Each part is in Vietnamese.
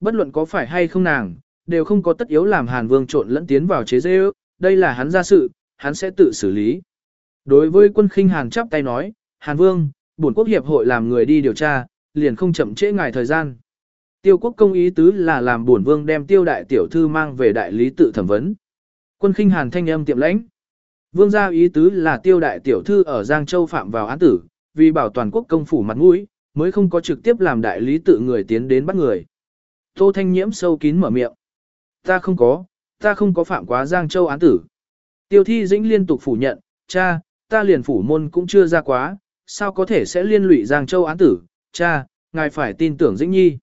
Bất luận có phải hay không nàng, đều không có tất yếu làm Hàn Vương trộn lẫn tiến vào chế dễ ước, đây là hắn ra sự, hắn sẽ tự xử lý. Đối với quân khinh Hàn chắp tay nói, Hàn Vương, bổn quốc hiệp hội làm người đi điều tra, liền không chậm trễ ngài thời gian. Tiêu quốc công ý tứ là làm bổn vương đem tiêu đại tiểu thư mang về đại lý tự thẩm vấn. Quân khinh Hàn thanh âm tiệm lãnh. Vương gia ý tứ là tiêu đại tiểu thư ở Giang Châu phạm vào án tử, vì bảo toàn quốc công phủ mặt mũi, mới không có trực tiếp làm đại lý tự người tiến đến bắt người. Tô Thanh Nhiễm sâu kín mở miệng. Ta không có, ta không có phạm quá Giang Châu án tử. Tiêu Thi Dĩnh liên tục phủ nhận, cha, ta liền phủ môn cũng chưa ra quá, sao có thể sẽ liên lụy Giang Châu án tử, cha, ngài phải tin tưởng Dĩnh Nhi.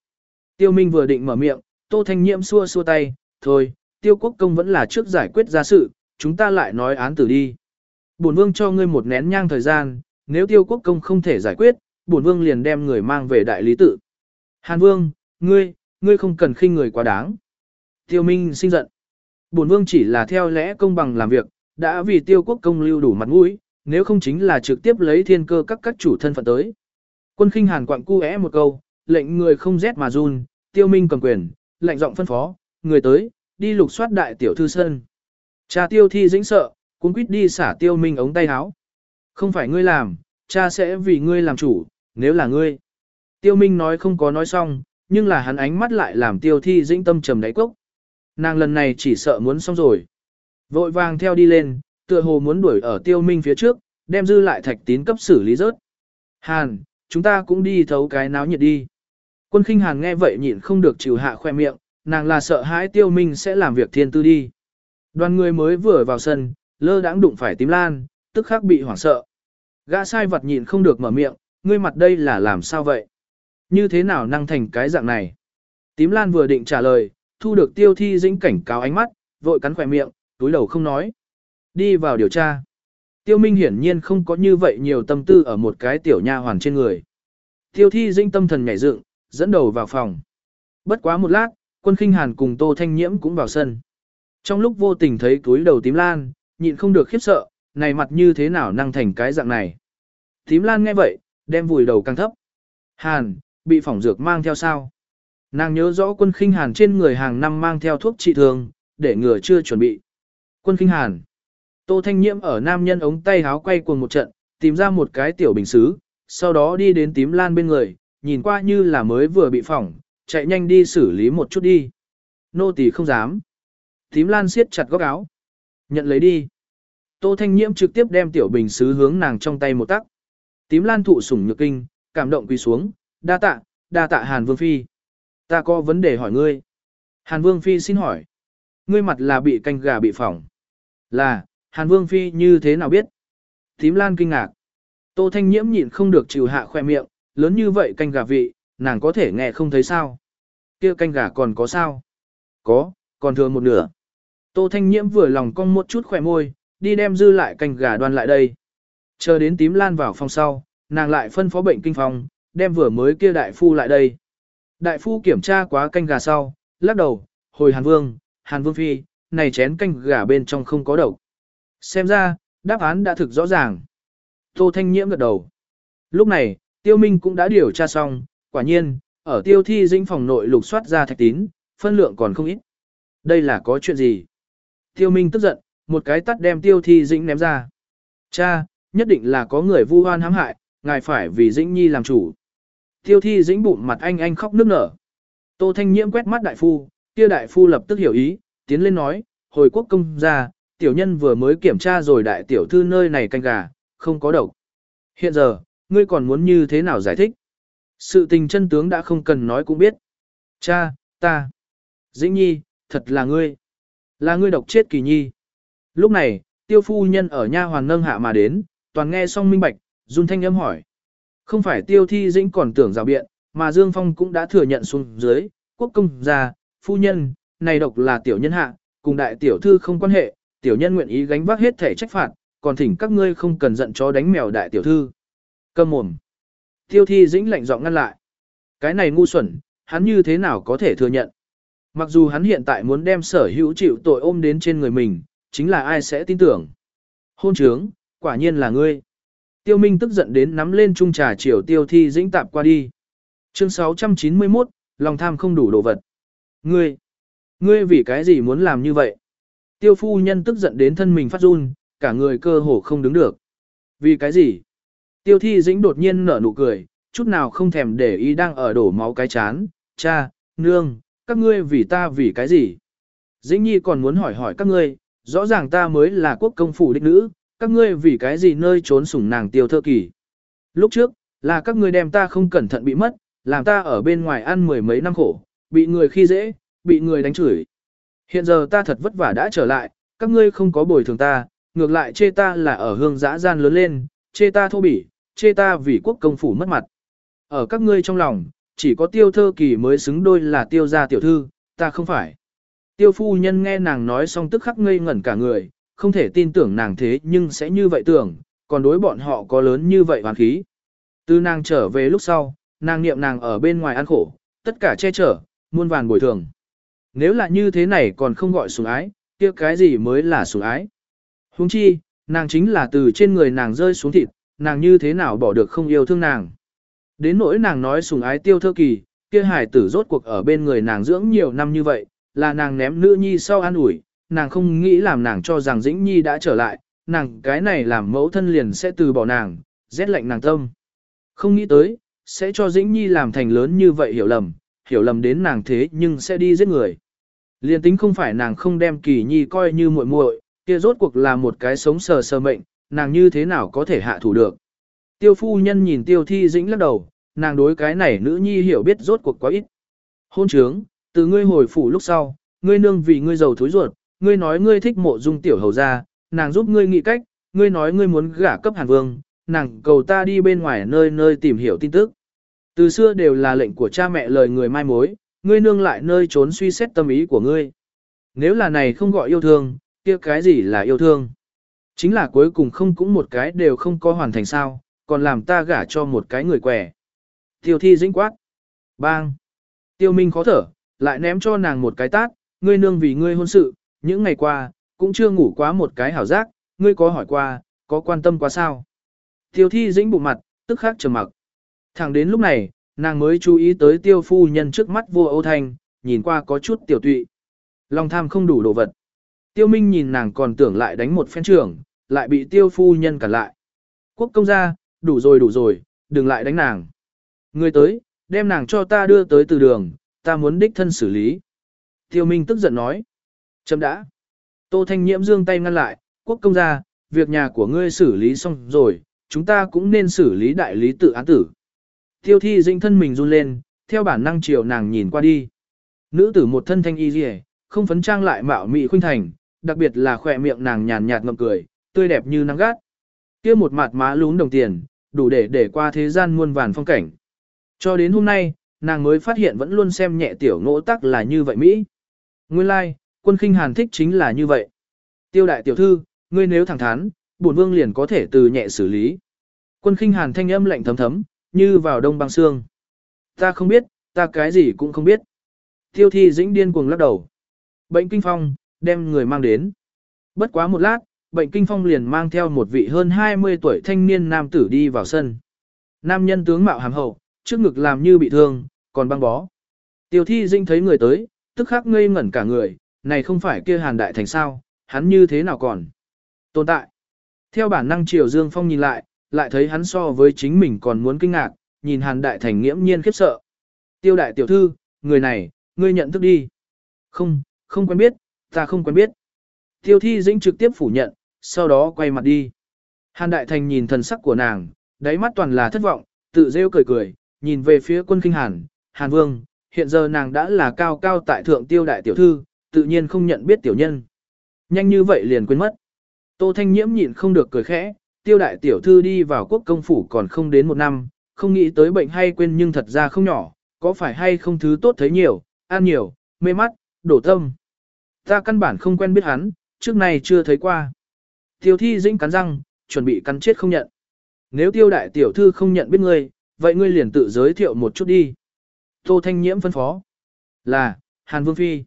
Tiêu Minh vừa định mở miệng, Tô Thanh Nhiễm xua xua tay, thôi, Tiêu Quốc Công vẫn là trước giải quyết ra sự, chúng ta lại nói án tử đi. Bổn Vương cho ngươi một nén nhang thời gian, nếu Tiêu Quốc Công không thể giải quyết, bổn Vương liền đem người mang về đại lý tự. Hàn Vương, ngươi, ngươi không cần khinh người quá đáng. Tiêu Minh sinh giận. Bổn Vương chỉ là theo lẽ công bằng làm việc, đã vì Tiêu Quốc Công lưu đủ mặt mũi, nếu không chính là trực tiếp lấy thiên cơ các các chủ thân phận tới. Quân khinh hàn quặng cu é một câu, lệnh người không rét mà run, tiêu minh cầm quyền, lệnh giọng phân phó, người tới, đi lục soát đại tiểu thư sơn. Cha tiêu thi dĩnh sợ, cũng quýt đi xả tiêu minh ống tay áo. Không phải ngươi làm, cha sẽ vì ngươi làm chủ, nếu là ngươi. Tiêu minh nói không có nói xong, nhưng là hắn ánh mắt lại làm tiêu thi dĩnh tâm trầm đáy cốc. Nàng lần này chỉ sợ muốn xong rồi. Vội vàng theo đi lên, tựa hồ muốn đuổi ở tiêu minh phía trước, đem dư lại thạch tín cấp xử lý rớt. Hàn, chúng ta cũng đi thấu cái náo nhiệt đi. Quân khinh hàn nghe vậy nhịn không được chịu hạ khoe miệng, nàng là sợ hãi tiêu minh sẽ làm việc thiên tư đi. Đoàn người mới vừa vào sân, lơ đãng đụng phải tím lan, tức khắc bị hoảng sợ. Gã sai vật nhịn không được mở miệng, ngươi mặt đây là làm sao vậy? Như thế nào năng thành cái dạng này? Tím lan vừa định trả lời, thu được tiêu thi dĩnh cảnh cáo ánh mắt, vội cắn khỏe miệng, túi đầu không nói. Đi vào điều tra. Tiêu Minh hiển nhiên không có như vậy nhiều tâm tư ở một cái tiểu nha hoàn trên người. Tiêu thi dĩnh tâm thần nhảy dựng, dẫn đầu vào phòng. Bất quá một lát, quân khinh hàn cùng Tô Thanh Nhiễm cũng vào sân. Trong lúc vô tình thấy túi đầu tím lan, nhịn không được khiếp sợ, này mặt như thế nào năng thành cái dạng này. Tím lan nghe vậy, đem vùi đầu càng thấp. Hàn, bị phỏng dược mang theo sao? Nàng nhớ rõ quân khinh hàn trên người hàng năm mang theo thuốc trị thương, để ngừa chưa chuẩn bị. Quân khinh hàn. Tô Thanh Nhiễm ở nam nhân ống tay háo quay cuồng một trận, tìm ra một cái tiểu bình xứ, sau đó đi đến tím lan bên người, nhìn qua như là mới vừa bị phỏng, chạy nhanh đi xử lý một chút đi. Nô tỳ không dám. Tím lan siết chặt góc áo. Nhận lấy đi. Tô Thanh Nhiễm trực tiếp đem tiểu bình xứ hướng nàng trong tay một tắc. Tím lan thụ sủng nhược kinh, cảm động quỳ xuống, đa tạ, đa tạ Hàn Vương Phi. Ta có vấn đề hỏi ngươi. Hàn Vương Phi xin hỏi. Ngươi mặt là bị canh gà bị phỏng. Là, Hàn Vương Phi như thế nào biết? Tím Lan kinh ngạc. Tô Thanh Nhiễm nhịn không được chịu hạ khoe miệng, lớn như vậy canh gà vị, nàng có thể nghe không thấy sao? kia canh gà còn có sao? Có, còn thừa một nửa. Tô Thanh Nhiễm vừa lòng cong một chút khỏe môi, đi đem dư lại canh gà đoan lại đây. Chờ đến tím lan vào phòng sau, nàng lại phân phó bệnh kinh phòng, đem vừa mới kia đại phu lại đây. Đại phu kiểm tra quá canh gà sau, lắc đầu, hồi Hàn Vương, Hàn Vương Phi, này chén canh gà bên trong không có độc. Xem ra, đáp án đã thực rõ ràng. Tô Thanh Nhiễm gật đầu. Lúc này, Tiêu Minh cũng đã điều tra xong, quả nhiên, ở tiêu thi dĩnh phòng nội lục soát ra thạch tín, phân lượng còn không ít. Đây là có chuyện gì? Tiêu Minh tức giận, một cái tắt đem tiêu thi dĩnh ném ra. Cha, nhất định là có người vu oan hãm hại, ngài phải vì dĩnh nhi làm chủ. Tiêu thi dĩnh bụng mặt anh anh khóc nức nở. Tô Thanh Nhiễm quét mắt đại phu, kia đại phu lập tức hiểu ý, tiến lên nói, hồi quốc công ra, tiểu nhân vừa mới kiểm tra rồi đại tiểu thư nơi này canh gà, không có độc. Hiện giờ, ngươi còn muốn như thế nào giải thích? Sự tình chân tướng đã không cần nói cũng biết. Cha, ta. Dĩnh nhi, thật là ngươi. Là ngươi độc chết kỳ nhi. Lúc này, tiêu phu nhân ở nha hoàng nâng hạ mà đến, toàn nghe xong minh bạch, run thanh âm hỏi. Không phải tiêu thi dĩnh còn tưởng rào biện, mà Dương Phong cũng đã thừa nhận xuống dưới, quốc công gia, phu nhân, này độc là tiểu nhân hạ, cùng đại tiểu thư không quan hệ, tiểu nhân nguyện ý gánh vác hết thể trách phạt, còn thỉnh các ngươi không cần giận chó đánh mèo đại tiểu thư. Cầm mồm. Tiêu thi dĩnh lạnh giọng ngăn lại. Cái này ngu xuẩn, hắn như thế nào có thể thừa nhận. Mặc dù hắn hiện tại muốn đem sở hữu chịu tội ôm đến trên người mình, chính là ai sẽ tin tưởng. Hôn trướng, quả nhiên là ngươi. Tiêu Minh tức giận đến nắm lên chung trà chiều tiêu thi dĩnh tạp qua đi. Chương 691, lòng tham không đủ đồ vật. Ngươi, ngươi vì cái gì muốn làm như vậy? Tiêu phu nhân tức giận đến thân mình phát run, cả người cơ hồ không đứng được. Vì cái gì? Tiêu thi dĩnh đột nhiên nở nụ cười, chút nào không thèm để ý đang ở đổ máu cái chán. Cha, nương, các ngươi vì ta vì cái gì? Dĩnh nhi còn muốn hỏi hỏi các ngươi, rõ ràng ta mới là quốc công phủ đích nữ, các ngươi vì cái gì nơi trốn sủng nàng tiêu thơ kỳ. Lúc trước, là các ngươi đem ta không cẩn thận bị mất, làm ta ở bên ngoài ăn mười mấy năm khổ, bị người khi dễ, bị người đánh chửi. Hiện giờ ta thật vất vả đã trở lại, các ngươi không có bồi thường ta, ngược lại chê ta là ở hương dã gian lớn lên, chê ta thô bỉ, chê ta vì quốc công phủ mất mặt. Ở các ngươi trong lòng, chỉ có tiêu thơ kỳ mới xứng đôi là tiêu gia tiểu thư, ta không phải. Tiêu phu nhân nghe nàng nói xong tức khắc ngây ngẩn cả người, không thể tin tưởng nàng thế nhưng sẽ như vậy tưởng, còn đối bọn họ có lớn như vậy hoàn khí. Từ nàng trở về lúc sau, nàng niệm nàng ở bên ngoài ăn khổ, tất cả che chở, muôn vàn bồi thường. Nếu là như thế này còn không gọi sủng ái, kia cái gì mới là sủng ái? Huống chi, nàng chính là từ trên người nàng rơi xuống thịt, nàng như thế nào bỏ được không yêu thương nàng. Đến nỗi nàng nói sủng ái tiêu thơ kỳ, kia hải tử rốt cuộc ở bên người nàng dưỡng nhiều năm như vậy, là nàng ném nữ nhi sau an ủi, nàng không nghĩ làm nàng cho rằng dĩnh nhi đã trở lại, nàng cái này làm mẫu thân liền sẽ từ bỏ nàng, rét lạnh nàng tâm. Không nghĩ tới, sẽ cho dĩnh nhi làm thành lớn như vậy hiểu lầm, hiểu lầm đến nàng thế nhưng sẽ đi giết người. Liên tính không phải nàng không đem kỳ nhi coi như muội muội, kia rốt cuộc là một cái sống sờ sờ mệnh, nàng như thế nào có thể hạ thủ được. Tiêu phu nhân nhìn tiêu thi dĩnh lắc đầu, nàng đối cái này nữ nhi hiểu biết rốt cuộc quá ít. Hôn trướng, từ ngươi hồi phủ lúc sau, ngươi nương vì ngươi giàu thối ruột, ngươi nói ngươi thích mộ dung tiểu hầu ra, nàng giúp ngươi nghĩ cách, ngươi nói ngươi muốn gả cấp hàn vương, nàng cầu ta đi bên ngoài nơi nơi tìm hiểu tin tức. Từ xưa đều là lệnh của cha mẹ lời người mai mối, ngươi nương lại nơi trốn suy xét tâm ý của ngươi. Nếu là này không gọi yêu thương, kia cái gì là yêu thương? Chính là cuối cùng không cũng một cái đều không có hoàn thành sao, còn làm ta gả cho một cái người quẻ. Tiêu thi dĩnh quát. Bang. Tiêu minh khó thở, lại ném cho nàng một cái tát, ngươi nương vì ngươi hôn sự, những ngày qua, cũng chưa ngủ quá một cái hảo giác, ngươi có hỏi qua, có quan tâm quá sao? Tiêu thi dĩnh bụng mặt, tức khắc trầm mặc. Thẳng đến lúc này, nàng mới chú ý tới tiêu phu nhân trước mắt vua Âu Thanh, nhìn qua có chút tiểu tụy. Lòng tham không đủ đồ vật. Tiêu Minh nhìn nàng còn tưởng lại đánh một phen trưởng, lại bị tiêu phu nhân cản lại. Quốc công gia, đủ rồi đủ rồi, đừng lại đánh nàng. Người tới, đem nàng cho ta đưa tới từ đường, ta muốn đích thân xử lý. Tiêu Minh tức giận nói. Chấm đã. Tô Thanh Nhiễm dương tay ngăn lại, quốc công gia, việc nhà của ngươi xử lý xong rồi, chúng ta cũng nên xử lý đại lý tự án tử. Tiêu thi dinh thân mình run lên, theo bản năng chiều nàng nhìn qua đi. Nữ tử một thân thanh y rìa, không phấn trang lại mạo mị khuynh thành, đặc biệt là khỏe miệng nàng nhàn nhạt ngậm cười, tươi đẹp như nắng gắt. Kia một mặt má lún đồng tiền, đủ để để qua thế gian muôn vàn phong cảnh. Cho đến hôm nay, nàng mới phát hiện vẫn luôn xem nhẹ tiểu ngỗ tắc là như vậy Mỹ. Nguyên lai, like, quân khinh hàn thích chính là như vậy. Tiêu đại tiểu thư, ngươi nếu thẳng thắn, bổn vương liền có thể từ nhẹ xử lý. Quân khinh hàn thanh âm lạnh thấm thấm, như vào đông băng xương. Ta không biết, ta cái gì cũng không biết. Tiêu thi dĩnh điên cuồng lắc đầu. Bệnh kinh phong, đem người mang đến. Bất quá một lát, bệnh kinh phong liền mang theo một vị hơn 20 tuổi thanh niên nam tử đi vào sân. Nam nhân tướng mạo hàm hậu, trước ngực làm như bị thương, còn băng bó. Tiêu thi dĩnh thấy người tới, tức khắc ngây ngẩn cả người, này không phải kia hàn đại thành sao, hắn như thế nào còn tồn tại. Theo bản năng Triều Dương Phong nhìn lại, lại thấy hắn so với chính mình còn muốn kinh ngạc, nhìn hàn đại thành nghiễm nhiên khiếp sợ. Tiêu đại tiểu thư, người này, ngươi nhận thức đi. Không, không quen biết, ta không quen biết. Tiêu thi dĩnh trực tiếp phủ nhận, sau đó quay mặt đi. Hàn đại thành nhìn thần sắc của nàng, đáy mắt toàn là thất vọng, tự rêu cười cười, nhìn về phía quân kinh hàn, hàn vương, hiện giờ nàng đã là cao cao tại thượng tiêu đại tiểu thư, tự nhiên không nhận biết tiểu nhân. Nhanh như vậy liền quên mất. Tô Thanh Nhiễm nhịn không được cười khẽ, tiêu đại tiểu thư đi vào quốc công phủ còn không đến một năm, không nghĩ tới bệnh hay quên nhưng thật ra không nhỏ, có phải hay không thứ tốt thấy nhiều, ăn nhiều, mê mắt, đổ tâm. Ta căn bản không quen biết hắn, trước này chưa thấy qua. Tiêu thi dĩnh cắn răng, chuẩn bị cắn chết không nhận. Nếu tiêu đại tiểu thư không nhận biết ngươi, vậy ngươi liền tự giới thiệu một chút đi. Tô Thanh Nhiễm phân phó. Là, Hàn Vương Phi.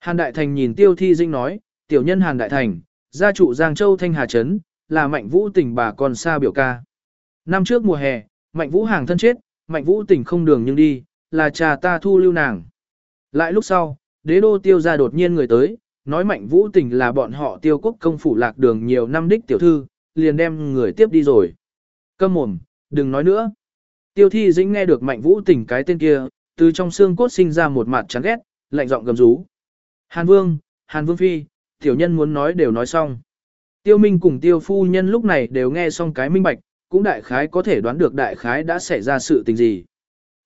Hàn Đại Thành nhìn tiêu thi dĩnh nói, tiểu nhân Hàn Đại Thành, gia trụ Giang Châu Thanh Hà Trấn, là mạnh vũ tình bà con xa biểu ca. Năm trước mùa hè, mạnh vũ hàng thân chết, mạnh vũ tình không đường nhưng đi, là cha ta thu lưu nàng. Lại lúc sau, đế đô tiêu ra đột nhiên người tới, nói mạnh vũ tình là bọn họ tiêu quốc công phủ lạc đường nhiều năm đích tiểu thư, liền đem người tiếp đi rồi. Câm mồm, đừng nói nữa. Tiêu thi dĩnh nghe được mạnh vũ tình cái tên kia, từ trong xương cốt sinh ra một mặt chán ghét, lạnh giọng gầm rú. Hàn vương, Hàn vương phi, tiểu nhân muốn nói đều nói xong. Tiêu minh cùng tiêu phu nhân lúc này đều nghe xong cái minh bạch, cũng đại khái có thể đoán được đại khái đã xảy ra sự tình gì.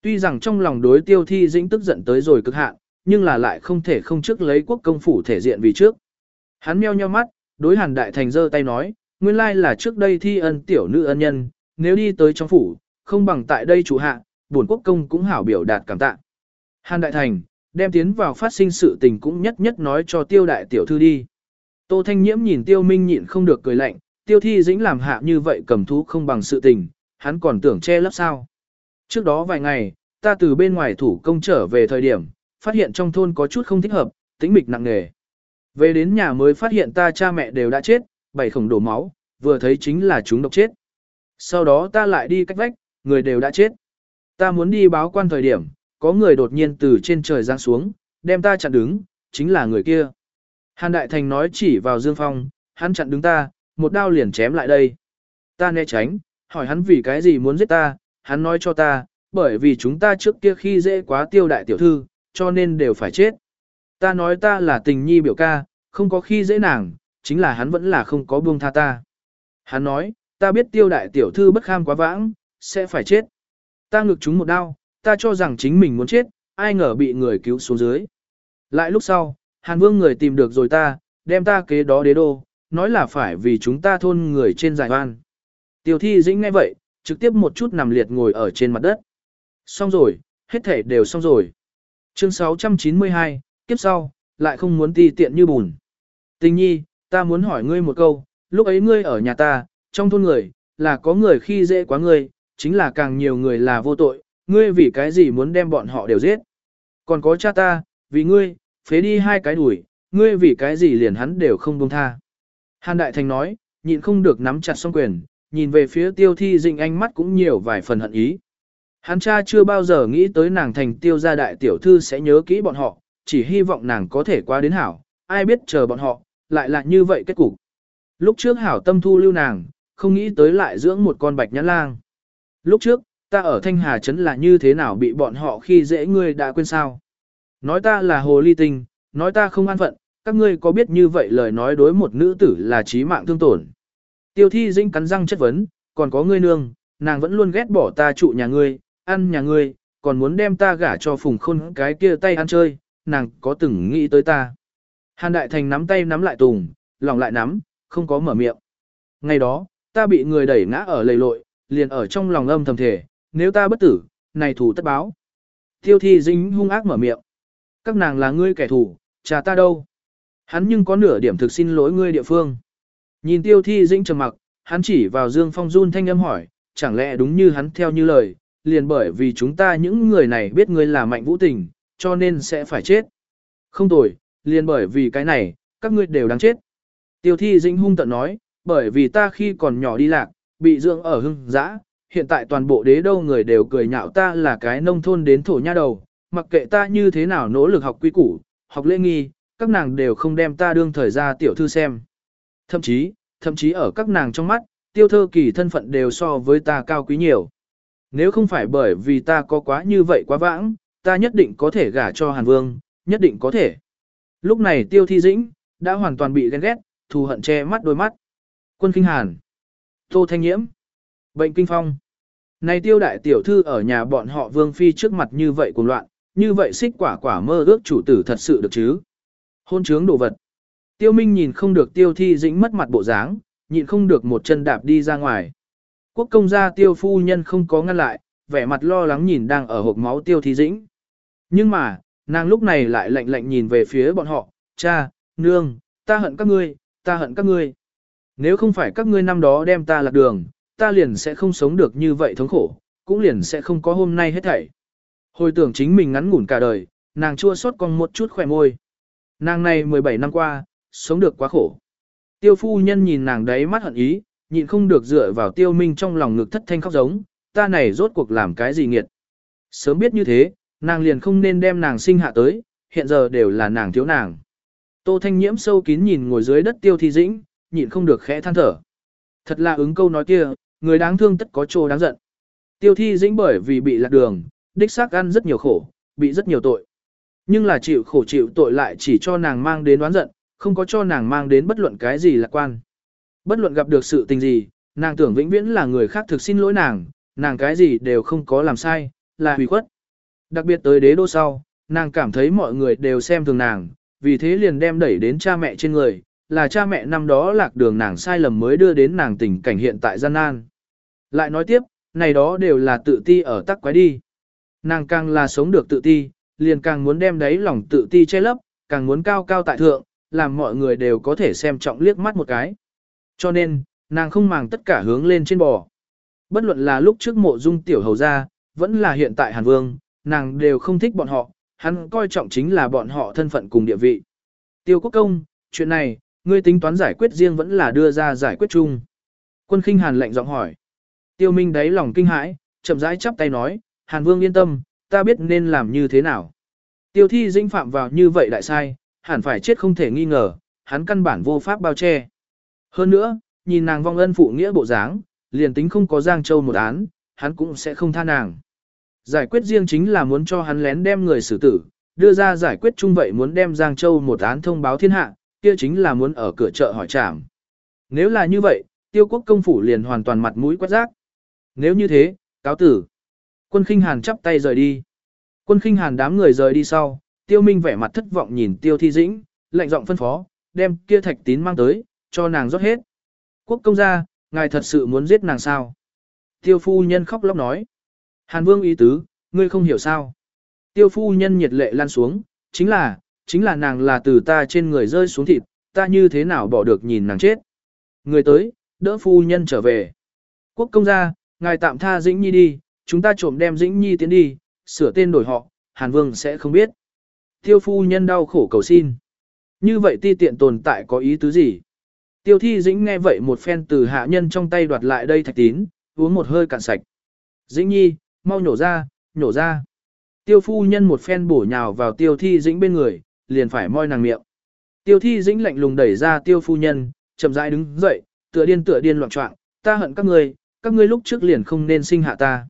Tuy rằng trong lòng đối tiêu thi dĩnh tức giận tới rồi cực hạn, nhưng là lại không thể không trước lấy quốc công phủ thể diện vì trước. Hắn meo nheo mắt, đối hàn đại thành giơ tay nói, nguyên lai là trước đây thi ân tiểu nữ ân nhân, nếu đi tới trong phủ, không bằng tại đây chủ hạ, buồn quốc công cũng hảo biểu đạt cảm tạ. Hàn đại thành, đem tiến vào phát sinh sự tình cũng nhất nhất nói cho tiêu đại tiểu thư đi. Tô Thanh Nhiễm nhìn tiêu minh nhịn không được cười lạnh, tiêu thi dĩnh làm hạ như vậy cầm thú không bằng sự tình, hắn còn tưởng che lấp sao. Trước đó vài ngày, ta từ bên ngoài thủ công trở về thời điểm, phát hiện trong thôn có chút không thích hợp, tĩnh mịch nặng nề. Về đến nhà mới phát hiện ta cha mẹ đều đã chết, bảy khổng đổ máu, vừa thấy chính là chúng độc chết. Sau đó ta lại đi cách vách, người đều đã chết. Ta muốn đi báo quan thời điểm, có người đột nhiên từ trên trời giáng xuống, đem ta chặn đứng, chính là người kia. Hàn Đại Thành nói chỉ vào Dương Phong, hắn chặn đứng ta, một đao liền chém lại đây. Ta né tránh, hỏi hắn vì cái gì muốn giết ta, hắn nói cho ta, bởi vì chúng ta trước kia khi dễ quá tiêu đại tiểu thư, cho nên đều phải chết. Ta nói ta là tình nhi biểu ca, không có khi dễ nàng, chính là hắn vẫn là không có buông tha ta. Hắn nói, ta biết tiêu đại tiểu thư bất kham quá vãng, sẽ phải chết. Ta ngực chúng một đao ta cho rằng chính mình muốn chết, ai ngờ bị người cứu xuống dưới. Lại lúc sau, Hàn Vương người tìm được rồi ta, đem ta kế đó đế đô, nói là phải vì chúng ta thôn người trên giải oan. Tiểu thi dĩnh nghe vậy, trực tiếp một chút nằm liệt ngồi ở trên mặt đất. Xong rồi, hết thể đều xong rồi. Chương 692, kiếp sau, lại không muốn ti tiện như bùn. Tình nhi, ta muốn hỏi ngươi một câu, lúc ấy ngươi ở nhà ta, trong thôn người, là có người khi dễ quá ngươi, chính là càng nhiều người là vô tội, ngươi vì cái gì muốn đem bọn họ đều giết. Còn có cha ta, vì ngươi, phế đi hai cái đùi, ngươi vì cái gì liền hắn đều không buông tha. Hàn Đại Thành nói, nhịn không được nắm chặt song quyền, nhìn về phía tiêu thi dịnh ánh mắt cũng nhiều vài phần hận ý. Hắn cha chưa bao giờ nghĩ tới nàng thành tiêu gia đại tiểu thư sẽ nhớ kỹ bọn họ, chỉ hy vọng nàng có thể qua đến hảo, ai biết chờ bọn họ, lại là như vậy kết cục. Lúc trước hảo tâm thu lưu nàng, không nghĩ tới lại dưỡng một con bạch nhãn lang. Lúc trước, ta ở Thanh Hà Trấn là như thế nào bị bọn họ khi dễ ngươi đã quên sao. Nói ta là hồ ly tinh, nói ta không an phận, các ngươi có biết như vậy lời nói đối một nữ tử là chí mạng thương tổn. Tiêu thi dĩnh cắn răng chất vấn, còn có ngươi nương, nàng vẫn luôn ghét bỏ ta trụ nhà ngươi, ăn nhà ngươi, còn muốn đem ta gả cho phùng khôn cái kia tay ăn chơi, nàng có từng nghĩ tới ta. Hàn Đại Thành nắm tay nắm lại tùng, lòng lại nắm, không có mở miệng. Ngày đó, ta bị người đẩy ngã ở lầy lội, liền ở trong lòng âm thầm thể, nếu ta bất tử, này thủ tất báo. Tiêu thi dính hung ác mở miệng. Các nàng là ngươi kẻ thù, cha ta đâu. Hắn nhưng có nửa điểm thực xin lỗi ngươi địa phương. Nhìn tiêu thi dĩnh trầm mặc, hắn chỉ vào Dương Phong run thanh âm hỏi, chẳng lẽ đúng như hắn theo như lời, liền bởi vì chúng ta những người này biết ngươi là mạnh vũ tình, cho nên sẽ phải chết. Không tồi, liền bởi vì cái này, các ngươi đều đáng chết. Tiêu thi dĩnh hung tận nói, bởi vì ta khi còn nhỏ đi lạc, bị dưỡng ở hưng dã, hiện tại toàn bộ đế đâu người đều cười nhạo ta là cái nông thôn đến thổ nha đầu, mặc kệ ta như thế nào nỗ lực học quy củ, học lễ nghi, các nàng đều không đem ta đương thời ra tiểu thư xem. Thậm chí, thậm chí ở các nàng trong mắt, tiêu thơ kỳ thân phận đều so với ta cao quý nhiều. Nếu không phải bởi vì ta có quá như vậy quá vãng, ta nhất định có thể gả cho Hàn Vương, nhất định có thể. Lúc này tiêu thi dĩnh, đã hoàn toàn bị ghen ghét, thù hận che mắt đôi mắt. Quân kinh hàn, tô thanh nhiễm, bệnh kinh phong. Này tiêu đại tiểu thư ở nhà bọn họ vương phi trước mặt như vậy cuồng loạn, như vậy xích quả quả mơ ước chủ tử thật sự được chứ. Hôn trướng đồ vật. Tiêu Minh nhìn không được tiêu thi dĩnh mất mặt bộ dáng, nhịn không được một chân đạp đi ra ngoài. Quốc công gia tiêu phu nhân không có ngăn lại, vẻ mặt lo lắng nhìn đang ở hộp máu tiêu thi dĩnh. Nhưng mà, nàng lúc này lại lạnh lạnh nhìn về phía bọn họ, cha, nương, ta hận các ngươi, ta hận các ngươi. Nếu không phải các ngươi năm đó đem ta lạc đường, ta liền sẽ không sống được như vậy thống khổ, cũng liền sẽ không có hôm nay hết thảy. Hồi tưởng chính mình ngắn ngủn cả đời, nàng chua xót còn một chút khỏe môi. Nàng này 17 năm qua, sống được quá khổ. Tiêu phu nhân nhìn nàng đấy mắt hận ý, nhịn không được dựa vào tiêu minh trong lòng ngực thất thanh khóc giống, ta này rốt cuộc làm cái gì nghiệt. Sớm biết như thế, nàng liền không nên đem nàng sinh hạ tới, hiện giờ đều là nàng thiếu nàng. Tô Thanh Nhiễm sâu kín nhìn ngồi dưới đất tiêu thi dĩnh, nhịn không được khẽ than thở. Thật là ứng câu nói kia, người đáng thương tất có chỗ đáng giận. Tiêu thi dĩnh bởi vì bị lạc đường, đích xác ăn rất nhiều khổ, bị rất nhiều tội. Nhưng là chịu khổ chịu tội lại chỉ cho nàng mang đến đoán giận, không có cho nàng mang đến bất luận cái gì lạc quan. Bất luận gặp được sự tình gì, nàng tưởng vĩnh viễn là người khác thực xin lỗi nàng, nàng cái gì đều không có làm sai, là hủy khuất. Đặc biệt tới đế đô sau, nàng cảm thấy mọi người đều xem thường nàng, vì thế liền đem đẩy đến cha mẹ trên người, là cha mẹ năm đó lạc đường nàng sai lầm mới đưa đến nàng tình cảnh hiện tại gian nan. Lại nói tiếp, này đó đều là tự ti ở tắc quái đi. Nàng càng là sống được tự ti, liền càng muốn đem đấy lòng tự ti che lấp, càng muốn cao cao tại thượng, làm mọi người đều có thể xem trọng liếc mắt một cái. Cho nên, nàng không màng tất cả hướng lên trên bò. Bất luận là lúc trước mộ dung tiểu hầu ra, vẫn là hiện tại Hàn Vương, nàng đều không thích bọn họ, hắn coi trọng chính là bọn họ thân phận cùng địa vị. Tiêu quốc công, chuyện này, ngươi tính toán giải quyết riêng vẫn là đưa ra giải quyết chung. Quân khinh Hàn lệnh giọng hỏi. Tiêu Minh đáy lòng kinh hãi, chậm rãi chắp tay nói, Hàn Vương yên tâm, ta biết nên làm như thế nào. Tiêu thi dinh phạm vào như vậy đại sai, hẳn phải chết không thể nghi ngờ, hắn căn bản vô pháp bao che. Hơn nữa, nhìn nàng vong ân phụ nghĩa bộ dáng, liền tính không có Giang Châu một án, hắn cũng sẽ không tha nàng. Giải quyết riêng chính là muốn cho hắn lén đem người xử tử, đưa ra giải quyết chung vậy muốn đem Giang Châu một án thông báo thiên hạ, kia chính là muốn ở cửa chợ hỏi trảm. Nếu là như vậy, tiêu quốc công phủ liền hoàn toàn mặt mũi quát rác. Nếu như thế, cáo tử. Quân khinh hàn chắp tay rời đi. Quân khinh hàn đám người rời đi sau, tiêu minh vẻ mặt thất vọng nhìn tiêu thi dĩnh, lạnh giọng phân phó, đem kia thạch tín mang tới, cho nàng rót hết. Quốc công gia, ngài thật sự muốn giết nàng sao? Tiêu phu nhân khóc lóc nói. Hàn vương ý tứ, ngươi không hiểu sao? Tiêu phu nhân nhiệt lệ lan xuống, chính là, chính là nàng là từ ta trên người rơi xuống thịt, ta như thế nào bỏ được nhìn nàng chết. Người tới, đỡ phu nhân trở về. Quốc công gia, ngài tạm tha Dĩnh Nhi đi, chúng ta trộm đem Dĩnh Nhi tiến đi, sửa tên đổi họ, Hàn Vương sẽ không biết. Tiêu phu nhân đau khổ cầu xin. Như vậy ti tiện tồn tại có ý tứ gì? Tiêu thi dĩnh nghe vậy một phen từ hạ nhân trong tay đoạt lại đây thạch tín, uống một hơi cạn sạch. Dĩnh nhi, mau nhổ ra, nhổ ra. Tiêu phu nhân một phen bổ nhào vào tiêu thi dĩnh bên người, liền phải moi nàng miệng. Tiêu thi dĩnh lạnh lùng đẩy ra tiêu phu nhân, chậm rãi đứng dậy, tựa điên tựa điên loạn trọng, ta hận các ngươi, các ngươi lúc trước liền không nên sinh hạ ta.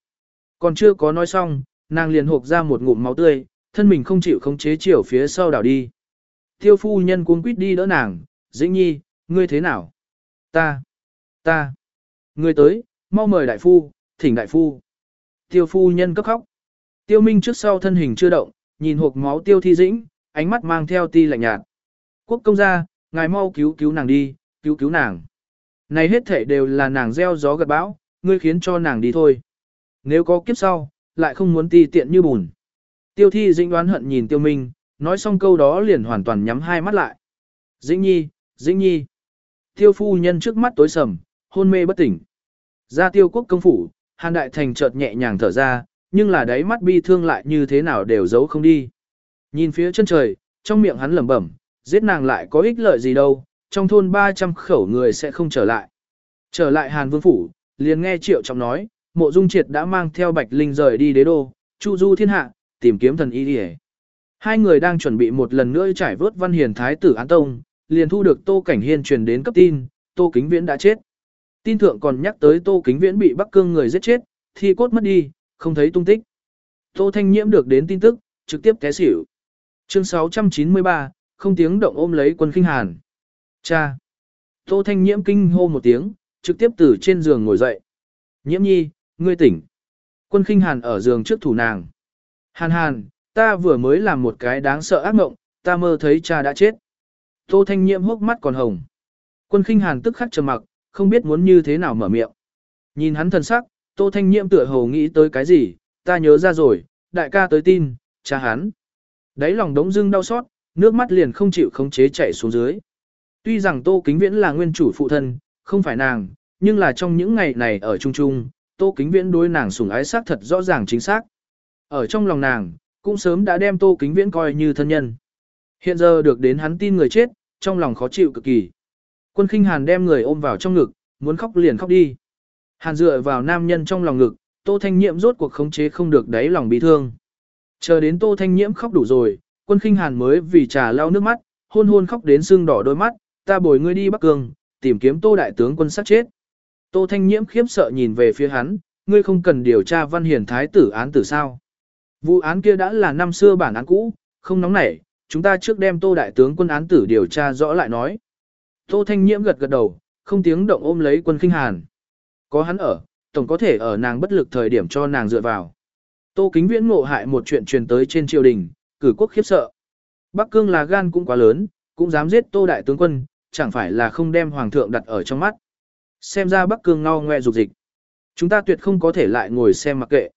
Còn chưa có nói xong, nàng liền hộp ra một ngụm máu tươi, thân mình không chịu khống chế chiều phía sau đảo đi. Tiêu phu nhân cuống quýt đi đỡ nàng, dĩnh nhi, ngươi thế nào? Ta, ta, ngươi tới, mau mời đại phu, thỉnh đại phu. Tiêu phu nhân cấp khóc. Tiêu minh trước sau thân hình chưa động, nhìn hộp máu tiêu thi dĩnh, ánh mắt mang theo ti lạnh nhạt. Quốc công gia, ngài mau cứu cứu nàng đi, cứu cứu nàng. Này hết thể đều là nàng gieo gió gật bão, ngươi khiến cho nàng đi thôi. Nếu có kiếp sau, lại không muốn ti tiện như bùn. Tiêu thi dĩnh đoán hận nhìn tiêu minh, nói xong câu đó liền hoàn toàn nhắm hai mắt lại. Dĩnh nhi, dĩnh nhi. Tiêu phu nhân trước mắt tối sầm, hôn mê bất tỉnh. Ra tiêu quốc công phủ, hàn đại thành chợt nhẹ nhàng thở ra, nhưng là đáy mắt bi thương lại như thế nào đều giấu không đi. Nhìn phía chân trời, trong miệng hắn lẩm bẩm, giết nàng lại có ích lợi gì đâu, trong thôn 300 khẩu người sẽ không trở lại. Trở lại hàn vương phủ, liền nghe triệu trọng nói, mộ dung triệt đã mang theo bạch linh rời đi đế đô, chu du thiên hạ, tìm kiếm thần y đi Hai người đang chuẩn bị một lần nữa trải vớt văn hiền thái tử án tông, liền thu được Tô Cảnh Hiên truyền đến cấp tin, Tô Kính Viễn đã chết. Tin thượng còn nhắc tới Tô Kính Viễn bị Bắc Cương người giết chết, thi cốt mất đi, không thấy tung tích. Tô Thanh Nhiễm được đến tin tức, trực tiếp té xỉu. Chương 693, không tiếng động ôm lấy quân kinh hàn. Cha! Tô Thanh Nhiễm kinh hô một tiếng, trực tiếp từ trên giường ngồi dậy. Nhiễm nhi, ngươi tỉnh. Quân kinh hàn ở giường trước thủ nàng. Hàn hàn, ta vừa mới làm một cái đáng sợ ác mộng, ta mơ thấy cha đã chết. Tô Thanh Nhiễm hốc mắt còn hồng. Quân khinh hàn tức khắc trầm mặc, không biết muốn như thế nào mở miệng. Nhìn hắn thần sắc, Tô Thanh Nhiễm tựa hồ nghĩ tới cái gì, ta nhớ ra rồi, đại ca tới tin, cha hắn. Đấy lòng đống dưng đau xót, nước mắt liền không chịu khống chế chảy xuống dưới. Tuy rằng Tô Kính Viễn là nguyên chủ phụ thân, không phải nàng, nhưng là trong những ngày này ở chung chung, Tô Kính Viễn đối nàng sủng ái xác thật rõ ràng chính xác. Ở trong lòng nàng, cũng sớm đã đem Tô Kính Viễn coi như thân nhân. Hiện giờ được đến hắn tin người chết, trong lòng khó chịu cực kỳ. Quân khinh hàn đem người ôm vào trong ngực, muốn khóc liền khóc đi. Hàn dựa vào nam nhân trong lòng ngực, Tô Thanh nhiệm rốt cuộc khống chế không được đáy lòng bị thương. Chờ đến Tô Thanh Nhiễm khóc đủ rồi, quân khinh hàn mới vì trà lau nước mắt, hôn hôn khóc đến sưng đỏ đôi mắt, ta bồi ngươi đi Bắc Cương, tìm kiếm tô đại tướng quân sát chết. Tô Thanh Nhiễm khiếp sợ nhìn về phía hắn, ngươi không cần điều tra văn hiền thái tử án tử sao. Vụ án kia đã là năm xưa bản án cũ, không nóng nảy, chúng ta trước đem tô đại tướng quân án tử điều tra rõ lại nói. Tô Thanh Nhiễm gật gật đầu, không tiếng động ôm lấy quân khinh hàn. Có hắn ở, tổng có thể ở nàng bất lực thời điểm cho nàng dựa vào. Tô Kính Viễn ngộ hại một chuyện truyền tới trên triều đình, cử quốc khiếp sợ. Bắc Cương là gan cũng quá lớn, cũng dám giết Tô đại tướng quân, chẳng phải là không đem hoàng thượng đặt ở trong mắt. Xem ra Bắc Cương ngao ngoe dục dịch. Chúng ta tuyệt không có thể lại ngồi xem mặc kệ.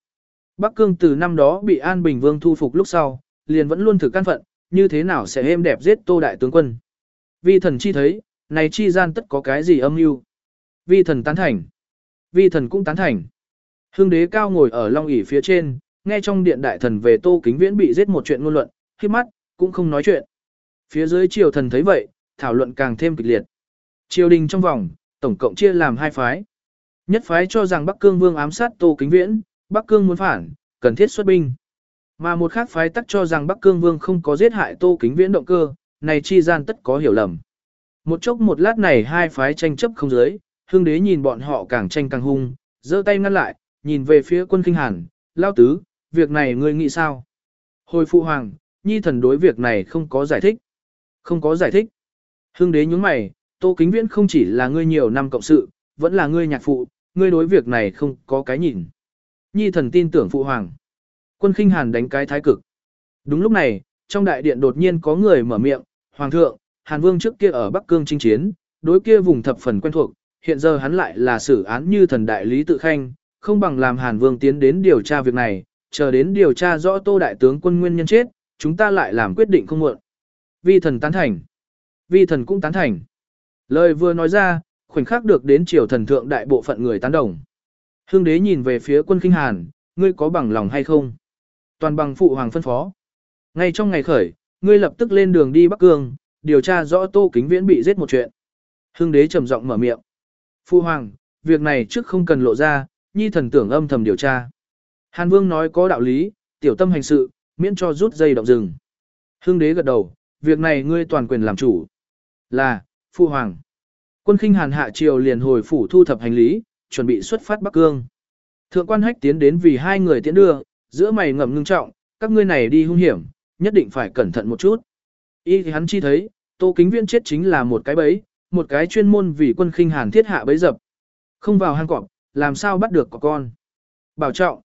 Bắc Cương từ năm đó bị An Bình Vương thu phục lúc sau, liền vẫn luôn thử căn phận, như thế nào sẽ êm đẹp giết Tô đại tướng quân. Vi thần chi thấy, này chi gian tất có cái gì âm mưu. Vi thần tán thành. Vi thần cũng tán thành. Hương đế cao ngồi ở long ỷ phía trên, nghe trong điện đại thần về Tô Kính Viễn bị giết một chuyện ngôn luận, khi mắt, cũng không nói chuyện. Phía dưới triều thần thấy vậy, thảo luận càng thêm kịch liệt. Triều đình trong vòng, tổng cộng chia làm hai phái. Nhất phái cho rằng Bắc Cương Vương ám sát Tô Kính Viễn, Bắc Cương muốn phản, cần thiết xuất binh. Mà một khác phái tắc cho rằng Bắc Cương Vương không có giết hại Tô Kính Viễn động cơ, này chi gian tất có hiểu lầm. Một chốc một lát này hai phái tranh chấp không giới, hương đế nhìn bọn họ càng tranh càng hung, giơ tay ngăn lại, nhìn về phía quân kinh hàn, lao tứ, việc này ngươi nghĩ sao? Hồi phụ hoàng, nhi thần đối việc này không có giải thích. Không có giải thích. Hưng đế nhúng mày, tô kính viễn không chỉ là ngươi nhiều năm cộng sự, vẫn là ngươi nhạc phụ, ngươi đối việc này không có cái nhìn. Nhi thần tin tưởng phụ hoàng. Quân khinh hàn đánh cái thái cực. Đúng lúc này, trong đại điện đột nhiên có người mở miệng, Hoàng thượng, Hàn Vương trước kia ở Bắc Cương chinh chiến, đối kia vùng thập phần quen thuộc, hiện giờ hắn lại là xử án như thần đại lý tự khanh, không bằng làm Hàn Vương tiến đến điều tra việc này, chờ đến điều tra rõ Tô đại tướng quân nguyên nhân chết, chúng ta lại làm quyết định không muộn. Vi thần tán thành. Vi thần cũng tán thành. Lời vừa nói ra, khoảnh khắc được đến triều thần thượng đại bộ phận người tán đồng. Hương đế nhìn về phía quân kinh hàn, ngươi có bằng lòng hay không? Toàn bằng phụ hoàng phân phó. Ngay trong ngày khởi, ngươi lập tức lên đường đi Bắc Cương, điều tra rõ Tô Kính Viễn bị giết một chuyện. Hưng đế trầm giọng mở miệng. Phu hoàng, việc này trước không cần lộ ra, nhi thần tưởng âm thầm điều tra. Hàn Vương nói có đạo lý, tiểu tâm hành sự, miễn cho rút dây động rừng. Hưng đế gật đầu, việc này ngươi toàn quyền làm chủ. Là, phu hoàng. Quân khinh hàn hạ triều liền hồi phủ thu thập hành lý, chuẩn bị xuất phát Bắc Cương. Thượng quan hách tiến đến vì hai người tiến đưa, giữa mày ngầm ngưng trọng, các ngươi này đi hung hiểm, nhất định phải cẩn thận một chút. Y thì hắn chi thấy, Tô Kính Viễn chết chính là một cái bẫy, một cái chuyên môn vì quân khinh hàn thiết hạ bẫy dập. Không vào hang cọp, làm sao bắt được có con. Bảo trọng.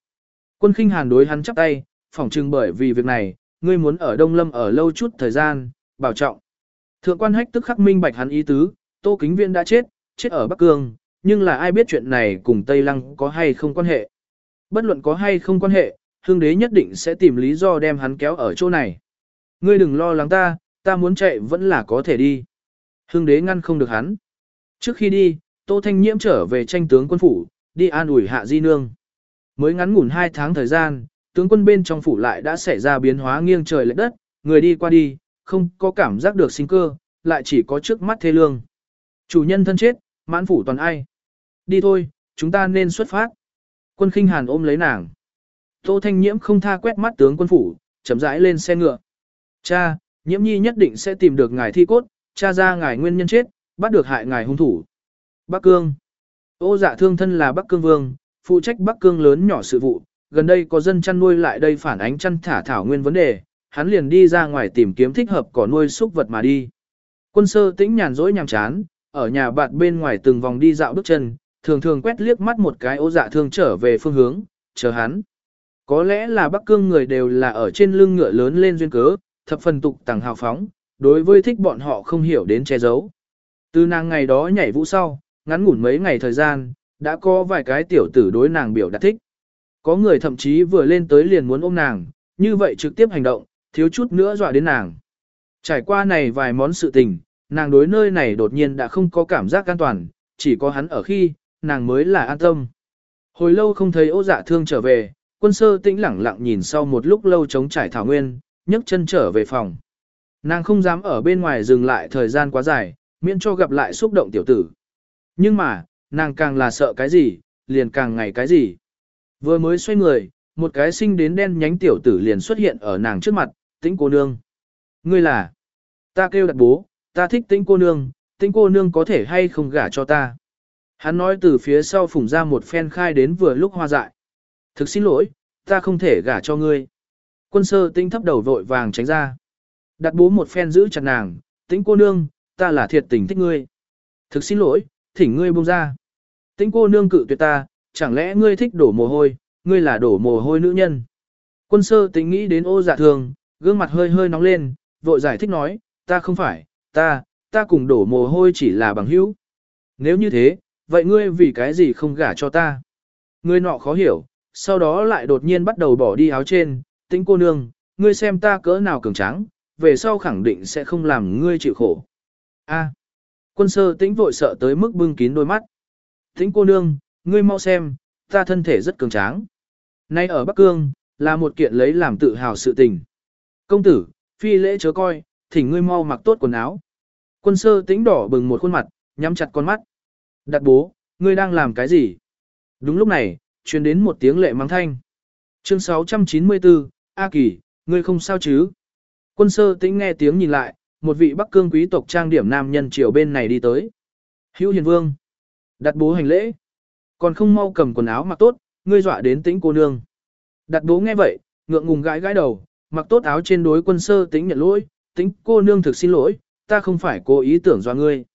Quân khinh hàn đối hắn chắp tay, phỏng chừng bởi vì việc này, ngươi muốn ở Đông Lâm ở lâu chút thời gian, bảo trọng. Thượng quan hách tức khắc minh bạch hắn ý tứ, Tô Kính Viễn đã chết, chết ở Bắc Cương, nhưng là ai biết chuyện này cùng Tây Lăng có hay không quan hệ. Bất luận có hay không quan hệ, hương đế nhất định sẽ tìm lý do đem hắn kéo ở chỗ này. Ngươi đừng lo lắng ta, ta muốn chạy vẫn là có thể đi. Hương đế ngăn không được hắn. Trước khi đi, Tô Thanh Nhiễm trở về tranh tướng quân phủ, đi an ủi hạ di nương. Mới ngắn ngủn hai tháng thời gian, tướng quân bên trong phủ lại đã xảy ra biến hóa nghiêng trời lệch đất, người đi qua đi, không có cảm giác được sinh cơ, lại chỉ có trước mắt thê lương. Chủ nhân thân chết, mãn phủ toàn ai. Đi thôi, chúng ta nên xuất phát. Quân khinh hàn ôm lấy nàng. Tô Thanh Nhiễm không tha quét mắt tướng quân phủ, chậm rãi lên xe ngựa. Cha, Nhiễm Nhi nhất định sẽ tìm được ngài thi cốt, cha ra ngài nguyên nhân chết, bắt được hại ngài hung thủ. Bắc Cương. Ô dạ thương thân là Bắc Cương Vương, phụ trách Bắc Cương lớn nhỏ sự vụ, gần đây có dân chăn nuôi lại đây phản ánh chăn thả thảo nguyên vấn đề, hắn liền đi ra ngoài tìm kiếm thích hợp cỏ nuôi súc vật mà đi. Quân sơ tĩnh nhàn rỗi nhàm chán, ở nhà bạn bên ngoài từng vòng đi dạo bước chân, thường thường quét liếc mắt một cái ô dạ thương trở về phương hướng, chờ hắn. Có lẽ là Bắc Cương người đều là ở trên lưng ngựa lớn lên duyên cớ, thập phần tục tàng hào phóng, đối với thích bọn họ không hiểu đến che giấu. Từ nàng ngày đó nhảy vũ sau, ngắn ngủn mấy ngày thời gian, đã có vài cái tiểu tử đối nàng biểu đạt thích. Có người thậm chí vừa lên tới liền muốn ôm nàng, như vậy trực tiếp hành động, thiếu chút nữa dọa đến nàng. Trải qua này vài món sự tình, nàng đối nơi này đột nhiên đã không có cảm giác an toàn, chỉ có hắn ở khi, nàng mới là an tâm. Hồi lâu không thấy ô dạ thương trở về, quân sơ tĩnh lẳng lặng nhìn sau một lúc lâu chống trải thảo nguyên, nhấc chân trở về phòng. Nàng không dám ở bên ngoài dừng lại thời gian quá dài, miễn cho gặp lại xúc động tiểu tử. Nhưng mà, nàng càng là sợ cái gì, liền càng ngày cái gì. Vừa mới xoay người, một cái sinh đến đen nhánh tiểu tử liền xuất hiện ở nàng trước mặt, tĩnh cô nương. Ngươi là, ta kêu đặt bố, ta thích tĩnh cô nương, tĩnh cô nương có thể hay không gả cho ta. Hắn nói từ phía sau phủng ra một phen khai đến vừa lúc hoa dại. Thực xin lỗi, ta không thể gả cho ngươi. Quân sơ tinh thấp đầu vội vàng tránh ra. Đặt bố một phen giữ chặt nàng, tĩnh cô nương, ta là thiệt tình thích ngươi. Thực xin lỗi, thỉnh ngươi buông ra. Tĩnh cô nương cự tuyệt ta, chẳng lẽ ngươi thích đổ mồ hôi, ngươi là đổ mồ hôi nữ nhân. Quân sơ tính nghĩ đến ô dạ thường, gương mặt hơi hơi nóng lên, vội giải thích nói, ta không phải, ta, ta cùng đổ mồ hôi chỉ là bằng hữu. Nếu như thế, vậy ngươi vì cái gì không gả cho ta? Ngươi nọ khó hiểu, sau đó lại đột nhiên bắt đầu bỏ đi áo trên, tĩnh cô nương, ngươi xem ta cỡ nào cường tráng, về sau khẳng định sẽ không làm ngươi chịu khổ. A. Quân sơ tĩnh vội sợ tới mức bưng kín đôi mắt thính cô nương, ngươi mau xem, ta thân thể rất cường tráng. Nay ở Bắc Cương, là một kiện lấy làm tự hào sự tình. Công tử, phi lễ chớ coi, thỉnh ngươi mau mặc tốt quần áo. Quân sơ tính đỏ bừng một khuôn mặt, nhắm chặt con mắt. Đặt bố, ngươi đang làm cái gì? Đúng lúc này, truyền đến một tiếng lệ mắng thanh. Chương 694, A Kỳ, ngươi không sao chứ? Quân sơ tính nghe tiếng nhìn lại, một vị Bắc Cương quý tộc trang điểm nam nhân chiều bên này đi tới. Hữu Hiền Vương. Đặt bố hành lễ. Còn không mau cầm quần áo mặc tốt, ngươi dọa đến tĩnh cô nương. Đặt bố nghe vậy, ngượng ngùng gãi gãi đầu, mặc tốt áo trên đối quân sơ tĩnh nhận lỗi, tĩnh cô nương thực xin lỗi, ta không phải cố ý tưởng dọa ngươi.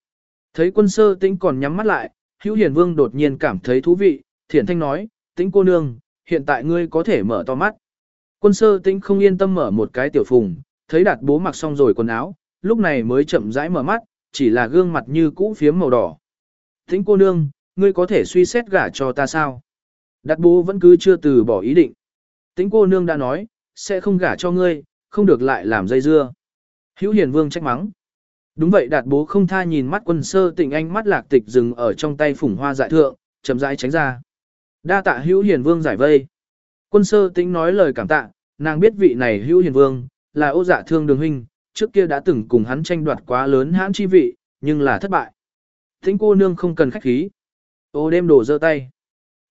Thấy quân sơ tĩnh còn nhắm mắt lại, hữu hiền vương đột nhiên cảm thấy thú vị, thiển thanh nói, tĩnh cô nương, hiện tại ngươi có thể mở to mắt. Quân sơ tĩnh không yên tâm mở một cái tiểu phùng, thấy đạt bố mặc xong rồi quần áo, lúc này mới chậm rãi mở mắt, chỉ là gương mặt như cũ phiếm màu đỏ. Tĩnh cô nương, ngươi có thể suy xét gả cho ta sao? Đạt bố vẫn cứ chưa từ bỏ ý định. Tĩnh cô nương đã nói, sẽ không gả cho ngươi, không được lại làm dây dưa. Hữu hiền vương trách mắng. Đúng vậy đạt bố không tha nhìn mắt quân sơ tịnh anh mắt lạc tịch dừng ở trong tay phủng hoa dại thượng, chậm rãi tránh ra. Đa tạ hữu hiền vương giải vây. Quân sơ tính nói lời cảm tạ, nàng biết vị này hữu hiền vương, là ô dạ thương đường huynh, trước kia đã từng cùng hắn tranh đoạt quá lớn hãn chi vị, nhưng là thất bại. Tĩnh cô nương không cần khách khí. Ô đêm đổ giơ tay.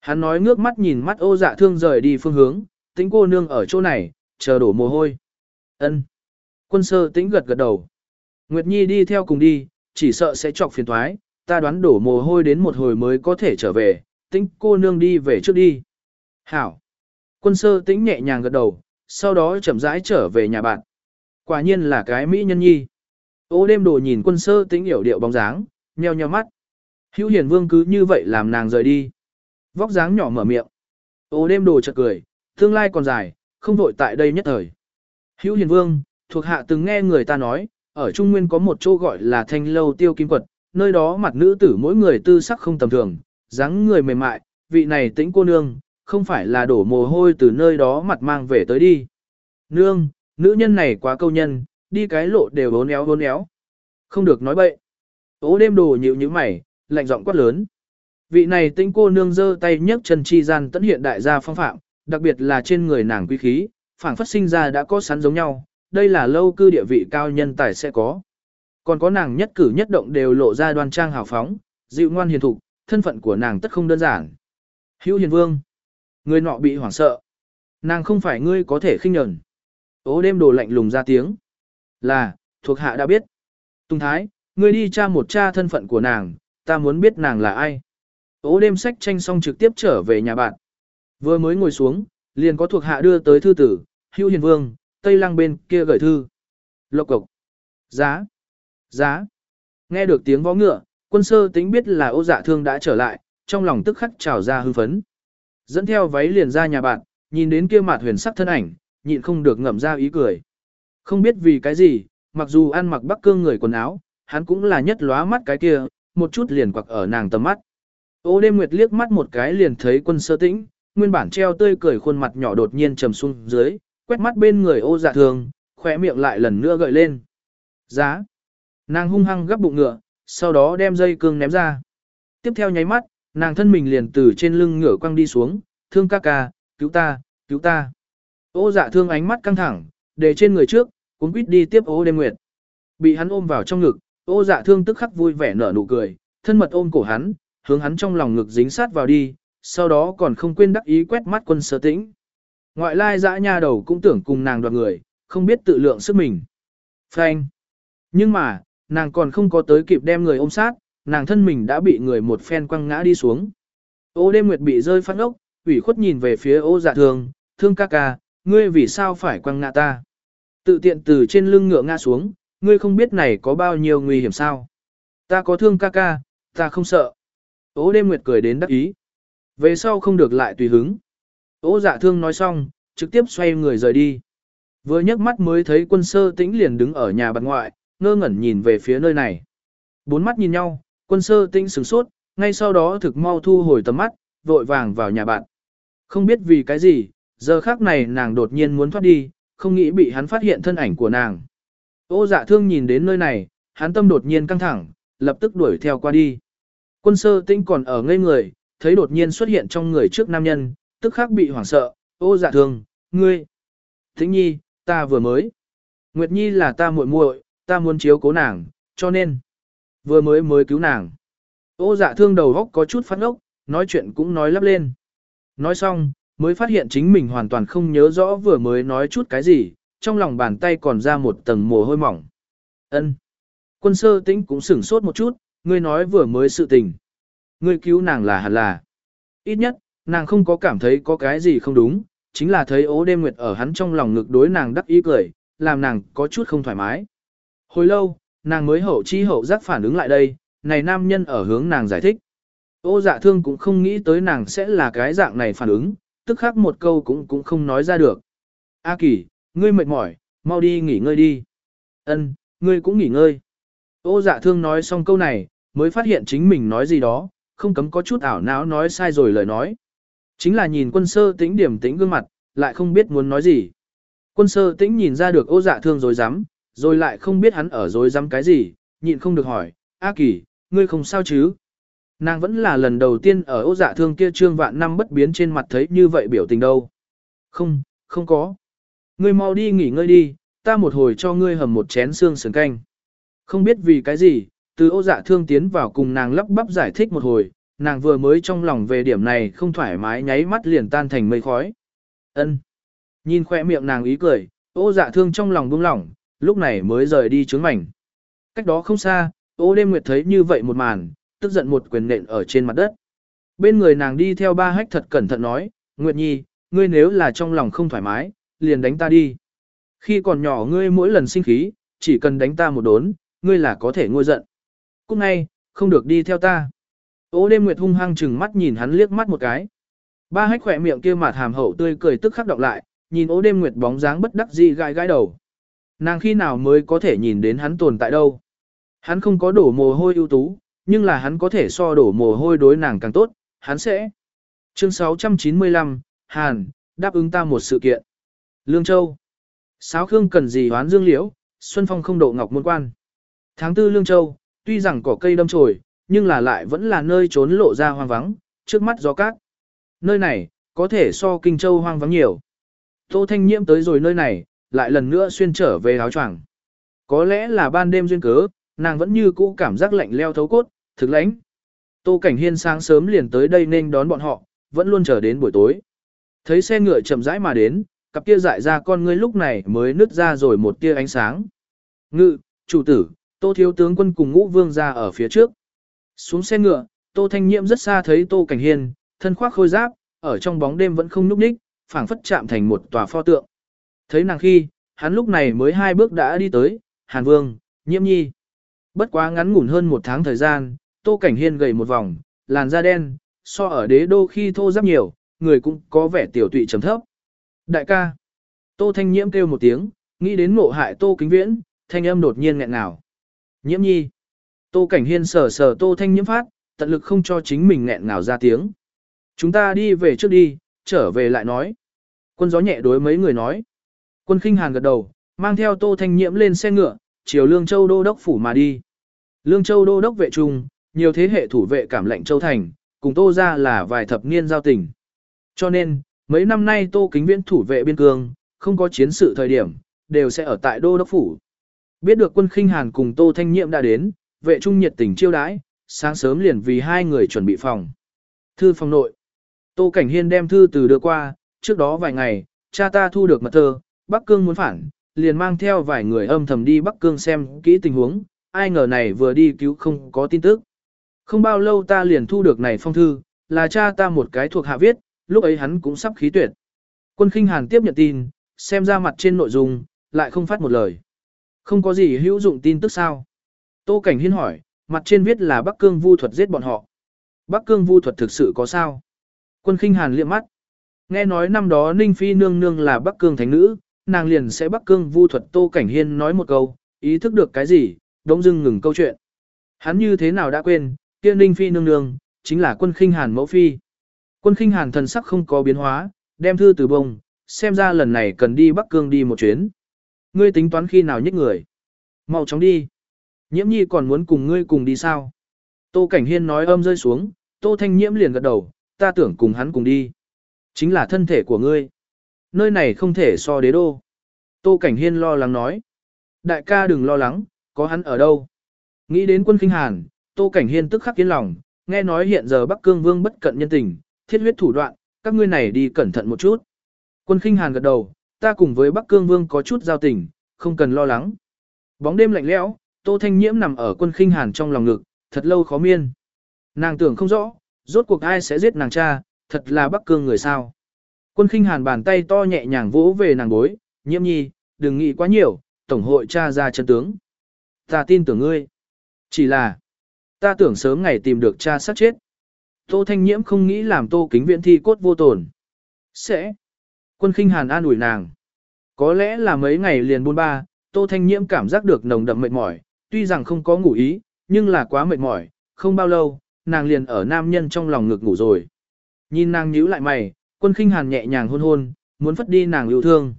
Hắn nói ngước mắt nhìn mắt ô dạ thương rời đi phương hướng, tĩnh cô nương ở chỗ này, chờ đổ mồ hôi. ân Quân sơ tĩnh gật gật đầu. Nguyệt Nhi đi theo cùng đi, chỉ sợ sẽ chọc phiền thoái, ta đoán đổ mồ hôi đến một hồi mới có thể trở về, tĩnh cô nương đi về trước đi. Hảo. Quân sơ tĩnh nhẹ nhàng gật đầu, sau đó chậm rãi trở về nhà bạn. Quả nhiên là cái mỹ nhân nhi. Ô đêm đồ nhìn quân sơ tĩnh hiểu điệu bóng dáng, nheo nheo mắt. Hữu hiền vương cứ như vậy làm nàng rời đi. Vóc dáng nhỏ mở miệng. Ô đêm đồ chợt cười, tương lai còn dài, không vội tại đây nhất thời. Hữu hiền vương, thuộc hạ từng nghe người ta nói, ở Trung Nguyên có một chỗ gọi là thanh lâu tiêu kim quật, nơi đó mặt nữ tử mỗi người tư sắc không tầm thường, dáng người mềm mại, vị này tĩnh cô nương, không phải là đổ mồ hôi từ nơi đó mặt mang về tới đi. Nương, nữ nhân này quá câu nhân, đi cái lộ đều bốn éo bốn éo. Không được nói bậy. Ố đêm đồ nhịu như mày, lạnh giọng quát lớn. Vị này tinh cô nương giơ tay nhấc chân chi gian tận hiện đại gia phong phạm, đặc biệt là trên người nàng quý khí, phảng phất sinh ra đã có sẵn giống nhau, đây là lâu cư địa vị cao nhân tài sẽ có. Còn có nàng nhất cử nhất động đều lộ ra đoan trang hào phóng, dịu ngoan hiền thục, thân phận của nàng tất không đơn giản. Hữu hiền vương. Người nọ bị hoảng sợ. Nàng không phải ngươi có thể khinh nhẫn. Ố đêm đồ lạnh lùng ra tiếng. Là, thuộc hạ đã biết. Tùng Thái, ngươi đi tra một tra thân phận của nàng, ta muốn biết nàng là ai. Ô đêm sách tranh xong trực tiếp trở về nhà bạn. Vừa mới ngồi xuống, liền có thuộc hạ đưa tới thư tử, hữu hiền vương, tây lăng bên kia gửi thư. Lộc cộc. Giá. Giá. Nghe được tiếng vó ngựa, quân sơ tính biết là ô dạ thương đã trở lại, trong lòng tức khắc trào ra hư phấn. Dẫn theo váy liền ra nhà bạn, nhìn đến kia mặt huyền sắc thân ảnh, nhịn không được ngậm ra ý cười. Không biết vì cái gì, mặc dù ăn mặc bắc cương người quần áo, hắn cũng là nhất lóa mắt cái kia, một chút liền quặc ở nàng tầm mắt. Ô đêm nguyệt liếc mắt một cái liền thấy quân sơ tĩnh, nguyên bản treo tươi cười khuôn mặt nhỏ đột nhiên trầm xuống dưới, quét mắt bên người ô dạ thường, khỏe miệng lại lần nữa gợi lên. Giá. Nàng hung hăng gấp bụng ngựa, sau đó đem dây cương ném ra. Tiếp theo nháy mắt, nàng thân mình liền từ trên lưng ngựa quăng đi xuống, thương ca ca, cứu ta, cứu ta. Ô dạ thương ánh mắt căng thẳng, để trên người trước, cuốn quýt đi tiếp ô đêm nguyệt. Bị hắn ôm vào trong ngực, ô dạ thương tức khắc vui vẻ nở nụ cười, thân mật ôm cổ hắn, hướng hắn trong lòng ngực dính sát vào đi, sau đó còn không quên đắc ý quét mắt quân sơ tĩnh. Ngoại lai dã nha đầu cũng tưởng cùng nàng đoạt người, không biết tự lượng sức mình. Phanh. Nhưng mà, nàng còn không có tới kịp đem người ôm sát, nàng thân mình đã bị người một phen quăng ngã đi xuống. Ô đêm nguyệt bị rơi phát ốc, ủy khuất nhìn về phía ô dạ thương, thương ca ca, ngươi vì sao phải quăng ngã ta? Tự tiện từ trên lưng ngựa ngã xuống, ngươi không biết này có bao nhiêu nguy hiểm sao? Ta có thương ca ca, ta không sợ. Ô đêm nguyệt cười đến đắc ý. Về sau không được lại tùy hứng. Ô dạ thương nói xong, trực tiếp xoay người rời đi. Vừa nhấc mắt mới thấy quân sơ tĩnh liền đứng ở nhà bạn ngoại, ngơ ngẩn nhìn về phía nơi này. Bốn mắt nhìn nhau, quân sơ tĩnh sửng sốt, ngay sau đó thực mau thu hồi tầm mắt, vội vàng vào nhà bạn. Không biết vì cái gì, giờ khác này nàng đột nhiên muốn thoát đi, không nghĩ bị hắn phát hiện thân ảnh của nàng. Ô dạ thương nhìn đến nơi này, hắn tâm đột nhiên căng thẳng, lập tức đuổi theo qua đi. Quân sơ Tinh còn ở ngây người, thấy đột nhiên xuất hiện trong người trước nam nhân, tức khắc bị hoảng sợ, ô dạ thương, ngươi. Tĩnh nhi, ta vừa mới. Nguyệt nhi là ta muội muội, ta muốn chiếu cố nàng, cho nên. Vừa mới mới cứu nàng. Ô dạ thương đầu góc có chút phát ốc, nói chuyện cũng nói lắp lên. Nói xong, mới phát hiện chính mình hoàn toàn không nhớ rõ vừa mới nói chút cái gì, trong lòng bàn tay còn ra một tầng mồ hôi mỏng. Ân. Quân sơ tĩnh cũng sửng sốt một chút, ngươi nói vừa mới sự tình. Ngươi cứu nàng là hẳn là. Ít nhất, nàng không có cảm thấy có cái gì không đúng, chính là thấy ố đêm nguyệt ở hắn trong lòng ngực đối nàng đắc ý cười, làm nàng có chút không thoải mái. Hồi lâu, nàng mới hậu chi hậu giác phản ứng lại đây, này nam nhân ở hướng nàng giải thích. Ô dạ thương cũng không nghĩ tới nàng sẽ là cái dạng này phản ứng, tức khắc một câu cũng cũng không nói ra được. A kỳ, ngươi mệt mỏi, mau đi nghỉ ngơi đi. Ân, ngươi cũng nghỉ ngơi. Ô dạ thương nói xong câu này, mới phát hiện chính mình nói gì đó, không cấm có chút ảo não nói sai rồi lời nói. Chính là nhìn quân sơ tĩnh điểm tĩnh gương mặt, lại không biết muốn nói gì. Quân sơ tĩnh nhìn ra được ô dạ thương rồi dám, rồi lại không biết hắn ở rồi dám cái gì, nhịn không được hỏi, A kỳ, ngươi không sao chứ? Nàng vẫn là lần đầu tiên ở ô dạ thương kia trương vạn năm bất biến trên mặt thấy như vậy biểu tình đâu. Không, không có. Ngươi mau đi nghỉ ngơi đi, ta một hồi cho ngươi hầm một chén xương sườn canh. Không biết vì cái gì, từ ô dạ thương tiến vào cùng nàng lắp bắp giải thích một hồi, nàng vừa mới trong lòng về điểm này không thoải mái nháy mắt liền tan thành mây khói. Ân. Nhìn khoe miệng nàng ý cười, ô dạ thương trong lòng buông lỏng, lúc này mới rời đi trướng mảnh. Cách đó không xa, ô đêm nguyệt thấy như vậy một màn, tức giận một quyền nện ở trên mặt đất. Bên người nàng đi theo ba hách thật cẩn thận nói, Nguyệt Nhi, ngươi nếu là trong lòng không thoải mái, liền đánh ta đi. Khi còn nhỏ ngươi mỗi lần sinh khí, chỉ cần đánh ta một đốn, ngươi là có thể ngôi giận. Cũng ngay, không được đi theo ta. Ô đêm Nguyệt hung hăng chừng mắt nhìn hắn liếc mắt một cái. Ba hách khỏe miệng kia mặt hàm hậu tươi cười tức khắc đọc lại, nhìn ô đêm Nguyệt bóng dáng bất đắc dĩ gai gai đầu. Nàng khi nào mới có thể nhìn đến hắn tồn tại đâu. Hắn không có đổ mồ hôi ưu tú, nhưng là hắn có thể so đổ mồ hôi đối nàng càng tốt, hắn sẽ. Chương 695, Hàn, đáp ứng ta một sự kiện. Lương Châu. Sáo Khương cần gì hoán dương liễu, Xuân Phong không độ ngọc môn quan. Tháng tư Lương Châu, tuy rằng cỏ cây đâm chồi, nhưng là lại vẫn là nơi trốn lộ ra hoang vắng, trước mắt gió cát. Nơi này, có thể so Kinh Châu hoang vắng nhiều. Tô Thanh Nhiễm tới rồi nơi này, lại lần nữa xuyên trở về áo choàng. Có lẽ là ban đêm duyên cớ, nàng vẫn như cũ cảm giác lạnh leo thấu cốt, thực lãnh. Tô Cảnh Hiên sáng sớm liền tới đây nên đón bọn họ, vẫn luôn chờ đến buổi tối. Thấy xe ngựa chậm rãi mà đến, cặp kia dại ra con ngươi lúc này mới nứt ra rồi một tia ánh sáng. Ngự, chủ tử, Tô Thiếu tướng quân cùng ngũ vương ra ở phía trước. Xuống xe ngựa, Tô Thanh Nhiệm rất xa thấy Tô Cảnh Hiên, thân khoác khôi giáp, ở trong bóng đêm vẫn không núp ních, phảng phất chạm thành một tòa pho tượng. Thấy nàng khi, hắn lúc này mới hai bước đã đi tới, Hàn Vương, Nhiễm Nhi. Bất quá ngắn ngủn hơn một tháng thời gian, Tô Cảnh Hiên gầy một vòng, làn da đen, so ở đế đô khi thô ráp nhiều, người cũng có vẻ tiểu tụy trầm thấp. Đại ca. Tô Thanh Nhiễm kêu một tiếng, nghĩ đến ngộ hại Tô Kính Viễn, thanh âm đột nhiên nghẹn ngào. Nhiễm nhi. Tô Cảnh Hiên sờ sờ Tô Thanh Nhiễm phát, tận lực không cho chính mình nghẹn ngào ra tiếng. Chúng ta đi về trước đi, trở về lại nói. Quân gió nhẹ đối mấy người nói. Quân khinh hàn gật đầu, mang theo Tô Thanh Nhiễm lên xe ngựa, chiều Lương Châu Đô Đốc Phủ mà đi. Lương Châu Đô Đốc vệ trung, nhiều thế hệ thủ vệ cảm lệnh Châu Thành, cùng Tô ra là vài thập niên giao tình. Cho nên, mấy năm nay Tô Kính Viễn thủ vệ biên cương, không có chiến sự thời điểm, đều sẽ ở tại Đô Đốc Phủ. Biết được quân khinh hàn cùng Tô Thanh Nhiệm đã đến, vệ trung nhiệt tình chiêu đãi, sáng sớm liền vì hai người chuẩn bị phòng. Thư phòng nội. Tô Cảnh Hiên đem thư từ đưa qua, trước đó vài ngày, cha ta thu được mật thơ, Bắc Cương muốn phản, liền mang theo vài người âm thầm đi Bắc Cương xem kỹ tình huống, ai ngờ này vừa đi cứu không có tin tức. Không bao lâu ta liền thu được này phong thư, là cha ta một cái thuộc hạ viết, lúc ấy hắn cũng sắp khí tuyệt. Quân khinh hàn tiếp nhận tin, xem ra mặt trên nội dung, lại không phát một lời. Không có gì hữu dụng tin tức sao? Tô Cảnh Hiên hỏi, mặt trên viết là Bắc Cương vu thuật giết bọn họ. Bắc Cương vu thuật thực sự có sao? Quân khinh hàn liếc mắt. Nghe nói năm đó Ninh Phi nương nương là Bắc Cương thánh nữ, nàng liền sẽ Bắc Cương vu thuật Tô Cảnh Hiên nói một câu, ý thức được cái gì, đống dưng ngừng câu chuyện. Hắn như thế nào đã quên, kia Ninh Phi nương nương, chính là quân khinh hàn mẫu phi. Quân khinh hàn thần sắc không có biến hóa, đem thư từ bông, xem ra lần này cần đi Bắc Cương đi một chuyến. Ngươi tính toán khi nào nhích người. Mau chóng đi. Nhiễm nhi còn muốn cùng ngươi cùng đi sao? Tô Cảnh Hiên nói âm rơi xuống, Tô Thanh Nhiễm liền gật đầu, ta tưởng cùng hắn cùng đi. Chính là thân thể của ngươi. Nơi này không thể so đế đô. Tô Cảnh Hiên lo lắng nói. Đại ca đừng lo lắng, có hắn ở đâu. Nghĩ đến quân kinh hàn, Tô Cảnh Hiên tức khắc kiến lòng, nghe nói hiện giờ Bắc Cương Vương bất cận nhân tình, thiết huyết thủ đoạn, các ngươi này đi cẩn thận một chút. Quân kinh hàn gật đầu, ta cùng với Bắc Cương Vương có chút giao tình, không cần lo lắng. Bóng đêm lạnh lẽo, Tô Thanh Nhiễm nằm ở quân khinh hàn trong lòng ngực, thật lâu khó miên. Nàng tưởng không rõ, rốt cuộc ai sẽ giết nàng cha, thật là Bắc Cương người sao. Quân khinh hàn bàn tay to nhẹ nhàng vỗ về nàng bối, nhiễm nhi, đừng nghĩ quá nhiều, Tổng hội cha ra chân tướng. Ta tin tưởng ngươi. Chỉ là, ta tưởng sớm ngày tìm được cha sát chết. Tô Thanh Nhiễm không nghĩ làm Tô Kính Viễn thi cốt vô tổn. Sẽ. Quân khinh hàn an ủi nàng. Có lẽ là mấy ngày liền buôn ba, Tô Thanh Nhiễm cảm giác được nồng đậm mệt mỏi, tuy rằng không có ngủ ý, nhưng là quá mệt mỏi, không bao lâu, nàng liền ở nam nhân trong lòng ngực ngủ rồi. Nhìn nàng nhíu lại mày, quân khinh hàn nhẹ nhàng hôn hôn, muốn phất đi nàng yêu thương.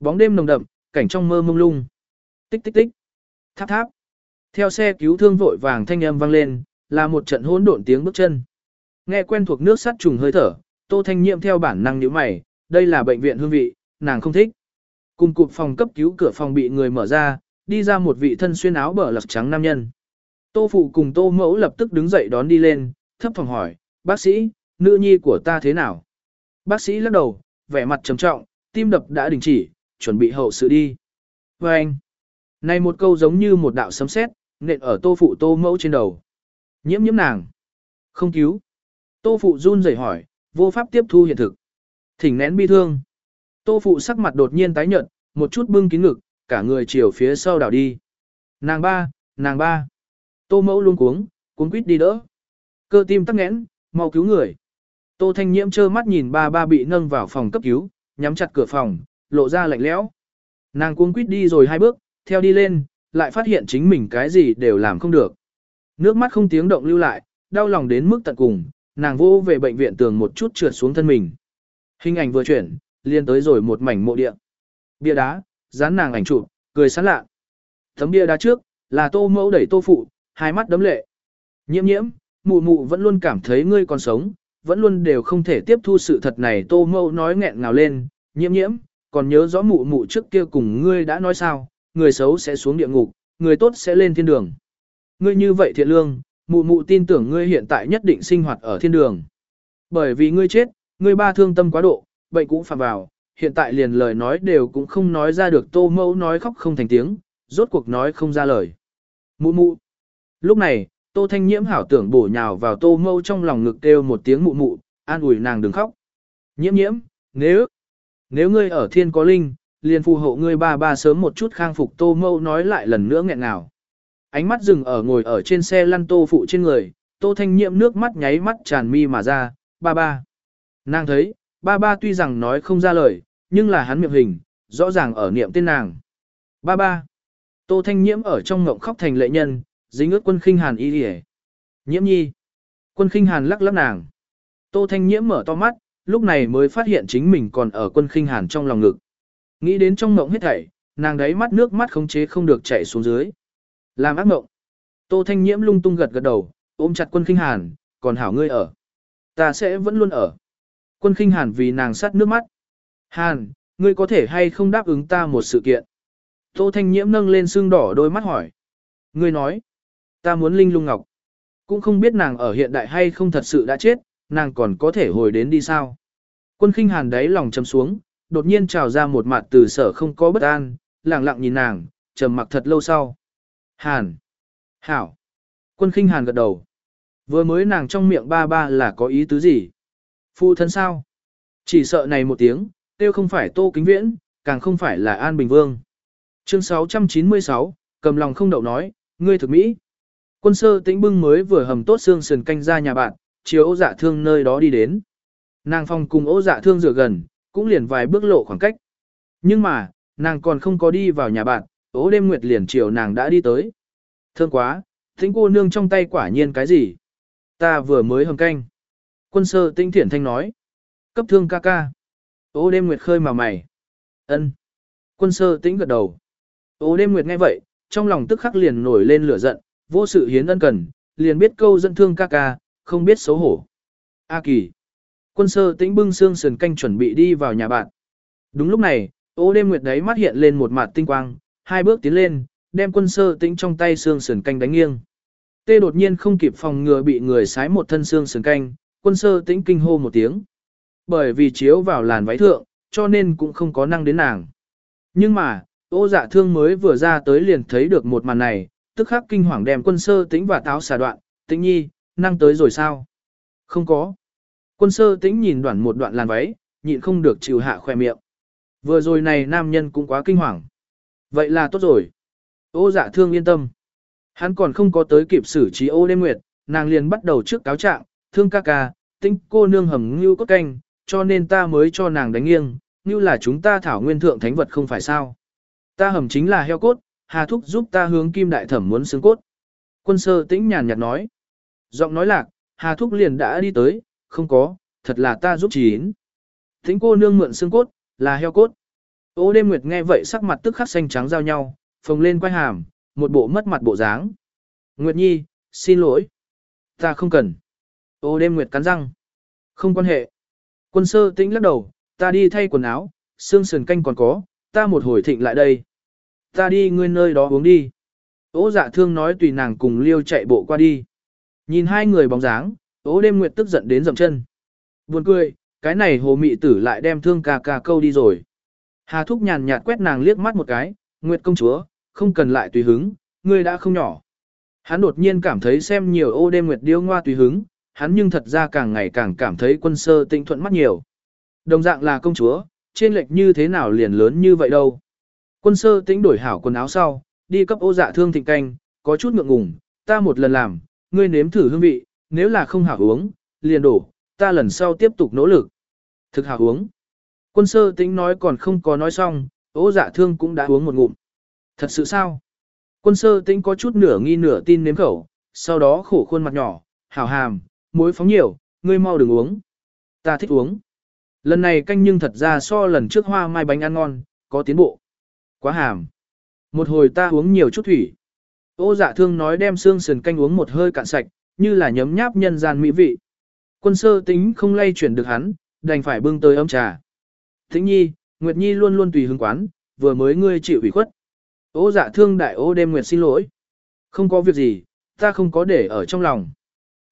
Bóng đêm nồng đậm, cảnh trong mơ mông lung. Tích tích tích. Tháp tháp. Theo xe cứu thương vội vàng thanh âm vang lên, là một trận hỗn độn tiếng bước chân. Nghe quen thuộc nước sát trùng hơi thở, Tô Thanh Nhiệm theo bản năng nhíu mày, đây là bệnh viện hương vị, nàng không thích. Cùng cục phòng cấp cứu cửa phòng bị người mở ra, đi ra một vị thân xuyên áo bờ lật trắng nam nhân. Tô phụ cùng tô mẫu lập tức đứng dậy đón đi lên, thấp phòng hỏi, bác sĩ, nữ nhi của ta thế nào? Bác sĩ lắc đầu, vẻ mặt trầm trọng, tim đập đã đình chỉ, chuẩn bị hậu sự đi. Và anh, này một câu giống như một đạo sấm sét, nện ở tô phụ tô mẫu trên đầu. Nhiễm nhiễm nàng. Không cứu. Tô phụ run rẩy hỏi, vô pháp tiếp thu hiện thực. Thỉnh nén bi thương. Tô phụ sắc mặt đột nhiên tái nhợt, một chút bưng kín ngực, cả người chiều phía sau đảo đi. Nàng ba, nàng ba. Tô mẫu luôn cuống, cuống quýt đi đỡ. Cơ tim tắc nghẽn, mau cứu người. Tô thanh nhiễm trơ mắt nhìn ba ba bị nâng vào phòng cấp cứu, nhắm chặt cửa phòng, lộ ra lạnh lẽo. Nàng cuống quýt đi rồi hai bước, theo đi lên, lại phát hiện chính mình cái gì đều làm không được. Nước mắt không tiếng động lưu lại, đau lòng đến mức tận cùng, nàng vô về bệnh viện tường một chút trượt xuống thân mình. Hình ảnh vừa chuyển, liên tới rồi một mảnh mộ địa. Bia đá, dán nàng ảnh chụp, cười sán lạ. Tấm bia đá trước, là tô mẫu đẩy tô phụ, hai mắt đấm lệ. Nhiễm nhiễm, mụ mụ vẫn luôn cảm thấy ngươi còn sống, vẫn luôn đều không thể tiếp thu sự thật này tô mẫu nói nghẹn ngào lên. Nhiễm nhiễm, còn nhớ rõ mụ mụ trước kia cùng ngươi đã nói sao, người xấu sẽ xuống địa ngục, người tốt sẽ lên thiên đường. Ngươi như vậy thiện lương, mụ mụ tin tưởng ngươi hiện tại nhất định sinh hoạt ở thiên đường. Bởi vì ngươi chết, ngươi ba thương tâm quá độ, bệnh cũng phạm vào, hiện tại liền lời nói đều cũng không nói ra được tô mẫu nói khóc không thành tiếng, rốt cuộc nói không ra lời. Mụ mụ. Lúc này, tô thanh nhiễm hảo tưởng bổ nhào vào tô mẫu trong lòng ngực kêu một tiếng mụ mụ, an ủi nàng đừng khóc. Nhiễm nhiễm, nếu, nếu ngươi ở thiên có linh, liền phù hộ ngươi ba ba sớm một chút khang phục tô mẫu nói lại lần nữa nghẹn nào. Ánh mắt dừng ở ngồi ở trên xe lăn tô phụ trên người, tô thanh nhiễm nước mắt nháy mắt tràn mi mà ra, ba ba. Nàng thấy, ba ba tuy rằng nói không ra lời, nhưng là hắn miệng hình, rõ ràng ở niệm tên nàng. Ba ba. Tô Thanh Nhiễm ở trong ngộng khóc thành lệ nhân, dính ướt quân khinh hàn y đi Nhiễm nhi. Quân khinh hàn lắc lắc nàng. Tô Thanh Nhiễm mở to mắt, lúc này mới phát hiện chính mình còn ở quân khinh hàn trong lòng ngực. Nghĩ đến trong ngộng hết thảy, nàng đấy mắt nước mắt không chế không được chảy xuống dưới. Làm ác mộng. Tô Thanh Nhiễm lung tung gật gật đầu, ôm chặt quân khinh hàn, còn hảo ngươi ở. Ta sẽ vẫn luôn ở. Quân khinh hàn vì nàng sắt nước mắt. Hàn, ngươi có thể hay không đáp ứng ta một sự kiện? Tô Thanh Nhiễm nâng lên xương đỏ đôi mắt hỏi. Ngươi nói, ta muốn Linh Lung Ngọc. Cũng không biết nàng ở hiện đại hay không thật sự đã chết, nàng còn có thể hồi đến đi sao. Quân khinh hàn đáy lòng chấm xuống, đột nhiên trào ra một mặt từ sở không có bất an, lặng lặng nhìn nàng, trầm mặc thật lâu sau. Hàn. Hảo. Quân khinh hàn gật đầu. Vừa mới nàng trong miệng ba ba là có ý tứ gì? Phụ thân sao? Chỉ sợ này một tiếng, tiêu không phải Tô Kính Viễn, càng không phải là An Bình Vương. Chương 696, cầm lòng không đậu nói, ngươi thực mỹ. Quân sơ tĩnh bưng mới vừa hầm tốt xương sườn canh ra nhà bạn, chiếu ô dạ thương nơi đó đi đến. Nàng phòng cùng ô dạ thương rửa gần, cũng liền vài bước lộ khoảng cách. Nhưng mà, nàng còn không có đi vào nhà bạn, ố đêm nguyệt liền chiều nàng đã đi tới. Thương quá, thính cô nương trong tay quả nhiên cái gì? Ta vừa mới hầm canh. Quân sơ tinh thiển thanh nói. Cấp thương ca ca. Ô đêm nguyệt khơi mà mày. ân. Quân sơ tĩnh gật đầu. Ô đêm nguyệt nghe vậy, trong lòng tức khắc liền nổi lên lửa giận, vô sự hiến ân cần, liền biết câu dẫn thương ca ca, không biết xấu hổ. A kỳ. Quân sơ tĩnh bưng xương sườn canh chuẩn bị đi vào nhà bạn. Đúng lúc này, ô đêm nguyệt đấy mắt hiện lên một mặt tinh quang, hai bước tiến lên, đem quân sơ tĩnh trong tay xương sườn canh đánh nghiêng. Tê đột nhiên không kịp phòng ngừa bị người sái một thân xương sườn canh, quân sơ tĩnh kinh hô một tiếng. Bởi vì chiếu vào làn váy thượng, cho nên cũng không có năng đến nàng. Nhưng mà, ô dạ thương mới vừa ra tới liền thấy được một màn này, tức khắc kinh hoàng đem quân sơ tĩnh và táo xà đoạn, tĩnh nhi, năng tới rồi sao? Không có. Quân sơ tĩnh nhìn đoạn một đoạn làn váy, nhịn không được chịu hạ khoe miệng. Vừa rồi này nam nhân cũng quá kinh hoàng. Vậy là tốt rồi. Ô dạ thương yên tâm. Hắn còn không có tới kịp xử trí ô đêm nguyệt, nàng liền bắt đầu trước cáo trạng, thương ca ca, tinh cô nương hầm ngưu cốt canh, cho nên ta mới cho nàng đánh nghiêng, như là chúng ta thảo nguyên thượng thánh vật không phải sao. Ta hầm chính là heo cốt, hà thúc giúp ta hướng kim đại thẩm muốn xương cốt. Quân sơ tĩnh nhàn nhạt nói. Giọng nói lạc, hà thúc liền đã đi tới, không có, thật là ta giúp chín. Thính cô nương mượn xương cốt, là heo cốt. Ô đêm nguyệt nghe vậy sắc mặt tức khắc xanh trắng giao nhau, phồng lên quay hàm, một bộ mất mặt bộ dáng. Nguyệt nhi, xin lỗi. Ta không cần. Ô đêm nguyệt cắn răng. Không quan hệ. Quân sơ tĩnh lắc đầu, ta đi thay quần áo, xương sườn canh còn có, ta một hồi thịnh lại đây. Ta đi ngươi nơi đó uống đi. Ô dạ thương nói tùy nàng cùng liêu chạy bộ qua đi. Nhìn hai người bóng dáng, ố đêm nguyệt tức giận đến dậm chân. Buồn cười, cái này hồ mị tử lại đem thương ca ca câu đi rồi. Hà thúc nhàn nhạt quét nàng liếc mắt một cái, nguyệt công chúa, không cần lại tùy hứng, ngươi đã không nhỏ. Hắn đột nhiên cảm thấy xem nhiều ô đêm nguyệt điêu ngoa tùy hứng, hắn nhưng thật ra càng ngày càng cảm thấy quân sơ tinh thuận mắt nhiều. Đồng dạng là công chúa, trên lệch như thế nào liền lớn như vậy đâu. Quân sơ tĩnh đổi hảo quần áo sau, đi cấp ô dạ thương thịnh canh, có chút ngượng ngùng, ta một lần làm, ngươi nếm thử hương vị, nếu là không hảo uống, liền đổ, ta lần sau tiếp tục nỗ lực. Thực hảo uống. Quân sơ tính nói còn không có nói xong, ô dạ thương cũng đã uống một ngụm. Thật sự sao? Quân sơ tính có chút nửa nghi nửa tin nếm khẩu, sau đó khổ khuôn mặt nhỏ, hảo hàm, muối phóng nhiều, ngươi mau đừng uống. Ta thích uống. Lần này canh nhưng thật ra so lần trước hoa mai bánh ăn ngon, có tiến bộ. Quá hàm. Một hồi ta uống nhiều chút thủy. Ô dạ thương nói đem xương sườn canh uống một hơi cạn sạch, như là nhấm nháp nhân gian mỹ vị. Quân sơ tính không lay chuyển được hắn, đành phải bưng tới ấm trà. Thính nhi, Nguyệt Nhi luôn luôn tùy hứng quán, vừa mới ngươi chịu ủy khuất. Ô dạ thương đại ô đêm Nguyệt xin lỗi. Không có việc gì, ta không có để ở trong lòng.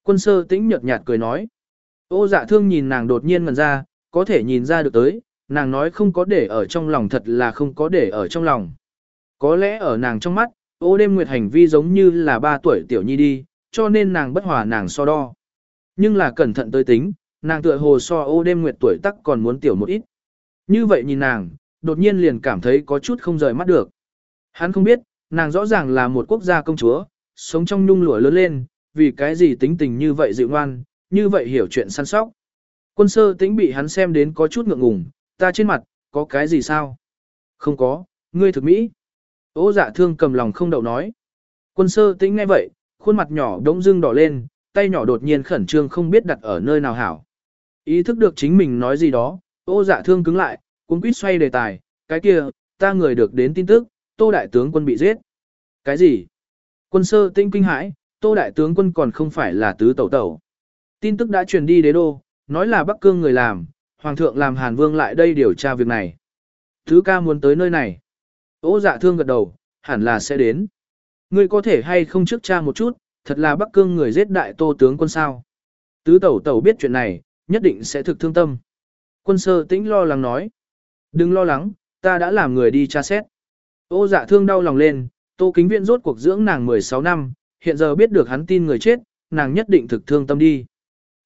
Quân sơ tĩnh nhợt nhạt cười nói. Ô dạ thương nhìn nàng đột nhiên ngần ra, có thể nhìn ra được tới, nàng nói không có để ở trong lòng thật là không có để ở trong lòng. Có lẽ ở nàng trong mắt, ô đêm nguyệt hành vi giống như là ba tuổi tiểu nhi đi, cho nên nàng bất hòa nàng so đo. Nhưng là cẩn thận tới tính, nàng tựa hồ so ô đêm nguyệt tuổi tắc còn muốn tiểu một ít. Như vậy nhìn nàng, đột nhiên liền cảm thấy có chút không rời mắt được. Hắn không biết, nàng rõ ràng là một quốc gia công chúa, sống trong nhung lụa lớn lên, vì cái gì tính tình như vậy dịu ngoan, như vậy hiểu chuyện săn sóc. Quân sơ tĩnh bị hắn xem đến có chút ngượng ngùng, ta trên mặt, có cái gì sao? Không có, ngươi thực mỹ. Ô dạ thương cầm lòng không đậu nói. Quân sơ tĩnh ngay vậy, khuôn mặt nhỏ đống dưng đỏ lên, tay nhỏ đột nhiên khẩn trương không biết đặt ở nơi nào hảo. Ý thức được chính mình nói gì đó, ô dạ thương cứng lại, cuốn quýt xoay đề tài, cái kia, ta người được đến tin tức, tô đại tướng quân bị giết. Cái gì? Quân sơ tinh kinh hãi, tô đại tướng quân còn không phải là tứ tẩu tẩu. Tin tức đã truyền đi đế đô, nói là Bắc Cương người làm, Hoàng thượng làm Hàn Vương lại đây điều tra việc này. Thứ ca muốn tới nơi này. Ô dạ thương gật đầu, hẳn là sẽ đến. Ngươi có thể hay không trước cha một chút, thật là Bắc Cương người giết đại tô tướng quân sao. Tứ tẩu tẩu biết chuyện này, nhất định sẽ thực thương tâm. Quân sơ tĩnh lo lắng nói. Đừng lo lắng, ta đã làm người đi tra xét. Ô dạ thương đau lòng lên, tô kính viện rốt cuộc dưỡng nàng 16 năm, hiện giờ biết được hắn tin người chết, nàng nhất định thực thương tâm đi.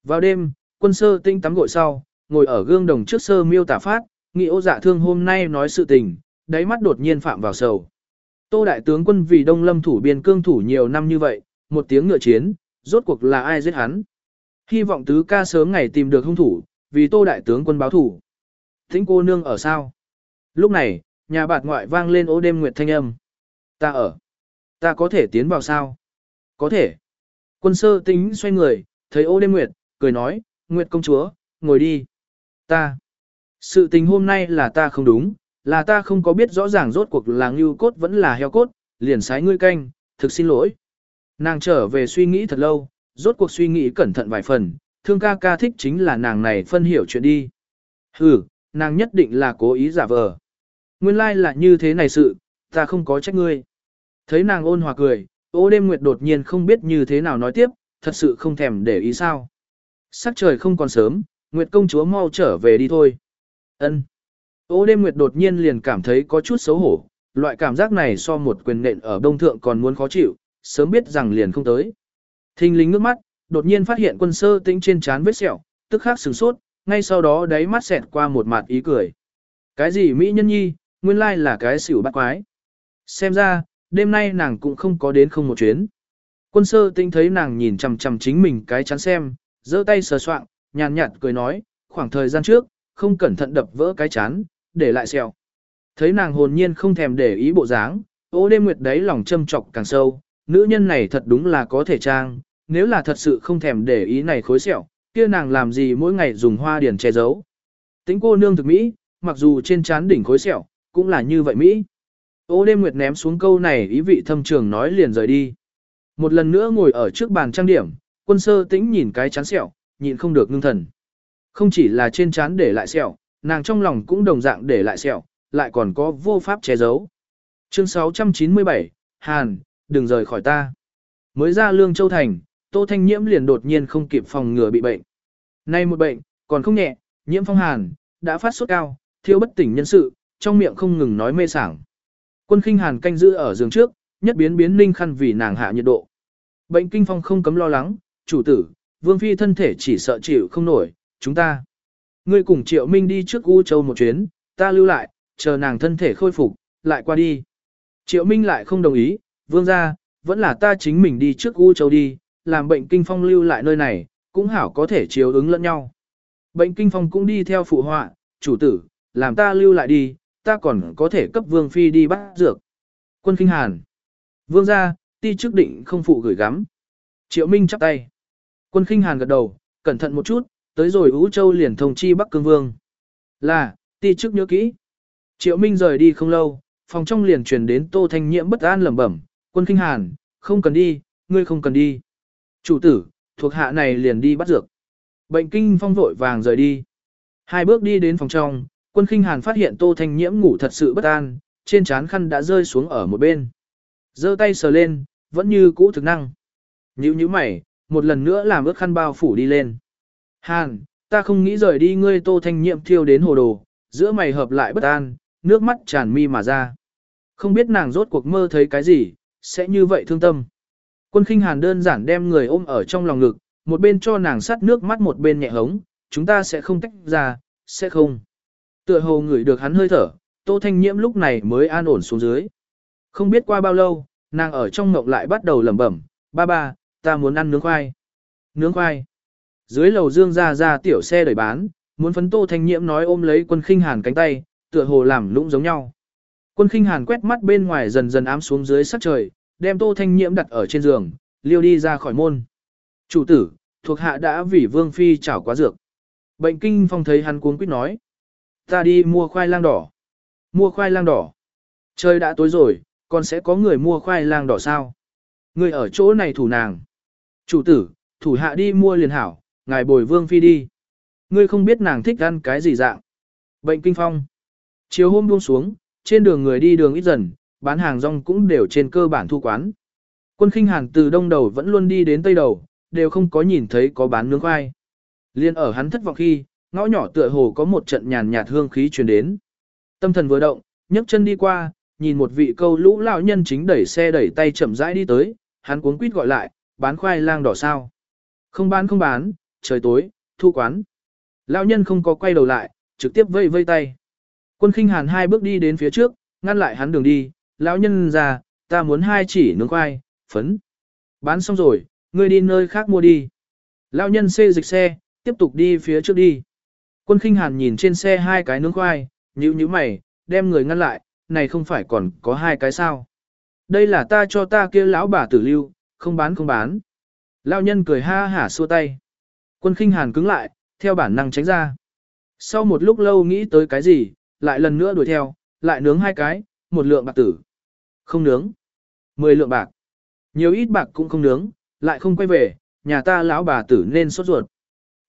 Vào đêm, quân sơ tinh tắm gội sau, ngồi ở gương đồng trước sơ miêu tả phát, nghĩ ô dạ thương hôm nay nói sự tình, đáy mắt đột nhiên phạm vào sầu. Tô đại tướng quân vì đông lâm thủ biên cương thủ nhiều năm như vậy, một tiếng ngựa chiến, rốt cuộc là ai giết hắn. Hy vọng tứ ca sớm ngày tìm được hung thủ, vì tô đại tướng quân báo thủ. Thính cô nương ở sao? Lúc này, nhà bạt ngoại vang lên ô đêm nguyệt thanh âm. Ta ở. Ta có thể tiến vào sao? Có thể. Quân sơ tính xoay người, thấy ô đêm nguyệt, cười nói, nguyệt công chúa, ngồi đi. Ta. Sự tình hôm nay là ta không đúng, là ta không có biết rõ ràng rốt cuộc là ngưu cốt vẫn là heo cốt, liền sái ngươi canh, thực xin lỗi. Nàng trở về suy nghĩ thật lâu, rốt cuộc suy nghĩ cẩn thận vài phần, thương ca ca thích chính là nàng này phân hiểu chuyện đi. Ừ, nàng nhất định là cố ý giả vờ. Nguyên lai like là như thế này sự, ta không có trách ngươi. Thấy nàng ôn hòa cười, ô đêm nguyệt đột nhiên không biết như thế nào nói tiếp, thật sự không thèm để ý sao. Sắc trời không còn sớm, Nguyệt công chúa mau trở về đi thôi. Ân. Ô đêm Nguyệt đột nhiên liền cảm thấy có chút xấu hổ, loại cảm giác này so một quyền nện ở đông thượng còn muốn khó chịu, sớm biết rằng liền không tới. Thinh lính ngước mắt, đột nhiên phát hiện quân sơ tĩnh trên trán vết sẹo, tức khắc sửng sốt, ngay sau đó đáy mắt xẹt qua một mặt ý cười. Cái gì Mỹ nhân nhi, nguyên lai là cái xỉu bắt quái. Xem ra, đêm nay nàng cũng không có đến không một chuyến. Quân sơ tĩnh thấy nàng nhìn chằm chằm chính mình cái chán xem, giơ tay sờ soạng, nhàn nhạt cười nói, khoảng thời gian trước, không cẩn thận đập vỡ cái chán, để lại sẹo. Thấy nàng hồn nhiên không thèm để ý bộ dáng, ô đêm nguyệt đấy lòng châm trọc càng sâu, nữ nhân này thật đúng là có thể trang, nếu là thật sự không thèm để ý này khối sẹo, kia nàng làm gì mỗi ngày dùng hoa điển che giấu. Tính cô nương thực mỹ, mặc dù trên trán đỉnh khối sẹo, cũng là như vậy mỹ. Ô đêm nguyệt ném xuống câu này ý vị thâm trường nói liền rời đi. Một lần nữa ngồi ở trước bàn trang điểm, quân sơ tĩnh nhìn cái chán sẹo, nhìn không được ngưng thần. Không chỉ là trên chán để lại sẹo, nàng trong lòng cũng đồng dạng để lại sẹo, lại còn có vô pháp che giấu. Chương 697, Hàn, đừng rời khỏi ta. Mới ra Lương Châu Thành, Tô Thanh Nhiễm liền đột nhiên không kịp phòng ngừa bị bệnh. Nay một bệnh, còn không nhẹ, nhiễm phong hàn, đã phát sốt cao, thiếu bất tỉnh nhân sự, trong miệng không ngừng nói mê sảng. Quân khinh hàn canh giữ ở giường trước, nhất biến biến ninh khăn vì nàng hạ nhiệt độ. Bệnh kinh phong không cấm lo lắng, chủ tử, vương phi thân thể chỉ sợ chịu không nổi, chúng ta. Ngươi cùng triệu minh đi trước U Châu một chuyến, ta lưu lại, chờ nàng thân thể khôi phục, lại qua đi. Triệu minh lại không đồng ý, vương ra, vẫn là ta chính mình đi trước U Châu đi, làm bệnh kinh phong lưu lại nơi này, cũng hảo có thể chiếu ứng lẫn nhau. Bệnh kinh phong cũng đi theo phụ họa, chủ tử, làm ta lưu lại đi, ta còn có thể cấp vương phi đi bắt dược. Quân kinh hàn. Vương ra, ti trước định không phụ gửi gắm. Triệu Minh chắp tay. Quân khinh hàn gật đầu, cẩn thận một chút, tới rồi Ú Châu liền thông chi Bắc Cương Vương. Là, ti chức nhớ kỹ. Triệu Minh rời đi không lâu, phòng trong liền truyền đến Tô Thanh Nhiễm bất an lẩm bẩm, quân khinh hàn, không cần đi, ngươi không cần đi. Chủ tử, thuộc hạ này liền đi bắt dược. Bệnh kinh phong vội vàng rời đi. Hai bước đi đến phòng trong, quân khinh hàn phát hiện Tô Thanh Nhiễm ngủ thật sự bất an, trên trán khăn đã rơi xuống ở một bên. giơ tay sờ lên, vẫn như cũ thực năng. Nhữ như mày, một lần nữa làm ước khăn bao phủ đi lên. Hàn, ta không nghĩ rời đi ngươi tô thanh nhiệm thiêu đến hồ đồ, giữa mày hợp lại bất an, nước mắt tràn mi mà ra. Không biết nàng rốt cuộc mơ thấy cái gì, sẽ như vậy thương tâm. Quân khinh hàn đơn giản đem người ôm ở trong lòng ngực, một bên cho nàng sắt nước mắt một bên nhẹ hống, chúng ta sẽ không tách ra, sẽ không. Tựa hồ ngửi được hắn hơi thở, tô thanh nhiễm lúc này mới an ổn xuống dưới. Không biết qua bao lâu, nàng ở trong ngộng lại bắt đầu lẩm bẩm, ba ba, ta muốn ăn nướng khoai. Nướng khoai. Dưới lầu dương ra ra tiểu xe đẩy bán, muốn phấn tô thanh nhiễm nói ôm lấy quân khinh hàn cánh tay, tựa hồ làm lũng giống nhau. Quân khinh hàn quét mắt bên ngoài dần dần ám xuống dưới sắc trời, đem tô thanh nhiễm đặt ở trên giường, liêu đi ra khỏi môn. Chủ tử, thuộc hạ đã vì vương phi chảo quá dược. Bệnh kinh phong thấy hắn cuống quýt nói. Ta đi mua khoai lang đỏ. Mua khoai lang đỏ. Trời đã tối rồi, còn sẽ có người mua khoai lang đỏ sao? Người ở chỗ này thủ nàng. Chủ tử, thủ hạ đi mua liền hảo, ngài bồi vương phi đi. Ngươi không biết nàng thích ăn cái gì dạng. Bệnh kinh phong. Chiều hôm buông xuống, trên đường người đi đường ít dần, bán hàng rong cũng đều trên cơ bản thu quán. Quân khinh hàn từ đông đầu vẫn luôn đi đến tây đầu, đều không có nhìn thấy có bán nướng khoai. Liên ở hắn thất vọng khi, ngõ nhỏ tựa hồ có một trận nhàn nhạt hương khí truyền đến. Tâm thần vừa động, nhấc chân đi qua, nhìn một vị câu lũ lão nhân chính đẩy xe đẩy tay chậm rãi đi tới, hắn cuống quýt gọi lại, bán khoai lang đỏ sao. Không bán không bán, trời tối, thu quán. Lão nhân không có quay đầu lại, trực tiếp vây vây tay. Quân khinh hàn hai bước đi đến phía trước, ngăn lại hắn đường đi, lão nhân ra, ta muốn hai chỉ nướng khoai, phấn. Bán xong rồi, ngươi đi nơi khác mua đi. Lão nhân xê dịch xe, tiếp tục đi phía trước đi. Quân khinh hàn nhìn trên xe hai cái nướng khoai, nhíu nhíu mày, đem người ngăn lại, này không phải còn có hai cái sao. Đây là ta cho ta kia lão bà tử lưu, không bán không bán. Lão nhân cười ha hả xua tay. Quân khinh hàn cứng lại, theo bản năng tránh ra. Sau một lúc lâu nghĩ tới cái gì, lại lần nữa đuổi theo, lại nướng hai cái, một lượng bạc tử. Không nướng. Mười lượng bạc. Nhiều ít bạc cũng không nướng, lại không quay về, nhà ta lão bà tử nên sốt ruột.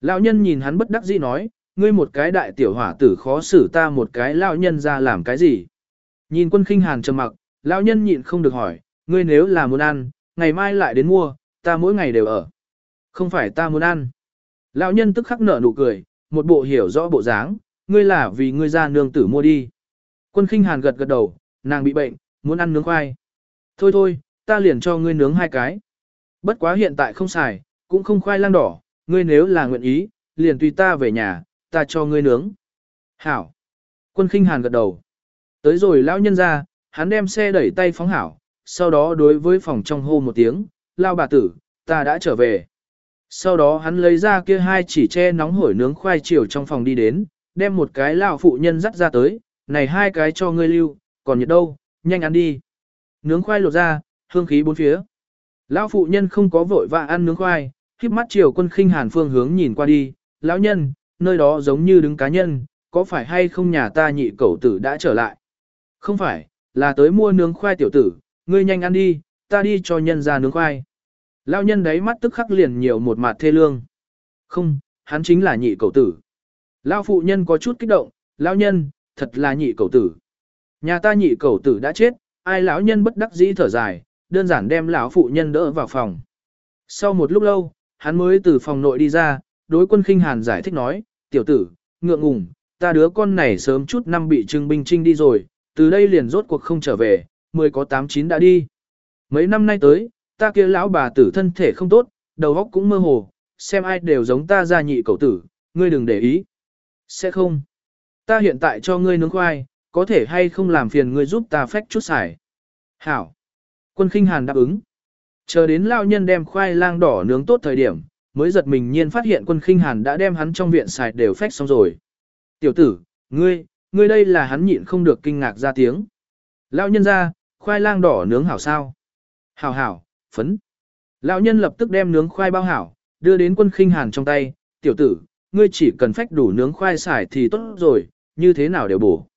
Lão nhân nhìn hắn bất đắc dĩ nói, ngươi một cái đại tiểu hỏa tử khó xử ta một cái lão nhân ra làm cái gì. Nhìn quân khinh hàn trầm mặc, lão nhân nhịn không được hỏi, ngươi nếu là muốn ăn, ngày mai lại đến mua, ta mỗi ngày đều ở. Không phải ta muốn ăn. Lão nhân tức khắc nở nụ cười, một bộ hiểu rõ bộ dáng, ngươi là vì ngươi ra nương tử mua đi. Quân khinh hàn gật gật đầu, nàng bị bệnh, muốn ăn nướng khoai. Thôi thôi, ta liền cho ngươi nướng hai cái. Bất quá hiện tại không xài, cũng không khoai lang đỏ, ngươi nếu là nguyện ý, liền tùy ta về nhà, ta cho ngươi nướng. Hảo. Quân khinh hàn gật đầu. Tới rồi lão nhân ra, hắn đem xe đẩy tay phóng hảo, sau đó đối với phòng trong hô một tiếng, lao bà tử, ta đã trở về. Sau đó hắn lấy ra kia hai chỉ che nóng hổi nướng khoai chiều trong phòng đi đến, đem một cái lão phụ nhân dắt ra tới, này hai cái cho ngươi lưu, còn nhiệt đâu, nhanh ăn đi. Nướng khoai lột ra, hương khí bốn phía. Lão phụ nhân không có vội vã ăn nướng khoai, khiếp mắt chiều quân khinh hàn phương hướng nhìn qua đi, lão nhân, nơi đó giống như đứng cá nhân, có phải hay không nhà ta nhị cẩu tử đã trở lại? Không phải, là tới mua nướng khoai tiểu tử, ngươi nhanh ăn đi, ta đi cho nhân ra nướng khoai. Lão nhân đấy mắt tức khắc liền nhiều một mặt thê lương. Không, hắn chính là nhị cẩu tử. Lão phụ nhân có chút kích động, lão nhân, thật là nhị cẩu tử. Nhà ta nhị cầu tử đã chết, ai lão nhân bất đắc dĩ thở dài, đơn giản đem lão phụ nhân đỡ vào phòng. Sau một lúc lâu, hắn mới từ phòng nội đi ra, đối quân khinh hàn giải thích nói, tiểu tử, ngượng ngùng, ta đứa con này sớm chút năm bị trưng binh trinh đi rồi, từ đây liền rốt cuộc không trở về, mười có tám chín đã đi. Mấy năm nay tới, ta kia lão bà tử thân thể không tốt, đầu óc cũng mơ hồ, xem ai đều giống ta ra nhị cậu tử, ngươi đừng để ý. Sẽ không. Ta hiện tại cho ngươi nướng khoai, có thể hay không làm phiền ngươi giúp ta phách chút xài. Hảo. Quân khinh hàn đáp ứng. Chờ đến lao nhân đem khoai lang đỏ nướng tốt thời điểm, mới giật mình nhiên phát hiện quân khinh hàn đã đem hắn trong viện xài đều phách xong rồi. Tiểu tử, ngươi, ngươi đây là hắn nhịn không được kinh ngạc ra tiếng. Lão nhân ra, khoai lang đỏ nướng hảo sao? Hảo hảo, phấn. Lão nhân lập tức đem nướng khoai bao hảo, đưa đến quân khinh hàn trong tay, tiểu tử, ngươi chỉ cần phách đủ nướng khoai xài thì tốt rồi, như thế nào đều bổ.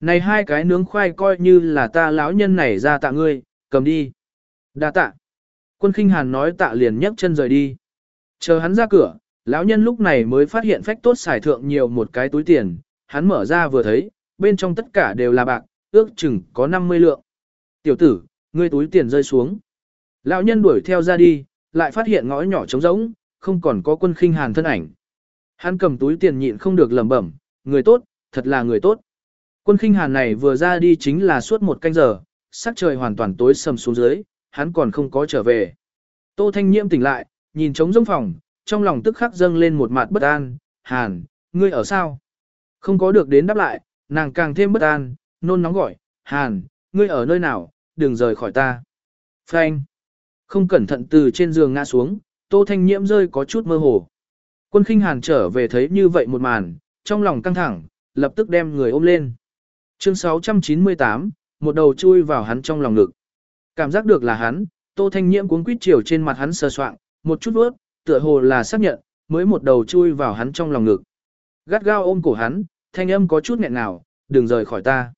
Này hai cái nướng khoai coi như là ta lão nhân này ra tạ ngươi, cầm đi. Đa tạ. Quân khinh hàn nói tạ liền nhấc chân rời đi. Chờ hắn ra cửa, lão nhân lúc này mới phát hiện phách tốt xài thượng nhiều một cái túi tiền, hắn mở ra vừa thấy, bên trong tất cả đều là bạc, ước chừng có 50 lượng. Tiểu tử, ngươi túi tiền rơi xuống. Lão nhân đuổi theo ra đi, lại phát hiện ngõ nhỏ trống rỗng, không còn có quân khinh hàn thân ảnh. Hắn cầm túi tiền nhịn không được lẩm bẩm, người tốt, thật là người tốt. Quân khinh hàn này vừa ra đi chính là suốt một canh giờ, sắc trời hoàn toàn tối sầm xuống dưới, hắn còn không có trở về. Tô Thanh Nhiễm tỉnh lại, nhìn trống rỗng phòng, trong lòng tức khắc dâng lên một mặt bất an, Hàn, ngươi ở sao? Không có được đến đáp lại, nàng càng thêm bất an, nôn nóng gọi, Hàn, ngươi ở nơi nào, đừng rời khỏi ta. Phanh. Không cẩn thận từ trên giường ngã xuống, Tô Thanh Nhiễm rơi có chút mơ hồ. Quân khinh Hàn trở về thấy như vậy một màn, trong lòng căng thẳng, lập tức đem người ôm lên. Chương 698, một đầu chui vào hắn trong lòng ngực. Cảm giác được là hắn, Tô Thanh Nhiễm cuống quýt chiều trên mặt hắn sờ soạng, một chút vớt tựa hồ là xác nhận, mới một đầu chui vào hắn trong lòng ngực. Gắt gao ôm cổ hắn, thanh âm có chút nghẹn nào, đừng rời khỏi ta.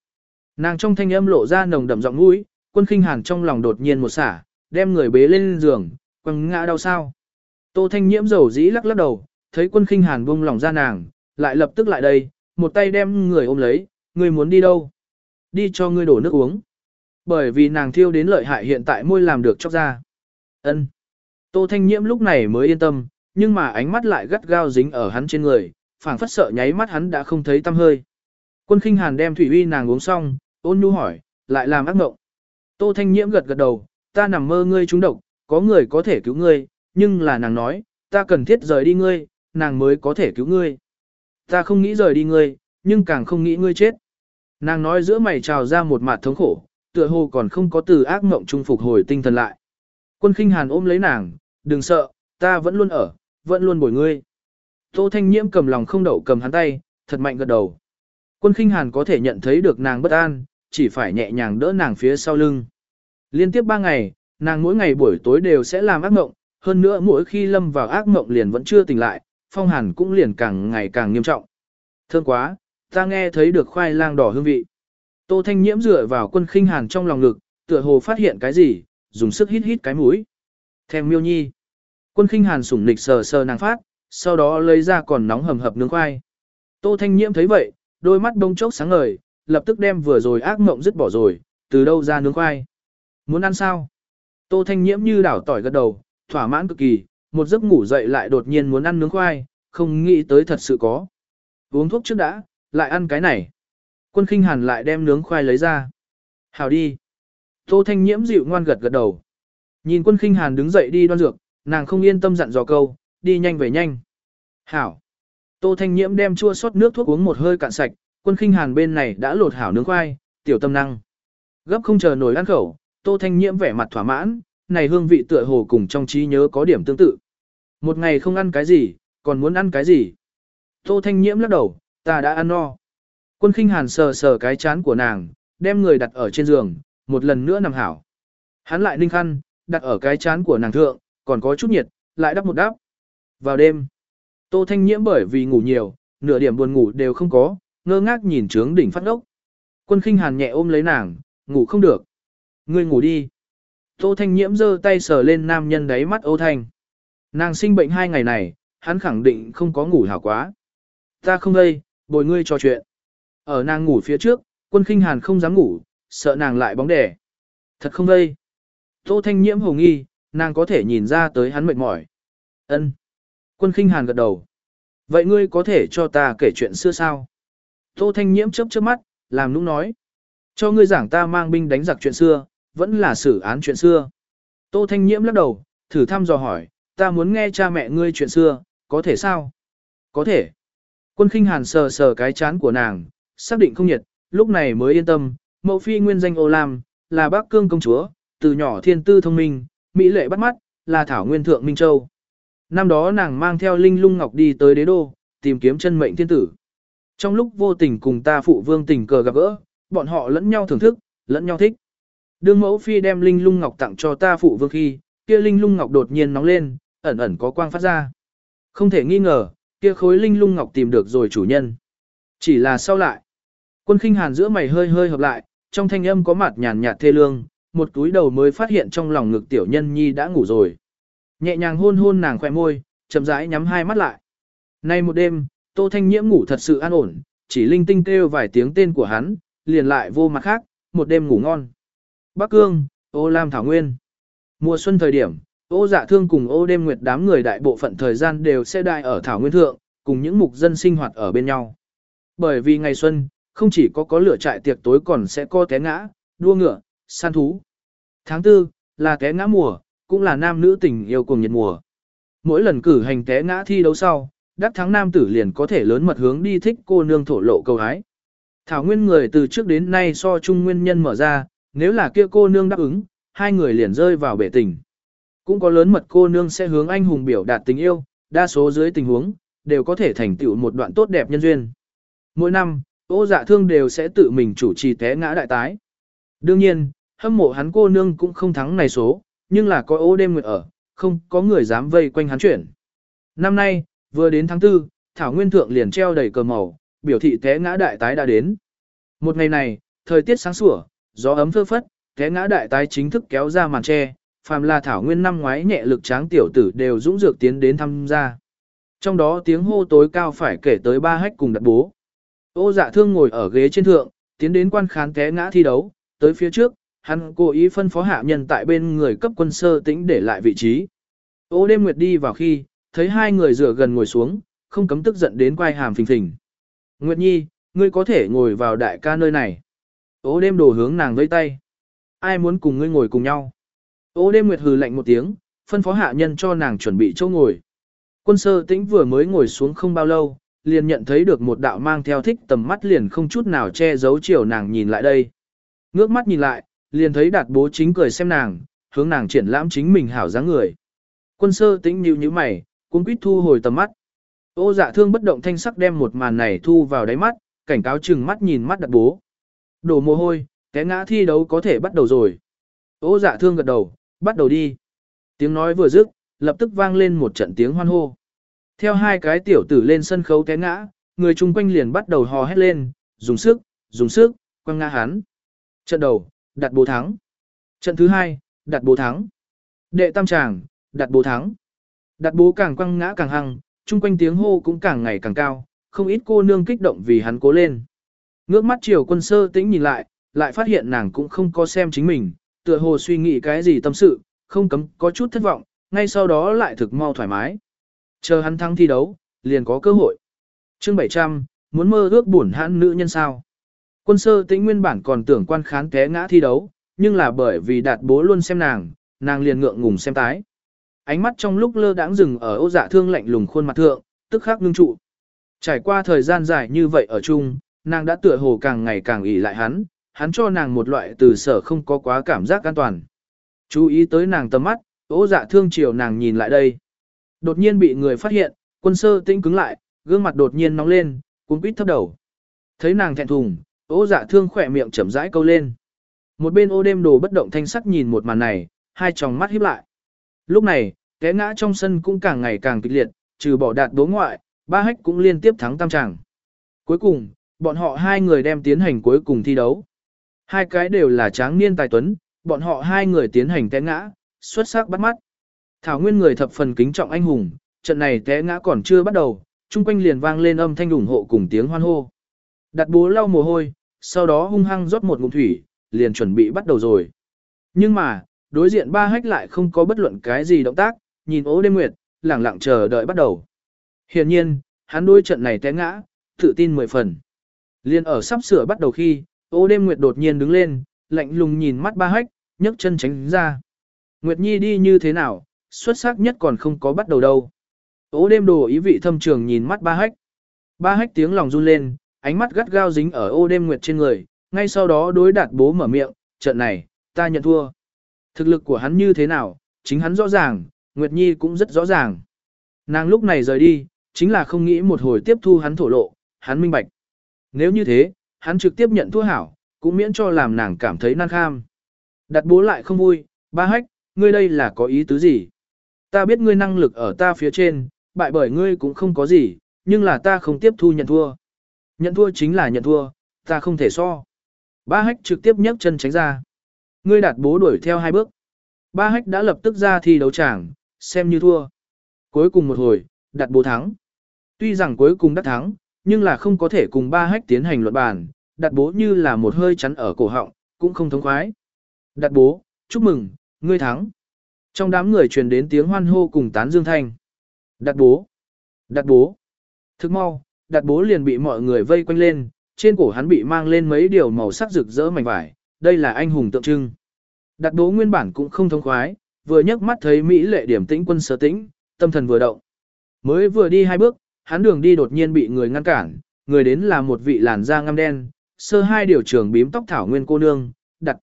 Nàng trong thanh âm lộ ra nồng đậm giọng mũi, quân khinh hàn trong lòng đột nhiên một xả, đem người bế lên giường, quăng ngã đau sao. Tô Thanh Nhiễm dầu dĩ lắc lắc đầu, thấy quân khinh hàn buông lòng ra nàng, lại lập tức lại đây, một tay đem người ôm lấy, Ngươi muốn đi đâu? Đi cho ngươi đổ nước uống. Bởi vì nàng thiêu đến lợi hại hiện tại môi làm được chóc ra. Ân. Tô Thanh Nhiễm lúc này mới yên tâm, nhưng mà ánh mắt lại gắt gao dính ở hắn trên người, phảng phất sợ nháy mắt hắn đã không thấy tâm hơi. Quân khinh hàn đem thủy uy nàng uống xong, ôn nhu hỏi, lại làm ác mộng. Tô Thanh Nhiễm gật gật đầu, ta nằm mơ ngươi trúng độc, có người có thể cứu ngươi, nhưng là nàng nói, ta cần thiết rời đi ngươi, nàng mới có thể cứu ngươi. Ta không nghĩ rời đi ngươi, nhưng càng không nghĩ ngươi chết. Nàng nói giữa mày trào ra một mặt thống khổ, tựa hồ còn không có từ ác mộng trung phục hồi tinh thần lại. Quân khinh hàn ôm lấy nàng, đừng sợ, ta vẫn luôn ở, vẫn luôn bồi ngươi. Tô Thanh Nhiễm cầm lòng không đậu cầm hắn tay, thật mạnh gật đầu. Quân khinh hàn có thể nhận thấy được nàng bất an, chỉ phải nhẹ nhàng đỡ nàng phía sau lưng. Liên tiếp ba ngày, nàng mỗi ngày buổi tối đều sẽ làm ác mộng, hơn nữa mỗi khi lâm vào ác mộng liền vẫn chưa tỉnh lại, phong hàn cũng liền càng ngày càng nghiêm trọng. Thương quá, ta nghe thấy được khoai lang đỏ hương vị. Tô Thanh Nhiễm dựa vào quân khinh hàn trong lòng ngực, tựa hồ phát hiện cái gì, dùng sức hít hít cái mũi. Thèm miêu nhi. Quân khinh hàn sủng nịch sờ sờ nàng phát, sau đó lấy ra còn nóng hầm hập nướng khoai. Tô Thanh Nhiễm thấy vậy, đôi mắt đông chốc sáng ngời, lập tức đem vừa rồi ác mộng dứt bỏ rồi, từ đâu ra nướng khoai. Muốn ăn sao? Tô Thanh Nhiễm như đảo tỏi gật đầu, thỏa mãn cực kỳ, một giấc ngủ dậy lại đột nhiên muốn ăn nướng khoai, không nghĩ tới thật sự có. Uống thuốc trước đã, lại ăn cái này. Quân khinh hàn lại đem nướng khoai lấy ra. Hào đi. Tô Thanh Nhiễm dịu ngoan gật gật đầu. Nhìn quân khinh hàn đứng dậy đi đoan dược, nàng không yên tâm dặn dò câu, đi nhanh về nhanh. Hảo. Tô Thanh Nhiễm đem chua sót nước thuốc uống một hơi cạn sạch, quân khinh hàn bên này đã lột hảo nướng khoai, tiểu tâm năng. Gấp không chờ nổi ăn khẩu, Tô Thanh Nhiễm vẻ mặt thỏa mãn, này hương vị tựa hồ cùng trong trí nhớ có điểm tương tự. Một ngày không ăn cái gì, còn muốn ăn cái gì? Tô Thanh Nhiễm lắc đầu, ta đã ăn no. Quân khinh hàn sờ sờ cái chán của nàng, đem người đặt ở trên giường, một lần nữa nằm hảo. Hắn lại ninh khăn, đặt ở cái chán của nàng thượng, còn có chút nhiệt, lại đắp một đắp. Vào đêm, Tô Thanh Nhiễm bởi vì ngủ nhiều, nửa điểm buồn ngủ đều không có, ngơ ngác nhìn trướng đỉnh phát ốc. Quân khinh hàn nhẹ ôm lấy nàng, ngủ không được. Ngươi ngủ đi. Tô Thanh Nhiễm giơ tay sờ lên nam nhân đáy mắt ô Thanh. Nàng sinh bệnh hai ngày này, hắn khẳng định không có ngủ hảo quá. Ta không đây, bồi ngươi trò chuyện. Ở nàng ngủ phía trước, quân khinh hàn không dám ngủ, sợ nàng lại bóng đẻ. Thật không đây. Tô Thanh Nhiễm hồ nghi, nàng có thể nhìn ra tới hắn mệt mỏi. Ân. Quân khinh hàn gật đầu. Vậy ngươi có thể cho ta kể chuyện xưa sao? Tô Thanh Nhiễm chớp chớp mắt, làm nũng nói. Cho ngươi giảng ta mang binh đánh giặc chuyện xưa, vẫn là xử án chuyện xưa. Tô Thanh Nhiễm lắc đầu, thử thăm dò hỏi, ta muốn nghe cha mẹ ngươi chuyện xưa, có thể sao? Có thể. Quân khinh hàn sờ sờ cái chán của nàng, xác định không nhiệt, lúc này mới yên tâm, mẫu phi nguyên danh ô lam, là bác cương công chúa, từ nhỏ thiên tư thông minh, mỹ lệ bắt mắt, là thảo nguyên thượng Minh Châu. Năm đó nàng mang theo Linh Lung Ngọc đi tới đế đô, tìm kiếm chân mệnh thiên tử. Trong lúc vô tình cùng ta phụ vương tình cờ gặp gỡ, bọn họ lẫn nhau thưởng thức, lẫn nhau thích. Đương mẫu phi đem Linh Lung Ngọc tặng cho ta phụ vương khi, kia Linh Lung Ngọc đột nhiên nóng lên, ẩn ẩn có quang phát ra. Không thể nghi ngờ, kia khối Linh Lung Ngọc tìm được rồi chủ nhân. Chỉ là sau lại. Quân khinh hàn giữa mày hơi hơi hợp lại, trong thanh âm có mặt nhàn nhạt thê lương, một túi đầu mới phát hiện trong lòng ngực tiểu nhân nhi đã ngủ rồi. Nhẹ nhàng hôn hôn nàng khỏe môi, chậm rãi nhắm hai mắt lại. Nay một đêm, Tô Thanh Nhiễm ngủ thật sự an ổn, chỉ linh tinh kêu vài tiếng tên của hắn, liền lại vô mặt khác, một đêm ngủ ngon. Bắc Cương, ô Lam Thảo Nguyên. Mùa xuân thời điểm, ô dạ thương cùng ô đêm nguyệt đám người đại bộ phận thời gian đều sẽ đại ở Thảo Nguyên Thượng, cùng những mục dân sinh hoạt ở bên nhau. Bởi vì ngày xuân, không chỉ có có lửa trại tiệc tối còn sẽ có té ngã, đua ngựa, săn thú. Tháng tư là té ngã mùa, cũng là nam nữ tình yêu cùng nhiệt mùa. Mỗi lần cử hành té ngã thi đấu sau, đắc thắng nam tử liền có thể lớn mật hướng đi thích cô nương thổ lộ cầu hái. Thảo nguyên người từ trước đến nay so chung nguyên nhân mở ra, nếu là kia cô nương đáp ứng, hai người liền rơi vào bể tình. Cũng có lớn mật cô nương sẽ hướng anh hùng biểu đạt tình yêu, đa số dưới tình huống, đều có thể thành tựu một đoạn tốt đẹp nhân duyên. Mỗi năm, ô dạ thương đều sẽ tự mình chủ trì té ngã đại tái. Đương nhiên, hâm mộ hắn cô nương cũng không thắng này số, nhưng là có ô đêm nguyệt ở, không có người dám vây quanh hắn chuyển. Năm nay, vừa đến tháng 4, Thảo Nguyên Thượng liền treo đầy cờ màu, biểu thị té ngã đại tái đã đến. Một ngày này, thời tiết sáng sủa, gió ấm phơ phất, té ngã đại tái chính thức kéo ra màn tre, phàm là Thảo Nguyên năm ngoái nhẹ lực tráng tiểu tử đều dũng dược tiến đến tham gia. Trong đó tiếng hô tối cao phải kể tới ba hách cùng đặt bố. Ô dạ thương ngồi ở ghế trên thượng, tiến đến quan khán té ngã thi đấu, tới phía trước, hắn cố ý phân phó hạ nhân tại bên người cấp quân sơ tĩnh để lại vị trí. Ô đêm nguyệt đi vào khi, thấy hai người rửa gần ngồi xuống, không cấm tức giận đến quay hàm phình phình. Nguyệt Nhi, ngươi có thể ngồi vào đại ca nơi này. Ô đêm đồ hướng nàng vây tay. Ai muốn cùng ngươi ngồi cùng nhau? Ô đêm nguyệt hừ lạnh một tiếng, phân phó hạ nhân cho nàng chuẩn bị chỗ ngồi. Quân sơ tĩnh vừa mới ngồi xuống không bao lâu, liền nhận thấy được một đạo mang theo thích tầm mắt liền không chút nào che giấu chiều nàng nhìn lại đây. Ngước mắt nhìn lại, liền thấy đạt bố chính cười xem nàng, hướng nàng triển lãm chính mình hảo dáng người. Quân sơ tĩnh nhíu như mày, cuốn quýt thu hồi tầm mắt. Ô dạ thương bất động thanh sắc đem một màn này thu vào đáy mắt, cảnh cáo chừng mắt nhìn mắt đặt bố. Đổ mồ hôi, té ngã thi đấu có thể bắt đầu rồi. Ô dạ thương gật đầu, bắt đầu đi. Tiếng nói vừa dứt, lập tức vang lên một trận tiếng hoan hô. Theo hai cái tiểu tử lên sân khấu té ngã, người chung quanh liền bắt đầu hò hét lên, dùng sức, dùng sức, quăng ngã hắn. Trận đầu, đặt bố thắng. Trận thứ hai, đặt bố thắng. Đệ tam tràng, đặt bố thắng. Đặt bố càng quăng ngã càng hăng, chung quanh tiếng hô cũng càng ngày càng cao, không ít cô nương kích động vì hắn cố lên. Ngước mắt chiều quân sơ tĩnh nhìn lại, lại phát hiện nàng cũng không có xem chính mình, tựa hồ suy nghĩ cái gì tâm sự, không cấm có chút thất vọng, ngay sau đó lại thực mau thoải mái. Chờ hắn thắng thi đấu, liền có cơ hội. chương 700, muốn mơ ước buồn hãn nữ nhân sao. Quân sơ tĩnh nguyên bản còn tưởng quan khán té ngã thi đấu, nhưng là bởi vì đạt bố luôn xem nàng, nàng liền ngượng ngùng xem tái. Ánh mắt trong lúc lơ đãng dừng ở ô dạ thương lạnh lùng khuôn mặt thượng, tức khắc ngưng trụ. Trải qua thời gian dài như vậy ở chung, nàng đã tựa hồ càng ngày càng ỷ lại hắn, hắn cho nàng một loại từ sở không có quá cảm giác an toàn. Chú ý tới nàng tầm mắt, ố dạ thương chiều nàng nhìn lại đây. Đột nhiên bị người phát hiện, quân sơ tĩnh cứng lại, gương mặt đột nhiên nóng lên, cuốn quýt thấp đầu. Thấy nàng thẹn thùng, ố dạ thương khỏe miệng chậm rãi câu lên. Một bên ô đêm đồ bất động thanh sắc nhìn một màn này, hai tròng mắt híp lại. Lúc này, té ngã trong sân cũng càng ngày càng kịch liệt, trừ bỏ đạt đố ngoại, ba hách cũng liên tiếp thắng tam tràng. Cuối cùng, bọn họ hai người đem tiến hành cuối cùng thi đấu. Hai cái đều là tráng niên tài tuấn, bọn họ hai người tiến hành té ngã, xuất sắc bắt mắt. Thảo nguyên người thập phần kính trọng anh hùng, trận này té ngã còn chưa bắt đầu, chung quanh liền vang lên âm thanh ủng hộ cùng tiếng hoan hô. Đặt bố lau mồ hôi, sau đó hung hăng rót một ngụm thủy, liền chuẩn bị bắt đầu rồi. Nhưng mà, đối diện ba hách lại không có bất luận cái gì động tác, nhìn ố đêm nguyệt, lẳng lặng chờ đợi bắt đầu. Hiển nhiên, hắn đối trận này té ngã, tự tin mười phần. Liên ở sắp sửa bắt đầu khi, ô đêm nguyệt đột nhiên đứng lên, lạnh lùng nhìn mắt ba hách, nhấc chân tránh ra. Nguyệt Nhi đi như thế nào, xuất sắc nhất còn không có bắt đầu đâu. Ô đêm đồ ý vị thâm trường nhìn mắt ba hách. Ba hách tiếng lòng run lên, ánh mắt gắt gao dính ở ô đêm nguyệt trên người, ngay sau đó đối đạt bố mở miệng, trận này, ta nhận thua. Thực lực của hắn như thế nào, chính hắn rõ ràng, Nguyệt Nhi cũng rất rõ ràng. Nàng lúc này rời đi, chính là không nghĩ một hồi tiếp thu hắn thổ lộ, hắn minh bạch. Nếu như thế, hắn trực tiếp nhận thua hảo, cũng miễn cho làm nàng cảm thấy nan kham. Đặt bố lại không vui, ba hách, ngươi đây là có ý tứ gì? Ta biết ngươi năng lực ở ta phía trên, bại bởi ngươi cũng không có gì, nhưng là ta không tiếp thu nhận thua. Nhận thua chính là nhận thua, ta không thể so. Ba hách trực tiếp nhấc chân tránh ra. Ngươi đạt bố đuổi theo hai bước. Ba hách đã lập tức ra thi đấu tràng, xem như thua. Cuối cùng một hồi, đạt bố thắng. Tuy rằng cuối cùng đắc thắng, nhưng là không có thể cùng ba hách tiến hành luận bàn, đặt bố như là một hơi chắn ở cổ họng, cũng không thống khoái. Đặt bố, chúc mừng, ngươi thắng. Trong đám người truyền đến tiếng hoan hô cùng tán dương thanh. Đặt bố, đặt bố. Thức mau, đặt bố liền bị mọi người vây quanh lên, trên cổ hắn bị mang lên mấy điều màu sắc rực rỡ mảnh vải, đây là anh hùng tượng trưng. Đặt bố nguyên bản cũng không thống khoái, vừa nhấc mắt thấy Mỹ lệ điểm tĩnh quân sở tĩnh, tâm thần vừa động. Mới vừa đi hai bước, hắn đường đi đột nhiên bị người ngăn cản, người đến là một vị làn da ngăm đen, sơ hai điều trưởng bím tóc thảo nguyên cô nương, đặt.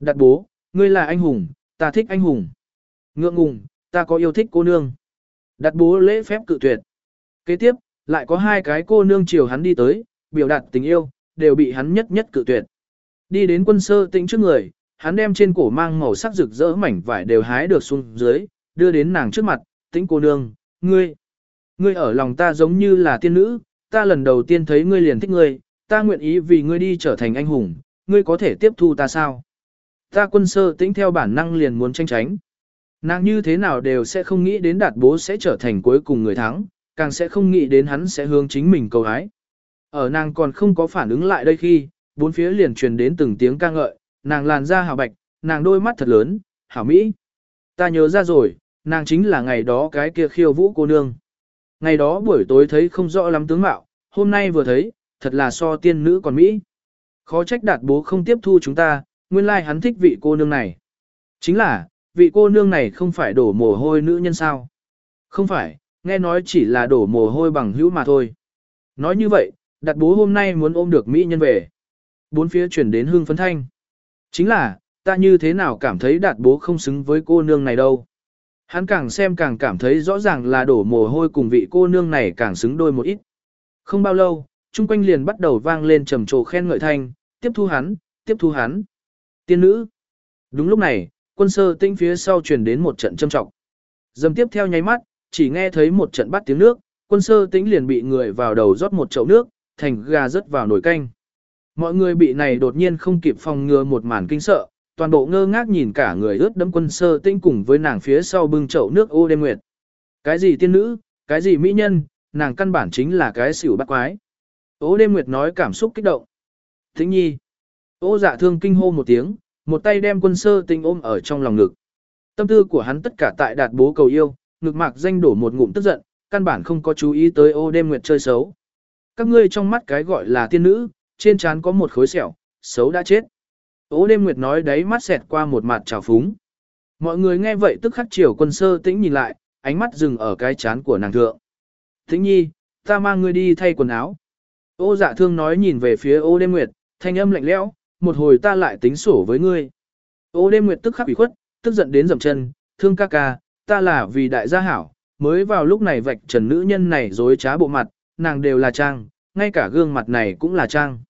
Đặt bố, ngươi là anh hùng, ta thích anh hùng. Ngượng ngùng, ta có yêu thích cô nương. Đặt bố lễ phép cự tuyệt. Kế tiếp, lại có hai cái cô nương chiều hắn đi tới, biểu đạt tình yêu, đều bị hắn nhất nhất cự tuyệt. Đi đến quân sơ tĩnh trước người, hắn đem trên cổ mang màu sắc rực rỡ mảnh vải đều hái được xuống dưới, đưa đến nàng trước mặt, tĩnh cô nương, ngươi. Ngươi ở lòng ta giống như là tiên nữ, ta lần đầu tiên thấy ngươi liền thích ngươi, ta nguyện ý vì ngươi đi trở thành anh hùng, ngươi có thể tiếp thu ta sao? Ta quân sơ tĩnh theo bản năng liền muốn tranh tránh. Nàng như thế nào đều sẽ không nghĩ đến đạt bố sẽ trở thành cuối cùng người thắng, càng sẽ không nghĩ đến hắn sẽ hướng chính mình cầu hái. Ở nàng còn không có phản ứng lại đây khi, bốn phía liền truyền đến từng tiếng ca ngợi, nàng làn da hào bạch, nàng đôi mắt thật lớn, hảo mỹ. Ta nhớ ra rồi, nàng chính là ngày đó cái kia khiêu vũ cô nương. Ngày đó buổi tối thấy không rõ lắm tướng mạo, hôm nay vừa thấy, thật là so tiên nữ còn Mỹ. Khó trách đạt bố không tiếp thu chúng ta, nguyên lai like hắn thích vị cô nương này. Chính là, vị cô nương này không phải đổ mồ hôi nữ nhân sao. Không phải, nghe nói chỉ là đổ mồ hôi bằng hữu mà thôi. Nói như vậy, đạt bố hôm nay muốn ôm được Mỹ nhân về. Bốn phía chuyển đến hương phấn thanh. Chính là, ta như thế nào cảm thấy đạt bố không xứng với cô nương này đâu. Hắn càng xem càng cảm thấy rõ ràng là đổ mồ hôi cùng vị cô nương này càng xứng đôi một ít. Không bao lâu, chung quanh liền bắt đầu vang lên trầm trồ khen ngợi thanh, tiếp thu hắn, tiếp thu hắn. Tiên nữ. Đúng lúc này, quân sơ tinh phía sau truyền đến một trận châm trọng. Dầm tiếp theo nháy mắt, chỉ nghe thấy một trận bắt tiếng nước, quân sơ tĩnh liền bị người vào đầu rót một chậu nước, thành gà rớt vào nồi canh. Mọi người bị này đột nhiên không kịp phòng ngừa một màn kinh sợ, toàn bộ ngơ ngác nhìn cả người ướt đẫm quân sơ tinh cùng với nàng phía sau bưng chậu nước ô đêm nguyệt. Cái gì tiên nữ, cái gì mỹ nhân, nàng căn bản chính là cái xỉu bắt quái. Ô đêm nguyệt nói cảm xúc kích động. Thính nhi. Ô dạ thương kinh hô một tiếng, một tay đem quân sơ tinh ôm ở trong lòng ngực. Tâm tư của hắn tất cả tại đạt bố cầu yêu, ngực mạc danh đổ một ngụm tức giận, căn bản không có chú ý tới ô đêm nguyệt chơi xấu. Các ngươi trong mắt cái gọi là tiên nữ, trên trán có một khối sẹo, xấu đã chết. Ô đêm nguyệt nói đấy mắt xẹt qua một mặt trào phúng. Mọi người nghe vậy tức khắc chiều quân sơ tĩnh nhìn lại, ánh mắt dừng ở cái chán của nàng thượng. Tĩnh nhi, ta mang ngươi đi thay quần áo. Ô dạ thương nói nhìn về phía ô đêm nguyệt, thanh âm lạnh lẽo, một hồi ta lại tính sổ với ngươi. Ô đêm nguyệt tức khắc bị khuất, tức giận đến dầm chân, thương ca ca, ta là vì đại gia hảo, mới vào lúc này vạch trần nữ nhân này dối trá bộ mặt, nàng đều là trang, ngay cả gương mặt này cũng là trang.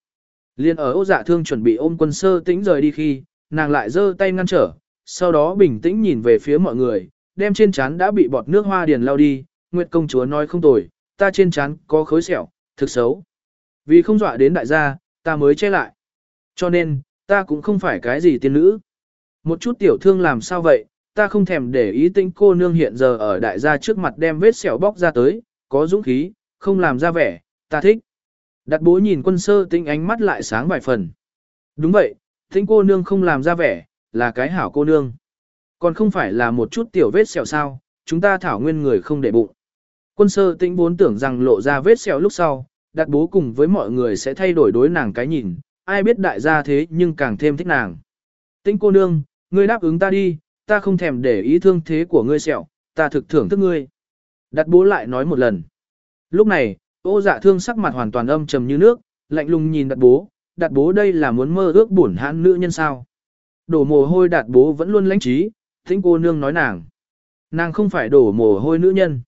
Liên ở ô dạ thương chuẩn bị ôm quân sơ tĩnh rời đi khi, nàng lại giơ tay ngăn trở, sau đó bình tĩnh nhìn về phía mọi người, đem trên trán đã bị bọt nước hoa điền lao đi, Nguyệt công chúa nói không tồi, ta trên trán có khối sẹo, thực xấu. Vì không dọa đến đại gia, ta mới che lại. Cho nên, ta cũng không phải cái gì tiên nữ. Một chút tiểu thương làm sao vậy, ta không thèm để ý tĩnh cô nương hiện giờ ở đại gia trước mặt đem vết sẹo bóc ra tới, có dũng khí, không làm ra vẻ, ta thích. Đặt bố nhìn quân sơ tĩnh ánh mắt lại sáng vài phần. Đúng vậy, tinh cô nương không làm ra vẻ, là cái hảo cô nương. Còn không phải là một chút tiểu vết sẹo sao, chúng ta thảo nguyên người không để bụng. Quân sơ tĩnh vốn tưởng rằng lộ ra vết sẹo lúc sau, đặt bố cùng với mọi người sẽ thay đổi đối nàng cái nhìn, ai biết đại gia thế nhưng càng thêm thích nàng. Tinh cô nương, ngươi đáp ứng ta đi, ta không thèm để ý thương thế của ngươi sẹo, ta thực thưởng thức ngươi. Đặt bố lại nói một lần. Lúc này, ô dạ thương sắc mặt hoàn toàn âm trầm như nước, lạnh lùng nhìn đặt bố, đặt bố đây là muốn mơ ước bổn hãn nữ nhân sao. Đổ mồ hôi đặt bố vẫn luôn lãnh trí, thính cô nương nói nàng. Nàng không phải đổ mồ hôi nữ nhân.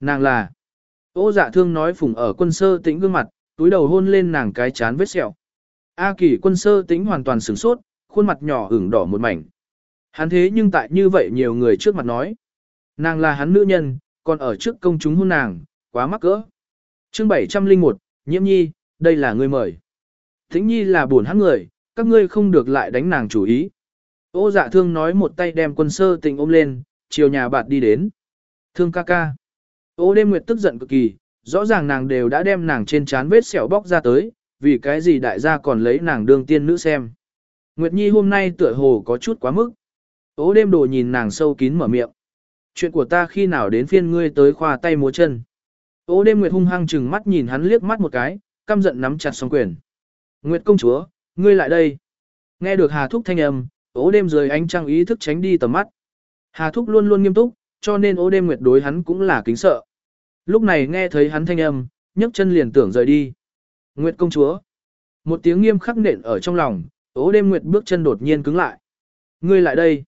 Nàng là. Ô dạ thương nói phùng ở quân sơ tĩnh gương mặt, túi đầu hôn lên nàng cái chán vết sẹo. A kỳ quân sơ tĩnh hoàn toàn sửng sốt, khuôn mặt nhỏ ửng đỏ một mảnh. Hắn thế nhưng tại như vậy nhiều người trước mặt nói. Nàng là hắn nữ nhân, còn ở trước công chúng hôn nàng, quá mắc cỡ chương 701, nhiễm nhi, đây là người mời. Thính nhi là buồn hắn người, các ngươi không được lại đánh nàng chủ ý. Ô dạ thương nói một tay đem quân sơ tình ôm lên, chiều nhà bạt đi đến. Thương ca ca. Ô đêm nguyệt tức giận cực kỳ, rõ ràng nàng đều đã đem nàng trên trán vết sẹo bóc ra tới, vì cái gì đại gia còn lấy nàng đương tiên nữ xem. Nguyệt Nhi hôm nay tựa hồ có chút quá mức. Ô đêm đồ nhìn nàng sâu kín mở miệng. Chuyện của ta khi nào đến phiên ngươi tới khoa tay múa chân. Ô đêm Nguyệt hung hăng chừng mắt nhìn hắn liếc mắt một cái, căm giận nắm chặt song quyền. Nguyệt công chúa, ngươi lại đây. Nghe được Hà Thúc thanh âm, ố đêm rời ánh trăng ý thức tránh đi tầm mắt. Hà Thúc luôn luôn nghiêm túc, cho nên ố đêm Nguyệt đối hắn cũng là kính sợ. Lúc này nghe thấy hắn thanh âm, nhấc chân liền tưởng rời đi. Nguyệt công chúa. Một tiếng nghiêm khắc nện ở trong lòng, ố đêm Nguyệt bước chân đột nhiên cứng lại. Ngươi lại đây.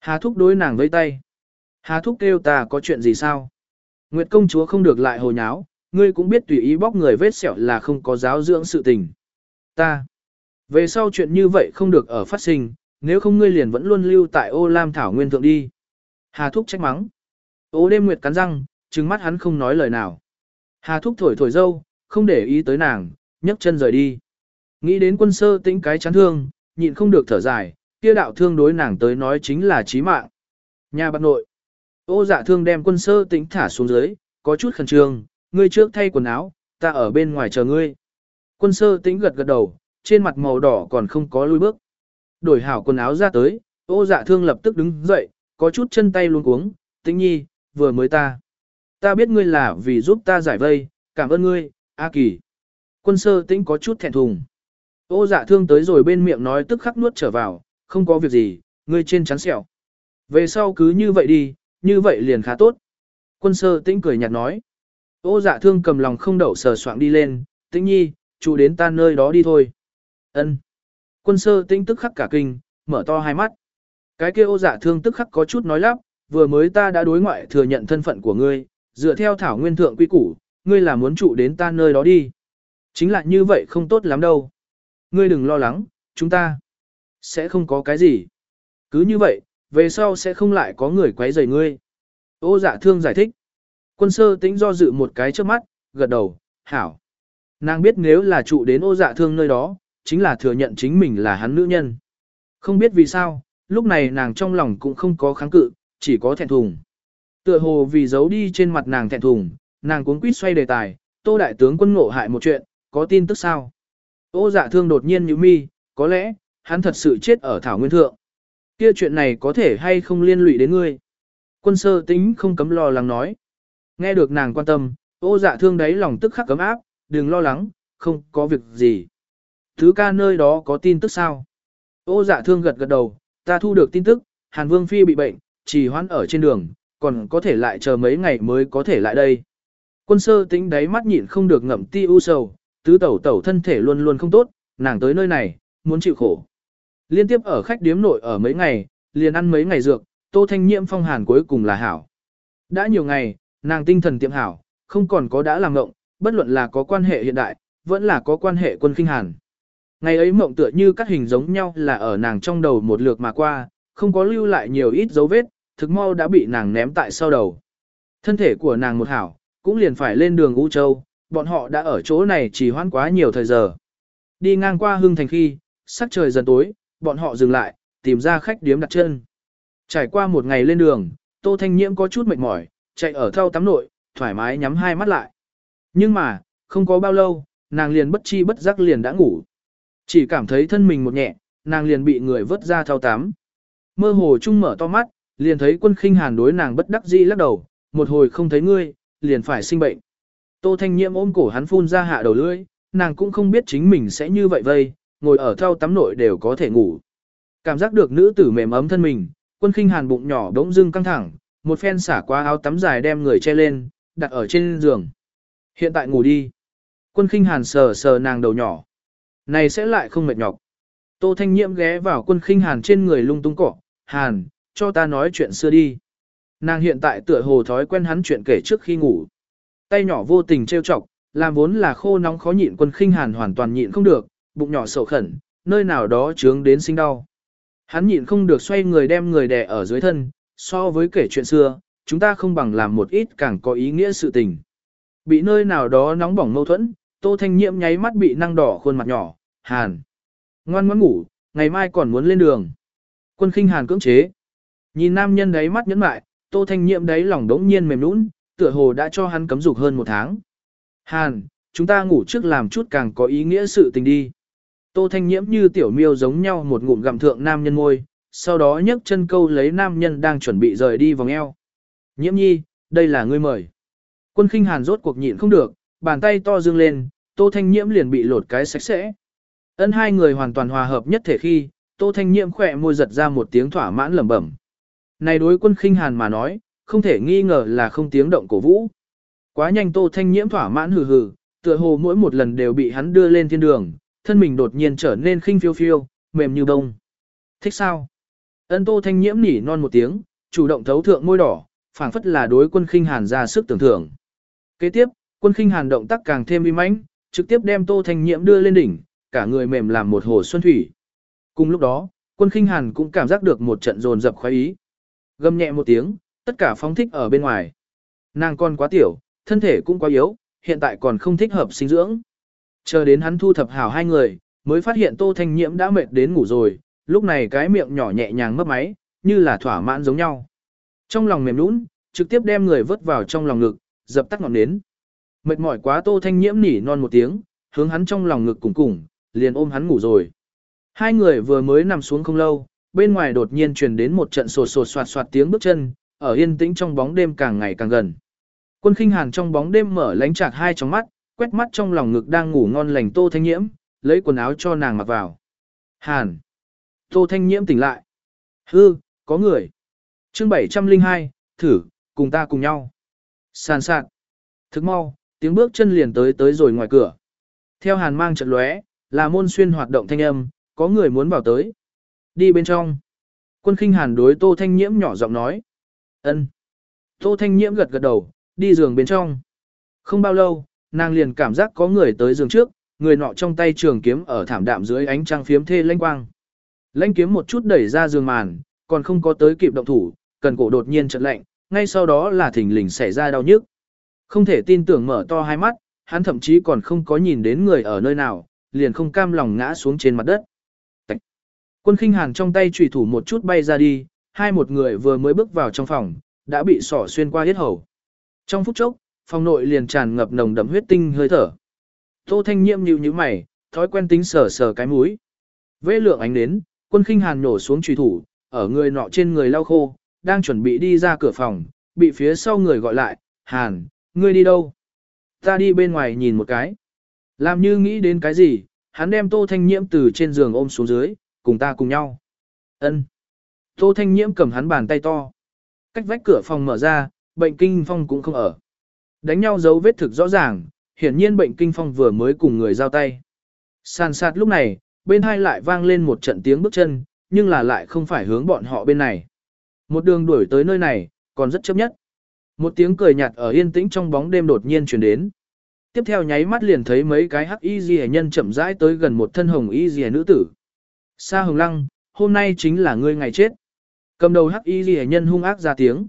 Hà Thúc đối nàng với tay. Hà Thúc kêu ta có chuyện gì sao? Nguyệt công chúa không được lại hồ nháo, ngươi cũng biết tùy ý bóc người vết sẹo là không có giáo dưỡng sự tình. Ta. Về sau chuyện như vậy không được ở phát sinh, nếu không ngươi liền vẫn luôn lưu tại ô lam thảo nguyên thượng đi. Hà Thúc trách mắng. Ô đêm Nguyệt cắn răng, trừng mắt hắn không nói lời nào. Hà Thúc thổi thổi dâu, không để ý tới nàng, nhấc chân rời đi. Nghĩ đến quân sơ tĩnh cái chán thương, nhịn không được thở dài, kia đạo thương đối nàng tới nói chính là chí mạng. Nhà bạc nội. Ô dạ thương đem quân sơ tĩnh thả xuống dưới, có chút khẩn trương, ngươi trước thay quần áo, ta ở bên ngoài chờ ngươi. Quân sơ tĩnh gật gật đầu, trên mặt màu đỏ còn không có lui bước. Đổi hảo quần áo ra tới, ô dạ thương lập tức đứng dậy, có chút chân tay luôn cuống, tĩnh nhi, vừa mới ta. Ta biết ngươi là vì giúp ta giải vây, cảm ơn ngươi, A Kỳ. Quân sơ tĩnh có chút thẹn thùng. Ô dạ thương tới rồi bên miệng nói tức khắc nuốt trở vào, không có việc gì, ngươi trên chắn sẹo. Về sau cứ như vậy đi, như vậy liền khá tốt. Quân sơ tĩnh cười nhạt nói. Ô dạ thương cầm lòng không đậu sờ soạng đi lên, tĩnh nhi, chủ đến ta nơi đó đi thôi. ân Quân sơ tĩnh tức khắc cả kinh, mở to hai mắt. Cái kia ô dạ thương tức khắc có chút nói lắp, vừa mới ta đã đối ngoại thừa nhận thân phận của ngươi, dựa theo thảo nguyên thượng quy củ, ngươi là muốn trụ đến ta nơi đó đi. Chính là như vậy không tốt lắm đâu. Ngươi đừng lo lắng, chúng ta sẽ không có cái gì. Cứ như vậy, về sau sẽ không lại có người quấy rầy ngươi. Ô dạ thương giải thích. Quân sơ tĩnh do dự một cái trước mắt, gật đầu, hảo. Nàng biết nếu là trụ đến ô dạ thương nơi đó, chính là thừa nhận chính mình là hắn nữ nhân. Không biết vì sao, lúc này nàng trong lòng cũng không có kháng cự, chỉ có thẹn thùng. Tựa hồ vì giấu đi trên mặt nàng thẹn thùng, nàng cuốn quýt xoay đề tài, tô đại tướng quân ngộ hại một chuyện, có tin tức sao? Ô dạ thương đột nhiên như mi, có lẽ, hắn thật sự chết ở Thảo Nguyên Thượng. Kia chuyện này có thể hay không liên lụy đến ngươi? Quân sơ tính không cấm lo lắng nói. Nghe được nàng quan tâm, ô dạ thương đáy lòng tức khắc cấm áp, đừng lo lắng, không có việc gì. Thứ ca nơi đó có tin tức sao? Ô dạ thương gật gật đầu, ta thu được tin tức, Hàn Vương Phi bị bệnh, chỉ hoãn ở trên đường, còn có thể lại chờ mấy ngày mới có thể lại đây. Quân sơ tính đáy mắt nhịn không được ngậm ti u sầu, tứ tẩu tẩu thân thể luôn luôn không tốt, nàng tới nơi này, muốn chịu khổ. Liên tiếp ở khách điếm nội ở mấy ngày, liền ăn mấy ngày dược, tô thanh nhiễm phong hàn cuối cùng là hảo. Đã nhiều ngày, nàng tinh thần tiệm hảo, không còn có đã làm ngộng, bất luận là có quan hệ hiện đại, vẫn là có quan hệ quân khinh hàn. Ngày ấy mộng tựa như các hình giống nhau là ở nàng trong đầu một lượt mà qua, không có lưu lại nhiều ít dấu vết, thực mau đã bị nàng ném tại sau đầu. Thân thể của nàng một hảo, cũng liền phải lên đường U Châu, bọn họ đã ở chỗ này chỉ hoãn quá nhiều thời giờ. Đi ngang qua hưng thành khi, sắc trời dần tối, bọn họ dừng lại, tìm ra khách điếm đặt chân. Trải qua một ngày lên đường, Tô Thanh Nhiễm có chút mệt mỏi, chạy ở thau tắm nội, thoải mái nhắm hai mắt lại. Nhưng mà, không có bao lâu, nàng liền bất chi bất giác liền đã ngủ. Chỉ cảm thấy thân mình một nhẹ, nàng liền bị người vớt ra thao tắm. Mơ hồ chung mở to mắt, liền thấy quân khinh hàn đối nàng bất đắc dĩ lắc đầu, một hồi không thấy ngươi, liền phải sinh bệnh. Tô Thanh Nhiễm ôm cổ hắn phun ra hạ đầu lưỡi, nàng cũng không biết chính mình sẽ như vậy vây, ngồi ở thau tắm nội đều có thể ngủ. Cảm giác được nữ tử mềm ấm thân mình, quân khinh hàn bụng nhỏ đống dưng căng thẳng, một phen xả qua áo tắm dài đem người che lên, đặt ở trên giường. Hiện tại ngủ đi. Quân khinh hàn sờ sờ nàng đầu nhỏ. Này sẽ lại không mệt nhọc. Tô Thanh Nhiễm ghé vào quân khinh hàn trên người lung tung cọ. Hàn, cho ta nói chuyện xưa đi. Nàng hiện tại tựa hồ thói quen hắn chuyện kể trước khi ngủ. Tay nhỏ vô tình trêu chọc, làm vốn là khô nóng khó nhịn quân khinh hàn hoàn toàn nhịn không được, bụng nhỏ sầu khẩn, nơi nào đó trướng đến sinh đau. Hắn nhịn không được xoay người đem người đè ở dưới thân, so với kể chuyện xưa, chúng ta không bằng làm một ít càng có ý nghĩa sự tình. Bị nơi nào đó nóng bỏng mâu thuẫn, Tô Thanh Nhiễm nháy mắt bị năng đỏ khuôn mặt nhỏ, hàn. Ngoan ngoãn ngủ, ngày mai còn muốn lên đường. Quân khinh hàn cưỡng chế. Nhìn nam nhân đấy mắt nhẫn mại, Tô Thanh Nhiễm đấy lòng đống nhiên mềm nũng, tựa hồ đã cho hắn cấm dục hơn một tháng. Hàn, chúng ta ngủ trước làm chút càng có ý nghĩa sự tình đi. Tô Thanh Nhiễm như tiểu miêu giống nhau một ngụm gặm thượng nam nhân ngôi, sau đó nhấc chân câu lấy nam nhân đang chuẩn bị rời đi vòng eo. Nhiễm nhi, đây là ngươi mời. Quân khinh hàn rốt cuộc nhịn không được, bàn tay to dương lên, Tô Thanh Nhiễm liền bị lột cái sạch sẽ. Ân hai người hoàn toàn hòa hợp nhất thể khi, Tô Thanh Nhiễm khỏe môi giật ra một tiếng thỏa mãn lẩm bẩm. Này đối quân khinh hàn mà nói, không thể nghi ngờ là không tiếng động cổ vũ. Quá nhanh Tô Thanh Nhiễm thỏa mãn hừ hừ, tựa hồ mỗi một lần đều bị hắn đưa lên thiên đường, thân mình đột nhiên trở nên khinh phiêu phiêu, mềm như bông. Thích sao? Ân Tô Thanh Nhiễm nỉ non một tiếng, chủ động thấu thượng môi đỏ, phảng phất là đối quân khinh hàn ra sức tưởng thưởng. Kế tiếp, quân khinh hàn động tác càng thêm uy mãnh, trực tiếp đem Tô Thanh Nhiễm đưa lên đỉnh, cả người mềm làm một hồ xuân thủy. Cùng lúc đó, quân khinh hàn cũng cảm giác được một trận dồn dập khoái ý. Gầm nhẹ một tiếng, tất cả phóng thích ở bên ngoài. Nàng con quá tiểu, thân thể cũng quá yếu, hiện tại còn không thích hợp sinh dưỡng. Chờ đến hắn thu thập hảo hai người, mới phát hiện Tô Thanh Nhiễm đã mệt đến ngủ rồi, lúc này cái miệng nhỏ nhẹ nhàng mấp máy, như là thỏa mãn giống nhau. Trong lòng mềm nũng, trực tiếp đem người vớt vào trong lòng ngực, dập tắt ngọn nến. Mệt mỏi quá Tô Thanh Nhiễm nỉ non một tiếng, hướng hắn trong lòng ngực cùng cùng, liền ôm hắn ngủ rồi. Hai người vừa mới nằm xuống không lâu, bên ngoài đột nhiên truyền đến một trận sột sột soạt soạt tiếng bước chân, ở yên tĩnh trong bóng đêm càng ngày càng gần. Quân khinh hàn trong bóng đêm mở lánh chạc hai trong mắt, quét mắt trong lòng ngực đang ngủ ngon lành Tô Thanh Nhiễm, lấy quần áo cho nàng mặc vào. Hàn. Tô Thanh Nhiễm tỉnh lại. Hư, có người. chương 702, thử, cùng ta cùng nhau. Sàn sạt. Thức mau, tiếng bước chân liền tới tới rồi ngoài cửa. Theo hàn mang trận lóe, là môn xuyên hoạt động thanh âm, có người muốn vào tới. Đi bên trong. Quân khinh hàn đối Tô Thanh Nhiễm nhỏ giọng nói. ân. Tô Thanh Nhiễm gật gật đầu, đi giường bên trong. Không bao lâu, nàng liền cảm giác có người tới giường trước, người nọ trong tay trường kiếm ở thảm đạm dưới ánh trăng phiếm thê lanh quang. Lanh kiếm một chút đẩy ra giường màn, còn không có tới kịp động thủ, cần cổ đột nhiên chợt lạnh, ngay sau đó là thình lình xảy ra đau nhức. Không thể tin tưởng mở to hai mắt, hắn thậm chí còn không có nhìn đến người ở nơi nào, liền không cam lòng ngã xuống trên mặt đất. Tạch. Quân khinh hàn trong tay trùy thủ một chút bay ra đi, hai một người vừa mới bước vào trong phòng, đã bị sỏ xuyên qua hết hầu. Trong phút chốc, phòng nội liền tràn ngập nồng đậm huyết tinh hơi thở. Tô Thanh Nhiễm nhíu nhíu mày, thói quen tính sờ sờ cái mũi. Vế lượng ánh đến, quân khinh hàn nổ xuống truy thủ, ở người nọ trên người lau khô, đang chuẩn bị đi ra cửa phòng, bị phía sau người gọi lại, Hàn, ngươi đi đâu? Ta đi bên ngoài nhìn một cái. Làm như nghĩ đến cái gì, hắn đem Tô Thanh Nhiễm từ trên giường ôm xuống dưới, cùng ta cùng nhau. Ân. Tô Thanh Nhiễm cầm hắn bàn tay to. Cách vách cửa phòng mở ra, bệnh kinh phong cũng không ở. Đánh nhau dấu vết thực rõ ràng, hiển nhiên bệnh kinh phong vừa mới cùng người giao tay. Sàn sạt lúc này, bên hai lại vang lên một trận tiếng bước chân, nhưng là lại không phải hướng bọn họ bên này. Một đường đuổi tới nơi này, còn rất chấp nhất. Một tiếng cười nhạt ở yên tĩnh trong bóng đêm đột nhiên truyền đến. Tiếp theo nháy mắt liền thấy mấy cái hắc y dì nhân chậm rãi tới gần một thân hồng y dì nữ tử. Sa hồng lăng, hôm nay chính là ngươi ngày chết. Cầm đầu hắc y dì nhân hung ác ra tiếng.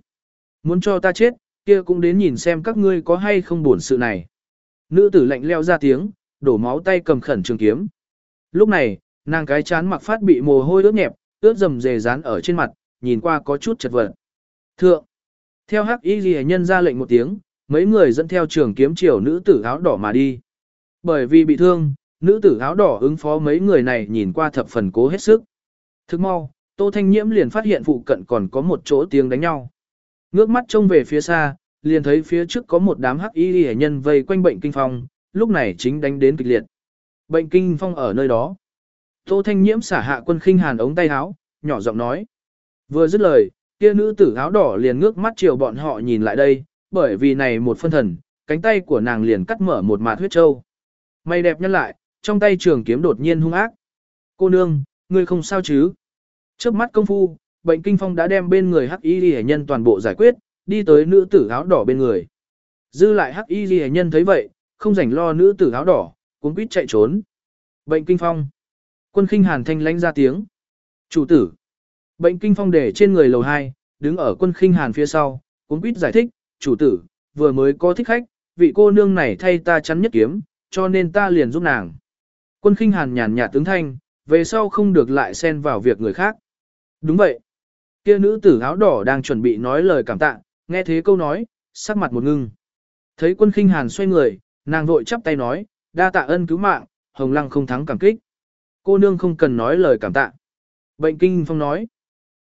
Muốn cho ta chết, kia cũng đến nhìn xem các ngươi có hay không buồn sự này. Nữ tử lạnh leo ra tiếng, đổ máu tay cầm khẩn trường kiếm. Lúc này, nàng cái chán mặc phát bị mồ hôi ướt nhẹp, ướt dầm dề dán ở trên mặt, nhìn qua có chút chật vật. Thượng, theo hắc y ghi nhân ra lệnh một tiếng, mấy người dẫn theo trường kiếm chiều nữ tử áo đỏ mà đi. Bởi vì bị thương, nữ tử áo đỏ ứng phó mấy người này nhìn qua thập phần cố hết sức. Thức mau, Tô Thanh Nhiễm liền phát hiện phụ cận còn có một chỗ tiếng đánh nhau. Ngước mắt trông về phía xa, liền thấy phía trước có một đám hắc y hệ nhân vây quanh bệnh kinh phong, lúc này chính đánh đến kịch liệt. Bệnh kinh phong ở nơi đó. Tô Thanh Nhiễm xả hạ quân khinh hàn ống tay áo, nhỏ giọng nói. Vừa dứt lời, kia nữ tử áo đỏ liền ngước mắt chiều bọn họ nhìn lại đây, bởi vì này một phân thần, cánh tay của nàng liền cắt mở một mạt huyết trâu. Mày đẹp nhân lại, trong tay trường kiếm đột nhiên hung ác. Cô nương, ngươi không sao chứ? Trước mắt công phu, bệnh kinh phong đã đem bên người hắc y ghi nhân toàn bộ giải quyết, đi tới nữ tử áo đỏ bên người. Dư lại hắc y ghi nhân thấy vậy, không rảnh lo nữ tử áo đỏ, cuốn quýt chạy trốn. Bệnh kinh phong. Quân khinh hàn thanh lánh ra tiếng. Chủ tử. Bệnh kinh phong để trên người lầu 2, đứng ở quân khinh hàn phía sau, cuốn quýt giải thích, chủ tử, vừa mới có thích khách, vị cô nương này thay ta chắn nhất kiếm, cho nên ta liền giúp nàng. Quân khinh hàn nhàn nhạt tướng thanh, về sau không được lại xen vào việc người khác. Đúng vậy. Kia nữ tử áo đỏ đang chuẩn bị nói lời cảm tạ, nghe thế câu nói, sắc mặt một ngưng. Thấy quân khinh hàn xoay người, nàng vội chắp tay nói, đa tạ ân cứu mạng, hồng lăng không thắng cảm kích. Cô nương không cần nói lời cảm tạ. Bệnh kinh phong nói,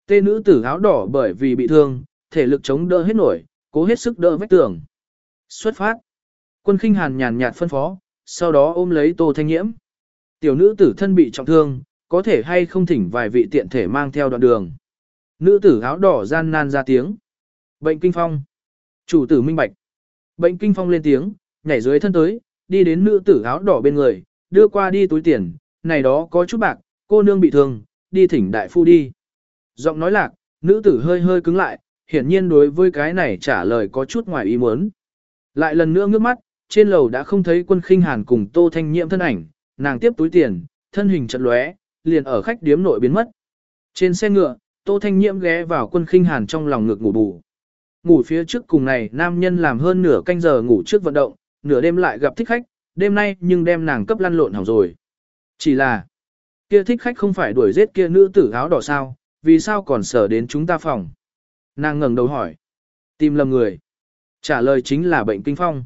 tê nữ tử áo đỏ bởi vì bị thương, thể lực chống đỡ hết nổi, cố hết sức đỡ vách tường. Xuất phát. Quân khinh hàn nhàn nhạt phân phó, sau đó ôm lấy tô thanh nhiễm. Tiểu nữ tử thân bị trọng thương, có thể hay không thỉnh vài vị tiện thể mang theo đoạn đường. Nữ tử áo đỏ gian nan ra tiếng. Bệnh kinh phong. Chủ tử minh bạch. Bệnh kinh phong lên tiếng, nhảy dưới thân tới, đi đến nữ tử áo đỏ bên người, đưa qua đi túi tiền, này đó có chút bạc, cô nương bị thương, đi thỉnh đại phu đi. Giọng nói lạc, nữ tử hơi hơi cứng lại, hiển nhiên đối với cái này trả lời có chút ngoài ý muốn. Lại lần nữa ngước mắt, trên lầu đã không thấy quân khinh hàn cùng tô thanh nhiễm thân ảnh, nàng tiếp túi tiền, thân hình chật lóe, liền ở khách điếm nội biến mất. Trên xe ngựa, tô thanh nhiễm ghé vào quân khinh hàn trong lòng ngực ngủ bù. Ngủ phía trước cùng này nam nhân làm hơn nửa canh giờ ngủ trước vận động, nửa đêm lại gặp thích khách, đêm nay nhưng đem nàng cấp lăn lộn hỏng rồi. Chỉ là, kia thích khách không phải đuổi giết kia nữ tử áo đỏ sao, vì sao còn sở đến chúng ta phòng. Nàng ngẩng đầu hỏi, tìm lầm người. Trả lời chính là bệnh kinh phong.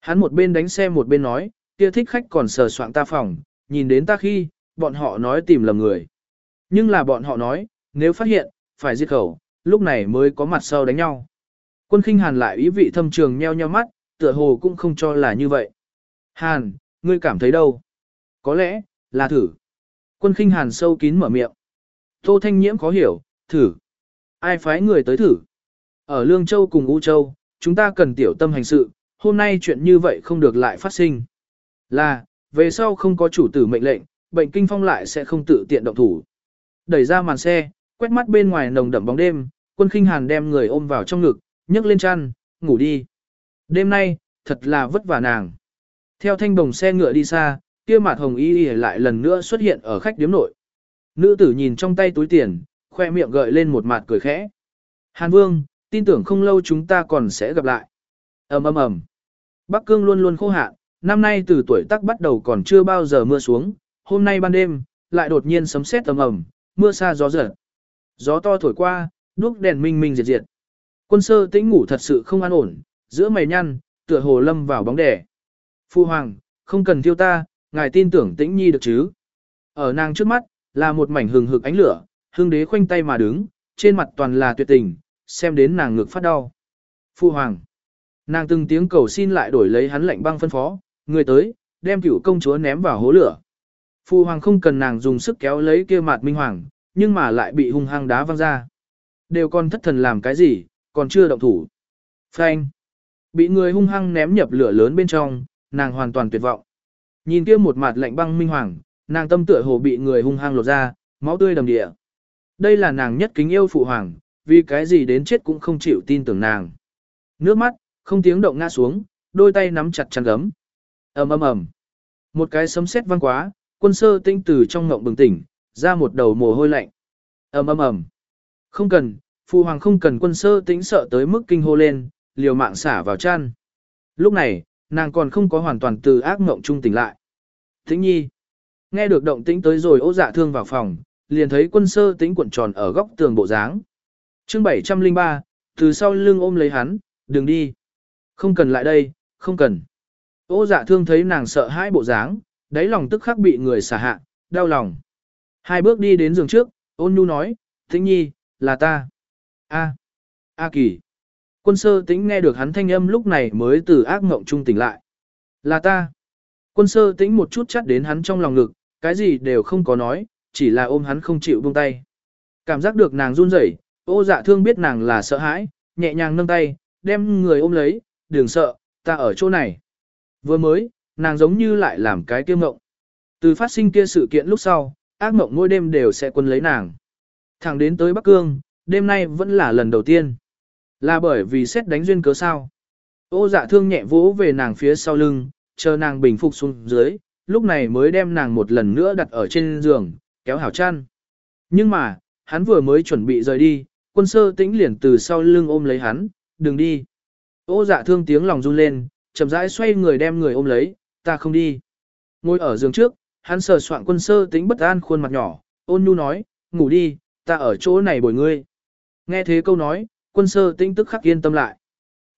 Hắn một bên đánh xe một bên nói, kia thích khách còn sờ soạn ta phòng, nhìn đến ta khi, bọn họ nói tìm lầm người. Nhưng là bọn họ nói, nếu phát hiện, phải giết khẩu, lúc này mới có mặt sau đánh nhau. Quân khinh hàn lại ý vị thâm trường nheo nheo mắt, tựa hồ cũng không cho là như vậy. Hàn, ngươi cảm thấy đâu? Có lẽ, là thử. Quân khinh hàn sâu kín mở miệng. Tô Thanh Nhiễm khó hiểu, thử. Ai phái người tới thử? Ở Lương Châu cùng U Châu, chúng ta cần tiểu tâm hành sự, hôm nay chuyện như vậy không được lại phát sinh. Là, về sau không có chủ tử mệnh lệnh, bệnh kinh phong lại sẽ không tự tiện động thủ. Đẩy ra màn xe, quét mắt bên ngoài nồng đậm bóng đêm, quân khinh hàn đem người ôm vào trong ngực, nhấc lên chăn, ngủ đi. Đêm nay, thật là vất vả nàng. Theo thanh đồng xe ngựa đi xa, kia mặt hồng y y lại lần nữa xuất hiện ở khách điếm nội. Nữ tử nhìn trong tay túi tiền, khoe miệng gợi lên một mặt cười khẽ. Hàn Vương, tin tưởng không lâu chúng ta còn sẽ gặp lại. ầm ầm ầm. Bắc Cương luôn luôn khô hạn, năm nay từ tuổi tác bắt đầu còn chưa bao giờ mưa xuống, hôm nay ban đêm, lại đột nhiên sấm sét ầm ầm, mưa xa gió giật. Gió to thổi qua, đuốc đèn minh minh diệt diệt. Quân sơ tĩnh ngủ thật sự không an ổn, giữa mày nhăn, tựa hồ lâm vào bóng đè. Phu hoàng, không cần thiêu ta, ngài tin tưởng tĩnh nhi được chứ. Ở nàng trước mắt, là một mảnh hừng hực ánh lửa, hương đế khoanh tay mà đứng, trên mặt toàn là tuyệt tình, xem đến nàng ngực phát đau. Phu hoàng, nàng từng tiếng cầu xin lại đổi lấy hắn lệnh băng phân phó, người tới, đem cửu công chúa ném vào hố lửa. Phu hoàng không cần nàng dùng sức kéo lấy kia mặt minh hoàng, nhưng mà lại bị hung hăng đá văng ra. Đều còn thất thần làm cái gì, còn chưa động thủ. Phanh. Bị người hung hăng ném nhập lửa lớn bên trong, nàng hoàn toàn tuyệt vọng. Nhìn kia một mặt lạnh băng minh hoàng, nàng tâm tựa hồ bị người hung hăng lột ra, máu tươi đầm địa. Đây là nàng nhất kính yêu phụ hoàng, vì cái gì đến chết cũng không chịu tin tưởng nàng. Nước mắt, không tiếng động ngã xuống, đôi tay nắm chặt chăn gấm. ầm ầm ầm, một cái sấm sét vang quá, quân sơ tinh từ trong ngộng bừng tỉnh, ra một đầu mồ hôi lạnh. ầm ầm ầm, không cần, phụ hoàng không cần quân sơ tĩnh sợ tới mức kinh hô lên, liều mạng xả vào chăn. Lúc này, nàng còn không có hoàn toàn từ ác mộng trung tỉnh lại. Tĩnh nhi, nghe được động tĩnh tới rồi ô dạ thương vào phòng, liền thấy quân sơ tĩnh cuộn tròn ở góc tường bộ dáng. chương 703, từ sau lưng ôm lấy hắn, đừng đi. Không cần lại đây, không cần. Ô dạ thương thấy nàng sợ hãi bộ dáng, đáy lòng tức khắc bị người xả hạ, đau lòng. Hai bước đi đến giường trước, ôn nhu nói, tĩnh nhi, là ta. A. A kỳ. Quân sơ tĩnh nghe được hắn thanh âm lúc này mới từ ác mộng trung tỉnh lại. Là ta. Quân sơ tĩnh một chút chắt đến hắn trong lòng ngực, cái gì đều không có nói, chỉ là ôm hắn không chịu buông tay. Cảm giác được nàng run rẩy, ô dạ thương biết nàng là sợ hãi, nhẹ nhàng nâng tay, đem người ôm lấy, đừng sợ, ta ở chỗ này. Vừa mới, nàng giống như lại làm cái kiêm ngộng. Từ phát sinh kia sự kiện lúc sau, ác mộng mỗi đêm đều sẽ quân lấy nàng. Thẳng đến tới Bắc Cương, đêm nay vẫn là lần đầu tiên. Là bởi vì xét đánh duyên cớ sao. Ô dạ thương nhẹ vỗ về nàng phía sau lưng, chờ nàng bình phục xuống dưới, lúc này mới đem nàng một lần nữa đặt ở trên giường, kéo hảo chăn. Nhưng mà, hắn vừa mới chuẩn bị rời đi, quân sơ tĩnh liền từ sau lưng ôm lấy hắn, đừng đi. Ô dạ thương tiếng lòng run lên, chậm rãi xoay người đem người ôm lấy, ta không đi. Ngồi ở giường trước, hắn sờ soạn quân sơ tính bất an khuôn mặt nhỏ, ôn nhu nói, ngủ đi, ta ở chỗ này bồi ngươi. Nghe thế câu nói, quân sơ tĩnh tức khắc yên tâm lại.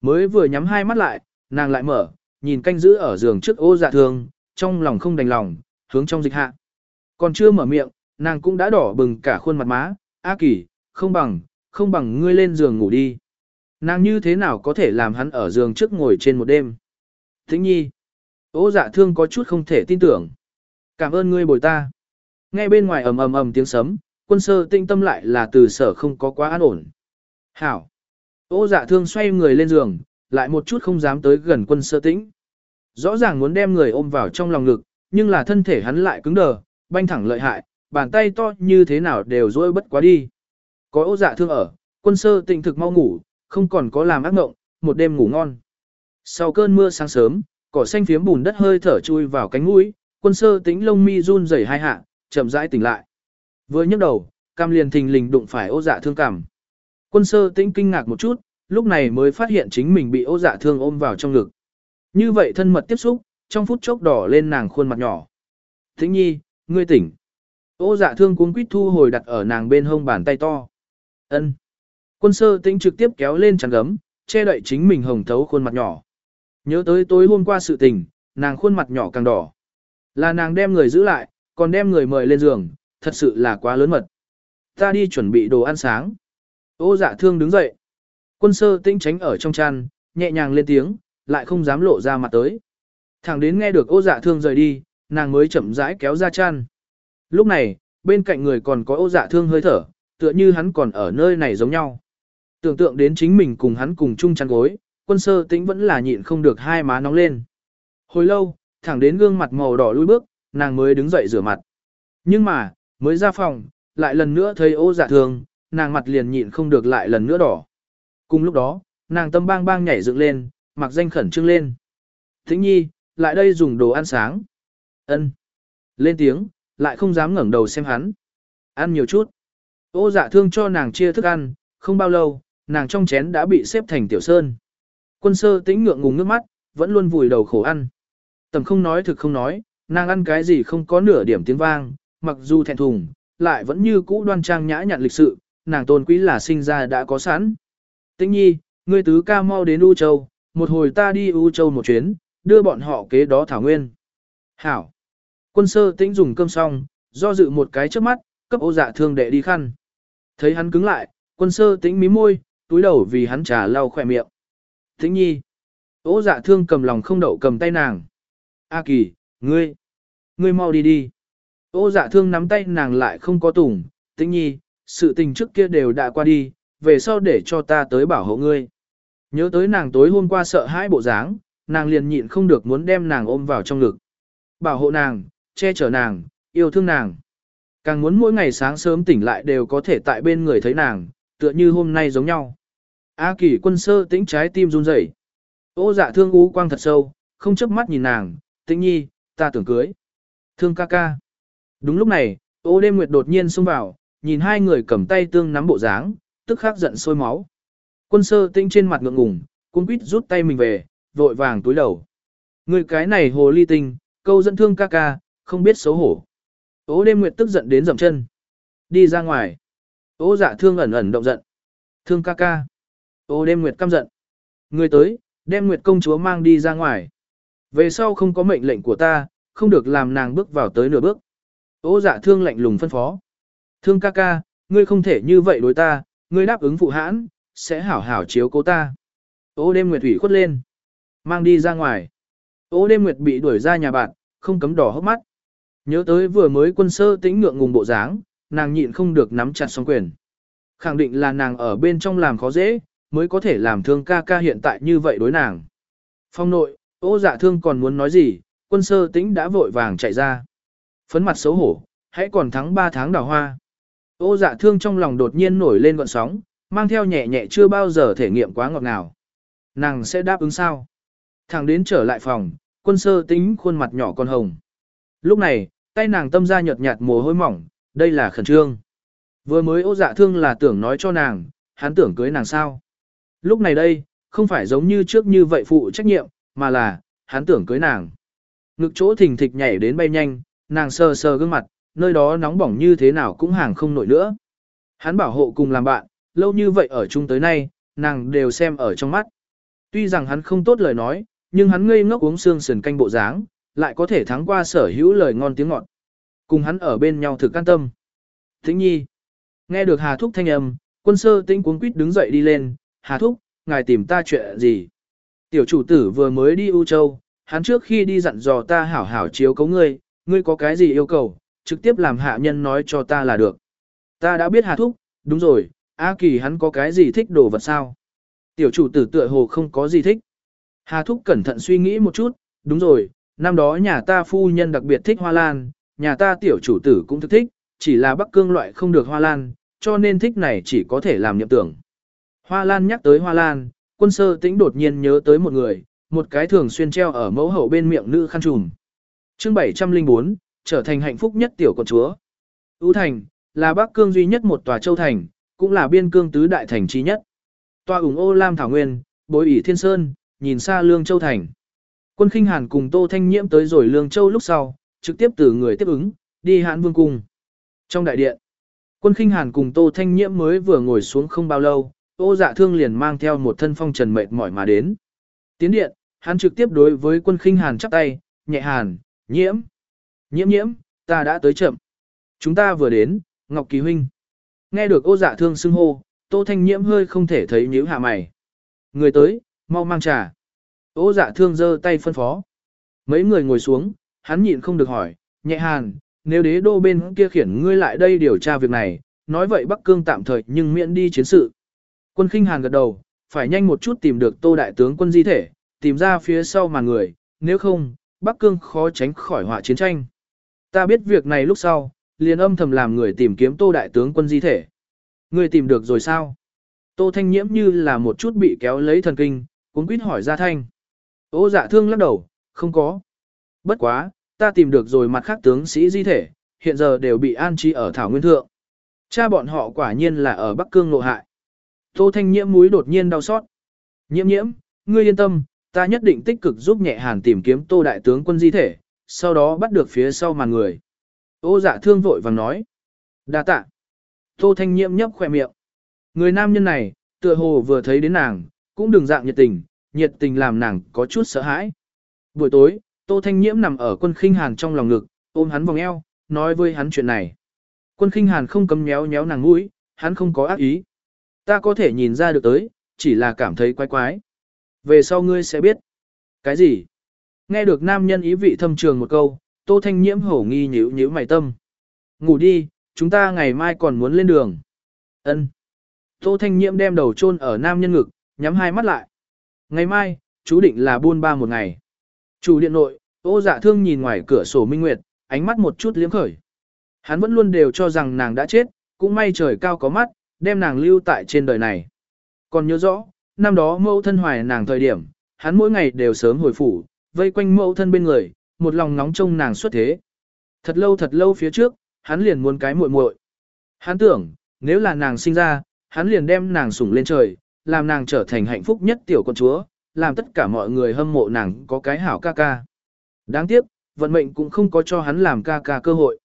Mới vừa nhắm hai mắt lại, nàng lại mở, nhìn canh giữ ở giường trước ô dạ thương, trong lòng không đành lòng, hướng trong dịch hạ. Còn chưa mở miệng, nàng cũng đã đỏ bừng cả khuôn mặt má, A kỳ, không bằng, không bằng ngươi lên giường ngủ đi. Nàng như thế nào có thể làm hắn ở giường trước ngồi trên một đêm. Thính nhi, ô dạ thương có chút không thể tin tưởng. Cảm ơn ngươi bồi ta. Nghe bên ngoài ầm ầm ầm tiếng sấm, quân sơ tinh tâm lại là từ sở không có quá an ổn. Hảo. Ô dạ thương xoay người lên giường, lại một chút không dám tới gần quân sơ tĩnh. Rõ ràng muốn đem người ôm vào trong lòng ngực, nhưng là thân thể hắn lại cứng đờ, banh thẳng lợi hại, bàn tay to như thế nào đều dối bất quá đi. Có ô dạ thương ở, quân sơ tịnh thực mau ngủ, không còn có làm ác mộng, một đêm ngủ ngon. Sau cơn mưa sáng sớm, cỏ xanh phiếm bùn đất hơi thở chui vào cánh mũi, quân sơ tĩnh lông mi run rẩy hai hạ, chậm rãi tỉnh lại. Vừa nhấc đầu, cam liền thình lình đụng phải ô dạ thương cảm. Quân sơ tĩnh kinh ngạc một chút, lúc này mới phát hiện chính mình bị ô dạ thương ôm vào trong ngực. Như vậy thân mật tiếp xúc, trong phút chốc đỏ lên nàng khuôn mặt nhỏ. Tĩnh nhi, ngươi tỉnh. Ô dạ thương cuốn quýt thu hồi đặt ở nàng bên hông bàn tay to. ân Quân sơ tĩnh trực tiếp kéo lên chắn gấm, che đậy chính mình hồng thấu khuôn mặt nhỏ. Nhớ tới tối hôm qua sự tình, nàng khuôn mặt nhỏ càng đỏ. Là nàng đem người giữ lại, còn đem người mời lên giường, thật sự là quá lớn mật. Ta đi chuẩn bị đồ ăn sáng. Ô dạ thương đứng dậy. Quân sơ tĩnh tránh ở trong chăn, nhẹ nhàng lên tiếng, lại không dám lộ ra mặt tới. Thẳng đến nghe được ô dạ thương rời đi, nàng mới chậm rãi kéo ra chăn. Lúc này, bên cạnh người còn có ô dạ thương hơi thở, tựa như hắn còn ở nơi này giống nhau. Tưởng tượng đến chính mình cùng hắn cùng chung chăn gối, quân sơ tĩnh vẫn là nhịn không được hai má nóng lên. Hồi lâu, thẳng đến gương mặt màu đỏ lui bước, nàng mới đứng dậy rửa mặt. Nhưng mà, mới ra phòng, lại lần nữa thấy ô dạ thương, nàng mặt liền nhịn không được lại lần nữa đỏ. Cùng lúc đó, nàng tâm bang bang nhảy dựng lên, mặc danh khẩn trương lên. Thính nhi, lại đây dùng đồ ăn sáng. ân Lên tiếng, lại không dám ngẩng đầu xem hắn. Ăn nhiều chút. Ô dạ thương cho nàng chia thức ăn, không bao lâu, nàng trong chén đã bị xếp thành tiểu sơn. Quân sơ tĩnh ngượng ngùng nước mắt, vẫn luôn vùi đầu khổ ăn. Tầm không nói thực không nói, nàng ăn cái gì không có nửa điểm tiếng vang, mặc dù thẹn thùng, lại vẫn như cũ đoan trang nhã nhặn lịch sự, nàng tôn quý là sinh ra đã có sẵn. Tĩnh nhi, ngươi tứ ca mau đến U Châu, một hồi ta đi U Châu một chuyến, đưa bọn họ kế đó thảo nguyên. Hảo. Quân sơ tĩnh dùng cơm xong, do dự một cái trước mắt, cấp ô dạ thương đệ đi khăn. Thấy hắn cứng lại, quân sơ tĩnh mí môi, túi đầu vì hắn trà lau khỏe miệng. Tĩnh nhi. Ô dạ thương cầm lòng không đậu cầm tay nàng. A kỳ, ngươi. Ngươi mau đi đi. Ô dạ thương nắm tay nàng lại không có tủng. Tĩnh nhi, sự tình trước kia đều đã qua đi, về sau để cho ta tới bảo hộ ngươi. Nhớ tới nàng tối hôm qua sợ hãi bộ dáng, nàng liền nhịn không được muốn đem nàng ôm vào trong ngực. Bảo hộ nàng, che chở nàng, yêu thương nàng. Càng muốn mỗi ngày sáng sớm tỉnh lại đều có thể tại bên người thấy nàng, tựa như hôm nay giống nhau. A kỳ quân sơ tĩnh trái tim run rẩy. Ô dạ thương ú quang thật sâu, không chớp mắt nhìn nàng, tĩnh nhi, ta tưởng cưới. Thương ca ca. Đúng lúc này, ô đêm nguyệt đột nhiên xông vào, nhìn hai người cầm tay tương nắm bộ dáng, tức khắc giận sôi máu. Quân sơ tĩnh trên mặt ngượng ngùng, cung quýt rút tay mình về, vội vàng túi đầu. Người cái này hồ ly tinh, câu dẫn thương ca ca, không biết xấu hổ. Ô đêm nguyệt tức giận đến dầm chân. Đi ra ngoài. Ô dạ thương ẩn ẩn động giận. Thương ca ca. Ô đêm nguyệt căm giận. Người tới, đem nguyệt công chúa mang đi ra ngoài. Về sau không có mệnh lệnh của ta, không được làm nàng bước vào tới nửa bước. Ô dạ thương lạnh lùng phân phó. Thương ca ca, ngươi không thể như vậy đối ta, ngươi đáp ứng phụ hãn, sẽ hảo hảo chiếu cố ta. Ô đêm nguyệt ủy khuất lên. Mang đi ra ngoài. Ô đêm nguyệt bị đuổi ra nhà bạn, không cấm đỏ hốc mắt. Nhớ tới vừa mới quân sơ tĩnh ngượng ngùng bộ dáng, nàng nhịn không được nắm chặt song quyền. Khẳng định là nàng ở bên trong làm khó dễ, mới có thể làm thương ca ca hiện tại như vậy đối nàng. Phong nội, ô dạ thương còn muốn nói gì, quân sơ tĩnh đã vội vàng chạy ra. Phấn mặt xấu hổ, hãy còn thắng 3 tháng đào hoa. Ô dạ thương trong lòng đột nhiên nổi lên gọn sóng, mang theo nhẹ nhẹ chưa bao giờ thể nghiệm quá ngọt ngào. Nàng sẽ đáp ứng sao? Thằng đến trở lại phòng, quân sơ tính khuôn mặt nhỏ con hồng. Lúc này, tay nàng tâm ra nhợt nhạt mồ hôi mỏng, đây là khẩn trương. Vừa mới ô dạ thương là tưởng nói cho nàng, hắn tưởng cưới nàng sao. Lúc này đây, không phải giống như trước như vậy phụ trách nhiệm, mà là, hắn tưởng cưới nàng. Ngực chỗ thình thịch nhảy đến bay nhanh, nàng sờ sờ gương mặt, nơi đó nóng bỏng như thế nào cũng hàng không nổi nữa. Hắn bảo hộ cùng làm bạn, lâu như vậy ở chung tới nay, nàng đều xem ở trong mắt. Tuy rằng hắn không tốt lời nói, nhưng hắn ngây ngốc uống xương sườn canh bộ dáng, lại có thể thắng qua sở hữu lời ngon tiếng ngọt. Cùng hắn ở bên nhau thực can tâm. Thính nhi. Nghe được Hà Thúc thanh âm, quân sơ tĩnh cuống quýt đứng dậy đi lên. Hà Thúc, ngài tìm ta chuyện gì? Tiểu chủ tử vừa mới đi U Châu, hắn trước khi đi dặn dò ta hảo hảo chiếu cấu ngươi, ngươi có cái gì yêu cầu, trực tiếp làm hạ nhân nói cho ta là được. Ta đã biết Hà Thúc, đúng rồi, A Kỳ hắn có cái gì thích đồ vật sao? Tiểu chủ tử tựa hồ không có gì thích. Hà Thúc cẩn thận suy nghĩ một chút, đúng rồi, năm đó nhà ta phu nhân đặc biệt thích hoa lan, nhà ta tiểu chủ tử cũng thức thích, chỉ là bắc cương loại không được hoa lan, cho nên thích này chỉ có thể làm nhậm tưởng. Hoa lan nhắc tới hoa lan, quân sơ tĩnh đột nhiên nhớ tới một người, một cái thường xuyên treo ở mẫu hậu bên miệng nữ khăn trùm. chương 704, trở thành hạnh phúc nhất tiểu con chúa. Ú Thành, là Bắc Cương duy nhất một tòa châu thành, cũng là biên cương tứ đại thành trí nhất. Tòa ủng ô Lam Thảo Nguyên, bối ỷ Thiên Sơn, nhìn xa Lương Châu Thành. Quân khinh hàn cùng Tô Thanh Nhiễm tới rồi Lương Châu lúc sau, trực tiếp từ người tiếp ứng, đi hãn vương cung. Trong đại điện, quân khinh hàn cùng Tô Thanh Nhiễm mới vừa ngồi xuống không bao lâu, ô dạ thương liền mang theo một thân phong trần mệt mỏi mà đến. Tiến điện, hắn trực tiếp đối với quân khinh hàn chắp tay, nhẹ hàn, nhiễm. Nhiễm nhiễm, ta đã tới chậm. Chúng ta vừa đến, Ngọc Kỳ Huynh. Nghe được ô dạ thương xưng hô, Tô Thanh Nhiễm hơi không thể thấy nhíu hạ mày. Người tới, mau mang trà. Ô dạ thương giơ tay phân phó. Mấy người ngồi xuống, Hắn nhịn không được hỏi, nhẹ hàn, nếu đế đô bên kia khiển ngươi lại đây điều tra việc này, nói vậy Bắc Cương tạm thời nhưng miễn đi chiến sự. Quân khinh hàn gật đầu, phải nhanh một chút tìm được tô đại tướng quân di thể, tìm ra phía sau mà người, nếu không, Bắc Cương khó tránh khỏi họa chiến tranh. Ta biết việc này lúc sau, liền âm thầm làm người tìm kiếm tô đại tướng quân di thể. Người tìm được rồi sao? Tô Thanh Nhiễm như là một chút bị kéo lấy thần kinh, cuốn quýt hỏi ra thanh. Ô dạ thương lắc đầu, không có. Bất quá, ta tìm được rồi mặt khác tướng sĩ di thể, hiện giờ đều bị an trí ở Thảo Nguyên Thượng. Cha bọn họ quả nhiên là ở Bắc Cương nộ hại. Tô Thanh Nhiễm mũi đột nhiên đau xót. Nhiễm nhiễm, ngươi yên tâm, ta nhất định tích cực giúp nhẹ hàn tìm kiếm Tô Đại tướng quân di thể, sau đó bắt được phía sau màn người. Ô dạ thương vội vàng nói. đa tạ. Tô Thanh Nhiễm nhấp khỏe miệng. Người nam nhân này, tựa hồ vừa thấy đến nàng, cũng đừng dạng nhiệt tình, nhiệt tình làm nàng có chút sợ hãi. Buổi tối, Tô Thanh Nhiễm nằm ở quân khinh hàn trong lòng ngực, ôm hắn vòng eo, nói với hắn chuyện này. Quân khinh hàn không cấm nhéo nhéo nàng mũi, hắn không có ác ý. Ta có thể nhìn ra được tới, chỉ là cảm thấy quái quái. Về sau ngươi sẽ biết. Cái gì? Nghe được nam nhân ý vị thâm trường một câu, Tô Thanh Nhiễm hổ nghi nhíu nhíu mày tâm. Ngủ đi, chúng ta ngày mai còn muốn lên đường. Ân. Tô Thanh Nhiễm đem đầu chôn ở nam nhân ngực, nhắm hai mắt lại. Ngày mai, chú định là buôn ba một ngày. Chủ điện nội, ô dạ thương nhìn ngoài cửa sổ minh nguyệt, ánh mắt một chút liếm khởi. Hắn vẫn luôn đều cho rằng nàng đã chết, cũng may trời cao có mắt, đem nàng lưu tại trên đời này. Còn nhớ rõ, năm đó mẫu thân hoài nàng thời điểm, hắn mỗi ngày đều sớm hồi phủ, vây quanh mẫu thân bên người, một lòng nóng trông nàng xuất thế. Thật lâu thật lâu phía trước, hắn liền muốn cái muội muội. Hắn tưởng, nếu là nàng sinh ra, hắn liền đem nàng sủng lên trời, làm nàng trở thành hạnh phúc nhất tiểu con chúa, làm tất cả mọi người hâm mộ nàng có cái hảo ca ca. Đáng tiếc, vận mệnh cũng không có cho hắn làm ca ca cơ hội.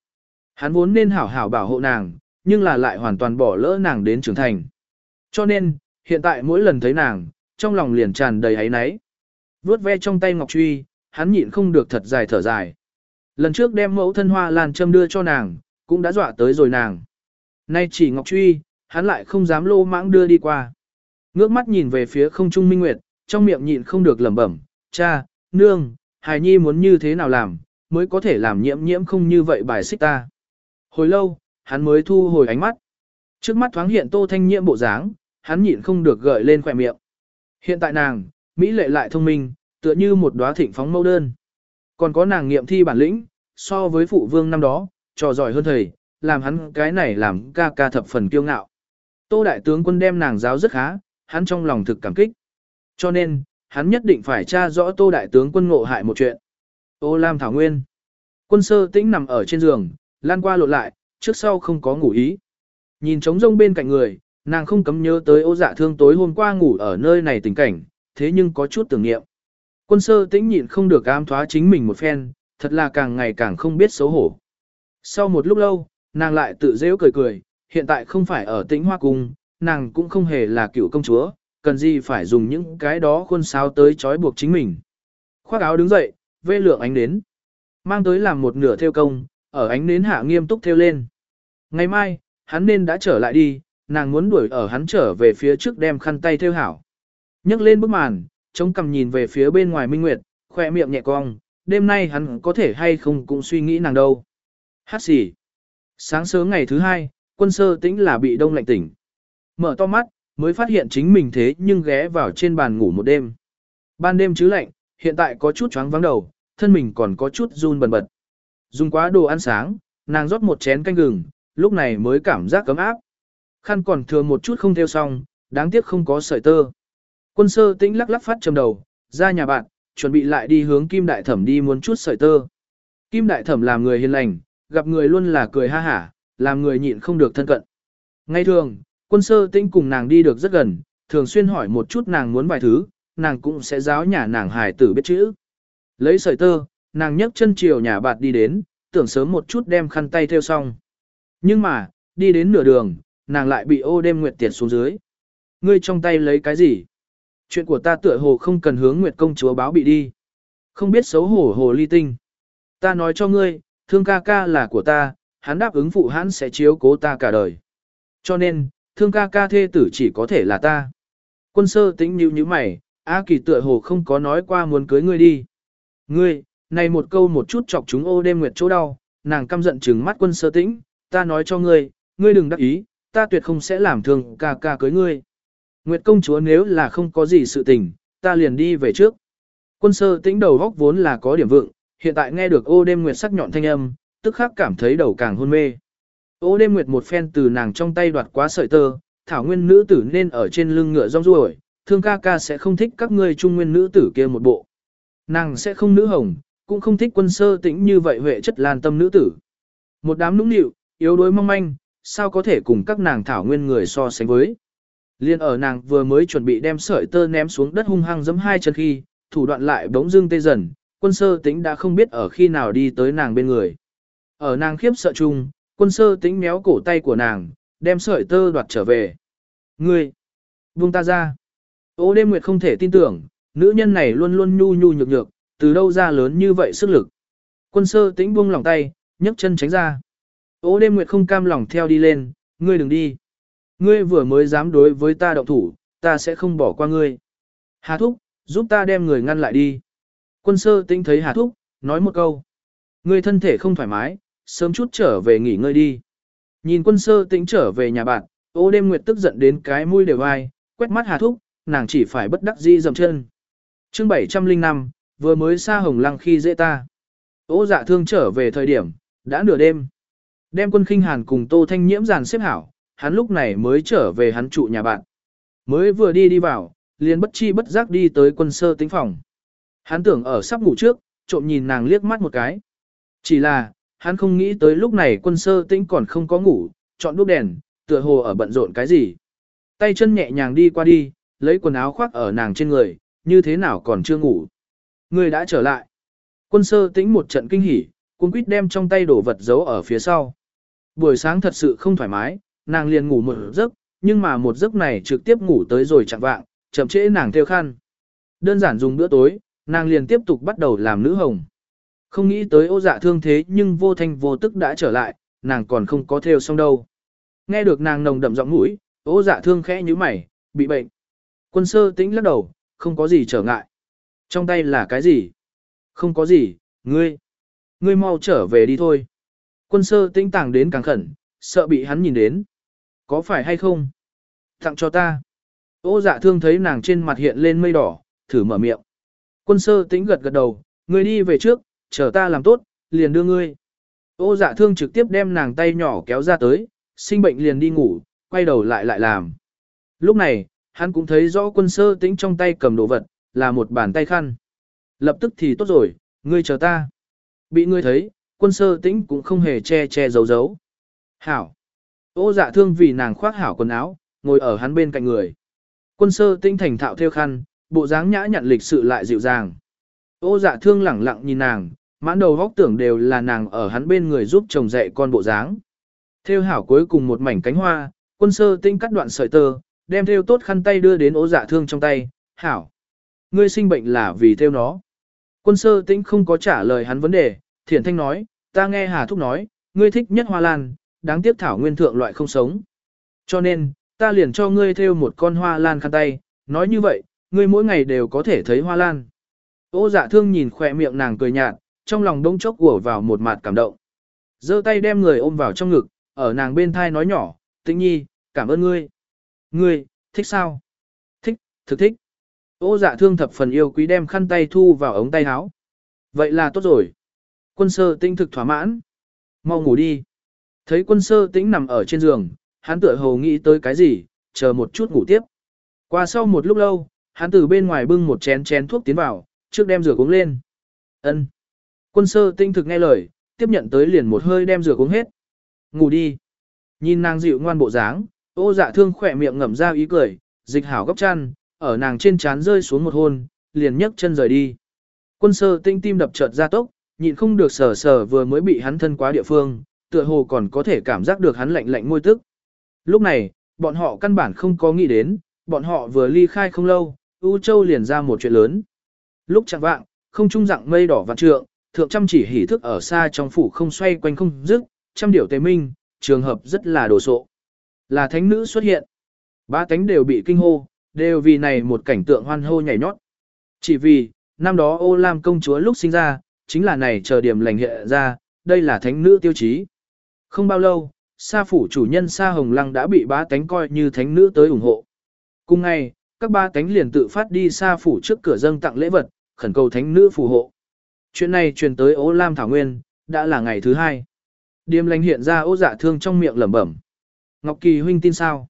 Hắn vốn nên hảo hảo bảo hộ nàng, nhưng là lại hoàn toàn bỏ lỡ nàng đến trưởng thành. Cho nên, hiện tại mỗi lần thấy nàng, trong lòng liền tràn đầy ấy náy. Vướt ve trong tay Ngọc Truy, hắn nhịn không được thật dài thở dài. Lần trước đem mẫu thân hoa lan châm đưa cho nàng, cũng đã dọa tới rồi nàng. Nay chỉ Ngọc Truy, hắn lại không dám lô mãng đưa đi qua. Ngước mắt nhìn về phía không trung minh nguyệt, trong miệng nhịn không được lẩm bẩm, cha, nương, hài nhi muốn như thế nào làm, mới có thể làm nhiễm nhiễm không như vậy bài xích ta. Hồi lâu, hắn mới thu hồi ánh mắt. Trước mắt thoáng hiện tô thanh nhiễm bộ dáng, hắn nhịn không được gợi lên khỏe miệng. Hiện tại nàng, Mỹ lệ lại thông minh, tựa như một đóa thịnh phóng mâu đơn. Còn có nàng nghiệm thi bản lĩnh, so với phụ vương năm đó, trò giỏi hơn thầy, làm hắn cái này làm ca ca thập phần kiêu ngạo. Tô đại tướng quân đem nàng giáo rất khá, hắn trong lòng thực cảm kích. Cho nên, hắn nhất định phải tra rõ tô đại tướng quân ngộ hại một chuyện. Ô Lam Thảo Nguyên. Quân sơ tĩnh nằm ở trên giường, lan qua lộn lại, trước sau không có ngủ ý. Nhìn trống rông bên cạnh người, nàng không cấm nhớ tới ô dạ thương tối hôm qua ngủ ở nơi này tình cảnh, thế nhưng có chút tưởng niệm. Quân sơ tĩnh nhịn không được ám thoá chính mình một phen, thật là càng ngày càng không biết xấu hổ. Sau một lúc lâu, nàng lại tự dễ cười cười, hiện tại không phải ở tĩnh hoa cung, nàng cũng không hề là cựu công chúa, cần gì phải dùng những cái đó khuôn sao tới trói buộc chính mình. Khoác áo đứng dậy, vê lượng ánh đến. Mang tới làm một nửa theo công, ở ánh nến hạ nghiêm túc theo lên. Ngày mai, hắn nên đã trở lại đi, nàng muốn đuổi ở hắn trở về phía trước đem khăn tay theo hảo. nhấc lên bức màn, chống cằm nhìn về phía bên ngoài minh nguyệt, khoe miệng nhẹ cong, đêm nay hắn có thể hay không cũng suy nghĩ nàng đâu. Hát xỉ. Sáng sớm ngày thứ hai, quân sơ tĩnh là bị đông lạnh tỉnh. Mở to mắt, mới phát hiện chính mình thế nhưng ghé vào trên bàn ngủ một đêm. Ban đêm chứ lạnh, hiện tại có chút chóng vắng đầu, thân mình còn có chút run bần bật. Dùng quá đồ ăn sáng, nàng rót một chén canh gừng, lúc này mới cảm giác cấm áp. Khăn còn thừa một chút không theo xong, đáng tiếc không có sợi tơ. Quân sơ tĩnh lắc lắc phát trầm đầu, ra nhà bạn, chuẩn bị lại đi hướng Kim Đại Thẩm đi muốn chút sợi tơ. Kim Đại Thẩm làm người hiền lành, gặp người luôn là cười ha hả, làm người nhịn không được thân cận. Ngay thường, quân sơ tĩnh cùng nàng đi được rất gần, thường xuyên hỏi một chút nàng muốn vài thứ, nàng cũng sẽ giáo nhà nàng hài tử biết chữ. Lấy sợi tơ, nàng nhấc chân chiều nhà bạt đi đến, tưởng sớm một chút đem khăn tay theo xong. Nhưng mà, đi đến nửa đường, nàng lại bị ô đêm nguyệt tiệt xuống dưới. Ngươi trong tay lấy cái gì? Chuyện của ta tựa hồ không cần hướng nguyệt công chúa báo bị đi. Không biết xấu hổ hồ ly tinh. Ta nói cho ngươi, thương ca ca là của ta, hắn đáp ứng phụ hắn sẽ chiếu cố ta cả đời. Cho nên, thương ca ca thê tử chỉ có thể là ta. Quân sơ tĩnh như như mày, A kỳ tựa hồ không có nói qua muốn cưới ngươi đi. Ngươi, Này một câu một chút chọc chúng ô đêm nguyệt chỗ đau, nàng căm giận trừng mắt quân sơ tĩnh, ta nói cho ngươi, ngươi đừng đắc ý, ta tuyệt không sẽ làm thương ca ca cưới ngươi. Nguyệt công chúa nếu là không có gì sự tình, ta liền đi về trước. Quân sơ tĩnh đầu góc vốn là có điểm vượng, hiện tại nghe được ô đêm nguyệt sắc nhọn thanh âm, tức khắc cảm thấy đầu càng hôn mê. Ô đêm nguyệt một phen từ nàng trong tay đoạt quá sợi tơ, thảo nguyên nữ tử nên ở trên lưng ngựa rong ruổi, thương ca ca sẽ không thích các ngươi trung nguyên nữ tử kia một bộ. Nàng sẽ không nữ hồng, cũng không thích quân sơ tĩnh như vậy huệ chất lan tâm nữ tử. Một đám nũng nịu, yếu đuối mong manh, sao có thể cùng các nàng thảo nguyên người so sánh với. Liên ở nàng vừa mới chuẩn bị đem sợi tơ ném xuống đất hung hăng giẫm hai chân khi, thủ đoạn lại bỗng dưng tê dần, quân sơ tĩnh đã không biết ở khi nào đi tới nàng bên người. Ở nàng khiếp sợ chung, quân sơ tĩnh méo cổ tay của nàng, đem sợi tơ đoạt trở về. Ngươi! Buông ta ra! Ô đêm nguyệt không thể tin tưởng, nữ nhân này luôn luôn nhu nhu nhược nhược, từ đâu ra lớn như vậy sức lực. Quân sơ tĩnh buông lòng tay, nhấc chân tránh ra. Ô đêm nguyệt không cam lòng theo đi lên, ngươi đừng đi. Ngươi vừa mới dám đối với ta động thủ, ta sẽ không bỏ qua ngươi. Hà thúc, giúp ta đem người ngăn lại đi. Quân sơ tĩnh thấy Hà thúc, nói một câu. Ngươi thân thể không thoải mái, sớm chút trở về nghỉ ngơi đi. Nhìn quân sơ tĩnh trở về nhà bạn, ô đêm nguyệt tức giận đến cái mũi đều ai, quét mắt Hà thúc, nàng chỉ phải bất đắc dĩ dầm chân. chương 705, vừa mới xa hồng lăng khi dễ ta. Ô dạ thương trở về thời điểm, đã nửa đêm. Đem quân khinh hàn cùng Tô Thanh Nhiễm dàn xếp hảo, hắn lúc này mới trở về hắn trụ nhà bạn. Mới vừa đi đi vào, liền bất chi bất giác đi tới quân sơ tính phòng. Hắn tưởng ở sắp ngủ trước, trộm nhìn nàng liếc mắt một cái. Chỉ là, hắn không nghĩ tới lúc này quân sơ tĩnh còn không có ngủ, chọn đuốc đèn, tựa hồ ở bận rộn cái gì. Tay chân nhẹ nhàng đi qua đi, lấy quần áo khoác ở nàng trên người, như thế nào còn chưa ngủ. Người đã trở lại. Quân sơ tĩnh một trận kinh hỉ, cuốn quýt đem trong tay đổ vật giấu ở phía sau. Buổi sáng thật sự không thoải mái, nàng liền ngủ một giấc, nhưng mà một giấc này trực tiếp ngủ tới rồi chẳng vạng, chậm trễ nàng theo khăn. Đơn giản dùng bữa tối, nàng liền tiếp tục bắt đầu làm nữ hồng. Không nghĩ tới ô dạ thương thế nhưng vô thanh vô tức đã trở lại, nàng còn không có theo xong đâu. Nghe được nàng nồng đậm giọng mũi, ô dạ thương khẽ như mày, bị bệnh. Quân sơ tĩnh lắc đầu, không có gì trở ngại. Trong tay là cái gì? Không có gì, ngươi. Ngươi mau trở về đi thôi. Quân sơ tinh tàng đến càng khẩn, sợ bị hắn nhìn đến. Có phải hay không? Tặng cho ta. Ô dạ thương thấy nàng trên mặt hiện lên mây đỏ, thử mở miệng. Quân sơ tĩnh gật gật đầu, ngươi đi về trước, chờ ta làm tốt, liền đưa ngươi. Ô dạ thương trực tiếp đem nàng tay nhỏ kéo ra tới, sinh bệnh liền đi ngủ, quay đầu lại lại làm. Lúc này, hắn cũng thấy rõ quân sơ tĩnh trong tay cầm đồ vật, là một bàn tay khăn. Lập tức thì tốt rồi, ngươi chờ ta. Bị ngươi thấy, quân sơ tĩnh cũng không hề che che giấu giấu. Hảo. Ô dạ thương vì nàng khoác hảo quần áo, ngồi ở hắn bên cạnh người. Quân sơ tĩnh thành thạo theo khăn, bộ dáng nhã nhặn lịch sự lại dịu dàng. Ô dạ thương lẳng lặng nhìn nàng, mãn đầu góc tưởng đều là nàng ở hắn bên người giúp chồng dạy con bộ dáng. Theo hảo cuối cùng một mảnh cánh hoa, quân sơ tinh cắt đoạn sợi tơ, đem theo tốt khăn tay đưa đến Ô dạ thương trong tay, hảo. Ngươi sinh bệnh là vì theo nó. Quân sơ tĩnh không có trả lời hắn vấn đề, thiển thanh nói, ta nghe Hà Thúc nói, ngươi thích nhất hoa lan, đáng tiếc thảo nguyên thượng loại không sống. Cho nên, ta liền cho ngươi theo một con hoa lan khăn tay, nói như vậy, ngươi mỗi ngày đều có thể thấy hoa lan. Ô dạ thương nhìn khỏe miệng nàng cười nhạt, trong lòng đông chốc của vào một mặt cảm động. giơ tay đem người ôm vào trong ngực, ở nàng bên thai nói nhỏ, tĩnh nhi, cảm ơn ngươi. Ngươi, thích sao? Thích, thực thích. Ô dạ thương thập phần yêu quý đem khăn tay thu vào ống tay áo. Vậy là tốt rồi. Quân sơ tĩnh thực thỏa mãn. Mau ngủ đi. Thấy quân sơ tĩnh nằm ở trên giường, hắn tựa hồ nghĩ tới cái gì, chờ một chút ngủ tiếp. Qua sau một lúc lâu, hắn từ bên ngoài bưng một chén chén thuốc tiến vào, trước đem rửa uống lên. Ân. Quân sơ tinh thực nghe lời, tiếp nhận tới liền một hơi đem rửa uống hết. Ngủ đi. Nhìn nàng dịu ngoan bộ dáng, ô dạ thương khỏe miệng ngậm ra ý cười, dịch hảo gấp chăn, ở nàng trên trán rơi xuống một hôn, liền nhấc chân rời đi. Quân sơ tinh tim đập chợt ra tốc, nhịn không được sờ sờ vừa mới bị hắn thân quá địa phương, tựa hồ còn có thể cảm giác được hắn lạnh lạnh môi tức. Lúc này, bọn họ căn bản không có nghĩ đến, bọn họ vừa ly khai không lâu, U Châu liền ra một chuyện lớn. Lúc chẳng vạng, không trung dạng mây đỏ vạn trượng, thượng trăm chỉ hỉ thức ở xa trong phủ không xoay quanh không dứt, trăm điểu tế minh, trường hợp rất là đồ sộ. Là thánh nữ xuất hiện. Ba cánh đều bị kinh hô, đều vì này một cảnh tượng hoan hô nhảy nhót. Chỉ vì, năm đó ô lam công chúa lúc sinh ra, chính là này chờ điểm lành hiện ra, đây là thánh nữ tiêu chí. Không bao lâu, Sa phủ chủ nhân Sa Hồng Lăng đã bị bá tánh coi như thánh nữ tới ủng hộ. Cùng ngày, các ba tánh liền tự phát đi Sa phủ trước cửa dâng tặng lễ vật, khẩn cầu thánh nữ phù hộ. Chuyện này truyền tới Ô Lam Thảo Nguyên, đã là ngày thứ hai. Điềm lành hiện ra ô dạ thương trong miệng lẩm bẩm. Ngọc Kỳ huynh tin sao?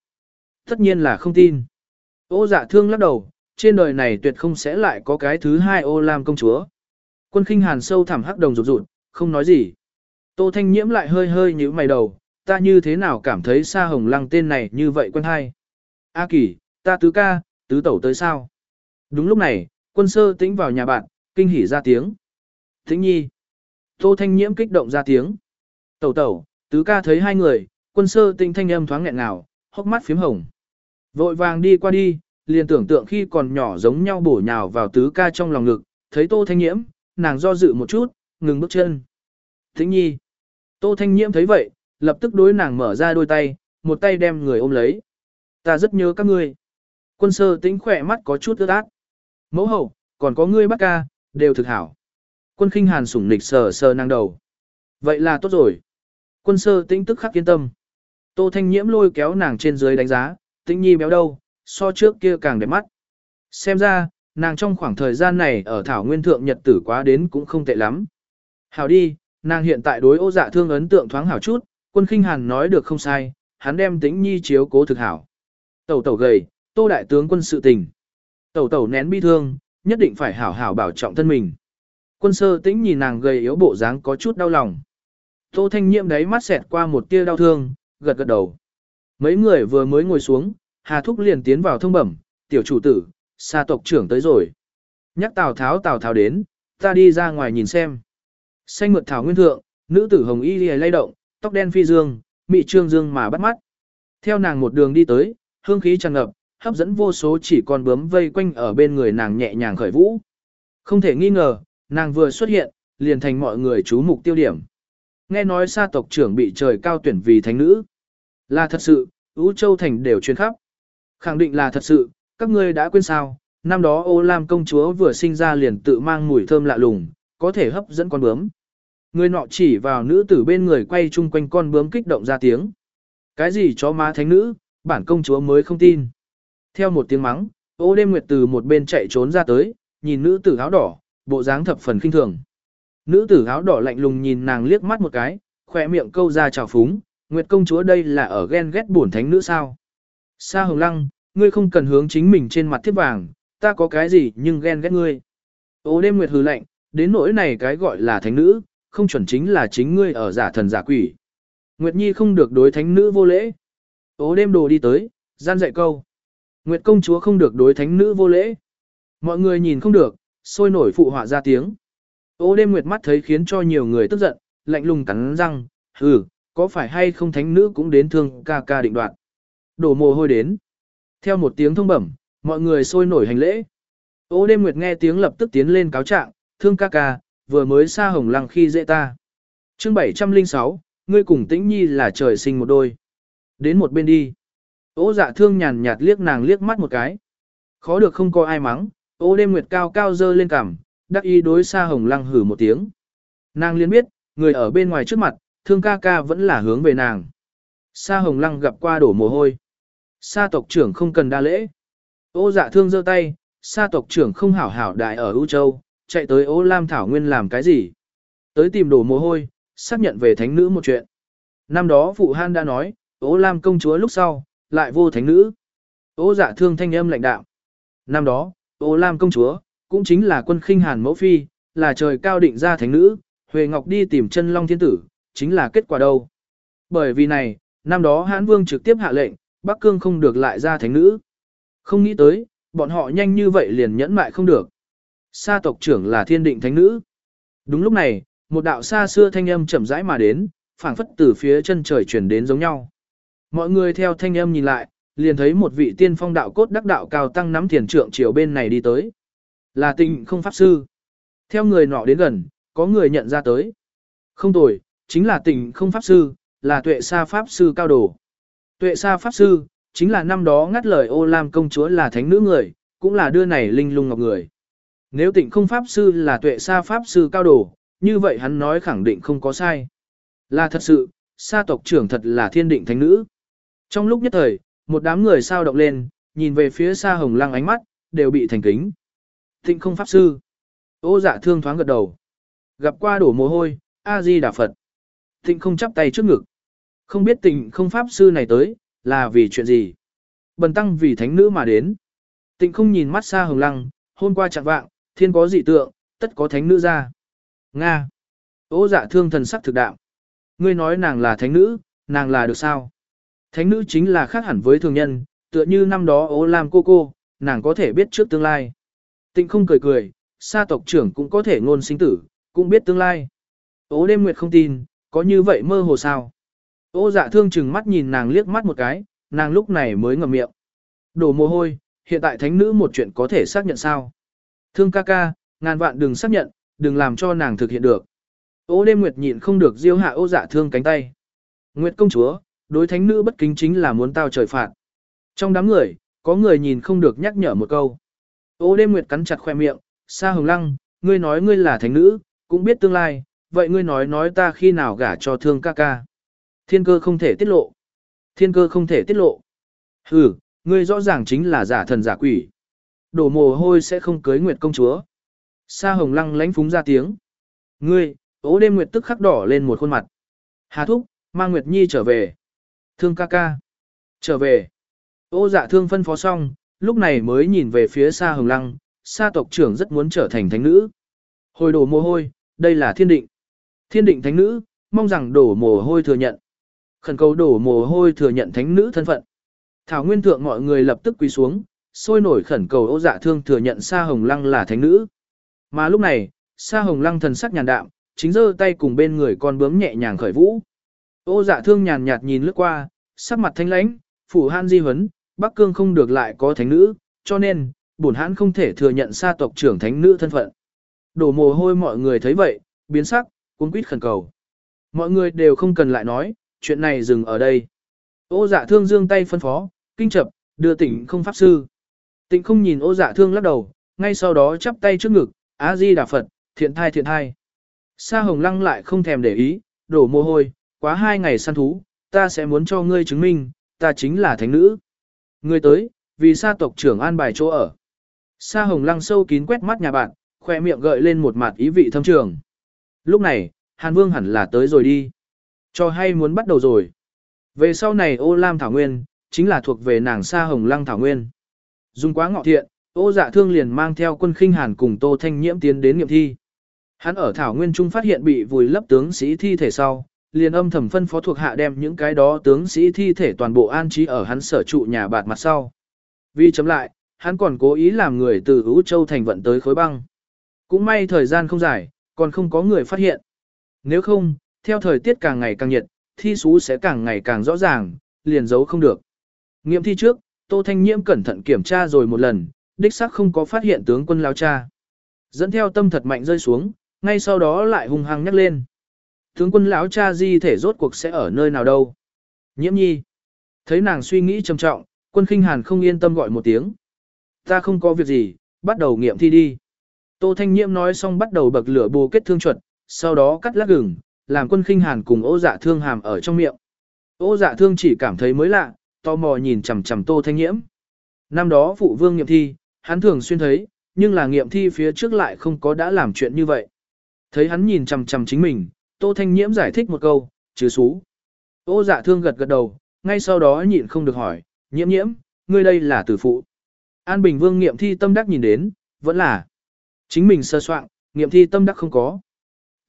Tất nhiên là không tin. Ô dạ thương lắc đầu, trên đời này tuyệt không sẽ lại có cái thứ hai ô lam công chúa. Quân khinh hàn sâu thẳm hắc đồng rụt rụt, không nói gì. Tô Thanh Nhiễm lại hơi hơi nhíu mày đầu, ta như thế nào cảm thấy Sa Hồng Lăng tên này như vậy quen hay. A Kỳ, ta tứ ca, tứ tẩu tới sao? Đúng lúc này, quân sơ tĩnh vào nhà bạn, kinh hỉ ra tiếng. Tĩnh nhi. Tô Thanh Nhiễm kích động ra tiếng. Tẩu tẩu, tứ ca thấy hai người, quân sơ tĩnh thanh âm thoáng nghẹn ngào, hốc mắt phím hồng. Vội vàng đi qua đi, liền tưởng tượng khi còn nhỏ giống nhau bổ nhào vào tứ ca trong lòng ngực, thấy Tô Thanh Nhiễm, nàng do dự một chút, ngừng bước chân. Thính nhi. Tô Thanh Nhiễm thấy vậy, lập tức đối nàng mở ra đôi tay, một tay đem người ôm lấy. Ta rất nhớ các ngươi. Quân sơ tính khỏe mắt có chút ướt át. Mẫu hậu, còn có ngươi Bác ca, đều thực hảo. Quân khinh hàn sủng nịch sờ sờ năng đầu. Vậy là tốt rồi. Quân sơ tĩnh tức khắc yên tâm. Tô Thanh Nhiễm lôi kéo nàng trên dưới đánh giá, tĩnh nhi béo đâu, so trước kia càng đẹp mắt. Xem ra, nàng trong khoảng thời gian này ở Thảo Nguyên Thượng Nhật tử quá đến cũng không tệ lắm. Hảo đi, nàng hiện tại đối ô dạ thương ấn tượng thoáng hảo chút, quân khinh hàn nói được không sai, hắn đem tĩnh nhi chiếu cố thực hảo. Tẩu tẩu gầy, tô đại tướng quân sự tình. Tẩu tẩu nén bi thương, nhất định phải hảo hảo bảo trọng thân mình. Quân sơ tĩnh nhìn nàng gầy yếu bộ dáng có chút đau lòng. Tô thanh nhiệm đấy mắt xẹt qua một tia đau thương, gật gật đầu. Mấy người vừa mới ngồi xuống, Hà Thúc liền tiến vào thông bẩm, tiểu chủ tử, xa tộc trưởng tới rồi. Nhắc Tào Tháo Tào Tháo đến, ta đi ra ngoài nhìn xem. Xanh mượt thảo nguyên thượng, nữ tử hồng y lay động, tóc đen phi dương, mị trương dương mà bắt mắt. Theo nàng một đường đi tới, hương khí tràn ngập, hấp dẫn vô số chỉ còn bướm vây quanh ở bên người nàng nhẹ nhàng khởi vũ. Không thể nghi ngờ, nàng vừa xuất hiện, liền thành mọi người chú mục tiêu điểm. Nghe nói sa tộc trưởng bị trời cao tuyển vì thánh nữ. Là thật sự, Ú Châu Thành đều truyền khắp. Khẳng định là thật sự, các ngươi đã quên sao, năm đó ô lam công chúa vừa sinh ra liền tự mang mùi thơm lạ lùng, có thể hấp dẫn con bướm. Người nọ chỉ vào nữ tử bên người quay chung quanh con bướm kích động ra tiếng. Cái gì chó má thánh nữ, bản công chúa mới không tin. Theo một tiếng mắng, ô đêm nguyệt từ một bên chạy trốn ra tới, nhìn nữ tử áo đỏ, bộ dáng thập phần kinh thường. Nữ tử áo đỏ lạnh lùng nhìn nàng liếc mắt một cái, khỏe miệng câu ra trào phúng, nguyệt công chúa đây là ở ghen ghét bổn thánh nữ sao. Sa hồng lăng, ngươi không cần hướng chính mình trên mặt thiếp vàng, ta có cái gì nhưng ghen ghét ngươi. Ô đêm nguyệt hừ lạnh, đến nỗi này cái gọi là thánh nữ, không chuẩn chính là chính ngươi ở giả thần giả quỷ. Nguyệt Nhi không được đối thánh nữ vô lễ. Ô đêm đồ đi tới, gian dạy câu. Nguyệt công chúa không được đối thánh nữ vô lễ. Mọi người nhìn không được, sôi nổi phụ họa ra tiếng. Ô đêm Nguyệt mắt thấy khiến cho nhiều người tức giận, lạnh lùng cắn răng, hừ, có phải hay không thánh nữ cũng đến thương ca ca định đoạn. Đổ mồ hôi đến. Theo một tiếng thông bẩm, mọi người sôi nổi hành lễ. Ô đêm Nguyệt nghe tiếng lập tức tiến lên cáo trạng, thương ca ca, vừa mới xa hồng lăng khi dễ ta. chương 706, ngươi cùng tĩnh nhi là trời sinh một đôi. Đến một bên đi. Ô dạ thương nhàn nhạt liếc nàng liếc mắt một cái. Khó được không có ai mắng, ô đêm nguyệt cao cao dơ lên cằm, đắc ý đối xa hồng lăng hử một tiếng. Nàng liên biết, người ở bên ngoài trước mặt, thương ca ca vẫn là hướng về nàng. Sa hồng lăng gặp qua đổ mồ hôi. Sa tộc trưởng không cần đa lễ. Ô dạ thương giơ tay, sa tộc trưởng không hảo hảo đại ở U Châu, chạy tới ô lam thảo nguyên làm cái gì? Tới tìm đổ mồ hôi, xác nhận về thánh nữ một chuyện. Năm đó phụ han đã nói, ô lam công chúa lúc sau, lại vô thánh nữ. Ô dạ thương thanh âm lạnh đạo. Năm đó, ô lam công chúa, cũng chính là quân khinh hàn mẫu phi, là trời cao định ra thánh nữ, Huệ Ngọc đi tìm chân long thiên tử, chính là kết quả đâu. Bởi vì này, năm đó hãn vương trực tiếp hạ lệnh, Bắc Cương không được lại ra thánh nữ. Không nghĩ tới, bọn họ nhanh như vậy liền nhẫn mại không được. Sa tộc trưởng là thiên định thánh nữ. Đúng lúc này, một đạo xa xưa thanh âm chậm rãi mà đến, phảng phất từ phía chân trời chuyển đến giống nhau. Mọi người theo thanh âm nhìn lại, liền thấy một vị tiên phong đạo cốt đắc đạo cao tăng nắm thiền trượng chiều bên này đi tới. Là Tịnh không pháp sư. Theo người nọ đến gần, có người nhận ra tới. Không tồi, chính là Tịnh không pháp sư, là tuệ sa pháp sư cao đồ. Tuệ sa pháp sư, chính là năm đó ngắt lời ô lam công chúa là thánh nữ người, cũng là đưa này linh lung ngọc người. Nếu tịnh không pháp sư là tuệ sa pháp sư cao đồ, như vậy hắn nói khẳng định không có sai. Là thật sự, sa tộc trưởng thật là thiên định thánh nữ. Trong lúc nhất thời, một đám người sao động lên, nhìn về phía Sa hồng lăng ánh mắt, đều bị thành kính. Tịnh không pháp sư. Ô dạ thương thoáng gật đầu. Gặp qua đổ mồ hôi, A-di đà Phật. Tịnh không chắp tay trước ngực. Không biết tịnh không pháp sư này tới, là vì chuyện gì. Bần tăng vì thánh nữ mà đến. Tịnh không nhìn mắt xa hồng lăng, hôm qua chẳng vạng, thiên có dị tượng, tất có thánh nữ ra. Nga. Ô dạ thương thần sắc thực đạo. Ngươi nói nàng là thánh nữ, nàng là được sao? Thánh nữ chính là khác hẳn với thường nhân, tựa như năm đó ô làm cô cô, nàng có thể biết trước tương lai. Tịnh không cười cười, sa tộc trưởng cũng có thể ngôn sinh tử, cũng biết tương lai. Ô đêm nguyệt không tin, có như vậy mơ hồ sao? Ô dạ thương chừng mắt nhìn nàng liếc mắt một cái, nàng lúc này mới ngậm miệng. Đổ mồ hôi, hiện tại thánh nữ một chuyện có thể xác nhận sao? Thương ca ca, ngàn vạn đừng xác nhận, đừng làm cho nàng thực hiện được. Ô đêm nguyệt nhịn không được diêu hạ ô dạ thương cánh tay. Nguyệt công chúa, đối thánh nữ bất kính chính là muốn tao trời phạt. Trong đám người, có người nhìn không được nhắc nhở một câu. Ô đêm nguyệt cắn chặt khoe miệng, sa hồng lăng, ngươi nói ngươi là thánh nữ, cũng biết tương lai, vậy ngươi nói nói ta khi nào gả cho thương ca ca. Thiên cơ không thể tiết lộ. Thiên cơ không thể tiết lộ. Ừ, ngươi rõ ràng chính là giả thần giả quỷ. Đổ mồ hôi sẽ không cưới nguyệt công chúa. Sa hồng lăng lánh phúng ra tiếng. Ngươi, ố đêm nguyệt tức khắc đỏ lên một khuôn mặt. Hà thúc, mang Nguyệt Nhi trở về. Thương ca ca. Trở về. Ô dạ thương phân phó xong, lúc này mới nhìn về phía Sa hồng lăng, Sa tộc trưởng rất muốn trở thành thánh nữ. Hồi đổ mồ hôi, đây là thiên định. Thiên định thánh nữ, mong rằng đổ mồ hôi thừa nhận. Khẩn cầu đổ mồ hôi thừa nhận thánh nữ thân phận. Thảo nguyên thượng mọi người lập tức quỳ xuống, sôi nổi khẩn cầu ô dạ thương thừa nhận Sa Hồng Lăng là thánh nữ. Mà lúc này, Sa Hồng Lăng thần sắc nhàn đạm, chính giơ tay cùng bên người con bướm nhẹ nhàng khởi vũ. Ô dạ thương nhàn nhạt nhìn lướt qua, sắc mặt thanh lãnh, phủ han di huấn, Bắc Cương không được lại có thánh nữ, cho nên, bổn hãn không thể thừa nhận sa tộc trưởng thánh nữ thân phận. Đổ mồ hôi mọi người thấy vậy, biến sắc, cuốn quýt khẩn cầu. Mọi người đều không cần lại nói, chuyện này dừng ở đây. Ô dạ thương dương tay phân phó, kinh chập, đưa tỉnh không pháp sư. Tịnh không nhìn ô dạ thương lắc đầu, ngay sau đó chắp tay trước ngực, á di đà Phật, thiện thai thiện thai. Sa hồng lăng lại không thèm để ý, đổ mồ hôi, quá hai ngày săn thú, ta sẽ muốn cho ngươi chứng minh, ta chính là thánh nữ. Ngươi tới, vì sa tộc trưởng an bài chỗ ở. Sa hồng lăng sâu kín quét mắt nhà bạn, khoe miệng gợi lên một mặt ý vị thâm trường. Lúc này, Hàn Vương hẳn là tới rồi đi. Cho hay muốn bắt đầu rồi. Về sau này ô lam thảo nguyên, chính là thuộc về nàng sa hồng lăng thảo nguyên. Dùng quá ngọ thiện, ô dạ thương liền mang theo quân khinh hàn cùng tô thanh nhiễm tiến đến nghiệm thi. Hắn ở thảo nguyên trung phát hiện bị vùi lấp tướng sĩ thi thể sau, liền âm thầm phân phó thuộc hạ đem những cái đó tướng sĩ thi thể toàn bộ an trí ở hắn sở trụ nhà bạt mặt sau. Vì chấm lại, hắn còn cố ý làm người từ Ú Châu thành vận tới khối băng. Cũng may thời gian không dài, còn không có người phát hiện. Nếu không, theo thời tiết càng ngày càng nhiệt, thi sú sẽ càng ngày càng rõ ràng, liền giấu không được. Nghiệm thi trước, Tô Thanh Nhiễm cẩn thận kiểm tra rồi một lần, đích xác không có phát hiện tướng quân lao cha. Dẫn theo tâm thật mạnh rơi xuống, ngay sau đó lại hung hăng nhắc lên. Tướng quân lão cha di thể rốt cuộc sẽ ở nơi nào đâu? Nhiễm nhi. Thấy nàng suy nghĩ trầm trọng, quân khinh hàn không yên tâm gọi một tiếng. Ta không có việc gì, bắt đầu nghiệm thi đi. Tô Thanh Nhiễm nói xong bắt đầu bậc lửa bù kết thương chuẩn, sau đó cắt lát gừng, làm quân khinh hàn cùng ô dạ thương hàm ở trong miệng. Ô dạ thương chỉ cảm thấy mới lạ, tò mò nhìn chằm chằm Tô Thanh Nhiễm. Năm đó phụ vương nghiệm thi, hắn thường xuyên thấy, nhưng là nghiệm thi phía trước lại không có đã làm chuyện như vậy. Thấy hắn nhìn chằm chằm chính mình, Tô Thanh Nhiễm giải thích một câu, chứ xú. Ô dạ thương gật gật đầu, ngay sau đó nhịn không được hỏi, nhiễm nhiễm, ngươi đây là tử phụ. An Bình Vương nghiệm thi tâm đắc nhìn đến, vẫn là chính mình sơ soạn, nghiệm thi tâm đắc không có.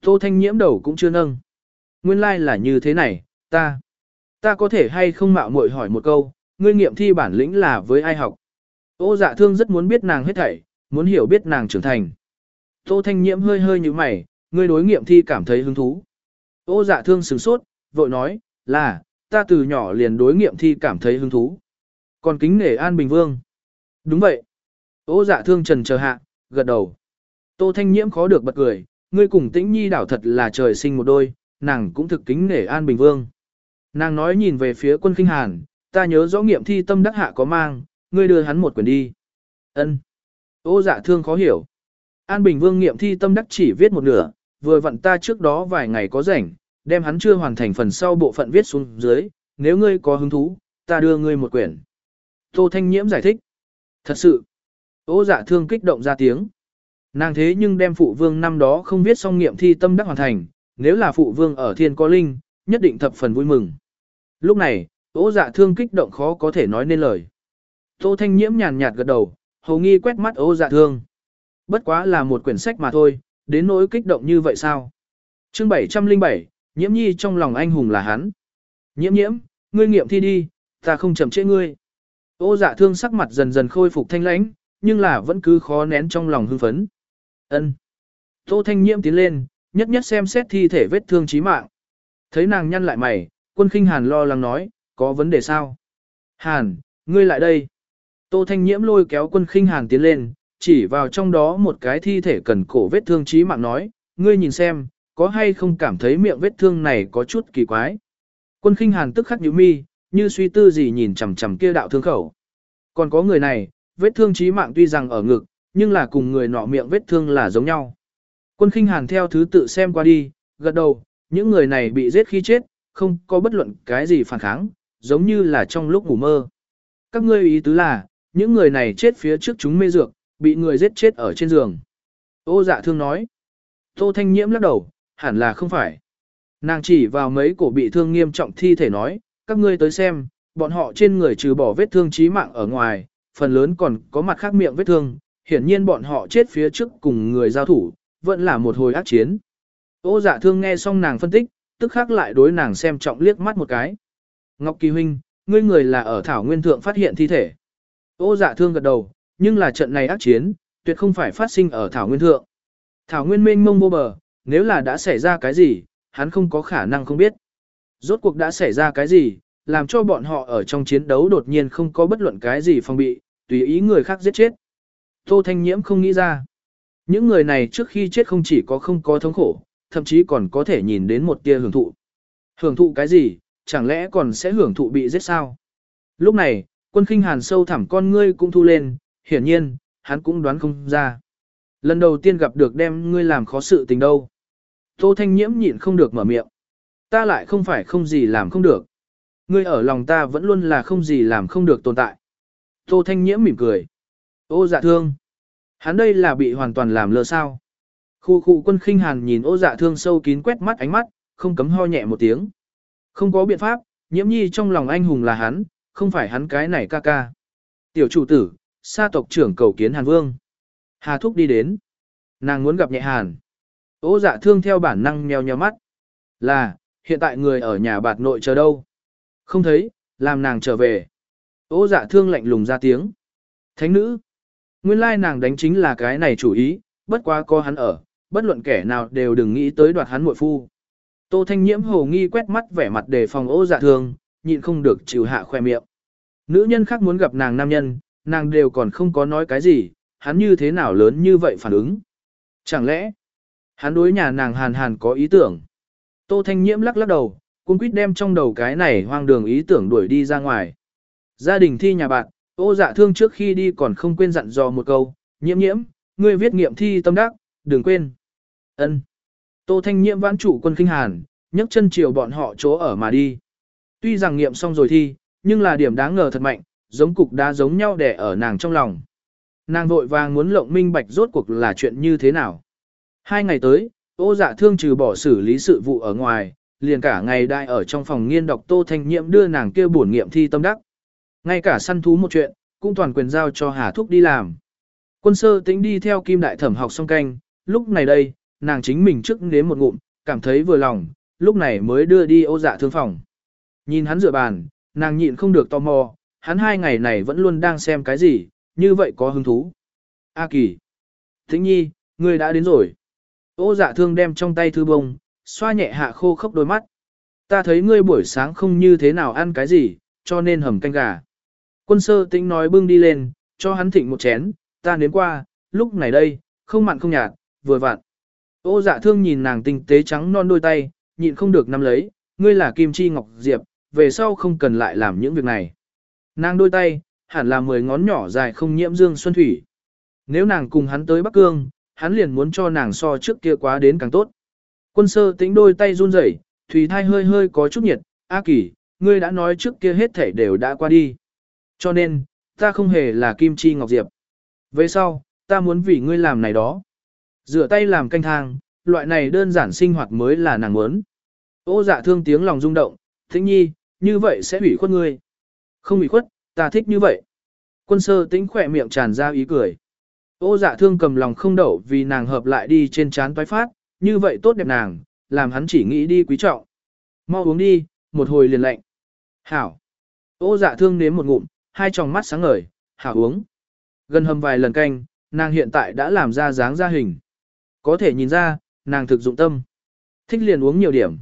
Tô Thanh Nhiễm đầu cũng chưa nâng. Nguyên lai like là như thế này, ta, ta có thể hay không mạo muội hỏi một câu, ngươi nghiệm thi bản lĩnh là với ai học. Ô dạ thương rất muốn biết nàng hết thảy, muốn hiểu biết nàng trưởng thành. Tô Thanh Nhiễm hơi hơi như mày, ngươi đối nghiệm thi cảm thấy hứng thú. Ô dạ thương sửng sốt, vội nói, là, ta từ nhỏ liền đối nghiệm thi cảm thấy hứng thú. Còn kính nể An Bình Vương. Đúng vậy. Ô dạ thương trần chờ hạ, gật đầu. Tô Thanh Nhiễm khó được bật cười, ngươi cùng tĩnh nhi đảo thật là trời sinh một đôi, nàng cũng thực kính nể An Bình Vương. Nàng nói nhìn về phía quân kinh hàn, ta nhớ rõ nghiệm thi tâm đắc hạ có mang, ngươi đưa hắn một quyển đi. Ân. Ô dạ thương khó hiểu. An Bình Vương nghiệm thi tâm đắc chỉ viết một nửa, vừa vặn ta trước đó vài ngày có rảnh, đem hắn chưa hoàn thành phần sau bộ phận viết xuống dưới, nếu ngươi có hứng thú, ta đưa ngươi một quyển. Tô Thanh Nhiễm giải thích. Thật sự, ô dạ thương kích động ra tiếng. Nàng thế nhưng đem phụ vương năm đó không viết xong nghiệm thi tâm đắc hoàn thành, nếu là phụ vương ở thiên có linh, nhất định thập phần vui mừng. Lúc này, ô dạ thương kích động khó có thể nói nên lời. Tô Thanh Nhiễm nhàn nhạt gật đầu, hầu nghi quét mắt ô dạ thương. Bất quá là một quyển sách mà thôi, đến nỗi kích động như vậy sao? chương 707, nhiễm nhi trong lòng anh hùng là hắn. Nhiễm nhiễm, ngươi nghiệm thi đi, ta không chậm trễ ngươi. Ô dạ thương sắc mặt dần dần khôi phục thanh lãnh, nhưng là vẫn cứ khó nén trong lòng hưng phấn. Ân. Tô thanh nhiễm tiến lên, nhất nhất xem xét thi thể vết thương chí mạng. Thấy nàng nhăn lại mày, quân khinh hàn lo lắng nói, có vấn đề sao? Hàn, ngươi lại đây. Tô thanh nhiễm lôi kéo quân khinh hàn tiến lên, chỉ vào trong đó một cái thi thể cần cổ vết thương chí mạng nói, ngươi nhìn xem, có hay không cảm thấy miệng vết thương này có chút kỳ quái. Quân khinh hàn tức khắc nhíu mi, như suy tư gì nhìn chằm chằm kia đạo thương khẩu. Còn có người này, vết thương chí mạng tuy rằng ở ngực, nhưng là cùng người nọ miệng vết thương là giống nhau. Quân khinh hàn theo thứ tự xem qua đi, gật đầu, những người này bị giết khi chết, không có bất luận cái gì phản kháng, giống như là trong lúc ngủ mơ. Các ngươi ý tứ là, những người này chết phía trước chúng mê dược, bị người giết chết ở trên giường. Ô dạ thương nói. Tô Thanh Nhiễm lắc đầu, hẳn là không phải. Nàng chỉ vào mấy cổ bị thương nghiêm trọng thi thể nói, các ngươi tới xem, bọn họ trên người trừ bỏ vết thương chí mạng ở ngoài, phần lớn còn có mặt khác miệng vết thương, hiển nhiên bọn họ chết phía trước cùng người giao thủ, vẫn là một hồi ác chiến. Ô dạ thương nghe xong nàng phân tích, tức khắc lại đối nàng xem trọng liếc mắt một cái. Ngọc Kỳ Huynh, ngươi người là ở Thảo Nguyên Thượng phát hiện thi thể. Ô dạ thương gật đầu, nhưng là trận này ác chiến, tuyệt không phải phát sinh ở Thảo Nguyên Thượng. Thảo Nguyên mênh mông vô bờ, nếu là đã xảy ra cái gì, hắn không có khả năng không biết. Rốt cuộc đã xảy ra cái gì, làm cho bọn họ ở trong chiến đấu đột nhiên không có bất luận cái gì phòng bị, tùy ý người khác giết chết. Tô Thanh Nhiễm không nghĩ ra. Những người này trước khi chết không chỉ có không có thống khổ, thậm chí còn có thể nhìn đến một tia hưởng thụ. Hưởng thụ cái gì, chẳng lẽ còn sẽ hưởng thụ bị giết sao? Lúc này, quân khinh hàn sâu thẳm con ngươi cũng thu lên, hiển nhiên, hắn cũng đoán không ra. Lần đầu tiên gặp được đem ngươi làm khó sự tình đâu. Tô Thanh Nhiễm nhịn không được mở miệng. Ta lại không phải không gì làm không được. Ngươi ở lòng ta vẫn luôn là không gì làm không được tồn tại. Tô Thanh Nhiễm mỉm cười. Ô dạ thương. Hắn đây là bị hoàn toàn làm lơ sao. Khu khu quân khinh hàn nhìn ô dạ thương sâu kín quét mắt ánh mắt, không cấm ho nhẹ một tiếng. Không có biện pháp, nhiễm nhi trong lòng anh hùng là hắn, không phải hắn cái này ca ca. Tiểu chủ tử, sa tộc trưởng cầu kiến Hàn Vương. Hà Thúc đi đến. Nàng muốn gặp nhẹ Hàn. Ô dạ thương theo bản năng nheo nheo mắt. Là, hiện tại người ở nhà bạt nội chờ đâu? Không thấy, làm nàng trở về. Ô dạ thương lạnh lùng ra tiếng. Thánh nữ. Nguyên lai nàng đánh chính là cái này chủ ý, bất quá có hắn ở, bất luận kẻ nào đều đừng nghĩ tới đoạt hắn muội phu. Tô Thanh Nhiễm hồ nghi quét mắt vẻ mặt đề phòng ô dạ thường, nhịn không được chịu hạ khoe miệng. Nữ nhân khác muốn gặp nàng nam nhân, nàng đều còn không có nói cái gì, hắn như thế nào lớn như vậy phản ứng. Chẳng lẽ, hắn đối nhà nàng hàn hàn có ý tưởng. Tô Thanh Nhiễm lắc lắc đầu, cung quýt đem trong đầu cái này hoang đường ý tưởng đuổi đi ra ngoài. Gia đình thi nhà bạn, ô dạ thương trước khi đi còn không quên dặn dò một câu, nhiễm nhiễm, ngươi viết nghiệm thi tâm đắc, đừng quên. ân Tô Thanh Nhiễm vãn chủ quân kinh hàn, nhấc chân chiều bọn họ chỗ ở mà đi. Tuy rằng nghiệm xong rồi thi, nhưng là điểm đáng ngờ thật mạnh, giống cục đá giống nhau đè ở nàng trong lòng. Nàng vội vàng muốn lộng minh bạch rốt cuộc là chuyện như thế nào. Hai ngày tới, ô dạ thương trừ bỏ xử lý sự vụ ở ngoài, liền cả ngày đại ở trong phòng nghiên đọc tô thanh Nhiễm đưa nàng kia bổn nghiệm thi tâm đắc. Ngay cả săn thú một chuyện, cũng toàn quyền giao cho Hà Thúc đi làm. Quân sơ tính đi theo kim đại thẩm học xong canh, lúc này đây, nàng chính mình trước nếm một ngụm, cảm thấy vừa lòng, lúc này mới đưa đi ô dạ thương phòng. Nhìn hắn dựa bàn, nàng nhịn không được tò mò, hắn hai ngày này vẫn luôn đang xem cái gì, như vậy có hứng thú. A kỳ. Thính nhi, ngươi đã đến rồi. Ô dạ thương đem trong tay thư bông, xoa nhẹ hạ khô khốc đôi mắt. Ta thấy ngươi buổi sáng không như thế nào ăn cái gì, cho nên hầm canh gà. Quân sơ tĩnh nói bưng đi lên, cho hắn thịnh một chén, ta nếm qua, lúc này đây, không mặn không nhạt, vừa vặn. Ô dạ thương nhìn nàng tinh tế trắng non đôi tay, nhịn không được nắm lấy, ngươi là Kim Chi Ngọc Diệp, về sau không cần lại làm những việc này. Nàng đôi tay, hẳn là mười ngón nhỏ dài không nhiễm dương xuân thủy. Nếu nàng cùng hắn tới Bắc Cương, hắn liền muốn cho nàng so trước kia quá đến càng tốt. Quân sơ tính đôi tay run rẩy, thủy thai hơi hơi có chút nhiệt, A kỳ, ngươi đã nói trước kia hết thể đều đã qua đi. Cho nên, ta không hề là Kim Chi Ngọc Diệp. Về sau, ta muốn vì ngươi làm này đó. Rửa tay làm canh thang, loại này đơn giản sinh hoạt mới là nàng muốn. Ô dạ thương tiếng lòng rung động, thính nhi, như vậy sẽ hủy khuất ngươi. Không hủy khuất, ta thích như vậy. Quân sơ tính khỏe miệng tràn ra ý cười. Ô dạ thương cầm lòng không đậu vì nàng hợp lại đi trên chán toái phát, như vậy tốt đẹp nàng, làm hắn chỉ nghĩ đi quý trọng. Mau uống đi, một hồi liền lạnh. Hảo. Ô dạ thương nếm một ngụm, hai tròng mắt sáng ngời, hảo uống. Gần hầm vài lần canh, nàng hiện tại đã làm ra dáng ra hình. Có thể nhìn ra, nàng thực dụng tâm. Thích liền uống nhiều điểm.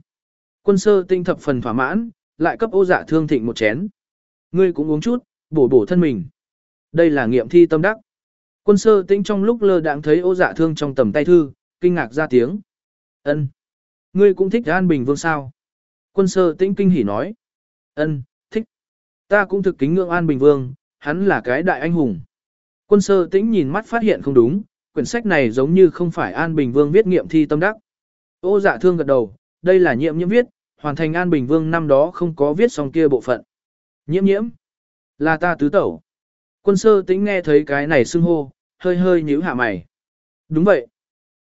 Quân sơ tinh thập phần thỏa mãn, lại cấp ô dạ thương thịnh một chén. Ngươi cũng uống chút, bổ bổ thân mình. Đây là nghiệm thi tâm đắc. Quân sơ tinh trong lúc lơ đãng thấy ô dạ thương trong tầm tay thư, kinh ngạc ra tiếng. ân Ngươi cũng thích An Bình Vương sao? Quân sơ tinh kinh hỉ nói. ân. Ta cũng thực kính ngưỡng An Bình Vương, hắn là cái đại anh hùng. Quân sơ tĩnh nhìn mắt phát hiện không đúng, quyển sách này giống như không phải An Bình Vương viết nghiệm thi tâm đắc. Ô dạ thương gật đầu, đây là nhiệm nhiễm viết, hoàn thành An Bình Vương năm đó không có viết xong kia bộ phận. Nhiễm nhiễm, là ta tứ tẩu. Quân sơ tĩnh nghe thấy cái này xưng hô, hơi hơi nhíu hạ mày. Đúng vậy.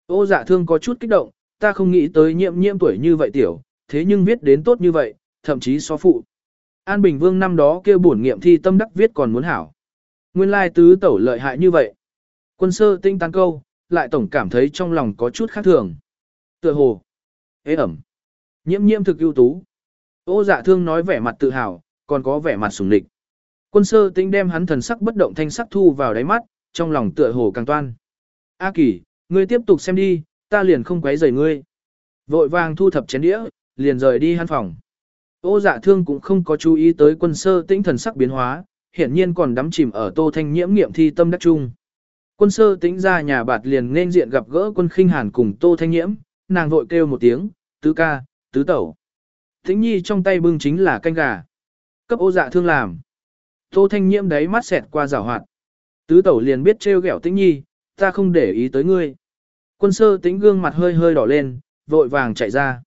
Ô dạ thương có chút kích động, ta không nghĩ tới nhiễm nhiễm tuổi như vậy tiểu, thế nhưng viết đến tốt như vậy, thậm chí so phụ. An Bình Vương năm đó kêu bổn nghiệm thi tâm đắc viết còn muốn hảo. Nguyên lai tứ tẩu lợi hại như vậy. Quân sơ tinh tăng câu, lại tổng cảm thấy trong lòng có chút khác thường. Tựa hồ. Ế ẩm. Nhiễm nhiễm thực ưu tú. Ô dạ thương nói vẻ mặt tự hào, còn có vẻ mặt sùng lịch. Quân sơ tinh đem hắn thần sắc bất động thanh sắc thu vào đáy mắt, trong lòng tựa hồ càng toan. A kỳ, ngươi tiếp tục xem đi, ta liền không quấy rầy ngươi. Vội vàng thu thập chén đĩa, liền rời đi hắn phòng. Ô dạ thương cũng không có chú ý tới quân sơ tĩnh thần sắc biến hóa, hiển nhiên còn đắm chìm ở tô thanh nhiễm nghiệm thi tâm đắc chung. Quân sơ tĩnh ra nhà bạt liền nên diện gặp gỡ quân khinh hàn cùng tô thanh nhiễm, nàng vội kêu một tiếng, tứ ca, tứ tẩu. Tĩnh nhi trong tay bưng chính là canh gà. Cấp ô dạ thương làm. Tô thanh nhiễm đấy mắt xẹt qua rào hoạt. Tứ tẩu liền biết trêu ghẹo tĩnh nhi, ta không để ý tới ngươi. Quân sơ tĩnh gương mặt hơi hơi đỏ lên, vội vàng chạy ra.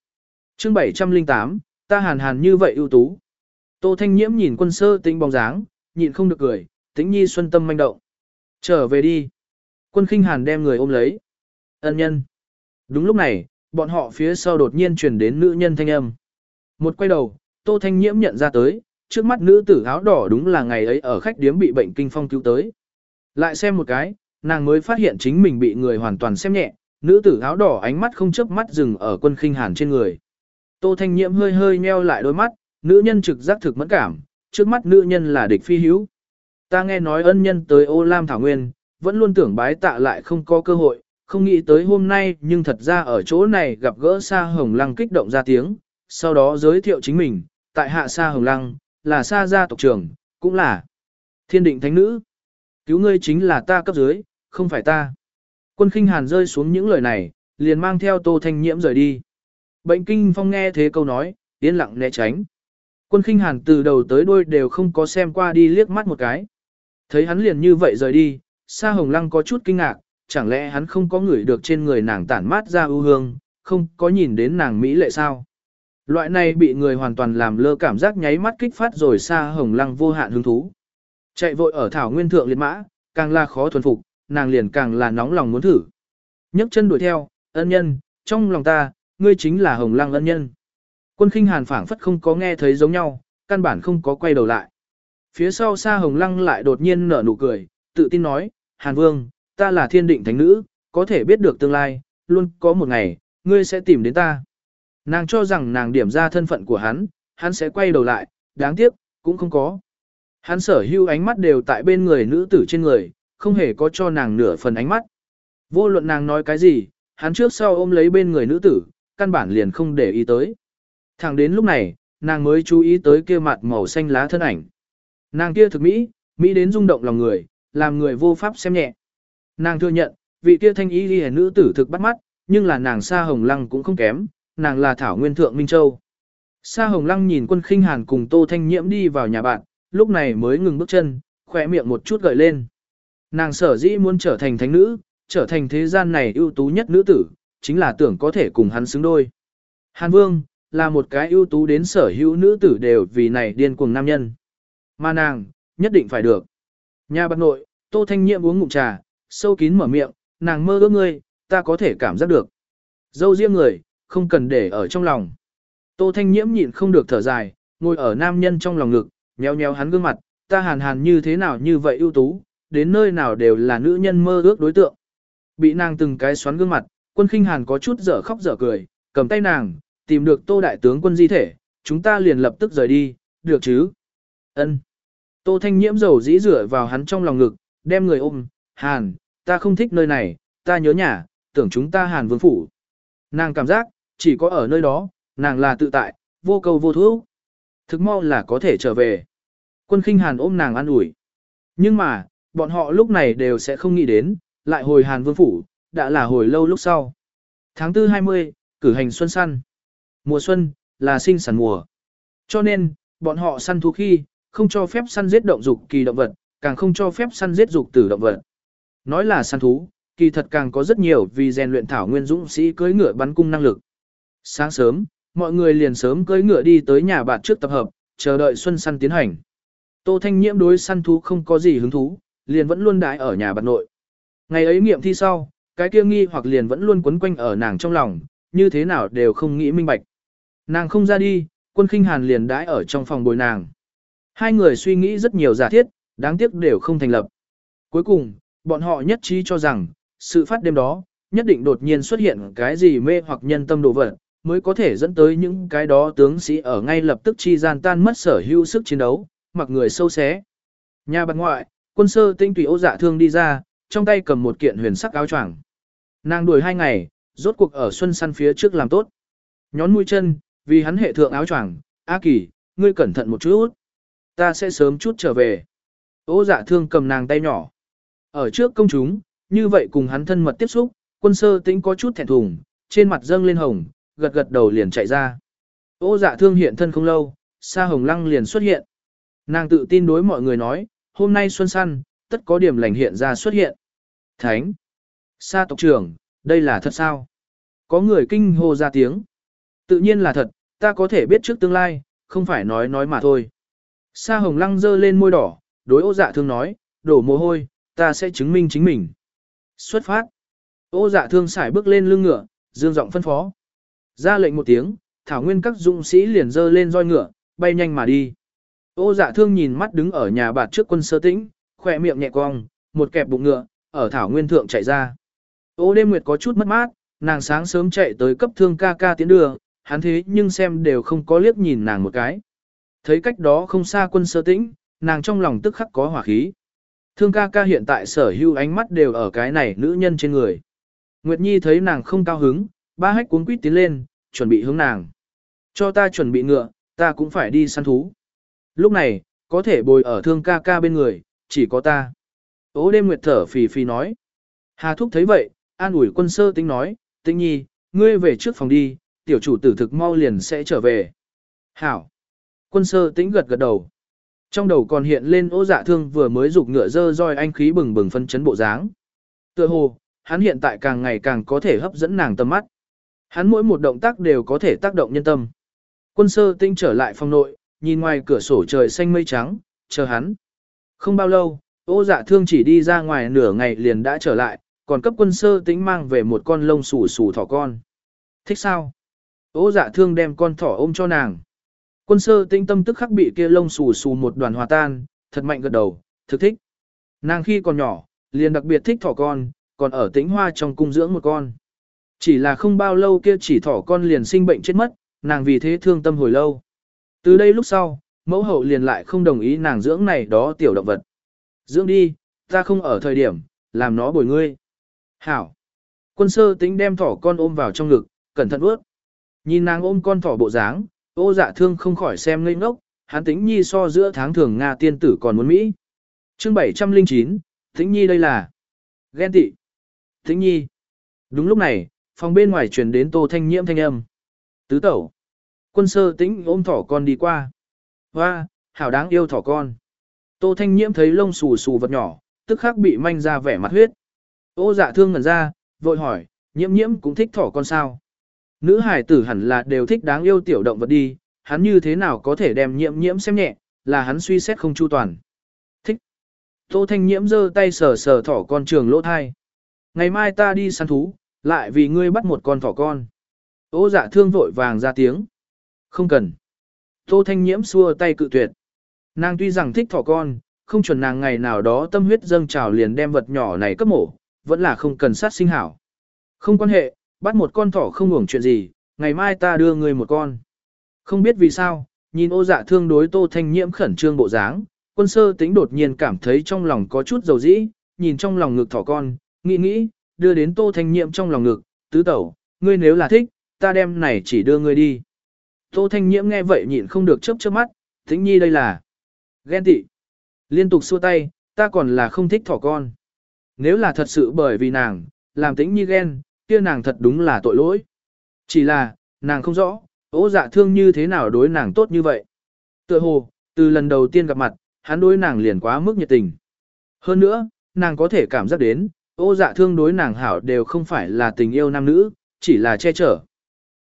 chương 708, ta hàn hàn như vậy ưu tú. Tô thanh nhiễm nhìn quân sơ tĩnh bóng dáng, nhịn không được cười, tĩnh nhi xuân tâm manh động. Trở về đi. Quân khinh hàn đem người ôm lấy. Ân nhân. Đúng lúc này, bọn họ phía sau đột nhiên truyền đến nữ nhân thanh âm. Một quay đầu, Tô Thanh Nhiễm nhận ra tới, trước mắt nữ tử áo đỏ đúng là ngày ấy ở khách điếm bị bệnh kinh phong cứu tới. Lại xem một cái, nàng mới phát hiện chính mình bị người hoàn toàn xem nhẹ, nữ tử áo đỏ ánh mắt không chớp mắt dừng ở quân khinh hàn trên người. Tô Thanh Nhiễm hơi hơi meo lại đôi mắt, nữ nhân trực giác thực mẫn cảm, trước mắt nữ nhân là địch phi hữu. Ta nghe nói ân nhân tới ô lam thảo nguyên, vẫn luôn tưởng bái tạ lại không có cơ hội, không nghĩ tới hôm nay nhưng thật ra ở chỗ này gặp gỡ Sa Hồng Lăng kích động ra tiếng, sau đó giới thiệu chính mình, tại hạ Sa Hồng Lăng, là Sa gia tộc trưởng, cũng là thiên định thánh nữ. Cứu ngươi chính là ta cấp dưới, không phải ta. Quân khinh hàn rơi xuống những lời này, liền mang theo tô thanh nhiễm rời đi. Bệnh kinh phong nghe thế câu nói, yên lặng né tránh. Quân khinh hàn từ đầu tới đuôi đều không có xem qua đi liếc mắt một cái. Thấy hắn liền như vậy rời đi, Sa Hồng Lăng có chút kinh ngạc, chẳng lẽ hắn không có ngửi được trên người nàng tản mát ra ưu hương, không có nhìn đến nàng Mỹ lệ sao? Loại này bị người hoàn toàn làm lơ cảm giác nháy mắt kích phát rồi Sa Hồng Lăng vô hạn hứng thú. Chạy vội ở thảo nguyên thượng liệt mã, càng là khó thuần phục, nàng liền càng là nóng lòng muốn thử. nhấc chân đuổi theo, ân nhân, trong lòng ta, ngươi chính là Hồng Lăng ân nhân. Quân khinh hàn phảng phất không có nghe thấy giống nhau, căn bản không có quay đầu lại. Phía sau xa Hồng Lăng lại đột nhiên nở nụ cười, tự tin nói, Hàn Vương, ta là thiên định thánh nữ, có thể biết được tương lai, luôn có một ngày, ngươi sẽ tìm đến ta. Nàng cho rằng nàng điểm ra thân phận của hắn, hắn sẽ quay đầu lại, đáng tiếc, cũng không có. Hắn sở hưu ánh mắt đều tại bên người nữ tử trên người, không hề có cho nàng nửa phần ánh mắt. Vô luận nàng nói cái gì, hắn trước sau ôm lấy bên người nữ tử, căn bản liền không để ý tới. Thẳng đến lúc này, nàng mới chú ý tới kia mặt màu xanh lá thân ảnh. Nàng kia thực mỹ, mỹ đến rung động lòng người, làm người vô pháp xem nhẹ. Nàng thừa nhận, vị kia thanh y ghi nữ tử thực bắt mắt, nhưng là nàng Sa Hồng Lăng cũng không kém, nàng là Thảo Nguyên Thượng Minh Châu. Sa Hồng Lăng nhìn quân khinh hàn cùng Tô Thanh Nhiễm đi vào nhà bạn, lúc này mới ngừng bước chân, khỏe miệng một chút gợi lên. Nàng sở dĩ muốn trở thành thánh nữ, trở thành thế gian này ưu tú nhất nữ tử, chính là tưởng có thể cùng hắn xứng đôi. Hàn Vương, là một cái ưu tú đến sở hữu nữ tử đều vì này điên cuồng nam nhân. Mà nàng, nhất định phải được. Nhà bạc nội, Tô Thanh Nhiệm uống ngụm trà, sâu kín mở miệng, nàng mơ ước ngươi, ta có thể cảm giác được. Dâu riêng người, không cần để ở trong lòng. Tô Thanh Nhiễm nhịn không được thở dài, ngồi ở nam nhân trong lòng ngực, nhéo nhéo hắn gương mặt, ta hàn hàn như thế nào như vậy ưu tú, đến nơi nào đều là nữ nhân mơ ước đối tượng. Bị nàng từng cái xoắn gương mặt, quân khinh hàn có chút dở khóc dở cười, cầm tay nàng, tìm được tô đại tướng quân di thể, chúng ta liền lập tức rời đi, được chứ? Ân. Tô thanh nhiễm dầu dĩ rửa vào hắn trong lòng ngực, đem người ôm, hàn, ta không thích nơi này, ta nhớ nhà, tưởng chúng ta hàn vương phủ. Nàng cảm giác, chỉ có ở nơi đó, nàng là tự tại, vô cầu vô thú. Thực mau là có thể trở về. Quân khinh hàn ôm nàng an ủi. Nhưng mà, bọn họ lúc này đều sẽ không nghĩ đến, lại hồi hàn vương phủ, đã là hồi lâu lúc sau. Tháng 4 20, cử hành xuân săn. Mùa xuân, là sinh sản mùa. Cho nên, bọn họ săn thú khi, không cho phép săn giết động dục kỳ động vật, càng không cho phép săn giết dục tử động vật. Nói là săn thú, kỳ thật càng có rất nhiều vì rèn luyện thảo nguyên dũng sĩ cưỡi ngựa bắn cung năng lực. Sáng sớm, mọi người liền sớm cưỡi ngựa đi tới nhà bạn trước tập hợp, chờ đợi xuân săn tiến hành. Tô Thanh Nhiễm đối săn thú không có gì hứng thú, liền vẫn luôn đái ở nhà bạn nội. Ngày ấy nghiệm thi sau, cái kia nghi hoặc liền vẫn luôn quấn quanh ở nàng trong lòng, như thế nào đều không nghĩ minh bạch. Nàng không ra đi, quân khinh hàn liền đãi ở trong phòng bồi nàng. Hai người suy nghĩ rất nhiều giả thiết, đáng tiếc đều không thành lập. Cuối cùng, bọn họ nhất trí cho rằng, sự phát đêm đó, nhất định đột nhiên xuất hiện cái gì mê hoặc nhân tâm đồ vật, mới có thể dẫn tới những cái đó tướng sĩ ở ngay lập tức chi gian tan mất sở hữu sức chiến đấu, mặc người sâu xé. Nhà bạc ngoại, quân sơ tinh tùy ô dạ thương đi ra, trong tay cầm một kiện huyền sắc áo choàng. Nàng đuổi hai ngày, rốt cuộc ở xuân săn phía trước làm tốt. Nhón mũi chân, vì hắn hệ thượng áo choàng, A Kỳ, ngươi cẩn thận một chút. Ta sẽ sớm chút trở về. Ô dạ thương cầm nàng tay nhỏ. Ở trước công chúng, như vậy cùng hắn thân mật tiếp xúc, quân sơ tĩnh có chút thẹn thùng, trên mặt dâng lên hồng, gật gật đầu liền chạy ra. Ô dạ thương hiện thân không lâu, Sa Hồng Lăng liền xuất hiện. Nàng tự tin đối mọi người nói, hôm nay xuân săn, tất có điểm lành hiện ra xuất hiện. Thánh! Sa tộc trưởng, đây là thật sao? Có người kinh hô ra tiếng. Tự nhiên là thật, ta có thể biết trước tương lai, không phải nói nói mà thôi. Sa hồng lăng dơ lên môi đỏ, đối ô dạ thương nói, đổ mồ hôi, ta sẽ chứng minh chính mình. Xuất phát. Ô dạ thương xài bước lên lưng ngựa, dương giọng phân phó. Ra lệnh một tiếng, thảo nguyên các dũng sĩ liền dơ lên roi ngựa, bay nhanh mà đi. Ô dạ thương nhìn mắt đứng ở nhà bạt trước quân sơ tĩnh, khỏe miệng nhẹ cong, một kẹp bụng ngựa, ở thảo nguyên thượng chạy ra. Ô đêm nguyệt có chút mất mát, nàng sáng sớm chạy tới cấp thương ca ca tiến đường, hắn thế nhưng xem đều không có liếc nhìn nàng một cái. Thấy cách đó không xa quân sơ tĩnh, nàng trong lòng tức khắc có hỏa khí. Thương ca ca hiện tại sở hữu ánh mắt đều ở cái này nữ nhân trên người. Nguyệt Nhi thấy nàng không cao hứng, ba hách cuốn quýt tiến lên, chuẩn bị hướng nàng. Cho ta chuẩn bị ngựa, ta cũng phải đi săn thú. Lúc này, có thể bồi ở thương ca ca bên người, chỉ có ta. Ô đêm Nguyệt thở phì phì nói. Hà Thúc thấy vậy, an ủi quân sơ tính nói, tĩnh nhi, ngươi về trước phòng đi, tiểu chủ tử thực mau liền sẽ trở về. Hảo. Quân sơ tĩnh gật gật đầu. Trong đầu còn hiện lên ô dạ thương vừa mới rục ngựa dơ roi anh khí bừng bừng phân chấn bộ dáng. Tựa hồ, hắn hiện tại càng ngày càng có thể hấp dẫn nàng tâm mắt. Hắn mỗi một động tác đều có thể tác động nhân tâm. Quân sơ tĩnh trở lại phòng nội, nhìn ngoài cửa sổ trời xanh mây trắng, chờ hắn. Không bao lâu, ô dạ thương chỉ đi ra ngoài nửa ngày liền đã trở lại, còn cấp quân sơ tĩnh mang về một con lông xù xù thỏ con. Thích sao? Ô dạ thương đem con thỏ ôm cho nàng. Quân sơ tĩnh tâm tức khắc bị kia lông xù xù một đoàn hòa tan, thật mạnh gật đầu, thực thích. Nàng khi còn nhỏ, liền đặc biệt thích thỏ con, còn ở tĩnh hoa trong cung dưỡng một con. Chỉ là không bao lâu kia chỉ thỏ con liền sinh bệnh chết mất, nàng vì thế thương tâm hồi lâu. Từ đây lúc sau, mẫu hậu liền lại không đồng ý nàng dưỡng này đó tiểu động vật. Dưỡng đi, ta không ở thời điểm, làm nó bồi ngươi. Hảo. Quân sơ tính đem thỏ con ôm vào trong ngực, cẩn thận ướt. Nhìn nàng ôm con thỏ bộ dáng, ô dạ thương không khỏi xem ngây ngốc, hắn tính nhi so giữa tháng thường Nga tiên tử còn muốn Mỹ. chương 709, tính nhi đây là ghen tị. Tính nhi. Đúng lúc này, phòng bên ngoài truyền đến tô thanh nhiễm thanh âm. Tứ tẩu. Quân sơ tĩnh ôm thỏ con đi qua. Hoa, hảo đáng yêu thỏ con. Tô thanh nhiễm thấy lông xù xù vật nhỏ, tức khắc bị manh ra vẻ mặt huyết. Ô dạ thương ngẩn ra, vội hỏi, nhiễm nhiễm cũng thích thỏ con sao. Nữ hải tử hẳn là đều thích đáng yêu tiểu động vật đi, hắn như thế nào có thể đem nhiễm nhiễm xem nhẹ, là hắn suy xét không chu toàn. Thích. Tô Thanh nhiễm giơ tay sờ sờ thỏ con trường lỗ thai. Ngày mai ta đi săn thú, lại vì ngươi bắt một con thỏ con. Ô dạ thương vội vàng ra tiếng. Không cần. Tô Thanh nhiễm xua tay cự tuyệt. Nàng tuy rằng thích thỏ con, không chuẩn nàng ngày nào đó tâm huyết dâng trào liền đem vật nhỏ này cấp mổ, vẫn là không cần sát sinh hảo. Không quan hệ, bắt một con thỏ không hưởng chuyện gì, ngày mai ta đưa ngươi một con. Không biết vì sao, nhìn ô dạ thương đối tô thanh nhiễm khẩn trương bộ dáng, quân sơ tính đột nhiên cảm thấy trong lòng có chút dầu dĩ, nhìn trong lòng ngực thỏ con, nghĩ nghĩ, đưa đến tô thanh nhiễm trong lòng ngực, tứ tẩu, ngươi nếu là thích, ta đem này chỉ đưa ngươi đi. Tô thanh nhiễm nghe vậy nhịn không được chớp chớp mắt, tính nhi đây là ghen tị. Liên tục xua tay, ta còn là không thích thỏ con. Nếu là thật sự bởi vì nàng, làm tĩnh như ghen, kia nàng thật đúng là tội lỗi. Chỉ là, nàng không rõ, ố dạ thương như thế nào đối nàng tốt như vậy. Tựa hồ, từ lần đầu tiên gặp mặt, hắn đối nàng liền quá mức nhiệt tình. Hơn nữa, nàng có thể cảm giác đến, ô dạ thương đối nàng hảo đều không phải là tình yêu nam nữ, chỉ là che chở.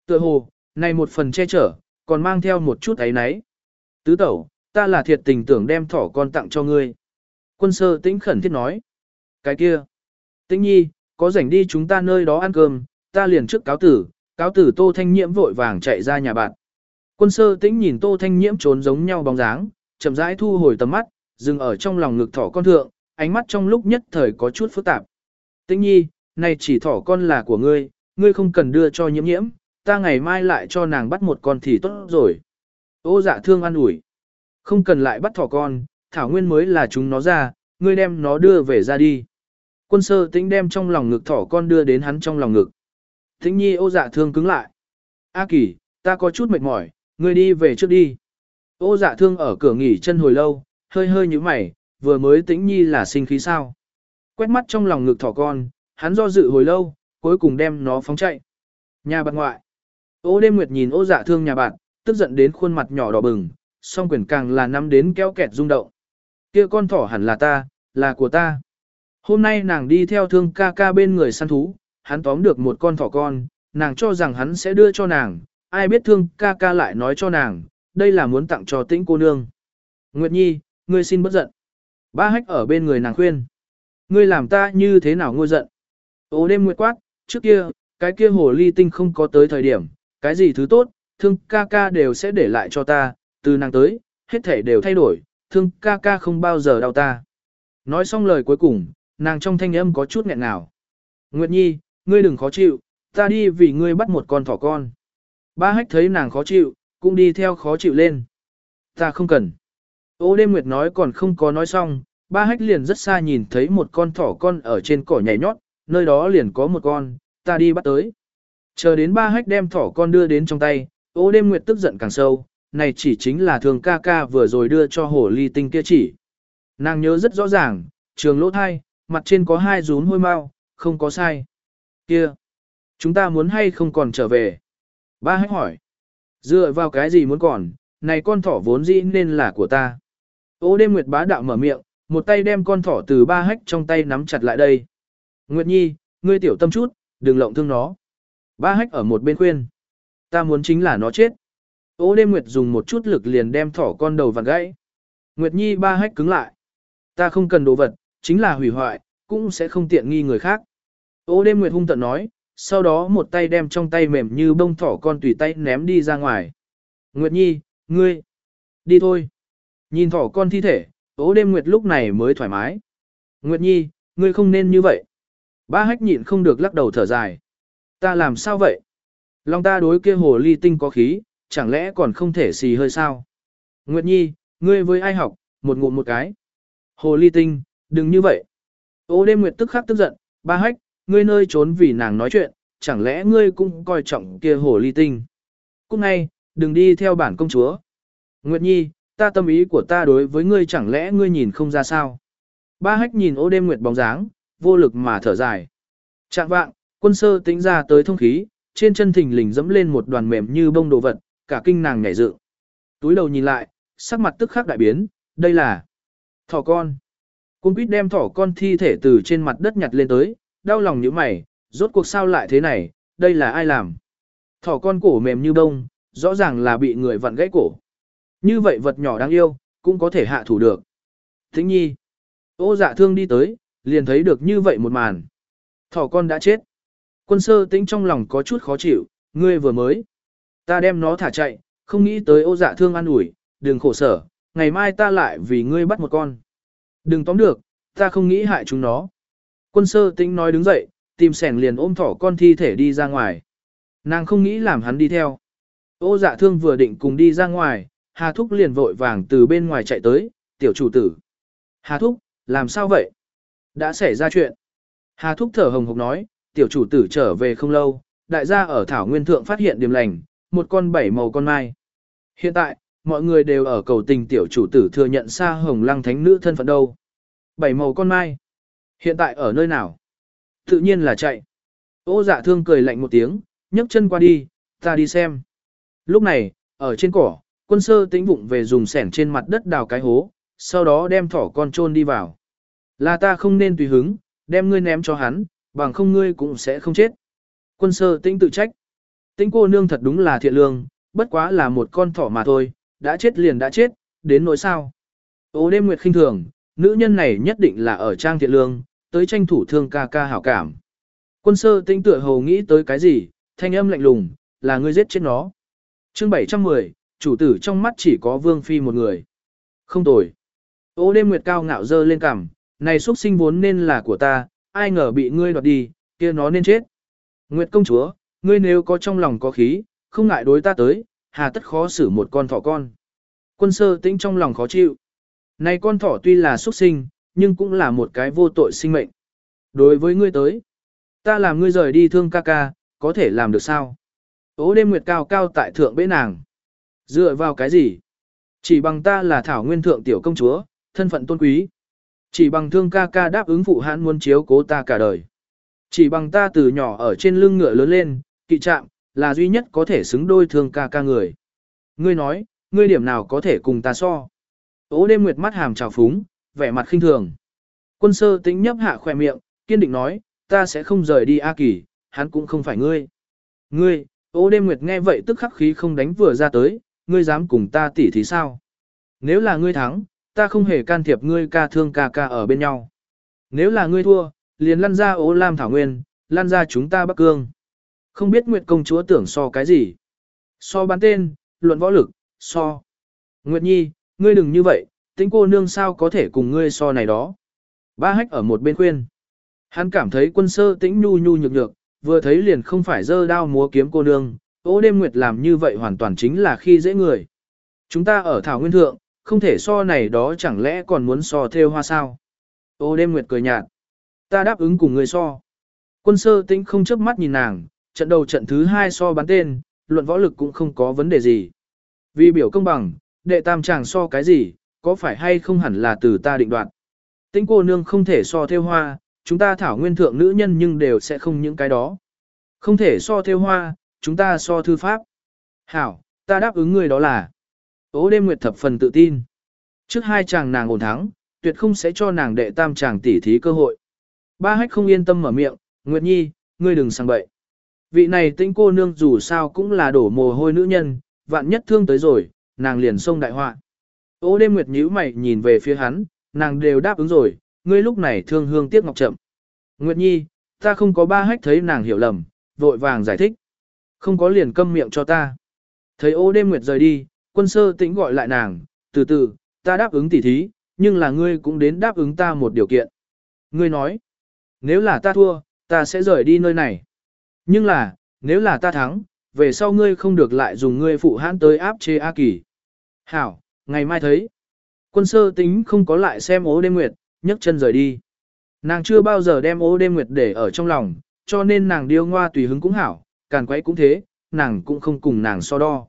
Tựa hồ, này một phần che chở, còn mang theo một chút ấy náy. Tứ tẩu, ta là thiệt tình tưởng đem thỏ con tặng cho ngươi. Quân sơ tĩnh khẩn thiết nói. Cái kia. Tĩnh nhi, có rảnh đi chúng ta nơi đó ăn cơm, ta liền trước cáo tử, cáo tử tô thanh nhiễm vội vàng chạy ra nhà bạn. Quân sơ tĩnh nhìn tô thanh nhiễm trốn giống nhau bóng dáng, chậm rãi thu hồi tầm mắt, dừng ở trong lòng ngực thỏ con thượng, ánh mắt trong lúc nhất thời có chút phức tạp. Tĩnh nhi, này chỉ thỏ con là của ngươi, ngươi không cần đưa cho nhiễm nhiễm, ta ngày mai lại cho nàng bắt một con thì tốt rồi. Ô dạ thương an ủi. Không cần lại bắt thỏ con, thảo nguyên mới là chúng nó ra, ngươi đem nó đưa về ra đi. Quân sơ tĩnh đem trong lòng ngực thỏ con đưa đến hắn trong lòng ngực. Tĩnh nhi ô dạ thương cứng lại. A kỳ, ta có chút mệt mỏi, ngươi đi về trước đi. Ô dạ thương ở cửa nghỉ chân hồi lâu, hơi hơi như mày, vừa mới tĩnh nhi là sinh khí sao. Quét mắt trong lòng ngực thỏ con, hắn do dự hồi lâu, cuối cùng đem nó phóng chạy. Nhà bạn ngoại. Ô đêm nguyệt nhìn ô dạ thương nhà bạn, tức giận đến khuôn mặt nhỏ đỏ bừng, song quyền càng là nắm đến kéo kẹt rung động. Kia con thỏ hẳn là ta, là của ta. Hôm nay nàng đi theo thương ca ca bên người săn thú, hắn tóm được một con thỏ con, nàng cho rằng hắn sẽ đưa cho nàng, ai biết thương ca ca lại nói cho nàng, đây là muốn tặng cho tĩnh cô nương. Nguyệt Nhi, ngươi xin bất giận. Ba hách ở bên người nàng khuyên. Ngươi làm ta như thế nào ngôi giận. Ô đêm nguyệt quát, trước kia, cái kia hồ ly tinh không có tới thời điểm, cái gì thứ tốt, thương ca ca đều sẽ để lại cho ta, từ nàng tới, hết thể đều thay đổi, thương ca ca không bao giờ đau ta. Nói xong lời cuối cùng, nàng trong thanh âm có chút nghẹn nào. Nguyệt Nhi, ngươi đừng khó chịu, ta đi vì ngươi bắt một con thỏ con. Ba hách thấy nàng khó chịu, cũng đi theo khó chịu lên. Ta không cần. Ô đêm Nguyệt nói còn không có nói xong, ba hách liền rất xa nhìn thấy một con thỏ con ở trên cỏ nhảy nhót, nơi đó liền có một con, ta đi bắt tới. Chờ đến ba hách đem thỏ con đưa đến trong tay, ô đêm Nguyệt tức giận càng sâu, này chỉ chính là thường ca ca vừa rồi đưa cho hồ ly tinh kia chỉ. Nàng nhớ rất rõ ràng, trường lỗ thai, mặt trên có hai rún hôi mau, không có sai. Kia, chúng ta muốn hay không còn trở về? Ba hãy hỏi. Dựa vào cái gì muốn còn, này con thỏ vốn dĩ nên là của ta. Ô đêm Nguyệt bá đạo mở miệng, một tay đem con thỏ từ ba hách trong tay nắm chặt lại đây. Nguyệt Nhi, ngươi tiểu tâm chút, đừng lộng thương nó. Ba hách ở một bên khuyên. Ta muốn chính là nó chết. Ô đêm Nguyệt dùng một chút lực liền đem thỏ con đầu vặn gãy. Nguyệt Nhi ba hách cứng lại. Ta không cần đồ vật, chính là hủy hoại, cũng sẽ không tiện nghi người khác. Ô đêm Nguyệt hung tận nói, sau đó một tay đem trong tay mềm như bông thỏ con tùy tay ném đi ra ngoài. Nguyệt Nhi, ngươi, đi thôi. Nhìn thỏ con thi thể, ố đêm Nguyệt lúc này mới thoải mái. Nguyệt Nhi, ngươi không nên như vậy. Ba hách nhịn không được lắc đầu thở dài. Ta làm sao vậy? Long ta đối kia hồ ly tinh có khí, chẳng lẽ còn không thể xì hơi sao? Nguyệt Nhi, ngươi với ai học, một ngụm một cái. Hồ ly tinh, đừng như vậy. Ô đêm Nguyệt tức khắc tức giận, ba hách, ngươi nơi trốn vì nàng nói chuyện, chẳng lẽ ngươi cũng coi trọng kia hồ ly tinh. Cũng ngay, đừng đi theo bản công chúa. Nguyệt Nhi, ta tâm ý của ta đối với ngươi chẳng lẽ ngươi nhìn không ra sao. Ba hách nhìn ô đêm Nguyệt bóng dáng, vô lực mà thở dài. Trạng vạng, quân sơ tính ra tới thông khí, trên chân thình lình dẫm lên một đoàn mềm như bông đồ vật, cả kinh nàng nhảy dựng. Túi đầu nhìn lại, sắc mặt tức khắc đại biến, đây là thỏ con. Cung quýt đem thỏ con thi thể từ trên mặt đất nhặt lên tới, đau lòng như mày, rốt cuộc sao lại thế này, đây là ai làm? Thỏ con cổ mềm như bông, rõ ràng là bị người vặn gãy cổ. Như vậy vật nhỏ đáng yêu, cũng có thể hạ thủ được. Thính nhi. Ô dạ thương đi tới, liền thấy được như vậy một màn. Thỏ con đã chết. Quân sơ tĩnh trong lòng có chút khó chịu, ngươi vừa mới. Ta đem nó thả chạy, không nghĩ tới ô dạ thương an ủi, đừng khổ sở, ngày mai ta lại vì ngươi bắt một con. Đừng tóm được, ta không nghĩ hại chúng nó. Quân sơ tĩnh nói đứng dậy, tìm sẻng liền ôm thỏ con thi thể đi ra ngoài. Nàng không nghĩ làm hắn đi theo. Ô dạ thương vừa định cùng đi ra ngoài, Hà Thúc liền vội vàng từ bên ngoài chạy tới, tiểu chủ tử. Hà Thúc, làm sao vậy? Đã xảy ra chuyện. Hà Thúc thở hồng hộc nói, tiểu chủ tử trở về không lâu, đại gia ở Thảo Nguyên Thượng phát hiện điểm lành, một con bảy màu con mai. Hiện tại, mọi người đều ở cầu tình tiểu chủ tử thừa nhận xa hồng lăng thánh nữ thân phận đâu. Bảy màu con mai. Hiện tại ở nơi nào? Tự nhiên là chạy. Ô dạ thương cười lạnh một tiếng, nhấc chân qua đi, ta đi xem. Lúc này, ở trên cỏ, quân sơ tĩnh vụng về dùng sẻn trên mặt đất đào cái hố, sau đó đem thỏ con trôn đi vào. Là ta không nên tùy hứng, đem ngươi ném cho hắn, bằng không ngươi cũng sẽ không chết. Quân sơ tĩnh tự trách. Tĩnh cô nương thật đúng là thiện lương, bất quá là một con thỏ mà thôi, đã chết liền đã chết, đến nỗi sao. Ô đêm nguyệt khinh thường, nữ nhân này nhất định là ở trang thiện lương, tới tranh thủ thương ca ca hảo cảm. Quân sơ tinh tựa hồ nghĩ tới cái gì, thanh âm lạnh lùng, là ngươi giết chết nó. chương 710, chủ tử trong mắt chỉ có vương phi một người. Không tồi. Ô đêm nguyệt cao ngạo dơ lên cằm, này xuất sinh vốn nên là của ta, ai ngờ bị ngươi đoạt đi, kia nó nên chết. Nguyệt công chúa, ngươi nếu có trong lòng có khí, không ngại đối ta tới, hà tất khó xử một con thỏ con. Quân sơ tĩnh trong lòng khó chịu. Này con thỏ tuy là xuất sinh, nhưng cũng là một cái vô tội sinh mệnh. Đối với ngươi tới, ta làm ngươi rời đi thương ca ca, có thể làm được sao? Ô đêm nguyệt cao cao tại thượng bế nàng. Dựa vào cái gì? Chỉ bằng ta là thảo nguyên thượng tiểu công chúa, thân phận tôn quý. Chỉ bằng thương ca ca đáp ứng phụ hãn muốn chiếu cố ta cả đời. Chỉ bằng ta từ nhỏ ở trên lưng ngựa lớn lên, kỵ trạm, là duy nhất có thể xứng đôi thương ca ca người. Ngươi nói, ngươi điểm nào có thể cùng ta so. Ô đêm nguyệt mắt hàm trào phúng, vẻ mặt khinh thường. Quân sơ tính nhấp hạ khỏe miệng, kiên định nói, ta sẽ không rời đi A Kỳ, hắn cũng không phải ngươi. Ngươi, ô đêm nguyệt nghe vậy tức khắc khí không đánh vừa ra tới, ngươi dám cùng ta tỉ thì sao? Nếu là ngươi thắng, ta không hề can thiệp ngươi ca thương ca ca ở bên nhau. Nếu là ngươi thua, liền lăn ra ố lam thảo nguyên, lăn ra chúng ta bắc cương. Không biết Nguyệt công chúa tưởng so cái gì? So bán tên, luận võ lực, so. Nguyệt nhi, ngươi đừng như vậy, tính cô nương sao có thể cùng ngươi so này đó. Ba hách ở một bên khuyên. Hắn cảm thấy quân sơ tĩnh nhu nhu nhược nhược, vừa thấy liền không phải dơ đao múa kiếm cô nương, ô đêm nguyệt làm như vậy hoàn toàn chính là khi dễ người. Chúng ta ở Thảo Nguyên Thượng, không thể so này đó chẳng lẽ còn muốn so theo hoa sao. Ô đêm nguyệt cười nhạt. Ta đáp ứng cùng người so. Quân sơ tĩnh không chớp mắt nhìn nàng, trận đầu trận thứ hai so bắn tên, luận võ lực cũng không có vấn đề gì. Vì biểu công bằng, đệ tam chàng so cái gì, có phải hay không hẳn là từ ta định đoạt. Tính cô nương không thể so theo hoa, chúng ta thảo nguyên thượng nữ nhân nhưng đều sẽ không những cái đó. Không thể so theo hoa, chúng ta so thư pháp. Hảo, ta đáp ứng người đó là. Ô đêm nguyệt thập phần tự tin. Trước hai chàng nàng ổn thắng, tuyệt không sẽ cho nàng đệ tam chàng tỉ thí cơ hội. Ba hách không yên tâm mở miệng, Nguyệt Nhi, ngươi đừng sang bậy. Vị này tĩnh cô nương dù sao cũng là đổ mồ hôi nữ nhân, vạn nhất thương tới rồi, nàng liền xông đại họa. Ô đêm Nguyệt nhíu mày nhìn về phía hắn, nàng đều đáp ứng rồi, ngươi lúc này thương hương tiếc ngọc chậm. Nguyệt Nhi, ta không có ba hách thấy nàng hiểu lầm, vội vàng giải thích. Không có liền câm miệng cho ta. Thấy ô đêm Nguyệt rời đi, quân sơ tĩnh gọi lại nàng, từ từ, ta đáp ứng tỉ thí, nhưng là ngươi cũng đến đáp ứng ta một điều kiện. Ngươi nói, nếu là ta thua, ta sẽ rời đi nơi này. Nhưng là, nếu là ta thắng, về sau ngươi không được lại dùng ngươi phụ hãn tới áp chế A Kỳ. Hảo, ngày mai thấy. Quân sơ tính không có lại xem ố đêm nguyệt, nhấc chân rời đi. Nàng chưa bao giờ đem ố đêm nguyệt để ở trong lòng, cho nên nàng điêu ngoa tùy hứng cũng hảo, càn quấy cũng thế, nàng cũng không cùng nàng so đo.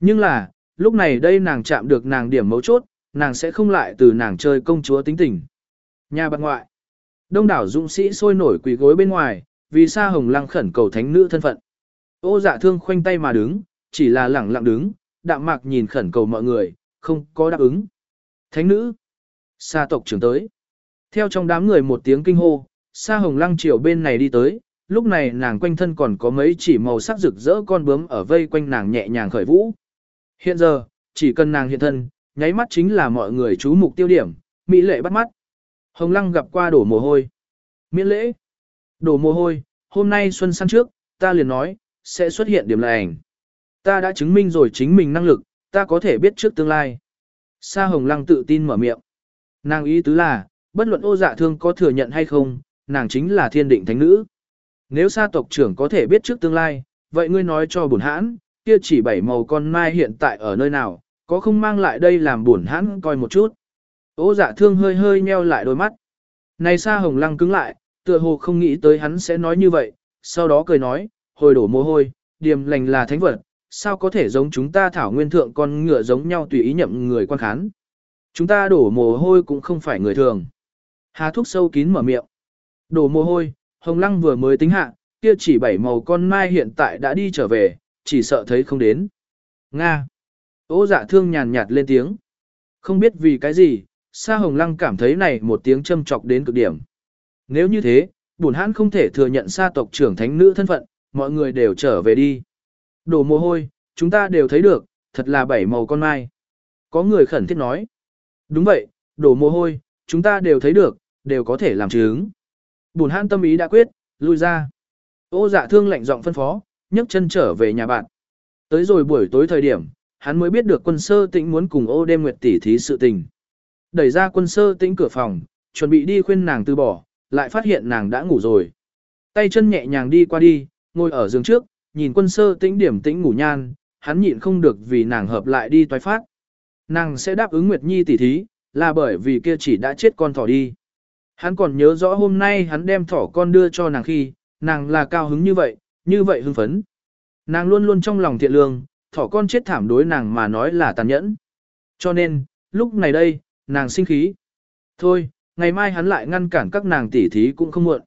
Nhưng là, lúc này đây nàng chạm được nàng điểm mấu chốt, nàng sẽ không lại từ nàng chơi công chúa tính tình. Nhà bạc ngoại, đông đảo dũng sĩ sôi nổi quỳ gối bên ngoài, vì sa hồng lăng khẩn cầu thánh nữ thân phận. Ô dạ thương khoanh tay mà đứng, chỉ là lẳng lặng đứng, đạm mạc nhìn khẩn cầu mọi người, không có đáp ứng. Thánh nữ, sa tộc trưởng tới. Theo trong đám người một tiếng kinh hô, sa hồng lăng chiều bên này đi tới, lúc này nàng quanh thân còn có mấy chỉ màu sắc rực rỡ con bướm ở vây quanh nàng nhẹ nhàng khởi vũ. Hiện giờ, chỉ cần nàng hiện thân, nháy mắt chính là mọi người chú mục tiêu điểm, mỹ lệ bắt mắt. Hồng Lăng gặp qua đổ mồ hôi. Miễn lễ. Đổ mồ hôi, hôm nay xuân săn trước, ta liền nói, sẽ xuất hiện điểm lành. Ta đã chứng minh rồi chính mình năng lực, ta có thể biết trước tương lai. Sa Hồng Lăng tự tin mở miệng. Nàng ý tứ là, bất luận ô dạ thương có thừa nhận hay không, nàng chính là thiên định thánh nữ. Nếu sa tộc trưởng có thể biết trước tương lai, vậy ngươi nói cho bổn hãn, kia chỉ bảy màu con mai hiện tại ở nơi nào, có không mang lại đây làm bổn hãn coi một chút. Ô dạ thương hơi hơi nheo lại đôi mắt. Này sa hồng lăng cứng lại, tựa hồ không nghĩ tới hắn sẽ nói như vậy, sau đó cười nói, hồi đổ mồ hôi, điềm lành là thánh vật, sao có thể giống chúng ta thảo nguyên thượng con ngựa giống nhau tùy ý nhậm người quan khán. Chúng ta đổ mồ hôi cũng không phải người thường. Hà thuốc sâu kín mở miệng. Đổ mồ hôi, hồng lăng vừa mới tính hạ, kia chỉ bảy màu con mai hiện tại đã đi trở về, chỉ sợ thấy không đến. Nga. Ô dạ thương nhàn nhạt lên tiếng. Không biết vì cái gì, Sa Hồng Lăng cảm thấy này một tiếng châm chọc đến cực điểm. Nếu như thế, bổn hãn không thể thừa nhận Sa tộc trưởng thánh nữ thân phận, mọi người đều trở về đi. Đổ mồ hôi, chúng ta đều thấy được, thật là bảy màu con mai. Có người khẩn thiết nói. Đúng vậy, đổ mồ hôi, chúng ta đều thấy được, đều có thể làm chứng. Bùn hãn tâm ý đã quyết, lui ra. Ô dạ thương lạnh giọng phân phó, nhấc chân trở về nhà bạn. Tới rồi buổi tối thời điểm, hắn mới biết được quân sơ tĩnh muốn cùng ô đêm nguyệt tỷ thí sự tình. Đẩy ra quân sơ tĩnh cửa phòng, chuẩn bị đi khuyên nàng từ bỏ, lại phát hiện nàng đã ngủ rồi. Tay chân nhẹ nhàng đi qua đi, ngồi ở giường trước, nhìn quân sơ tĩnh điểm tĩnh ngủ nhan, hắn nhịn không được vì nàng hợp lại đi toái phát. Nàng sẽ đáp ứng Nguyệt Nhi tỷ thí, là bởi vì kia chỉ đã chết con thỏ đi. Hắn còn nhớ rõ hôm nay hắn đem thỏ con đưa cho nàng khi, nàng là cao hứng như vậy, như vậy hưng phấn. Nàng luôn luôn trong lòng thiện lương, thỏ con chết thảm đối nàng mà nói là tàn nhẫn. Cho nên, lúc này đây, nàng sinh khí. Thôi, ngày mai hắn lại ngăn cản các nàng tỉ thí cũng không muộn.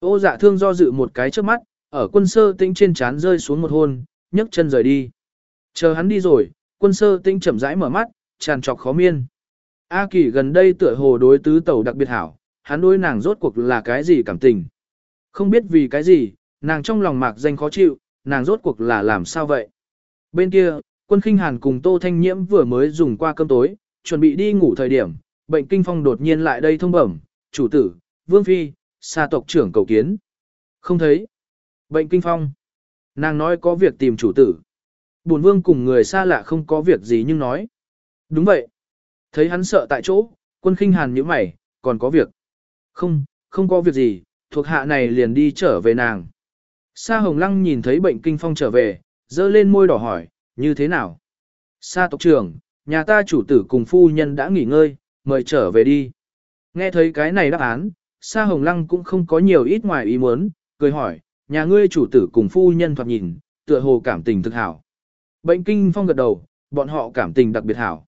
Ô dạ thương do dự một cái trước mắt, ở quân sơ tĩnh trên trán rơi xuống một hôn, nhấc chân rời đi. Chờ hắn đi rồi, quân sơ tĩnh chậm rãi mở mắt, tràn trọc khó miên. A kỳ gần đây tựa hồ đối tứ tẩu đặc biệt hảo, hắn đối nàng rốt cuộc là cái gì cảm tình. Không biết vì cái gì, nàng trong lòng mạc danh khó chịu, nàng rốt cuộc là làm sao vậy. Bên kia, quân khinh hàn cùng Tô Thanh Nhiễm vừa mới dùng qua cơm tối, chuẩn bị đi ngủ thời điểm, bệnh kinh phong đột nhiên lại đây thông bẩm, chủ tử, vương phi, xa tộc trưởng cầu kiến. Không thấy. Bệnh kinh phong. Nàng nói có việc tìm chủ tử. Bổn vương cùng người xa lạ không có việc gì nhưng nói. Đúng vậy. Thấy hắn sợ tại chỗ, quân khinh hàn như mày, còn có việc. Không, không có việc gì, thuộc hạ này liền đi trở về nàng. Sa Hồng Lăng nhìn thấy bệnh kinh phong trở về, dơ lên môi đỏ hỏi, như thế nào? Sa tộc trưởng, nhà ta chủ tử cùng phu nhân đã nghỉ ngơi, mời trở về đi. Nghe thấy cái này đáp án, Sa Hồng Lăng cũng không có nhiều ít ngoài ý muốn, cười hỏi, nhà ngươi chủ tử cùng phu nhân thoạt nhìn, tựa hồ cảm tình thực hảo. Bệnh kinh phong gật đầu, bọn họ cảm tình đặc biệt hảo.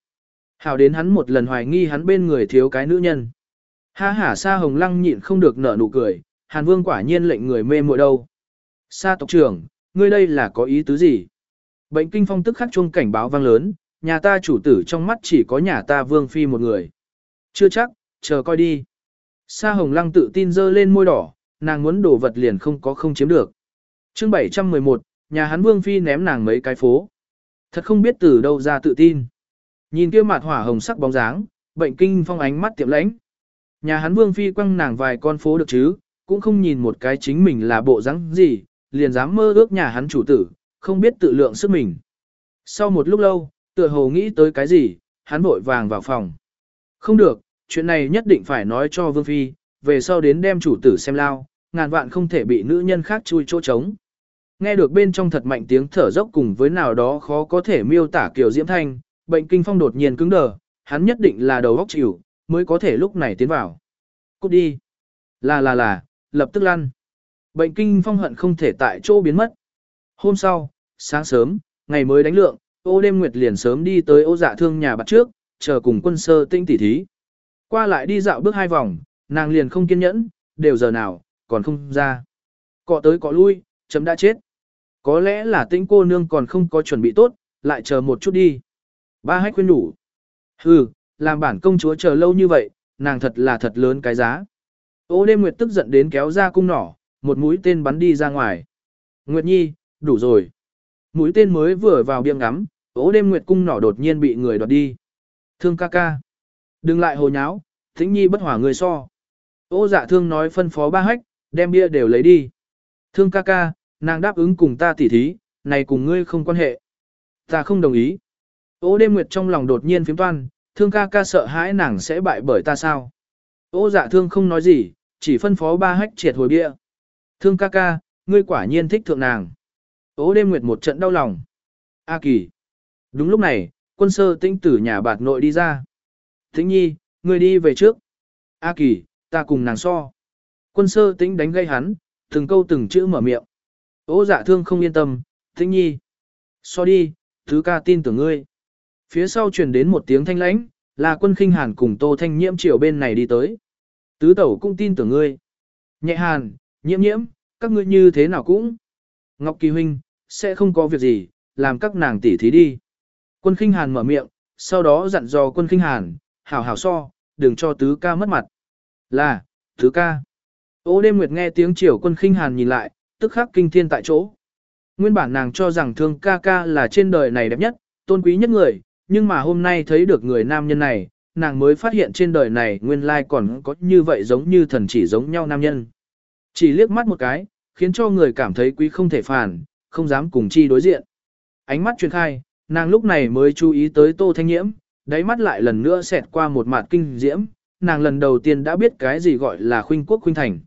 Hảo đến hắn một lần hoài nghi hắn bên người thiếu cái nữ nhân. Ha ha Sa Hồng Lăng nhịn không được nở nụ cười, Hàn Vương quả nhiên lệnh người mê muội đâu. Sa tộc trưởng, ngươi đây là có ý tứ gì? Bệnh kinh phong tức khắc chuông cảnh báo vang lớn, nhà ta chủ tử trong mắt chỉ có nhà ta Vương Phi một người. Chưa chắc, chờ coi đi. Sa Hồng Lăng tự tin dơ lên môi đỏ, nàng muốn đổ vật liền không có không chiếm được. chương 711, nhà hắn Vương Phi ném nàng mấy cái phố. Thật không biết từ đâu ra tự tin. Nhìn kia mặt hỏa hồng sắc bóng dáng, bệnh kinh phong ánh mắt tiệm lãnh. Nhà hắn Vương Phi quăng nàng vài con phố được chứ, cũng không nhìn một cái chính mình là bộ dáng gì, liền dám mơ ước nhà hắn chủ tử, không biết tự lượng sức mình. Sau một lúc lâu, tựa hồ nghĩ tới cái gì, hắn vội vàng vào phòng. Không được, chuyện này nhất định phải nói cho Vương Phi, về sau đến đem chủ tử xem lao, ngàn vạn không thể bị nữ nhân khác chui chỗ trống. Nghe được bên trong thật mạnh tiếng thở dốc cùng với nào đó khó có thể miêu tả kiểu diễm thanh, bệnh kinh phong đột nhiên cứng đờ, hắn nhất định là đầu óc chịu, mới có thể lúc này tiến vào. Cút đi. Là là là, lập tức lăn. Bệnh kinh phong hận không thể tại chỗ biến mất. Hôm sau, sáng sớm, ngày mới đánh lượng, ô đêm nguyệt liền sớm đi tới ô dạ thương nhà bạc trước, chờ cùng quân sơ tinh tỉ thí. Qua lại đi dạo bước hai vòng, nàng liền không kiên nhẫn, đều giờ nào, còn không ra. Cọ tới cọ lui, chấm đã chết. Có lẽ là tĩnh cô nương còn không có chuẩn bị tốt, lại chờ một chút đi. Ba hách khuyên đủ. Hừ, làm bản công chúa chờ lâu như vậy, nàng thật là thật lớn cái giá. Ô đêm nguyệt tức giận đến kéo ra cung nỏ, một mũi tên bắn đi ra ngoài. Nguyệt Nhi, đủ rồi. Mũi tên mới vừa vào biêng ngắm, ố đêm Nguyệt cung nỏ đột nhiên bị người đoạt đi. Thương ca ca. Đừng lại hồ nháo, Thính Nhi bất hỏa người so. Ô dạ thương nói phân phó ba hách, đem bia đều lấy đi. Thương ca ca, nàng đáp ứng cùng ta tỉ thí, này cùng ngươi không quan hệ. Ta không đồng ý. Ô đêm nguyệt trong lòng đột nhiên phiếm toan, thương ca ca sợ hãi nàng sẽ bại bởi ta sao. Ô dạ thương không nói gì, chỉ phân phó ba hách triệt hồi bia. Thương ca ca, ngươi quả nhiên thích thượng nàng. Ô đêm nguyệt một trận đau lòng. A kỳ. Đúng lúc này, quân sơ tinh tử nhà bạt nội đi ra. Tĩnh nhi, ngươi đi về trước. A kỳ, ta cùng nàng so. Quân sơ tĩnh đánh gây hắn, từng câu từng chữ mở miệng. Ô dạ thương không yên tâm, tĩnh nhi. So đi, thứ ca tin tưởng ngươi. Phía sau truyền đến một tiếng thanh lãnh, là quân khinh hàn cùng tô thanh nhiễm chiều bên này đi tới. Tứ tẩu cũng tin tưởng ngươi. Nhẹ hàn, nhiễm nhiễm, các ngươi như thế nào cũng. Ngọc Kỳ Huynh, sẽ không có việc gì, làm các nàng tỉ thí đi. Quân khinh hàn mở miệng, sau đó dặn dò quân khinh hàn, hảo hảo so, đừng cho tứ ca mất mặt. Là, tứ ca. Ô đêm nguyệt nghe tiếng triều quân khinh hàn nhìn lại, tức khắc kinh thiên tại chỗ. Nguyên bản nàng cho rằng thương ca ca là trên đời này đẹp nhất, tôn quý nhất người, nhưng mà hôm nay thấy được người nam nhân này, nàng mới phát hiện trên đời này nguyên lai còn có như vậy giống như thần chỉ giống nhau nam nhân. Chỉ liếc mắt một cái, khiến cho người cảm thấy quý không thể phản, không dám cùng chi đối diện. Ánh mắt truyền khai, nàng lúc này mới chú ý tới tô thanh nhiễm, đáy mắt lại lần nữa xẹt qua một mặt kinh diễm, nàng lần đầu tiên đã biết cái gì gọi là khuynh quốc khuynh thành.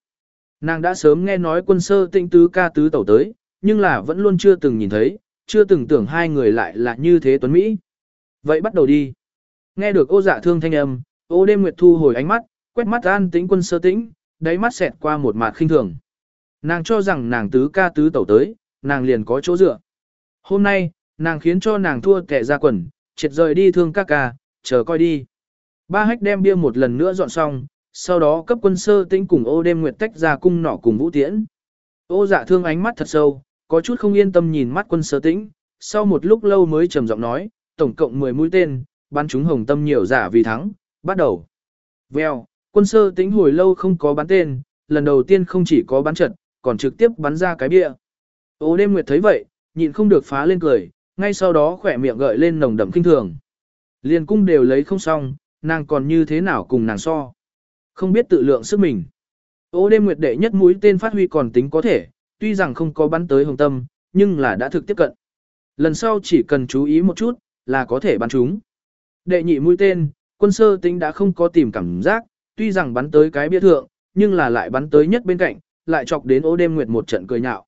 Nàng đã sớm nghe nói quân sơ tinh tứ ca tứ tẩu tới, nhưng là vẫn luôn chưa từng nhìn thấy, chưa từng tưởng hai người lại là như thế tuấn Mỹ. Vậy bắt đầu đi. Nghe được ô dạ thương thanh âm, ô đêm nguyệt thu hồi ánh mắt, quét mắt an tĩnh quân sơ tĩnh, đáy mắt xẹt qua một mặt khinh thường. Nàng cho rằng nàng tứ ca tứ tẩu tới, nàng liền có chỗ dựa. Hôm nay, nàng khiến cho nàng thua kẻ ra quần, triệt rời đi thương các ca, chờ coi đi. Ba hách đem bia một lần nữa dọn xong, sau đó cấp quân sơ tĩnh cùng ô đêm nguyệt tách ra cung nỏ cùng vũ tiễn. Ô dạ thương ánh mắt thật sâu, có chút không yên tâm nhìn mắt quân sơ tĩnh, sau một lúc lâu mới trầm giọng nói, tổng cộng 10 mũi tên, bắn chúng hồng tâm nhiều giả vì thắng, bắt đầu. Vèo, quân sơ tĩnh hồi lâu không có bắn tên, lần đầu tiên không chỉ có bắn trận, còn trực tiếp bắn ra cái bia. Ô đêm nguyệt thấy vậy, nhịn không được phá lên cười, ngay sau đó khỏe miệng gợi lên nồng đậm kinh thường. Liên cung đều lấy không xong, nàng còn như thế nào cùng nàng so. Không biết tự lượng sức mình. Ô đêm nguyệt đệ nhất mũi tên phát huy còn tính có thể, tuy rằng không có bắn tới hồng tâm, nhưng là đã thực tiếp cận. Lần sau chỉ cần chú ý một chút, là có thể bắn chúng. Đệ nhị mũi tên, quân sơ tính đã không có tìm cảm giác, tuy rằng bắn tới cái bia thượng, nhưng là lại bắn tới nhất bên cạnh, lại chọc đến ô đêm nguyệt một trận cười nhạo.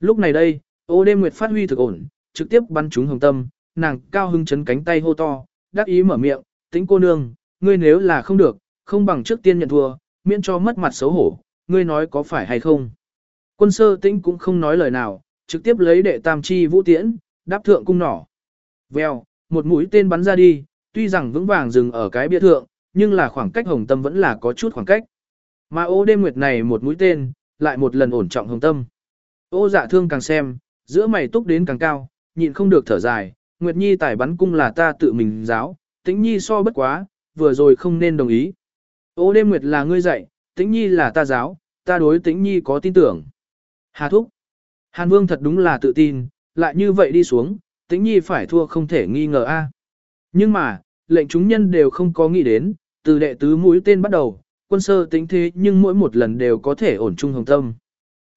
Lúc này đây, ô đêm nguyệt phát huy thực ổn, trực tiếp bắn trúng hồng tâm, nàng cao hưng chấn cánh tay hô to, đắc ý mở miệng, tính cô nương, ngươi nếu là không được, không bằng trước tiên nhận thua, miễn cho mất mặt xấu hổ, ngươi nói có phải hay không. Quân sơ tĩnh cũng không nói lời nào, trực tiếp lấy đệ tam chi vũ tiễn, đáp thượng cung nỏ. Vèo, một mũi tên bắn ra đi, tuy rằng vững vàng dừng ở cái bia thượng, nhưng là khoảng cách hồng tâm vẫn là có chút khoảng cách. Mà ô đêm nguyệt này một mũi tên, lại một lần ổn trọng hồng tâm. Ô dạ thương càng xem, giữa mày túc đến càng cao, nhịn không được thở dài, Nguyệt Nhi tải bắn cung là ta tự mình giáo, tĩnh Nhi so bất quá, vừa rồi không nên đồng ý. Ô đêm Nguyệt là ngươi dạy, tĩnh Nhi là ta giáo, ta đối tĩnh Nhi có tin tưởng. Hà thúc. Hàn Vương thật đúng là tự tin, lại như vậy đi xuống, tĩnh Nhi phải thua không thể nghi ngờ a. Nhưng mà, lệnh chúng nhân đều không có nghĩ đến, từ đệ tứ mũi tên bắt đầu, quân sơ tính thế nhưng mỗi một lần đều có thể ổn trung hồng tâm.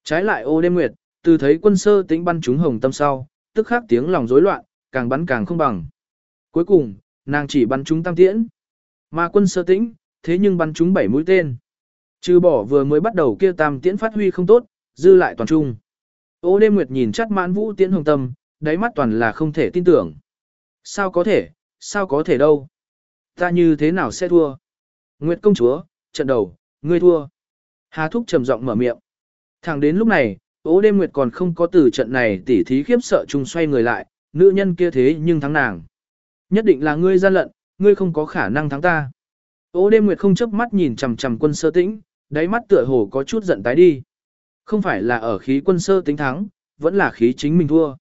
Trái lại ô đêm nguyệt, từ thấy quân sơ tính bắn trúng hồng tâm sau, tức khắc tiếng lòng rối loạn, càng bắn càng không bằng. Cuối cùng, nàng chỉ bắn trúng tam tiễn. Mà quân sơ tĩnh, thế nhưng bắn trúng bảy mũi tên. Trừ bỏ vừa mới bắt đầu kia tam tiễn phát huy không tốt, dư lại toàn trung. Ô đêm nguyệt nhìn chắc mãn vũ tiễn hồng tâm, đáy mắt toàn là không thể tin tưởng. Sao có thể, sao có thể đâu. Ta như thế nào sẽ thua? Nguyệt công chúa, trận đầu, ngươi thua. Hà thúc trầm giọng mở miệng. Thẳng đến lúc này, Ô đêm nguyệt còn không có từ trận này tỉ thí khiếp sợ chung xoay người lại, nữ nhân kia thế nhưng thắng nàng. Nhất định là ngươi gian lận, ngươi không có khả năng thắng ta. Ô đêm nguyệt không chớp mắt nhìn chằm chằm quân sơ tĩnh, đáy mắt tựa hồ có chút giận tái đi. Không phải là ở khí quân sơ tính thắng, vẫn là khí chính mình thua.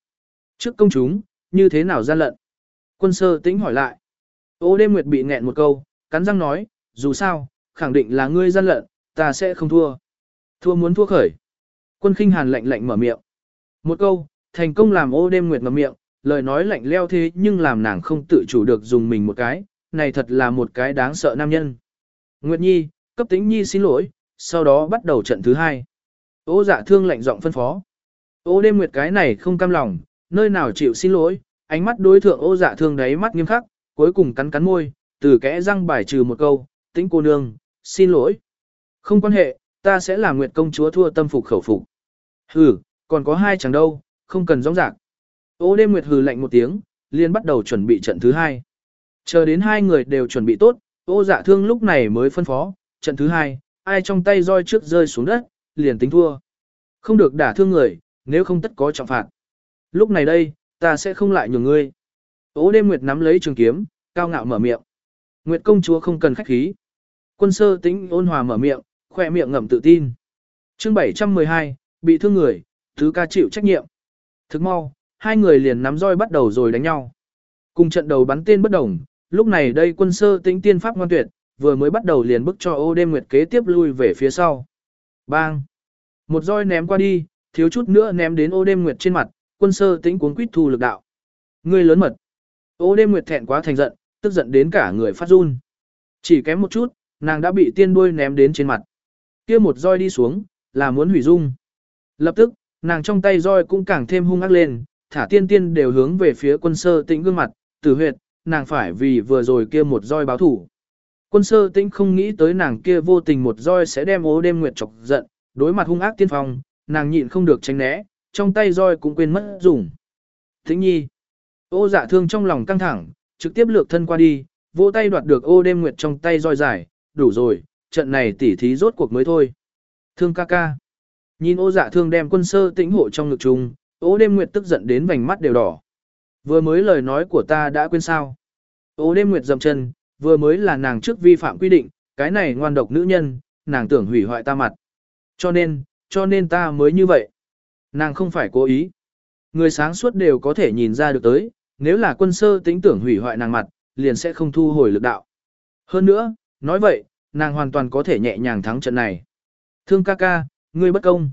Trước công chúng, như thế nào gian lận? Quân sơ tĩnh hỏi lại. Ô đêm nguyệt bị nghẹn một câu, cắn răng nói, dù sao, khẳng định là ngươi gian lận, ta sẽ không thua. Thua muốn thua khởi. Quân khinh hàn lạnh lạnh mở miệng. Một câu, thành công làm ô đêm nguyệt ngậm miệng, lời nói lạnh leo thế nhưng làm nàng không tự chủ được dùng mình một cái, này thật là một cái đáng sợ nam nhân. Nguyệt Nhi, cấp tính Nhi xin lỗi, sau đó bắt đầu trận thứ hai. Ô dạ thương lạnh giọng phân phó. Ô đêm nguyệt cái này không cam lòng, nơi nào chịu xin lỗi, ánh mắt đối thượng ô dạ thương đáy mắt nghiêm khắc, cuối cùng cắn cắn môi, từ kẽ răng bài trừ một câu, tĩnh cô nương, xin lỗi. Không quan hệ, ta sẽ làm nguyệt công chúa thua tâm phục khẩu phục. Hừ, còn có hai chẳng đâu, không cần rõ rạc. Ô đêm nguyệt hừ lạnh một tiếng, liền bắt đầu chuẩn bị trận thứ hai. Chờ đến hai người đều chuẩn bị tốt, ô dạ thương lúc này mới phân phó, trận thứ hai, ai trong tay roi trước rơi xuống đất, liền tính thua. Không được đả thương người, nếu không tất có trọng phạt. Lúc này đây, ta sẽ không lại nhường ngươi. Ô đêm nguyệt nắm lấy trường kiếm, cao ngạo mở miệng. Nguyệt công chúa không cần khách khí. Quân sơ tính ôn hòa mở miệng, khoe miệng ngậm tự tin. Chương 712, bị thương người, thứ ca chịu trách nhiệm. Thức mau, hai người liền nắm roi bắt đầu rồi đánh nhau. Cùng trận đầu bắn tên bất đồng, lúc này đây quân sơ tĩnh tiên pháp ngoan tuyệt, vừa mới bắt đầu liền bức cho ô đêm nguyệt kế tiếp lui về phía sau. Bang! Một roi ném qua đi, thiếu chút nữa ném đến ô đêm nguyệt trên mặt, quân sơ tĩnh cuốn quýt thu lực đạo. Ngươi lớn mật! Ô đêm nguyệt thẹn quá thành giận, tức giận đến cả người phát run. Chỉ kém một chút, nàng đã bị tiên đuôi ném đến trên mặt kia một roi đi xuống, là muốn hủy dung. Lập tức, nàng trong tay roi cũng càng thêm hung ác lên, thả tiên tiên đều hướng về phía quân sơ tĩnh gương mặt, tử huyệt, nàng phải vì vừa rồi kia một roi báo thủ. Quân sơ tĩnh không nghĩ tới nàng kia vô tình một roi sẽ đem ố đêm nguyệt chọc giận, đối mặt hung ác tiên phong, nàng nhịn không được tránh né, trong tay roi cũng quên mất dùng. Tĩnh nhi, ô dạ thương trong lòng căng thẳng, trực tiếp lược thân qua đi, vỗ tay đoạt được ô đêm nguyệt trong tay roi dài, đủ rồi, trận này tỉ thí rốt cuộc mới thôi. Thương ca ca. Nhìn ô dạ thương đem quân sơ tĩnh hộ trong ngực chung, ô đêm nguyệt tức giận đến vành mắt đều đỏ. Vừa mới lời nói của ta đã quên sao. Ô đêm nguyệt dậm chân, vừa mới là nàng trước vi phạm quy định, cái này ngoan độc nữ nhân, nàng tưởng hủy hoại ta mặt. Cho nên, cho nên ta mới như vậy. Nàng không phải cố ý. Người sáng suốt đều có thể nhìn ra được tới, nếu là quân sơ tính tưởng hủy hoại nàng mặt, liền sẽ không thu hồi lực đạo. Hơn nữa, nói vậy, nàng hoàn toàn có thể nhẹ nhàng thắng trận này. Thương ca ca, ngươi bất công.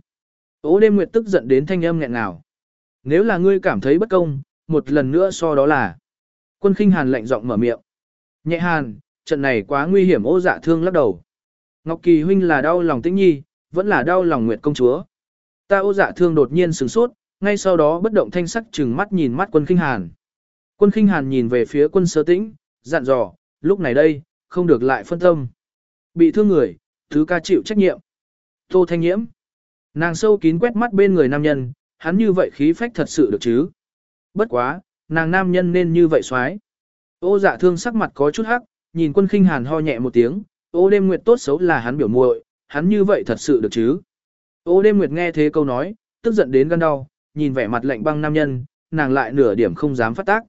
Ô đêm nguyệt tức giận đến thanh âm nghẹn ngào. Nếu là ngươi cảm thấy bất công, một lần nữa so đó là. Quân khinh hàn lạnh giọng mở miệng. Nhẹ hàn, trận này quá nguy hiểm ô dạ thương lắc đầu. Ngọc Kỳ huynh là đau lòng tĩnh nhi, vẫn là đau lòng nguyệt công chúa. Ta ô dạ thương đột nhiên sừng sốt, ngay sau đó bất động thanh sắc chừng mắt nhìn mắt quân khinh hàn. Quân khinh hàn nhìn về phía quân sơ tĩnh, dặn dò, lúc này đây, không được lại phân tâm. Bị thương người, thứ ca chịu trách nhiệm. Tô Thanh Nhiễm. Nàng sâu kín quét mắt bên người nam nhân, hắn như vậy khí phách thật sự được chứ. Bất quá, nàng nam nhân nên như vậy xoái. Ô dạ thương sắc mặt có chút hắc, nhìn quân khinh hàn ho nhẹ một tiếng, ô đêm nguyệt tốt xấu là hắn biểu muội, hắn như vậy thật sự được chứ. Ô đêm nguyệt nghe thế câu nói, tức giận đến gan đau, nhìn vẻ mặt lạnh băng nam nhân, nàng lại nửa điểm không dám phát tác.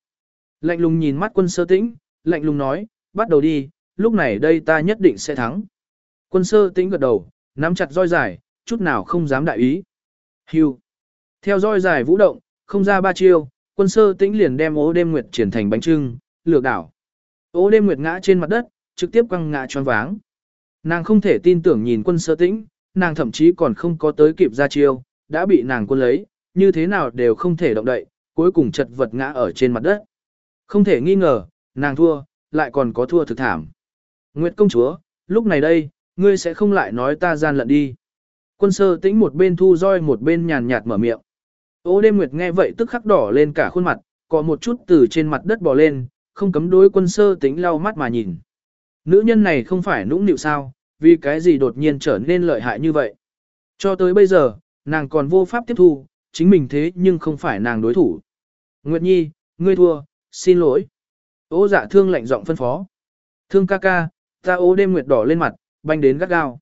Lạnh lùng nhìn mắt quân sơ tĩnh, lạnh lùng nói, bắt đầu đi, lúc này đây ta nhất định sẽ thắng. Quân sơ tĩnh gật đầu, nắm chặt roi dài, chút nào không dám đại ý. Hưu. Theo roi dài vũ động, không ra ba chiêu, quân sơ tĩnh liền đem ố đêm nguyệt triển thành bánh trưng, lược đảo. Ố đêm nguyệt ngã trên mặt đất, trực tiếp quăng ngã choáng váng. Nàng không thể tin tưởng nhìn quân sơ tĩnh, nàng thậm chí còn không có tới kịp ra chiêu, đã bị nàng quân lấy, như thế nào đều không thể động đậy, cuối cùng chật vật ngã ở trên mặt đất. Không thể nghi ngờ, nàng thua, lại còn có thua thực thảm. Nguyệt công chúa, lúc này đây, ngươi sẽ không lại nói ta gian lận đi. Quân sơ tĩnh một bên thu roi một bên nhàn nhạt mở miệng. Ô đêm Nguyệt nghe vậy tức khắc đỏ lên cả khuôn mặt, có một chút từ trên mặt đất bò lên, không cấm đối quân sơ tĩnh lau mắt mà nhìn. Nữ nhân này không phải nũng nịu sao, vì cái gì đột nhiên trở nên lợi hại như vậy. Cho tới bây giờ, nàng còn vô pháp tiếp thu, chính mình thế nhưng không phải nàng đối thủ. Nguyệt Nhi, ngươi thua, xin lỗi. Ô dạ thương lạnh giọng phân phó. Thương ca ca, ta ô đêm nguyệt đỏ lên mặt, banh đến gắt gao.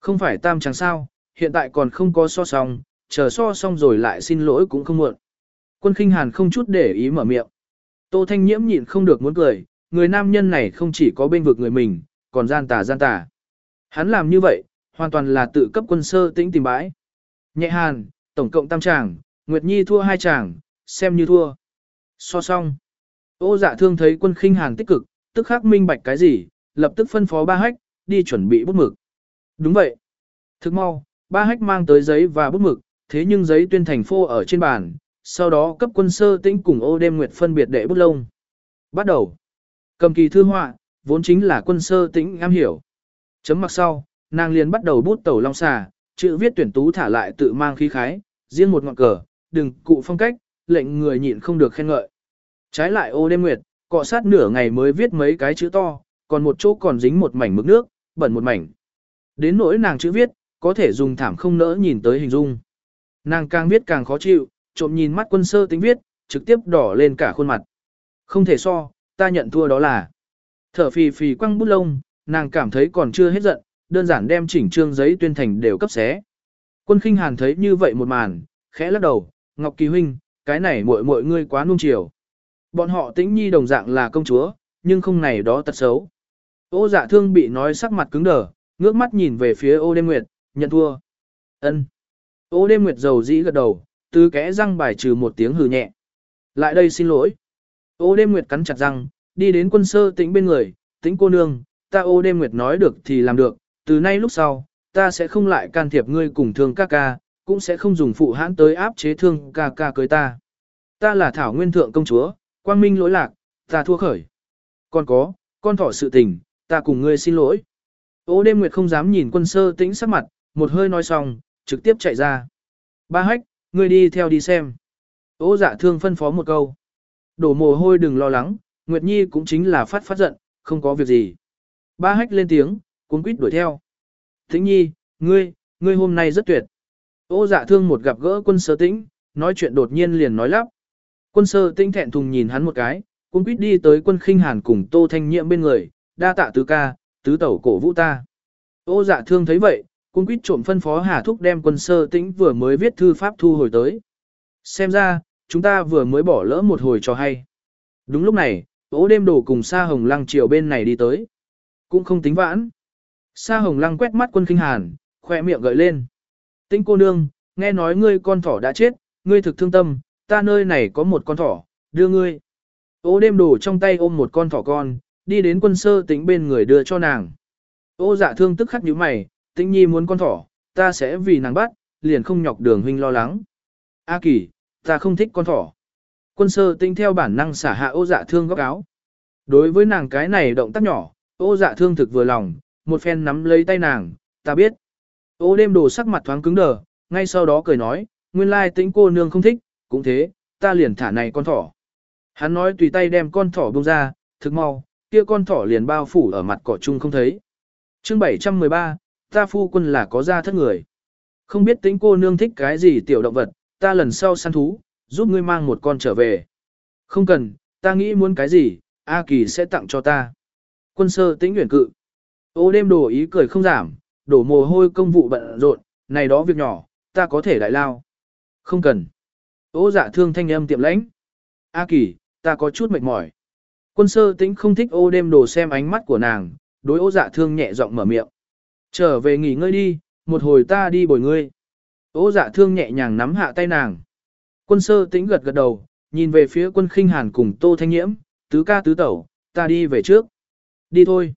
Không phải tam chẳng sao, hiện tại còn không có so xong, chờ so xong rồi lại xin lỗi cũng không muộn. Quân khinh hàn không chút để ý mở miệng. Tô Thanh Nhiễm nhịn không được muốn cười, người nam nhân này không chỉ có bên vực người mình, còn gian tà gian tà. Hắn làm như vậy, hoàn toàn là tự cấp quân sơ tĩnh tìm bãi. Nhẹ hàn, tổng cộng tam chàng, Nguyệt Nhi thua hai chàng, xem như thua. So xong. Ô dạ thương thấy quân khinh hàn tích cực, tức khắc minh bạch cái gì, lập tức phân phó ba hách, đi chuẩn bị bút mực. Đúng vậy. Thức mau, ba hách mang tới giấy và bút mực, thế nhưng giấy tuyên thành phô ở trên bàn, sau đó cấp quân sơ tĩnh cùng ô đêm nguyệt phân biệt đệ bút lông. Bắt đầu. Cầm kỳ thư họa, vốn chính là quân sơ tĩnh am hiểu. Chấm mặc sau, nàng liền bắt đầu bút tẩu long xà, chữ viết tuyển tú thả lại tự mang khí khái, riêng một ngọn cờ, đừng cụ phong cách, lệnh người nhịn không được khen ngợi. Trái lại ô đêm nguyệt, cọ sát nửa ngày mới viết mấy cái chữ to, còn một chỗ còn dính một mảnh mực nước, bẩn một mảnh. Đến nỗi nàng chữ viết, có thể dùng thảm không nỡ nhìn tới hình dung. Nàng càng viết càng khó chịu, trộm nhìn mắt quân sơ tính viết, trực tiếp đỏ lên cả khuôn mặt. Không thể so, ta nhận thua đó là. Thở phì phì quăng bút lông, nàng cảm thấy còn chưa hết giận, đơn giản đem chỉnh trương giấy tuyên thành đều cấp xé. Quân khinh hàn thấy như vậy một màn, khẽ lắc đầu, Ngọc Kỳ Huynh, cái này muội muội ngươi quá nung chiều. Bọn họ tĩnh nhi đồng dạng là công chúa, nhưng không này đó tật xấu. Ô dạ thương bị nói sắc mặt cứng đờ, ngước mắt nhìn về phía ô đêm nguyệt, nhận thua. ân Ô đêm nguyệt dầu dĩ gật đầu, từ kẽ răng bài trừ một tiếng hừ nhẹ. Lại đây xin lỗi. Ô đêm nguyệt cắn chặt răng, đi đến quân sơ tĩnh bên người, tĩnh cô nương, ta ô đêm nguyệt nói được thì làm được, từ nay lúc sau, ta sẽ không lại can thiệp ngươi cùng thương ca ca, cũng sẽ không dùng phụ hãn tới áp chế thương ca ca cưới ta. Ta là thảo nguyên thượng công chúa, quang minh lỗi lạc, ta thua khởi. Còn có, con thỏ sự tình, ta cùng ngươi xin lỗi. Ô đêm nguyệt không dám nhìn quân sơ tĩnh sắc mặt, một hơi nói xong, trực tiếp chạy ra. Ba hách, ngươi đi theo đi xem. Ô dạ thương phân phó một câu. Đổ mồ hôi đừng lo lắng, Nguyệt Nhi cũng chính là phát phát giận, không có việc gì. Ba hách lên tiếng, cuốn quýt đuổi theo. Thính Nhi, ngươi, ngươi hôm nay rất tuyệt. Ô dạ thương một gặp gỡ quân sơ tĩnh, nói chuyện đột nhiên liền nói lắp. Quân sơ tĩnh thẹn thùng nhìn hắn một cái, cuốn quýt đi tới quân khinh hàn cùng tô thanh nhiệm bên người, đa tạ tứ ca, tứ tẩu cổ vũ ta. Ô dạ thương thấy vậy, cung quýt trộm phân phó Hà Thúc đem quân sơ tĩnh vừa mới viết thư pháp thu hồi tới. Xem ra, chúng ta vừa mới bỏ lỡ một hồi cho hay. Đúng lúc này, ố đêm đổ cùng Sa Hồng Lăng chiều bên này đi tới. Cũng không tính vãn. Sa Hồng Lăng quét mắt quân kinh hàn, khoe miệng gợi lên. Tĩnh cô nương, nghe nói ngươi con thỏ đã chết, ngươi thực thương tâm, ta nơi này có một con thỏ, đưa ngươi. Ô đêm đổ trong tay ôm một con thỏ con, đi đến quân sơ tính bên người đưa cho nàng. Ô dạ thương tức khắc như mày, tĩnh nhi muốn con thỏ, ta sẽ vì nàng bắt, liền không nhọc đường huynh lo lắng. A kỳ, ta không thích con thỏ. Quân sơ tĩnh theo bản năng xả hạ ô dạ thương góc áo. Đối với nàng cái này động tác nhỏ, ô dạ thương thực vừa lòng, một phen nắm lấy tay nàng, ta biết. Ô đêm đồ sắc mặt thoáng cứng đờ, ngay sau đó cười nói, nguyên lai tĩnh cô nương không thích, cũng thế, ta liền thả này con thỏ. Hắn nói tùy tay đem con thỏ bông ra, thực mau, kia con thỏ liền bao phủ ở mặt cỏ chung không thấy. chương 713, ta phu quân là có ra thất người. Không biết tính cô nương thích cái gì tiểu động vật, ta lần sau săn thú, giúp ngươi mang một con trở về. Không cần, ta nghĩ muốn cái gì, A Kỳ sẽ tặng cho ta. Quân sơ tĩnh nguyện cự. Ô đêm đồ ý cười không giảm, đổ mồ hôi công vụ bận rộn, này đó việc nhỏ, ta có thể đại lao. Không cần. Ô dạ thương thanh âm tiệm lãnh. A Kỳ, ta có chút mệt mỏi. Quân sơ tĩnh không thích ô đêm đồ xem ánh mắt của nàng, đối ô dạ thương nhẹ giọng mở miệng. Trở về nghỉ ngơi đi, một hồi ta đi bồi ngươi. Ô dạ thương nhẹ nhàng nắm hạ tay nàng. Quân sơ tĩnh gật gật đầu, nhìn về phía quân khinh hàn cùng tô thanh nhiễm, tứ ca tứ tẩu, ta đi về trước. Đi thôi.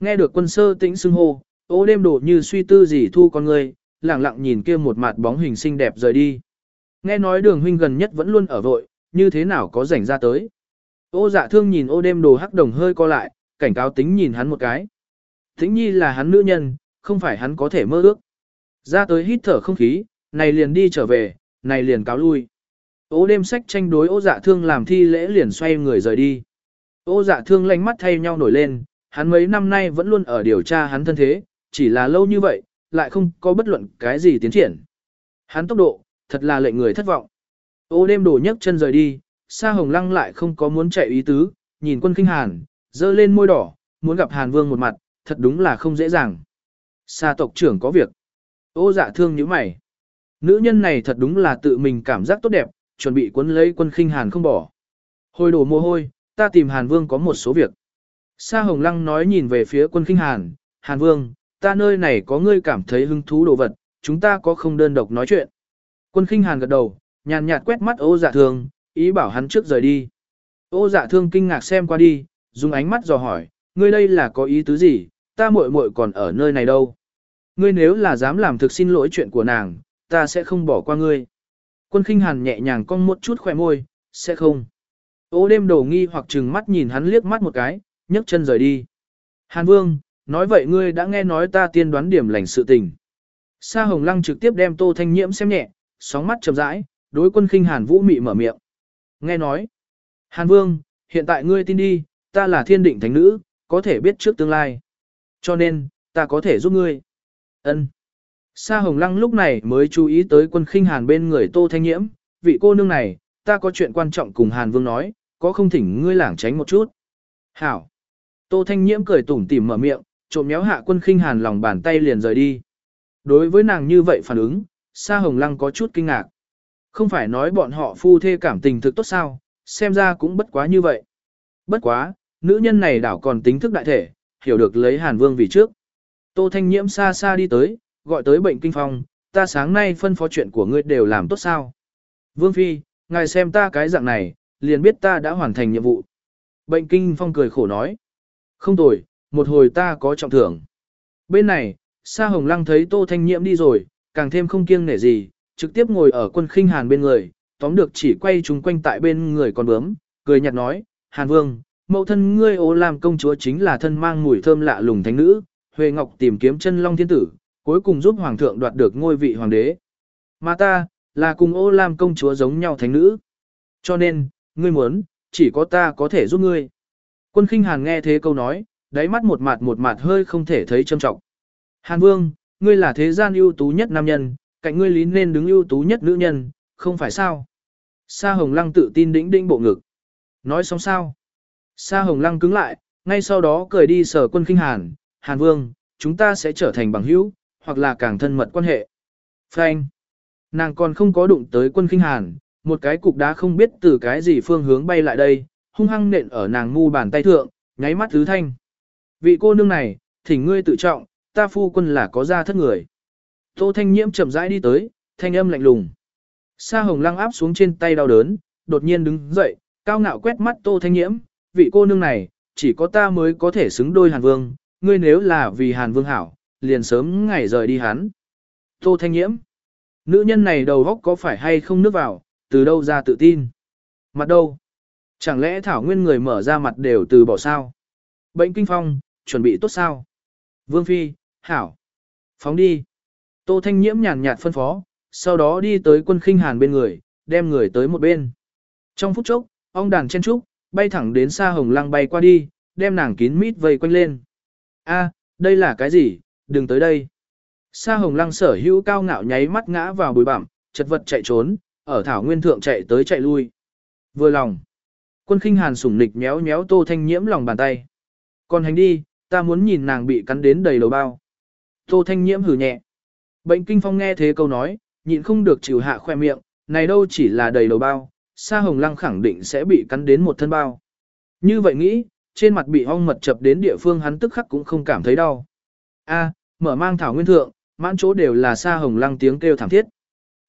Nghe được quân sơ tĩnh xưng hô, ô đêm đổ như suy tư gì thu con ngươi, lặng lặng nhìn kia một mặt bóng hình xinh đẹp rời đi. Nghe nói đường huynh gần nhất vẫn luôn ở vội, như thế nào có rảnh ra tới. Ô dạ thương nhìn ô đêm đồ hắc đồng hơi co lại, cảnh cáo tính nhìn hắn một cái. Tĩnh nhi là hắn nữ nhân, không phải hắn có thể mơ ước. Ra tới hít thở không khí, này liền đi trở về, này liền cáo lui. Ô đêm sách tranh đối ô dạ thương làm thi lễ liền xoay người rời đi. Ô dạ thương lánh mắt thay nhau nổi lên, hắn mấy năm nay vẫn luôn ở điều tra hắn thân thế, chỉ là lâu như vậy, lại không có bất luận cái gì tiến triển. Hắn tốc độ, thật là lệnh người thất vọng. Ô đêm đổ nhấc chân rời đi, Sa Hồng Lăng lại không có muốn chạy ý tứ, nhìn quân kinh hàn, dơ lên môi đỏ, muốn gặp Hàn Vương một mặt, thật đúng là không dễ dàng. Sa tộc trưởng có việc. Ô dạ thương như mày. Nữ nhân này thật đúng là tự mình cảm giác tốt đẹp, chuẩn bị cuốn lấy quân khinh hàn không bỏ. Hồi đổ mồ hôi, ta tìm Hàn Vương có một số việc. Sa Hồng Lăng nói nhìn về phía quân khinh hàn, Hàn Vương, ta nơi này có ngươi cảm thấy hứng thú đồ vật, chúng ta có không đơn độc nói chuyện. Quân khinh hàn gật đầu, nhàn nhạt quét mắt ô dạ thương, ý bảo hắn trước rời đi. Ô dạ thương kinh ngạc xem qua đi, dùng ánh mắt dò hỏi, ngươi đây là có ý tứ gì, ta muội muội còn ở nơi này đâu. Ngươi nếu là dám làm thực xin lỗi chuyện của nàng, ta sẽ không bỏ qua ngươi. Quân khinh hàn nhẹ nhàng cong một chút khỏe môi, sẽ không. Ô đêm đầu nghi hoặc chừng mắt nhìn hắn liếc mắt một cái, nhấc chân rời đi. Hàn vương, nói vậy ngươi đã nghe nói ta tiên đoán điểm lành sự tình. Sa hồng lăng trực tiếp đem tô thanh nhiễm xem nhẹ, sóng mắt chậm rãi, đối quân khinh hàn vũ mị mở miệng. Nghe nói, Hàn vương, hiện tại ngươi tin đi, ta là thiên định thánh nữ, có thể biết trước tương lai. Cho nên, ta có thể giúp ngươi. Ân. Sa Hồng Lăng lúc này mới chú ý tới quân khinh hàn bên người Tô Thanh Nhiễm, vị cô nương này, ta có chuyện quan trọng cùng Hàn Vương nói, có không thỉnh ngươi lảng tránh một chút. Hảo. Tô Thanh Nhiễm cười tủm tỉm mở miệng, trộm méo hạ quân khinh hàn lòng bàn tay liền rời đi. Đối với nàng như vậy phản ứng, Sa Hồng Lăng có chút kinh ngạc. Không phải nói bọn họ phu thê cảm tình thực tốt sao, xem ra cũng bất quá như vậy. Bất quá, nữ nhân này đảo còn tính thức đại thể, hiểu được lấy Hàn Vương vì trước. Tô Thanh Nhiễm xa xa đi tới, gọi tới bệnh kinh phong, ta sáng nay phân phó chuyện của ngươi đều làm tốt sao. Vương Phi, ngài xem ta cái dạng này, liền biết ta đã hoàn thành nhiệm vụ. Bệnh kinh phong cười khổ nói. Không tồi, một hồi ta có trọng thưởng. Bên này, Sa Hồng Lăng thấy Tô Thanh Nhiễm đi rồi, càng thêm không kiêng nể gì, trực tiếp ngồi ở quân khinh hàn bên người, tóm được chỉ quay chúng quanh tại bên người con bướm, cười nhạt nói, Hàn Vương, mẫu thân ngươi ô làm công chúa chính là thân mang mùi thơm lạ lùng thánh nữ, Huệ Ngọc tìm kiếm chân long thiên tử, cuối cùng giúp hoàng thượng đoạt được ngôi vị hoàng đế. Mà ta, là cùng ô lam công chúa giống nhau thánh nữ. Cho nên, ngươi muốn, chỉ có ta có thể giúp ngươi. Quân khinh hàn nghe thế câu nói, đáy mắt một mặt một mặt hơi không thể thấy trâm trọng. Hàn vương, ngươi là thế gian ưu tú nhất nam nhân, cạnh ngươi lý nên đứng ưu tú nhất nữ nhân, không phải sao? Sa hồng lăng tự tin đĩnh đĩnh bộ ngực. Nói xong sao? Sa hồng lăng cứng lại, ngay sau đó cười đi sở quân khinh hàn, hàn vương, chúng ta sẽ trở thành bằng hữu, hoặc là càng thân mật quan hệ. Frank. Nàng còn không có đụng tới quân khinh hàn, một cái cục đá không biết từ cái gì phương hướng bay lại đây, hung hăng nện ở nàng mu bàn tay thượng, nháy mắt thứ thanh. Vị cô nương này, thỉnh ngươi tự trọng, ta phu quân là có ra thất người. Tô Thanh Nhiễm chậm rãi đi tới, thanh âm lạnh lùng. Sa Hồng Lăng áp xuống trên tay đau đớn, đột nhiên đứng dậy, cao ngạo quét mắt Tô Thanh Nhiễm, vị cô nương này, chỉ có ta mới có thể xứng đôi Hàn Vương, ngươi nếu là vì Hàn Vương hảo, liền sớm ngày rời đi hắn. Tô Thanh Nhiễm. Nữ nhân này đầu góc có phải hay không nước vào, từ đâu ra tự tin? Mặt đâu? Chẳng lẽ Thảo Nguyên người mở ra mặt đều từ bỏ sao? Bệnh kinh phong, chuẩn bị tốt sao? Vương Phi, Hảo. Phóng đi. Tô Thanh Nhiễm nhàn nhạt phân phó, sau đó đi tới quân khinh hàn bên người, đem người tới một bên. Trong phút chốc, ông đàn chen trúc, bay thẳng đến xa hồng lăng bay qua đi, đem nàng kín mít vây quanh lên. A, đây là cái gì, đừng tới đây. Sa hồng lăng sở hữu cao ngạo nháy mắt ngã vào bụi bặm, chật vật chạy trốn, ở thảo nguyên thượng chạy tới chạy lui. Vừa lòng. Quân khinh hàn sủng nịch méo méo tô thanh nhiễm lòng bàn tay. Còn hành đi, ta muốn nhìn nàng bị cắn đến đầy đầu bao. Tô thanh nhiễm hử nhẹ. Bệnh kinh phong nghe thế câu nói, nhịn không được chịu hạ khoe miệng, này đâu chỉ là đầy đầu bao, sa hồng lăng khẳng định sẽ bị cắn đến một thân bao. Như vậy nghĩ, trên mặt bị ong mật chập đến địa phương hắn tức khắc cũng không cảm thấy đau. A, mở mang thảo nguyên thượng, mãn chỗ đều là sa hồng lăng tiếng kêu thảm thiết.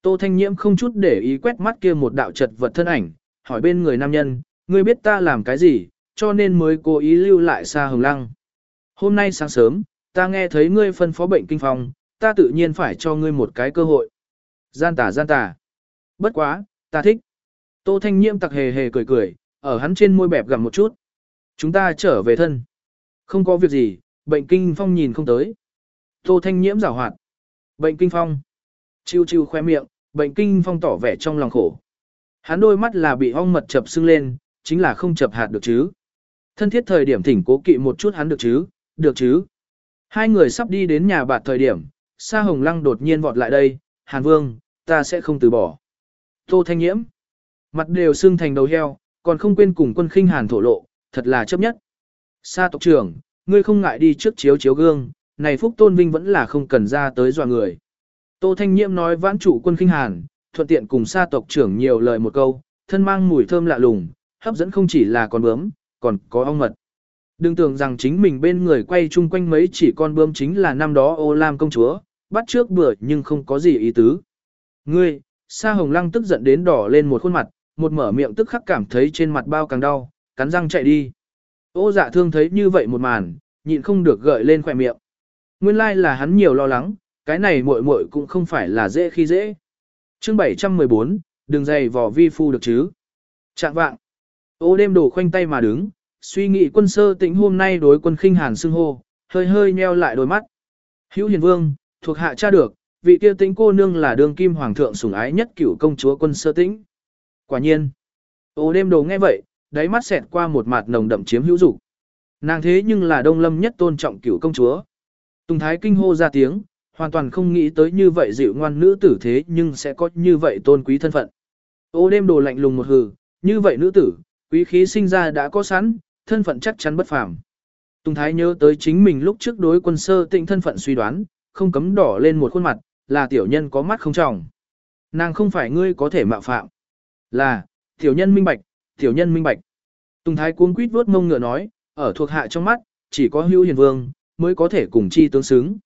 Tô Thanh Nhiễm không chút để ý quét mắt kia một đạo chật vật thân ảnh, hỏi bên người nam nhân, ngươi biết ta làm cái gì, cho nên mới cố ý lưu lại sa hồng lăng. Hôm nay sáng sớm, ta nghe thấy ngươi phân phó bệnh kinh phòng, ta tự nhiên phải cho ngươi một cái cơ hội. Gian tà gian tà. Bất quá, ta thích. Tô Thanh Nhiễm tặc hề hề cười cười, ở hắn trên môi bẹp gặm một chút. Chúng ta trở về thân. Không có việc gì, bệnh kinh phong nhìn không tới. Tô Thanh Nhiễm giảo hoạt. Bệnh kinh phong. Chiêu chiêu khoe miệng, bệnh kinh phong tỏ vẻ trong lòng khổ. Hắn đôi mắt là bị ong mật chập sưng lên, chính là không chập hạt được chứ. Thân thiết thời điểm thỉnh cố kỵ một chút hắn được chứ, được chứ. Hai người sắp đi đến nhà bạt thời điểm, Sa Hồng Lăng đột nhiên vọt lại đây, Hàn Vương, ta sẽ không từ bỏ. Tô Thanh Nhiễm. Mặt đều sưng thành đầu heo, còn không quên cùng quân khinh Hàn thổ lộ, thật là chấp nhất. Sa tộc trưởng, ngươi không ngại đi trước chiếu chiếu gương, này Phúc Tôn Vinh vẫn là không cần ra tới dọa người. Tô Thanh Nhiễm nói vãn chủ quân khinh hàn, thuận tiện cùng sa tộc trưởng nhiều lời một câu, thân mang mùi thơm lạ lùng, hấp dẫn không chỉ là con bướm, còn có ong mật. Đừng tưởng rằng chính mình bên người quay chung quanh mấy chỉ con bướm chính là năm đó ô lam công chúa, bắt trước bữa nhưng không có gì ý tứ. Ngươi, sa hồng lăng tức giận đến đỏ lên một khuôn mặt, một mở miệng tức khắc cảm thấy trên mặt bao càng đau, cắn răng chạy đi. Ô dạ thương thấy như vậy một màn, nhịn không được gợi lên khỏe miệng. Nguyên lai like là hắn nhiều lo lắng, cái này muội muội cũng không phải là dễ khi dễ. Chương 714, đường dày vỏ vi phu được chứ. Trạng vạng. Ô đêm đổ khoanh tay mà đứng, suy nghĩ quân sơ tĩnh hôm nay đối quân khinh hàn xưng hô, hơi hơi nheo lại đôi mắt. Hữu hiền vương, thuộc hạ cha được, vị kia tĩnh cô nương là đương kim hoàng thượng sủng ái nhất cửu công chúa quân sơ tĩnh. Quả nhiên. Ô đêm đồ nghe vậy, đáy mắt xẹt qua một mặt nồng đậm chiếm hữu dục. Nàng thế nhưng là đông lâm nhất tôn trọng cửu công chúa. Tùng thái kinh hô ra tiếng, hoàn toàn không nghĩ tới như vậy dịu ngoan nữ tử thế nhưng sẽ có như vậy tôn quý thân phận. Ô đêm đồ lạnh lùng một hừ, như vậy nữ tử, quý khí sinh ra đã có sẵn, thân phận chắc chắn bất phàm. Tùng Thái nhớ tới chính mình lúc trước đối quân sơ tịnh thân phận suy đoán, không cấm đỏ lên một khuôn mặt, là tiểu nhân có mắt không trọng. Nàng không phải ngươi có thể mạo phạm. Là, tiểu nhân minh bạch, tiểu nhân minh bạch. Tùng Thái cuống quýt vuốt mông ngựa nói, ở thuộc hạ trong mắt, chỉ có hưu hiền vương, mới có thể cùng chi tương xứng.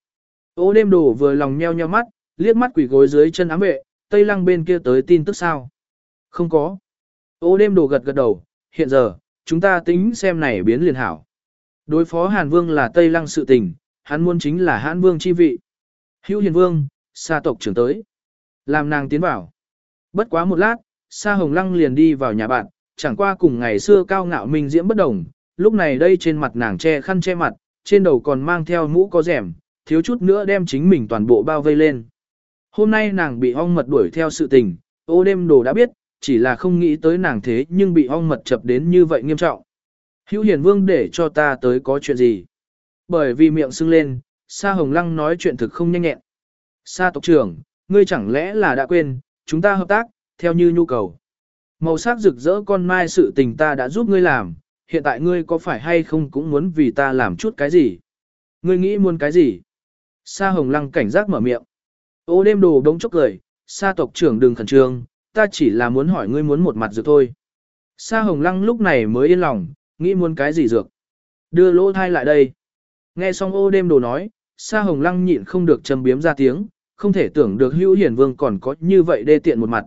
Ô đêm đồ vừa lòng nheo nheo mắt, liếc mắt quỷ gối dưới chân ám vệ, tây lăng bên kia tới tin tức sao. Không có. Ô đêm đồ gật gật đầu, hiện giờ, chúng ta tính xem này biến liền hảo. Đối phó Hàn Vương là Tây Lăng sự tình, hắn muốn chính là hãn Vương chi vị. Hữu Hiền Vương, Sa tộc trưởng tới. Làm nàng tiến vào. Bất quá một lát, Sa Hồng Lăng liền đi vào nhà bạn, chẳng qua cùng ngày xưa cao ngạo minh diễm bất đồng, lúc này đây trên mặt nàng che khăn che mặt, trên đầu còn mang theo mũ có rèm, thiếu chút nữa đem chính mình toàn bộ bao vây lên. Hôm nay nàng bị ong mật đuổi theo sự tình, ô đêm đồ đã biết, chỉ là không nghĩ tới nàng thế nhưng bị ong mật chập đến như vậy nghiêm trọng. Hữu hiền vương để cho ta tới có chuyện gì? Bởi vì miệng sưng lên, Sa Hồng Lăng nói chuyện thực không nhanh nhẹn. Sa tộc trưởng, ngươi chẳng lẽ là đã quên, chúng ta hợp tác, theo như nhu cầu. Màu sắc rực rỡ con mai sự tình ta đã giúp ngươi làm, hiện tại ngươi có phải hay không cũng muốn vì ta làm chút cái gì? Ngươi nghĩ muốn cái gì? Sa Hồng Lăng cảnh giác mở miệng. Ô đêm đồ đống chốc cười, Sa tộc trưởng đừng khẩn trương, ta chỉ là muốn hỏi ngươi muốn một mặt dược thôi. Sa Hồng Lăng lúc này mới yên lòng, nghĩ muốn cái gì dược. Đưa lỗ thai lại đây. Nghe xong ô đêm đồ nói, Sa Hồng Lăng nhịn không được châm biếm ra tiếng, không thể tưởng được hữu hiển vương còn có như vậy đê tiện một mặt.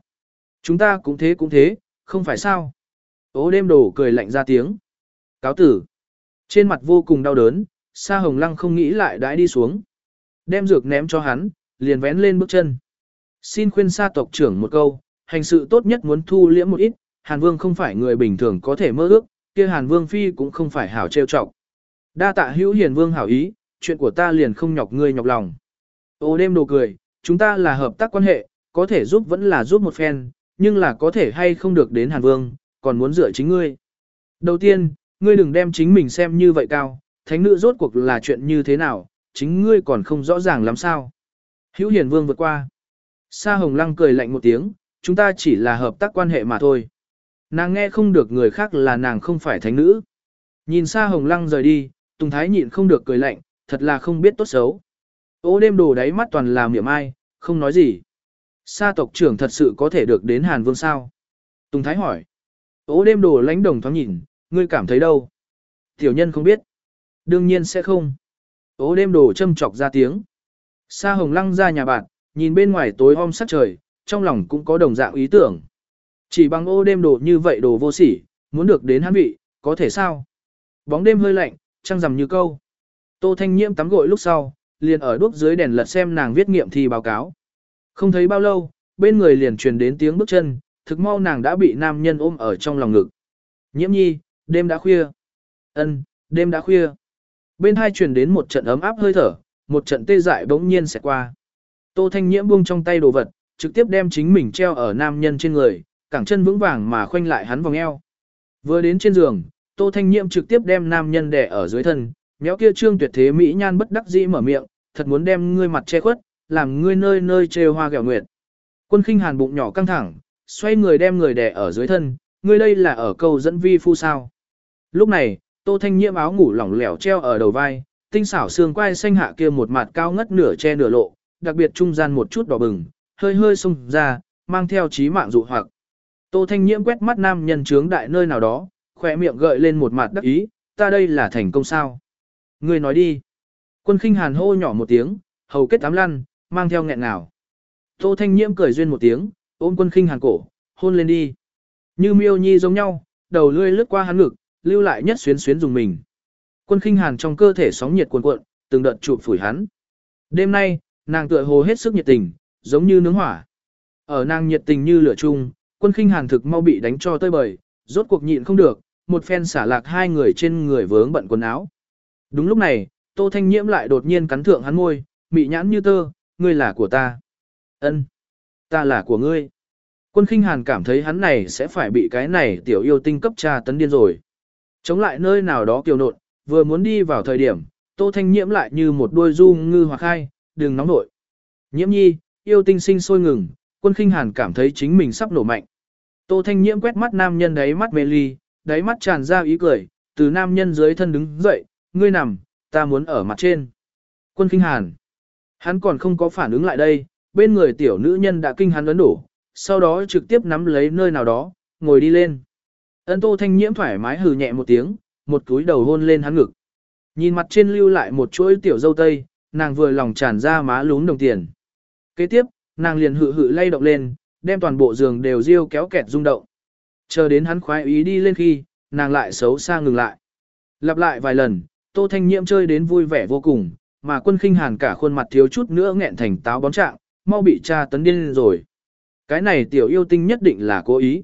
Chúng ta cũng thế cũng thế, không phải sao. Ô đêm đồ cười lạnh ra tiếng. Cáo tử. Trên mặt vô cùng đau đớn, Sa Hồng Lăng không nghĩ lại đãi đi xuống. Đem dược ném cho hắn, liền vén lên bước chân. Xin khuyên Sa tộc trưởng một câu, hành sự tốt nhất muốn thu liễm một ít, Hàn Vương không phải người bình thường có thể mơ ước, kia Hàn Vương phi cũng không phải hảo trêu trọng. Đa tạ hữu hiền vương hảo ý, chuyện của ta liền không nhọc ngươi nhọc lòng. Ô đêm đồ cười, chúng ta là hợp tác quan hệ, có thể giúp vẫn là giúp một phen, nhưng là có thể hay không được đến Hàn Vương, còn muốn dựa chính ngươi. Đầu tiên, ngươi đừng đem chính mình xem như vậy cao, thánh nữ rốt cuộc là chuyện như thế nào, chính ngươi còn không rõ ràng làm sao. Hữu hiền vương vượt qua. Sa hồng lăng cười lạnh một tiếng, chúng ta chỉ là hợp tác quan hệ mà thôi. Nàng nghe không được người khác là nàng không phải thánh nữ. Nhìn Sa hồng lăng rời đi, Tùng Thái nhịn không được cười lạnh, thật là không biết tốt xấu. Ô đêm đồ đáy mắt toàn là miệng ai, không nói gì. Sa tộc trưởng thật sự có thể được đến Hàn Vương sao? Tùng Thái hỏi. Ô đêm đồ lãnh đồng thoáng nhìn, ngươi cảm thấy đâu? Tiểu nhân không biết. Đương nhiên sẽ không. Ô đêm đồ châm chọc ra tiếng. Sa hồng lăng ra nhà bạn, nhìn bên ngoài tối om sắc trời, trong lòng cũng có đồng dạng ý tưởng. Chỉ bằng ô đêm đồ như vậy đồ vô sỉ, muốn được đến hắn vị, có thể sao? Bóng đêm hơi lạnh, trăng rằm như câu. Tô Thanh Nhiễm tắm gội lúc sau, liền ở đuốc dưới đèn lật xem nàng viết nghiệm thi báo cáo. Không thấy bao lâu, bên người liền truyền đến tiếng bước chân, thực mau nàng đã bị nam nhân ôm ở trong lòng ngực. Nhiễm nhi, đêm đã khuya. Ân, đêm đã khuya. Bên hai truyền đến một trận ấm áp hơi thở, một trận tê dại bỗng nhiên sẽ qua. Tô Thanh Nhiễm buông trong tay đồ vật, trực tiếp đem chính mình treo ở nam nhân trên người, cẳng chân vững vàng mà khoanh lại hắn vòng eo. Vừa đến trên giường, Tô Thanh Nhiệm trực tiếp đem nam nhân đè ở dưới thân, méo kia trương tuyệt thế mỹ nhan bất đắc dĩ mở miệng, thật muốn đem ngươi mặt che khuất, làm ngươi nơi nơi trêu hoa gẹo nguyệt. Quân khinh hàn bụng nhỏ căng thẳng, xoay người đem người đè ở dưới thân, ngươi đây là ở câu dẫn vi phu sao. Lúc này, Tô Thanh Nhiệm áo ngủ lỏng lẻo treo ở đầu vai, tinh xảo xương quai xanh hạ kia một mặt cao ngất nửa che nửa lộ, đặc biệt trung gian một chút đỏ bừng, hơi hơi sung ra, mang theo trí mạng dụ hoặc. Tô Thanh Nhiễm quét mắt nam nhân trướng đại nơi nào đó, khỏe miệng gợi lên một mặt đắc ý, ta đây là thành công sao. ngươi nói đi. Quân khinh hàn hô nhỏ một tiếng, hầu kết tám lăn, mang theo nghẹn nào. Tô Thanh Nhiễm cười duyên một tiếng, ôm quân khinh hàn cổ, hôn lên đi. Như miêu nhi giống nhau, đầu lươi lướt qua hắn ngực, lưu lại nhất xuyến xuyến dùng mình. Quân khinh hàn trong cơ thể sóng nhiệt cuồn cuộn, từng đợt chụp phủi hắn. Đêm nay, nàng tựa hồ hết sức nhiệt tình, giống như nướng hỏa. Ở nàng nhiệt tình như lửa chung, quân khinh hàn thực mau bị đánh cho tơi bời, rốt cuộc nhịn không được, một phen xả lạc hai người trên người vướng bận quần áo. Đúng lúc này, Tô Thanh Nhiễm lại đột nhiên cắn thượng hắn môi, mị nhãn như tơ, ngươi là của ta. Ân, ta là của ngươi. Quân khinh hàn cảm thấy hắn này sẽ phải bị cái này tiểu yêu tinh cấp tra tấn điên rồi. Chống lại nơi nào đó kiều nộn, vừa muốn đi vào thời điểm, Tô Thanh Nhiễm lại như một đuôi du ngư hoặc hai, đừng nóng nội. Nhiễm nhi, yêu tinh sinh sôi ngừng, quân khinh hàn cảm thấy chính mình sắp nổ mạnh. Tô Thanh Nhiễm quét mắt nam nhân đấy mắt mê ly, đáy mắt tràn ra ý cười, từ nam nhân dưới thân đứng dậy, ngươi nằm, ta muốn ở mặt trên. Quân kinh hàn. Hắn còn không có phản ứng lại đây, bên người tiểu nữ nhân đã kinh hắn ấn đổ, sau đó trực tiếp nắm lấy nơi nào đó, ngồi đi lên. Ân tô thanh nhiễm thoải mái hừ nhẹ một tiếng, một túi đầu hôn lên hắn ngực. Nhìn mặt trên lưu lại một chuỗi tiểu dâu tây, nàng vừa lòng tràn ra má lún đồng tiền. Kế tiếp, nàng liền hự hự lay động lên, đem toàn bộ giường đều riêu kéo kẹt rung động. Chờ đến hắn khoái ý đi lên khi, nàng lại xấu xa ngừng lại. Lặp lại vài lần, Tô Thanh Nhiễm chơi đến vui vẻ vô cùng, mà quân khinh hàn cả khuôn mặt thiếu chút nữa nghẹn thành táo bón trạng, mau bị cha tấn điên rồi. Cái này tiểu yêu tinh nhất định là cố ý.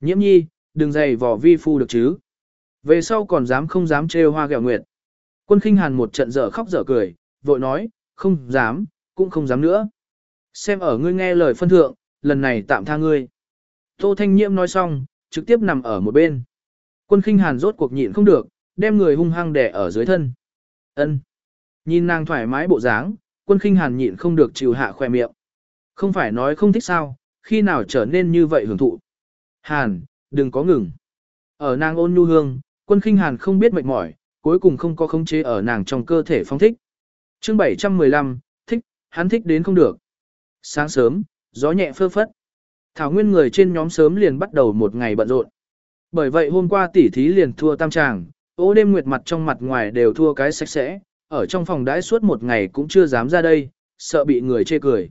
Nhiễm nhi, đừng dày vò vi phu được chứ. Về sau còn dám không dám trêu hoa gẹo nguyệt. Quân khinh hàn một trận dở khóc dở cười, vội nói, không dám, cũng không dám nữa. Xem ở ngươi nghe lời phân thượng, lần này tạm tha ngươi. Tô Thanh Nhiễm nói xong, trực tiếp nằm ở một bên. Quân khinh hàn rốt cuộc nhịn không được, đem người hung hăng đè ở dưới thân. Ân. Nhìn nàng thoải mái bộ dáng, quân khinh hàn nhịn không được chịu hạ khoe miệng. Không phải nói không thích sao, khi nào trở nên như vậy hưởng thụ. Hàn, đừng có ngừng. Ở nàng ôn nhu hương, quân khinh hàn không biết mệt mỏi, cuối cùng không có khống chế ở nàng trong cơ thể phong thích. chương 715, thích, hắn thích đến không được. Sáng sớm, gió nhẹ phơ phất. Thảo nguyên người trên nhóm sớm liền bắt đầu một ngày bận rộn. Bởi vậy hôm qua tỷ thí liền thua tam tràng, ô đêm nguyệt mặt trong mặt ngoài đều thua cái sạch sẽ, ở trong phòng đãi suốt một ngày cũng chưa dám ra đây, sợ bị người chê cười.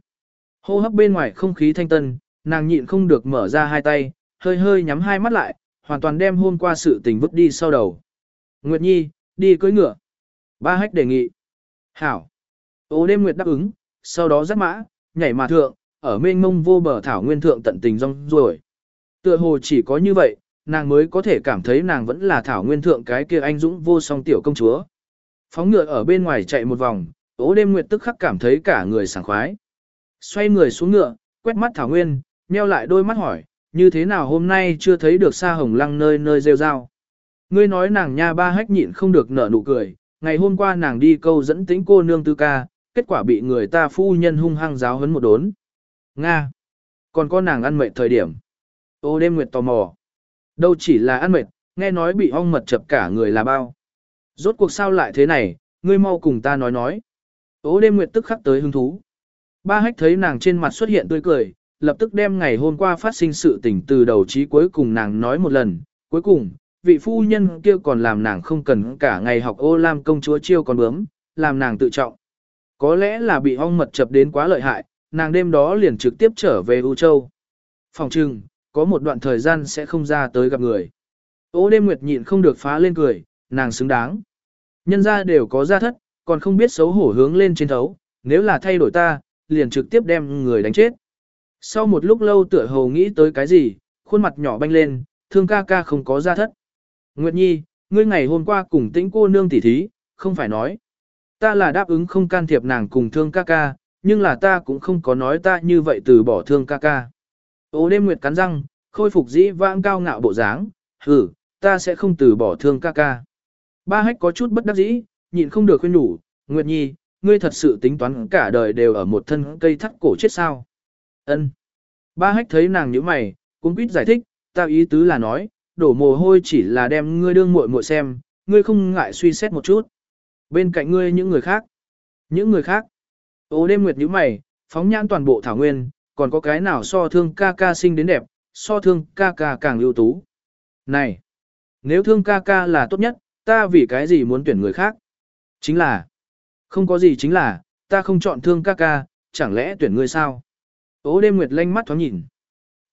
Hô hấp bên ngoài không khí thanh tân, nàng nhịn không được mở ra hai tay, hơi hơi nhắm hai mắt lại, hoàn toàn đem hôm qua sự tình vứt đi sau đầu. Nguyệt Nhi, đi cưỡi ngựa. Ba hách đề nghị. Hảo. Ô đêm Nguyệt đáp ứng, sau đó dắt mã, nhảy mà thượng, ở mênh mông vô bờ thảo nguyên thượng tận tình rong ruổi Tựa hồ chỉ có như vậy, nàng mới có thể cảm thấy nàng vẫn là thảo nguyên thượng cái kia anh dũng vô song tiểu công chúa. Phóng ngựa ở bên ngoài chạy một vòng, ố đêm nguyệt tức khắc cảm thấy cả người sảng khoái. Xoay người xuống ngựa, quét mắt thảo nguyên, meo lại đôi mắt hỏi, như thế nào hôm nay chưa thấy được xa hồng lăng nơi nơi rêu rao. Ngươi nói nàng nha ba hách nhịn không được nở nụ cười, ngày hôm qua nàng đi câu dẫn tính cô nương tư ca, kết quả bị người ta phu nhân hung hăng giáo hấn một đốn. Nga! Còn có nàng ăn mệt thời điểm. Ô đêm nguyệt tò mò. Đâu chỉ là ăn mệt, nghe nói bị ong mật chập cả người là bao. Rốt cuộc sao lại thế này, ngươi mau cùng ta nói nói. Ô đêm nguyệt tức khắc tới hứng thú. Ba hách thấy nàng trên mặt xuất hiện tươi cười, lập tức đem ngày hôm qua phát sinh sự tình từ đầu chí cuối cùng nàng nói một lần. Cuối cùng, vị phu nhân kia còn làm nàng không cần cả ngày học ô lam công chúa chiêu còn bướm, làm nàng tự trọng. Có lẽ là bị ong mật chập đến quá lợi hại, nàng đêm đó liền trực tiếp trở về U Châu. Phòng trừng, có một đoạn thời gian sẽ không ra tới gặp người. Ô đêm nguyệt nhịn không được phá lên cười, nàng xứng đáng. Nhân ra đều có gia thất, còn không biết xấu hổ hướng lên trên thấu, nếu là thay đổi ta, liền trực tiếp đem người đánh chết. Sau một lúc lâu tựa hồ nghĩ tới cái gì, khuôn mặt nhỏ banh lên, thương ca ca không có gia thất. Nguyệt Nhi, ngươi ngày hôm qua cùng tĩnh cô nương tỉ thí, không phải nói. Ta là đáp ứng không can thiệp nàng cùng thương ca ca, nhưng là ta cũng không có nói ta như vậy từ bỏ thương ca ca. Ô đêm nguyệt cắn răng, khôi phục dĩ vãng cao ngạo bộ dáng, hử, ta sẽ không từ bỏ thương ca ca. Ba hách có chút bất đắc dĩ, nhịn không được khuyên đủ. Nguyệt Nhi, ngươi thật sự tính toán cả đời đều ở một thân cây thắt cổ chết sao. Ân. Ba hách thấy nàng như mày, cũng biết giải thích, ta ý tứ là nói, đổ mồ hôi chỉ là đem ngươi đương muội muội xem, ngươi không ngại suy xét một chút. Bên cạnh ngươi những người khác. Những người khác. Ô đêm nguyệt như mày, phóng nhãn toàn bộ thảo nguyên, còn có cái nào so thương ca ca sinh đến đẹp, so thương ca ca càng ưu tú. Này, nếu thương ca ca là tốt nhất, ta vì cái gì muốn tuyển người khác? Chính là, không có gì chính là, ta không chọn thương ca ca, chẳng lẽ tuyển người sao? Ô đêm nguyệt lanh mắt thoáng nhìn.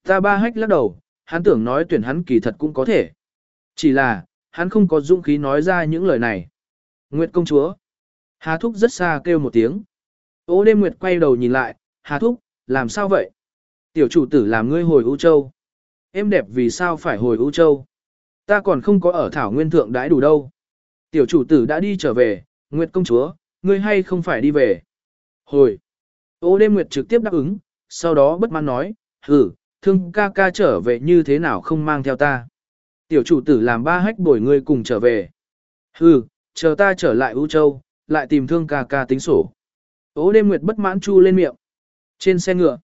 Ta ba hách lắc đầu, hắn tưởng nói tuyển hắn kỳ thật cũng có thể. Chỉ là, hắn không có dũng khí nói ra những lời này. Nguyệt công chúa. Hà thúc rất xa kêu một tiếng. Ô đêm nguyệt quay đầu nhìn lại, Hà Thúc, làm sao vậy? Tiểu chủ tử làm ngươi hồi U Châu. Em đẹp vì sao phải hồi U Châu? Ta còn không có ở Thảo Nguyên Thượng đãi đủ đâu. Tiểu chủ tử đã đi trở về, Nguyệt công chúa, ngươi hay không phải đi về? Hồi. Ô đêm Nguyệt trực tiếp đáp ứng, sau đó bất mãn nói, hử, thương ca ca trở về như thế nào không mang theo ta. Tiểu chủ tử làm ba hách bồi ngươi cùng trở về. Hừ, chờ ta trở lại U Châu, lại tìm thương ca ca tính sổ. Ô đêm nguyệt bất mãn chu lên miệng. Trên xe ngựa,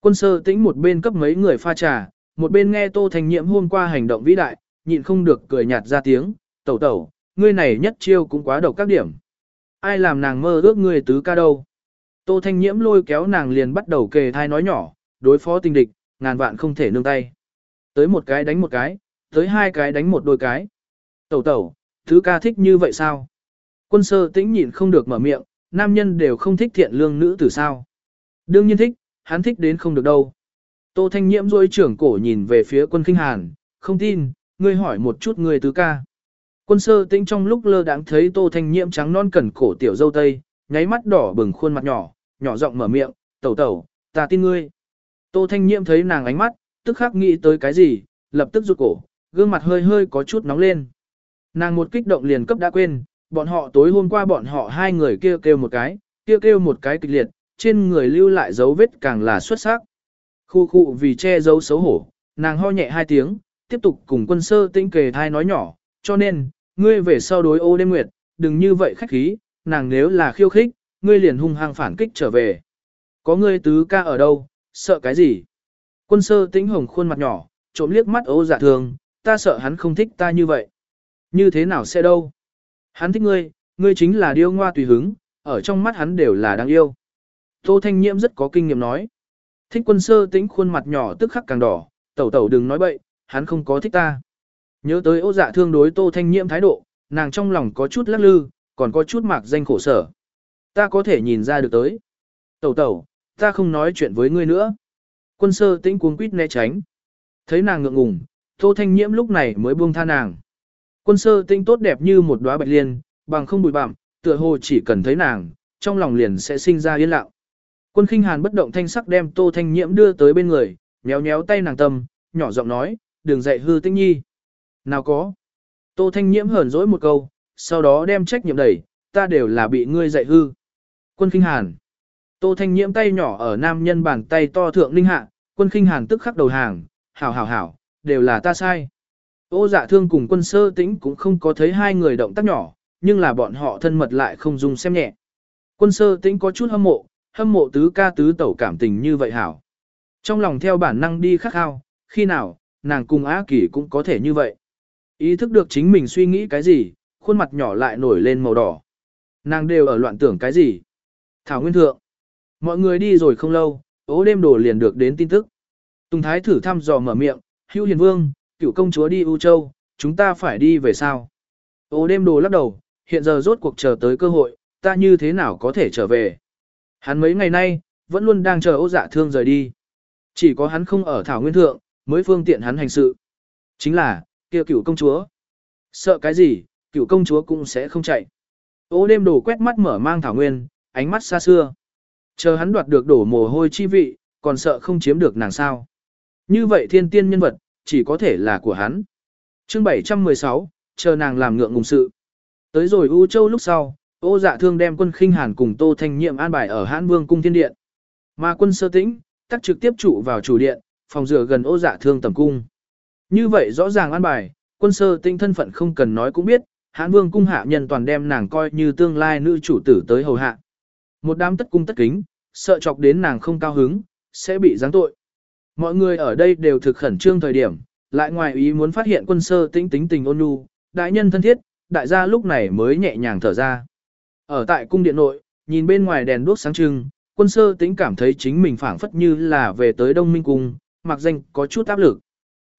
quân sơ tĩnh một bên cấp mấy người pha trà, một bên nghe Tô Thành Nhiệm hôm qua hành động vĩ đại, nhịn không được cười nhạt ra tiếng, tẩu tẩu, ngươi này nhất chiêu cũng quá độc các điểm. Ai làm nàng mơ ước ngươi tứ ca đâu. Tô Thanh Nhiễm lôi kéo nàng liền bắt đầu kề thai nói nhỏ, đối phó tình địch, ngàn vạn không thể nương tay. Tới một cái đánh một cái, tới hai cái đánh một đôi cái. Tẩu tẩu, thứ ca thích như vậy sao? Quân sơ tĩnh nhịn không được mở miệng, nam nhân đều không thích thiện lương nữ tử sao? Đương nhiên thích, hắn thích đến không được đâu. Tô Thanh Nhiễm rôi trưởng cổ nhìn về phía quân kinh hàn, không tin, ngươi hỏi một chút người tứ ca. Quân sơ tĩnh trong lúc lơ đãng thấy Tô Thanh Nhiễm trắng non cẩn cổ tiểu dâu tây, nháy mắt đỏ bừng khuôn mặt nhỏ, nhỏ giọng mở miệng, tẩu tẩu, ta tin ngươi. Tô Thanh Nhiễm thấy nàng ánh mắt, tức khắc nghĩ tới cái gì, lập tức rụt cổ, gương mặt hơi hơi có chút nóng lên. Nàng một kích động liền cấp đã quên, bọn họ tối hôm qua bọn họ hai người kêu kêu một cái, kêu kêu một cái kịch liệt, trên người lưu lại dấu vết càng là xuất sắc. Khu khu vì che giấu xấu hổ, nàng ho nhẹ hai tiếng, tiếp tục cùng quân sơ tinh kề thai nói nhỏ, cho nên, ngươi về sau đối ô đêm nguyệt, đừng như vậy khách khí, nàng nếu là khiêu khích, ngươi liền hung hăng phản kích trở về. Có ngươi tứ ca ở đâu, sợ cái gì? Quân sơ tĩnh hồng khuôn mặt nhỏ, trộm liếc mắt ô dạ thường, ta sợ hắn không thích ta như vậy. Như thế nào sẽ đâu? Hắn thích ngươi, ngươi chính là điêu ngoa tùy hứng, ở trong mắt hắn đều là đáng yêu. Tô Thanh Nhiễm rất có kinh nghiệm nói. Thích quân sơ tĩnh khuôn mặt nhỏ tức khắc càng đỏ, tẩu tẩu đừng nói bậy, hắn không có thích ta. Nhớ tới ô dạ thương đối Tô Thanh Nhiễm thái độ, nàng trong lòng có chút lắc lư, còn có chút mạc danh khổ sở. Ta có thể nhìn ra được tới. Tẩu tẩu, ta không nói chuyện với ngươi nữa. Quân sơ tĩnh cuống quýt né tránh. Thấy nàng ngượng ngùng, Tô Thanh Nhiễm lúc này mới buông tha nàng. Quân sơ tinh tốt đẹp như một đóa bạch liên, bằng không bụi bặm, tựa hồ chỉ cần thấy nàng, trong lòng liền sẽ sinh ra yên lặng. Quân khinh hàn bất động thanh sắc đem Tô Thanh Nhiễm đưa tới bên người, nhéo nhéo tay nàng tâm, nhỏ giọng nói, đừng dạy hư tinh nhi. Nào có. Tô Thanh Nhiễm hờn dỗi một câu, sau đó đem trách nhiệm đẩy, ta đều là bị ngươi dạy hư. Quân khinh hàn. Tô Thanh Nhiễm tay nhỏ ở nam nhân bàn tay to thượng linh hạ, quân khinh hàn tức khắc đầu hàng, hảo hảo hảo, đều là ta sai. Ô dạ thương cùng quân sơ tĩnh cũng không có thấy hai người động tác nhỏ, nhưng là bọn họ thân mật lại không dùng xem nhẹ. Quân sơ tĩnh có chút hâm mộ, hâm mộ tứ ca tứ tẩu cảm tình như vậy hảo. Trong lòng theo bản năng đi khắc khao, khi nào, nàng cùng Á Kỳ cũng có thể như vậy. Ý thức được chính mình suy nghĩ cái gì, khuôn mặt nhỏ lại nổi lên màu đỏ. Nàng đều ở loạn tưởng cái gì. Thảo Nguyên Thượng. Mọi người đi rồi không lâu, ố đêm đổ liền được đến tin tức. Tùng Thái thử thăm dò mở miệng, Hữu Hiền Vương, cựu công chúa đi U Châu, chúng ta phải đi về sao? Ô đêm đồ lắc đầu, hiện giờ rốt cuộc chờ tới cơ hội, ta như thế nào có thể trở về? Hắn mấy ngày nay, vẫn luôn đang chờ ô dạ thương rời đi. Chỉ có hắn không ở Thảo Nguyên Thượng, mới phương tiện hắn hành sự. Chính là, kia cựu công chúa. Sợ cái gì, cựu công chúa cũng sẽ không chạy. Ô đêm đồ quét mắt mở mang Thảo Nguyên, ánh mắt xa xưa. Chờ hắn đoạt được đổ mồ hôi chi vị, còn sợ không chiếm được nàng sao. Như vậy thiên tiên nhân vật, chỉ có thể là của hắn. chương 716, chờ nàng làm ngượng ngùng sự. Tới rồi U Châu lúc sau, ô dạ thương đem quân khinh hàn cùng Tô Thanh Nhiệm an bài ở Hãn Vương cung thiên điện. Mà quân sơ tĩnh, tắt trực tiếp trụ vào chủ điện, phòng rửa gần ô dạ thương tầm cung. Như vậy rõ ràng an bài, quân sơ tĩnh thân phận không cần nói cũng biết, Hãn Vương cung hạ nhân toàn đem nàng coi như tương lai nữ chủ tử tới hầu hạ. Một đám tất cung tất kính, sợ chọc đến nàng không cao hứng, sẽ bị giáng tội. Mọi người ở đây đều thực khẩn trương thời điểm, lại ngoài ý muốn phát hiện quân sơ tĩnh tính tình ôn nhu, đại nhân thân thiết, đại gia lúc này mới nhẹ nhàng thở ra. Ở tại cung điện nội, nhìn bên ngoài đèn đuốc sáng trưng, quân sơ tĩnh cảm thấy chính mình phảng phất như là về tới Đông Minh Cung, mặc danh có chút áp lực.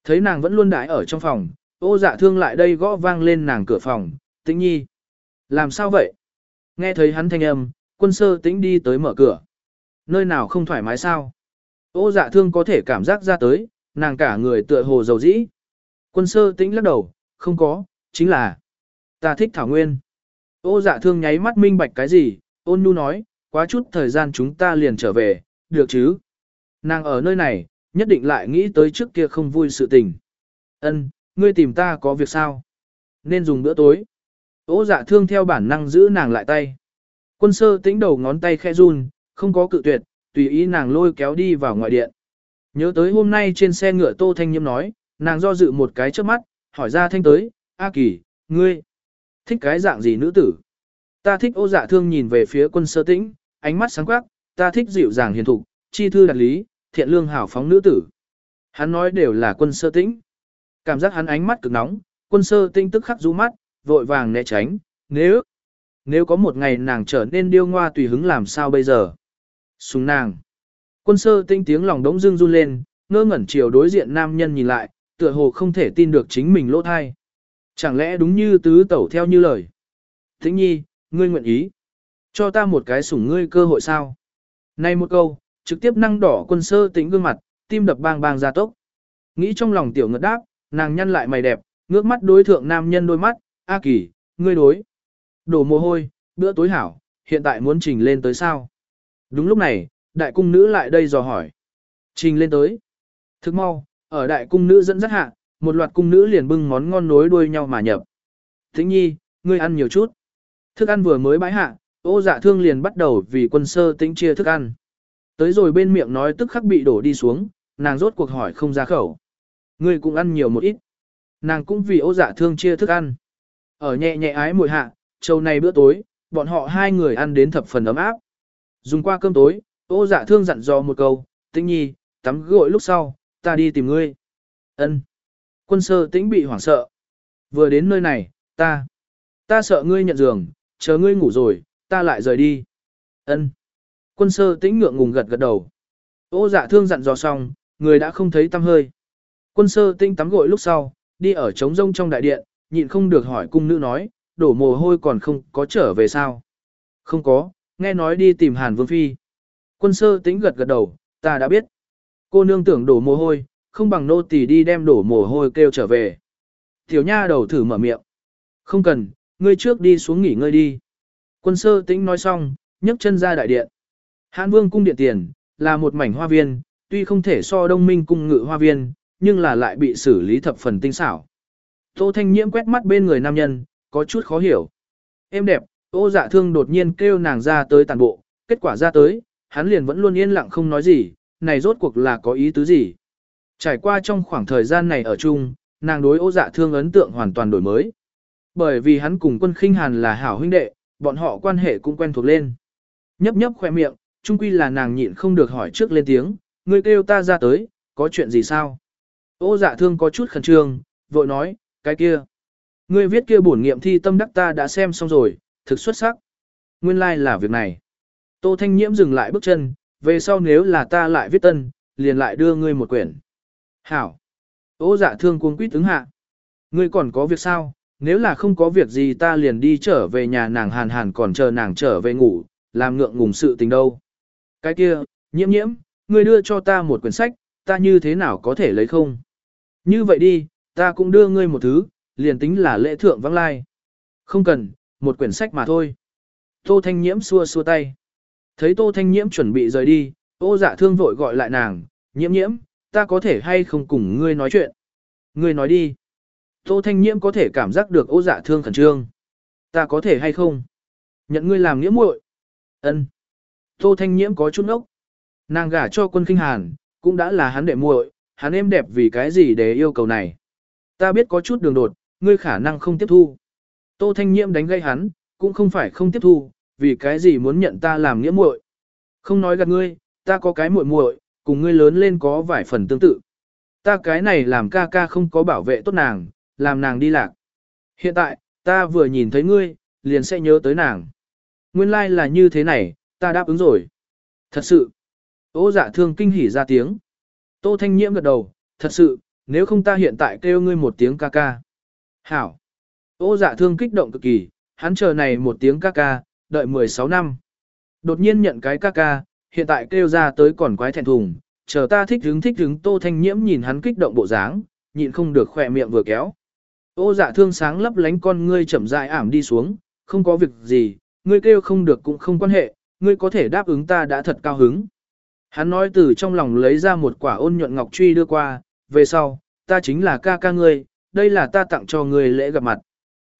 Thấy nàng vẫn luôn đãi ở trong phòng, ô dạ thương lại đây gõ vang lên nàng cửa phòng, tĩnh nhi. Làm sao vậy? Nghe thấy hắn thanh âm, quân sơ tĩnh đi tới mở cửa. Nơi nào không thoải mái sao? Ô dạ thương có thể cảm giác ra tới, nàng cả người tựa hồ dầu dĩ. Quân sơ tĩnh lắc đầu, không có, chính là ta thích Thảo Nguyên. Ô dạ thương nháy mắt minh bạch cái gì, ôn nhu nói, quá chút thời gian chúng ta liền trở về, được chứ? Nàng ở nơi này, nhất định lại nghĩ tới trước kia không vui sự tình. Ân, ngươi tìm ta có việc sao? Nên dùng bữa tối. Ô dạ thương theo bản năng giữ nàng lại tay. Quân sơ tĩnh đầu ngón tay khẽ run, không có cự tuyệt, tùy ý nàng lôi kéo đi vào ngoại điện. Nhớ tới hôm nay trên xe ngựa Tô Thanh Nhiễm nói, nàng do dự một cái trước mắt, hỏi ra thanh tới, A Kỳ, ngươi, thích cái dạng gì nữ tử? Ta thích ô dạ thương nhìn về phía quân sơ tĩnh, ánh mắt sáng quắc, ta thích dịu dàng hiền thục, chi thư đặt lý, thiện lương hảo phóng nữ tử. Hắn nói đều là quân sơ tĩnh. Cảm giác hắn ánh mắt cực nóng, quân sơ tĩnh tức khắc rũ mắt, vội vàng né tránh, nếu, nếu có một ngày nàng trở nên điêu ngoa tùy hứng làm sao bây giờ? Sùng nàng. Quân sơ tinh tiếng lòng đống dưng run lên, ngơ ngẩn chiều đối diện nam nhân nhìn lại, tựa hồ không thể tin được chính mình lỗ thai. Chẳng lẽ đúng như tứ tẩu theo như lời? Thính nhi, ngươi nguyện ý. Cho ta một cái sủng ngươi cơ hội sao? Này một câu, trực tiếp năng đỏ quân sơ tính gương mặt, tim đập bang bang ra tốc. Nghĩ trong lòng tiểu ngật đáp, nàng nhăn lại mày đẹp, ngước mắt đối thượng nam nhân đôi mắt, A kỳ, ngươi đối. Đổ mồ hôi, bữa tối hảo, hiện tại muốn trình lên tới sao? Đúng lúc này, đại cung nữ lại đây dò hỏi. Trình lên tới. Thức mau, ở đại cung nữ dẫn dắt hạ, một loạt cung nữ liền bưng món ngon nối đuôi nhau mà nhập. Thính nhi, ngươi ăn nhiều chút. Thức ăn vừa mới bãi hạ, ô dạ thương liền bắt đầu vì quân sơ tính chia thức ăn. Tới rồi bên miệng nói tức khắc bị đổ đi xuống, nàng rốt cuộc hỏi không ra khẩu. Ngươi cũng ăn nhiều một ít. Nàng cũng vì ô dạ thương chia thức ăn. Ở nhẹ nhẹ ái mùi hạ, trâu này bữa tối, bọn họ hai người ăn đến thập phần ấm áp. Dùng qua cơm tối, ô dạ thương dặn dò một câu, tĩnh nhi, tắm gội lúc sau, ta đi tìm ngươi. ân Quân sơ tĩnh bị hoảng sợ. Vừa đến nơi này, ta, ta sợ ngươi nhận giường, chờ ngươi ngủ rồi, ta lại rời đi. ân Quân sơ tĩnh ngượng ngùng gật gật đầu. Ô dạ thương dặn dò xong, người đã không thấy tâm hơi. Quân sơ tĩnh tắm gội lúc sau, đi ở trống rông trong đại điện, nhịn không được hỏi cung nữ nói, đổ mồ hôi còn không có trở về sao. Không có, nghe nói đi tìm Hàn Vương Phi. Quân sơ tĩnh gật gật đầu, ta đã biết. Cô nương tưởng đổ mồ hôi, không bằng nô tỳ đi đem đổ mồ hôi kêu trở về. Tiểu nha đầu thử mở miệng. Không cần, ngươi trước đi xuống nghỉ ngơi đi. Quân sơ tĩnh nói xong, nhấc chân ra đại điện. Hàn Vương cung điện tiền, là một mảnh hoa viên, tuy không thể so đông minh cung ngự hoa viên, nhưng là lại bị xử lý thập phần tinh xảo. Tô Thanh Nhiễm quét mắt bên người nam nhân, có chút khó hiểu. Em đẹp, ô dạ thương đột nhiên kêu nàng ra tới tàn bộ, kết quả ra tới, hắn liền vẫn luôn yên lặng không nói gì, này rốt cuộc là có ý tứ gì. Trải qua trong khoảng thời gian này ở chung, nàng đối ô dạ thương ấn tượng hoàn toàn đổi mới. Bởi vì hắn cùng quân khinh hàn là hảo huynh đệ, bọn họ quan hệ cũng quen thuộc lên. Nhấp nhấp khoe miệng, chung quy là nàng nhịn không được hỏi trước lên tiếng, ngươi kêu ta ra tới, có chuyện gì sao? Ô dạ thương có chút khẩn trương, vội nói, cái kia. Ngươi viết kia bổn nghiệm thi tâm đắc ta đã xem xong rồi, thực xuất sắc. Nguyên lai like là việc này. Tô Thanh Nhiễm dừng lại bước chân, về sau nếu là ta lại viết tân, liền lại đưa ngươi một quyển. Hảo. Ô dạ thương cuống quýt ứng hạ. Ngươi còn có việc sao? Nếu là không có việc gì ta liền đi trở về nhà nàng hàn hàn còn chờ nàng trở về ngủ, làm ngượng ngùng sự tình đâu. Cái kia, nhiễm nhiễm, ngươi đưa cho ta một quyển sách, ta như thế nào có thể lấy không? Như vậy đi, ta cũng đưa ngươi một thứ, liền tính là lễ thượng vắng lai. Không cần, một quyển sách mà thôi. Tô Thanh Nhiễm xua xua tay. Thấy Tô Thanh Nhiễm chuẩn bị rời đi, ô dạ thương vội gọi lại nàng, nhiễm nhiễm, ta có thể hay không cùng ngươi nói chuyện. Ngươi nói đi. Tô Thanh Nhiễm có thể cảm giác được ô dạ thương khẩn trương. Ta có thể hay không? Nhận ngươi làm nghĩa muội. Ân. Tô Thanh Nhiễm có chút ốc. Nàng gả cho quân kinh hàn, cũng đã là hắn đệ muội, hắn em đẹp vì cái gì để yêu cầu này. Ta biết có chút đường đột, ngươi khả năng không tiếp thu. Tô Thanh Nhiễm đánh gây hắn, cũng không phải không tiếp thu, vì cái gì muốn nhận ta làm nghĩa muội. Không nói gạt ngươi, ta có cái muội muội, cùng ngươi lớn lên có vài phần tương tự. Ta cái này làm ca ca không có bảo vệ tốt nàng, làm nàng đi lạc. Hiện tại, ta vừa nhìn thấy ngươi, liền sẽ nhớ tới nàng. Nguyên lai like là như thế này, ta đáp ứng rồi. Thật sự. Ô dạ thương kinh hỉ ra tiếng. Tô Thanh Nhiễm gật đầu, thật sự, nếu không ta hiện tại kêu ngươi một tiếng ca ca. Hảo. Ô dạ thương kích động cực kỳ, hắn chờ này một tiếng ca ca, đợi 16 năm. Đột nhiên nhận cái ca ca, hiện tại kêu ra tới còn quái thẹn thùng, chờ ta thích hứng thích hứng tô thanh nhiễm nhìn hắn kích động bộ dáng, nhịn không được khỏe miệng vừa kéo. Ô dạ thương sáng lấp lánh con ngươi chậm rãi ảm đi xuống, không có việc gì, ngươi kêu không được cũng không quan hệ, ngươi có thể đáp ứng ta đã thật cao hứng. Hắn nói từ trong lòng lấy ra một quả ôn nhuận ngọc truy đưa qua, về sau, ta chính là ca ca ngươi, đây là ta tặng cho ngươi lễ gặp mặt.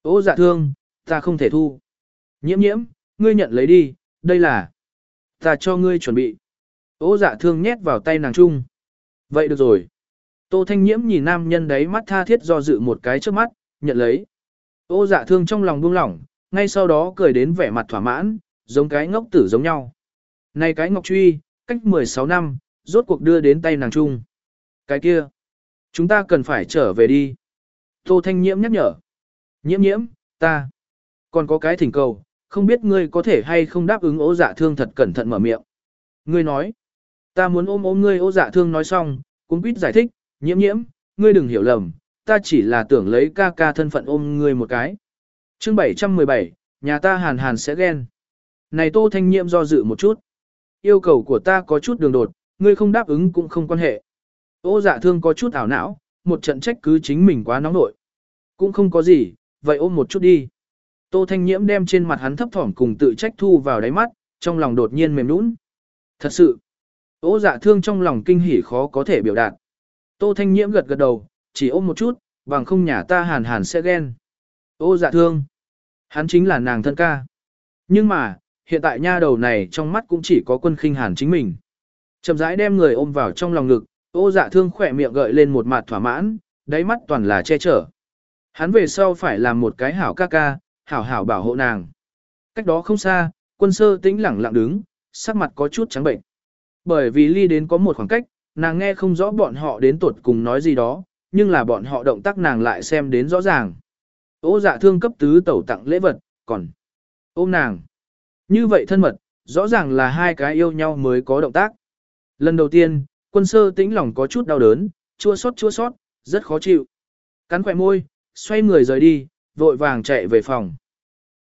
Ô dạ thương, ta không thể thu. Nhiễm nhiễm, ngươi nhận lấy đi, đây là ta cho ngươi chuẩn bị. Ô dạ thương nhét vào tay nàng trung. Vậy được rồi. Tô Thanh Nhiễm nhìn nam nhân đấy mắt tha thiết do dự một cái trước mắt, nhận lấy. Ô dạ thương trong lòng buông lỏng, ngay sau đó cười đến vẻ mặt thỏa mãn, giống cái ngốc tử giống nhau. Này cái ngọc truy, cách 16 năm, rốt cuộc đưa đến tay nàng trung. Cái kia, chúng ta cần phải trở về đi. Tô Thanh Nhiễm nhắc nhở. Nhiễm nhiễm, ta. Còn có cái thỉnh cầu, không biết ngươi có thể hay không đáp ứng ố dạ thương thật cẩn thận mở miệng. Ngươi nói, ta muốn ôm ôm ngươi ố dạ thương nói xong, cũng biết giải thích, nhiễm nhiễm, ngươi đừng hiểu lầm, ta chỉ là tưởng lấy ca ca thân phận ôm ngươi một cái. chương 717, nhà ta hàn hàn sẽ ghen. Này tô thanh nhiễm do dự một chút. Yêu cầu của ta có chút đường đột, ngươi không đáp ứng cũng không quan hệ. Ô dạ thương có chút ảo não, một trận trách cứ chính mình quá nóng nội. Cũng không có gì, vậy ôm một chút đi. Tô Thanh Nhiễm đem trên mặt hắn thấp thỏm cùng tự trách thu vào đáy mắt, trong lòng đột nhiên mềm nũng. Thật sự, ô dạ thương trong lòng kinh hỉ khó có thể biểu đạt. Tô Thanh Nhiễm gật gật đầu, chỉ ôm một chút, bằng không nhà ta hàn hàn sẽ ghen. Ô dạ thương, hắn chính là nàng thân ca. Nhưng mà, hiện tại nha đầu này trong mắt cũng chỉ có quân khinh hàn chính mình. Chậm rãi đem người ôm vào trong lòng ngực, ô dạ thương khỏe miệng gợi lên một mặt thỏa mãn, đáy mắt toàn là che chở. Hắn về sau phải làm một cái hảo ca ca, hảo hảo bảo hộ nàng. Cách đó không xa, quân sơ tĩnh lẳng lặng đứng, sắc mặt có chút trắng bệnh. Bởi vì ly đến có một khoảng cách, nàng nghe không rõ bọn họ đến tuột cùng nói gì đó, nhưng là bọn họ động tác nàng lại xem đến rõ ràng. Ô dạ thương cấp tứ tẩu tặng lễ vật, còn ôm nàng. Như vậy thân mật, rõ ràng là hai cái yêu nhau mới có động tác. Lần đầu tiên, quân sơ tĩnh lòng có chút đau đớn, chua sót chua sót, rất khó chịu. Cắn khỏe môi, xoay người rời đi, vội vàng chạy về phòng.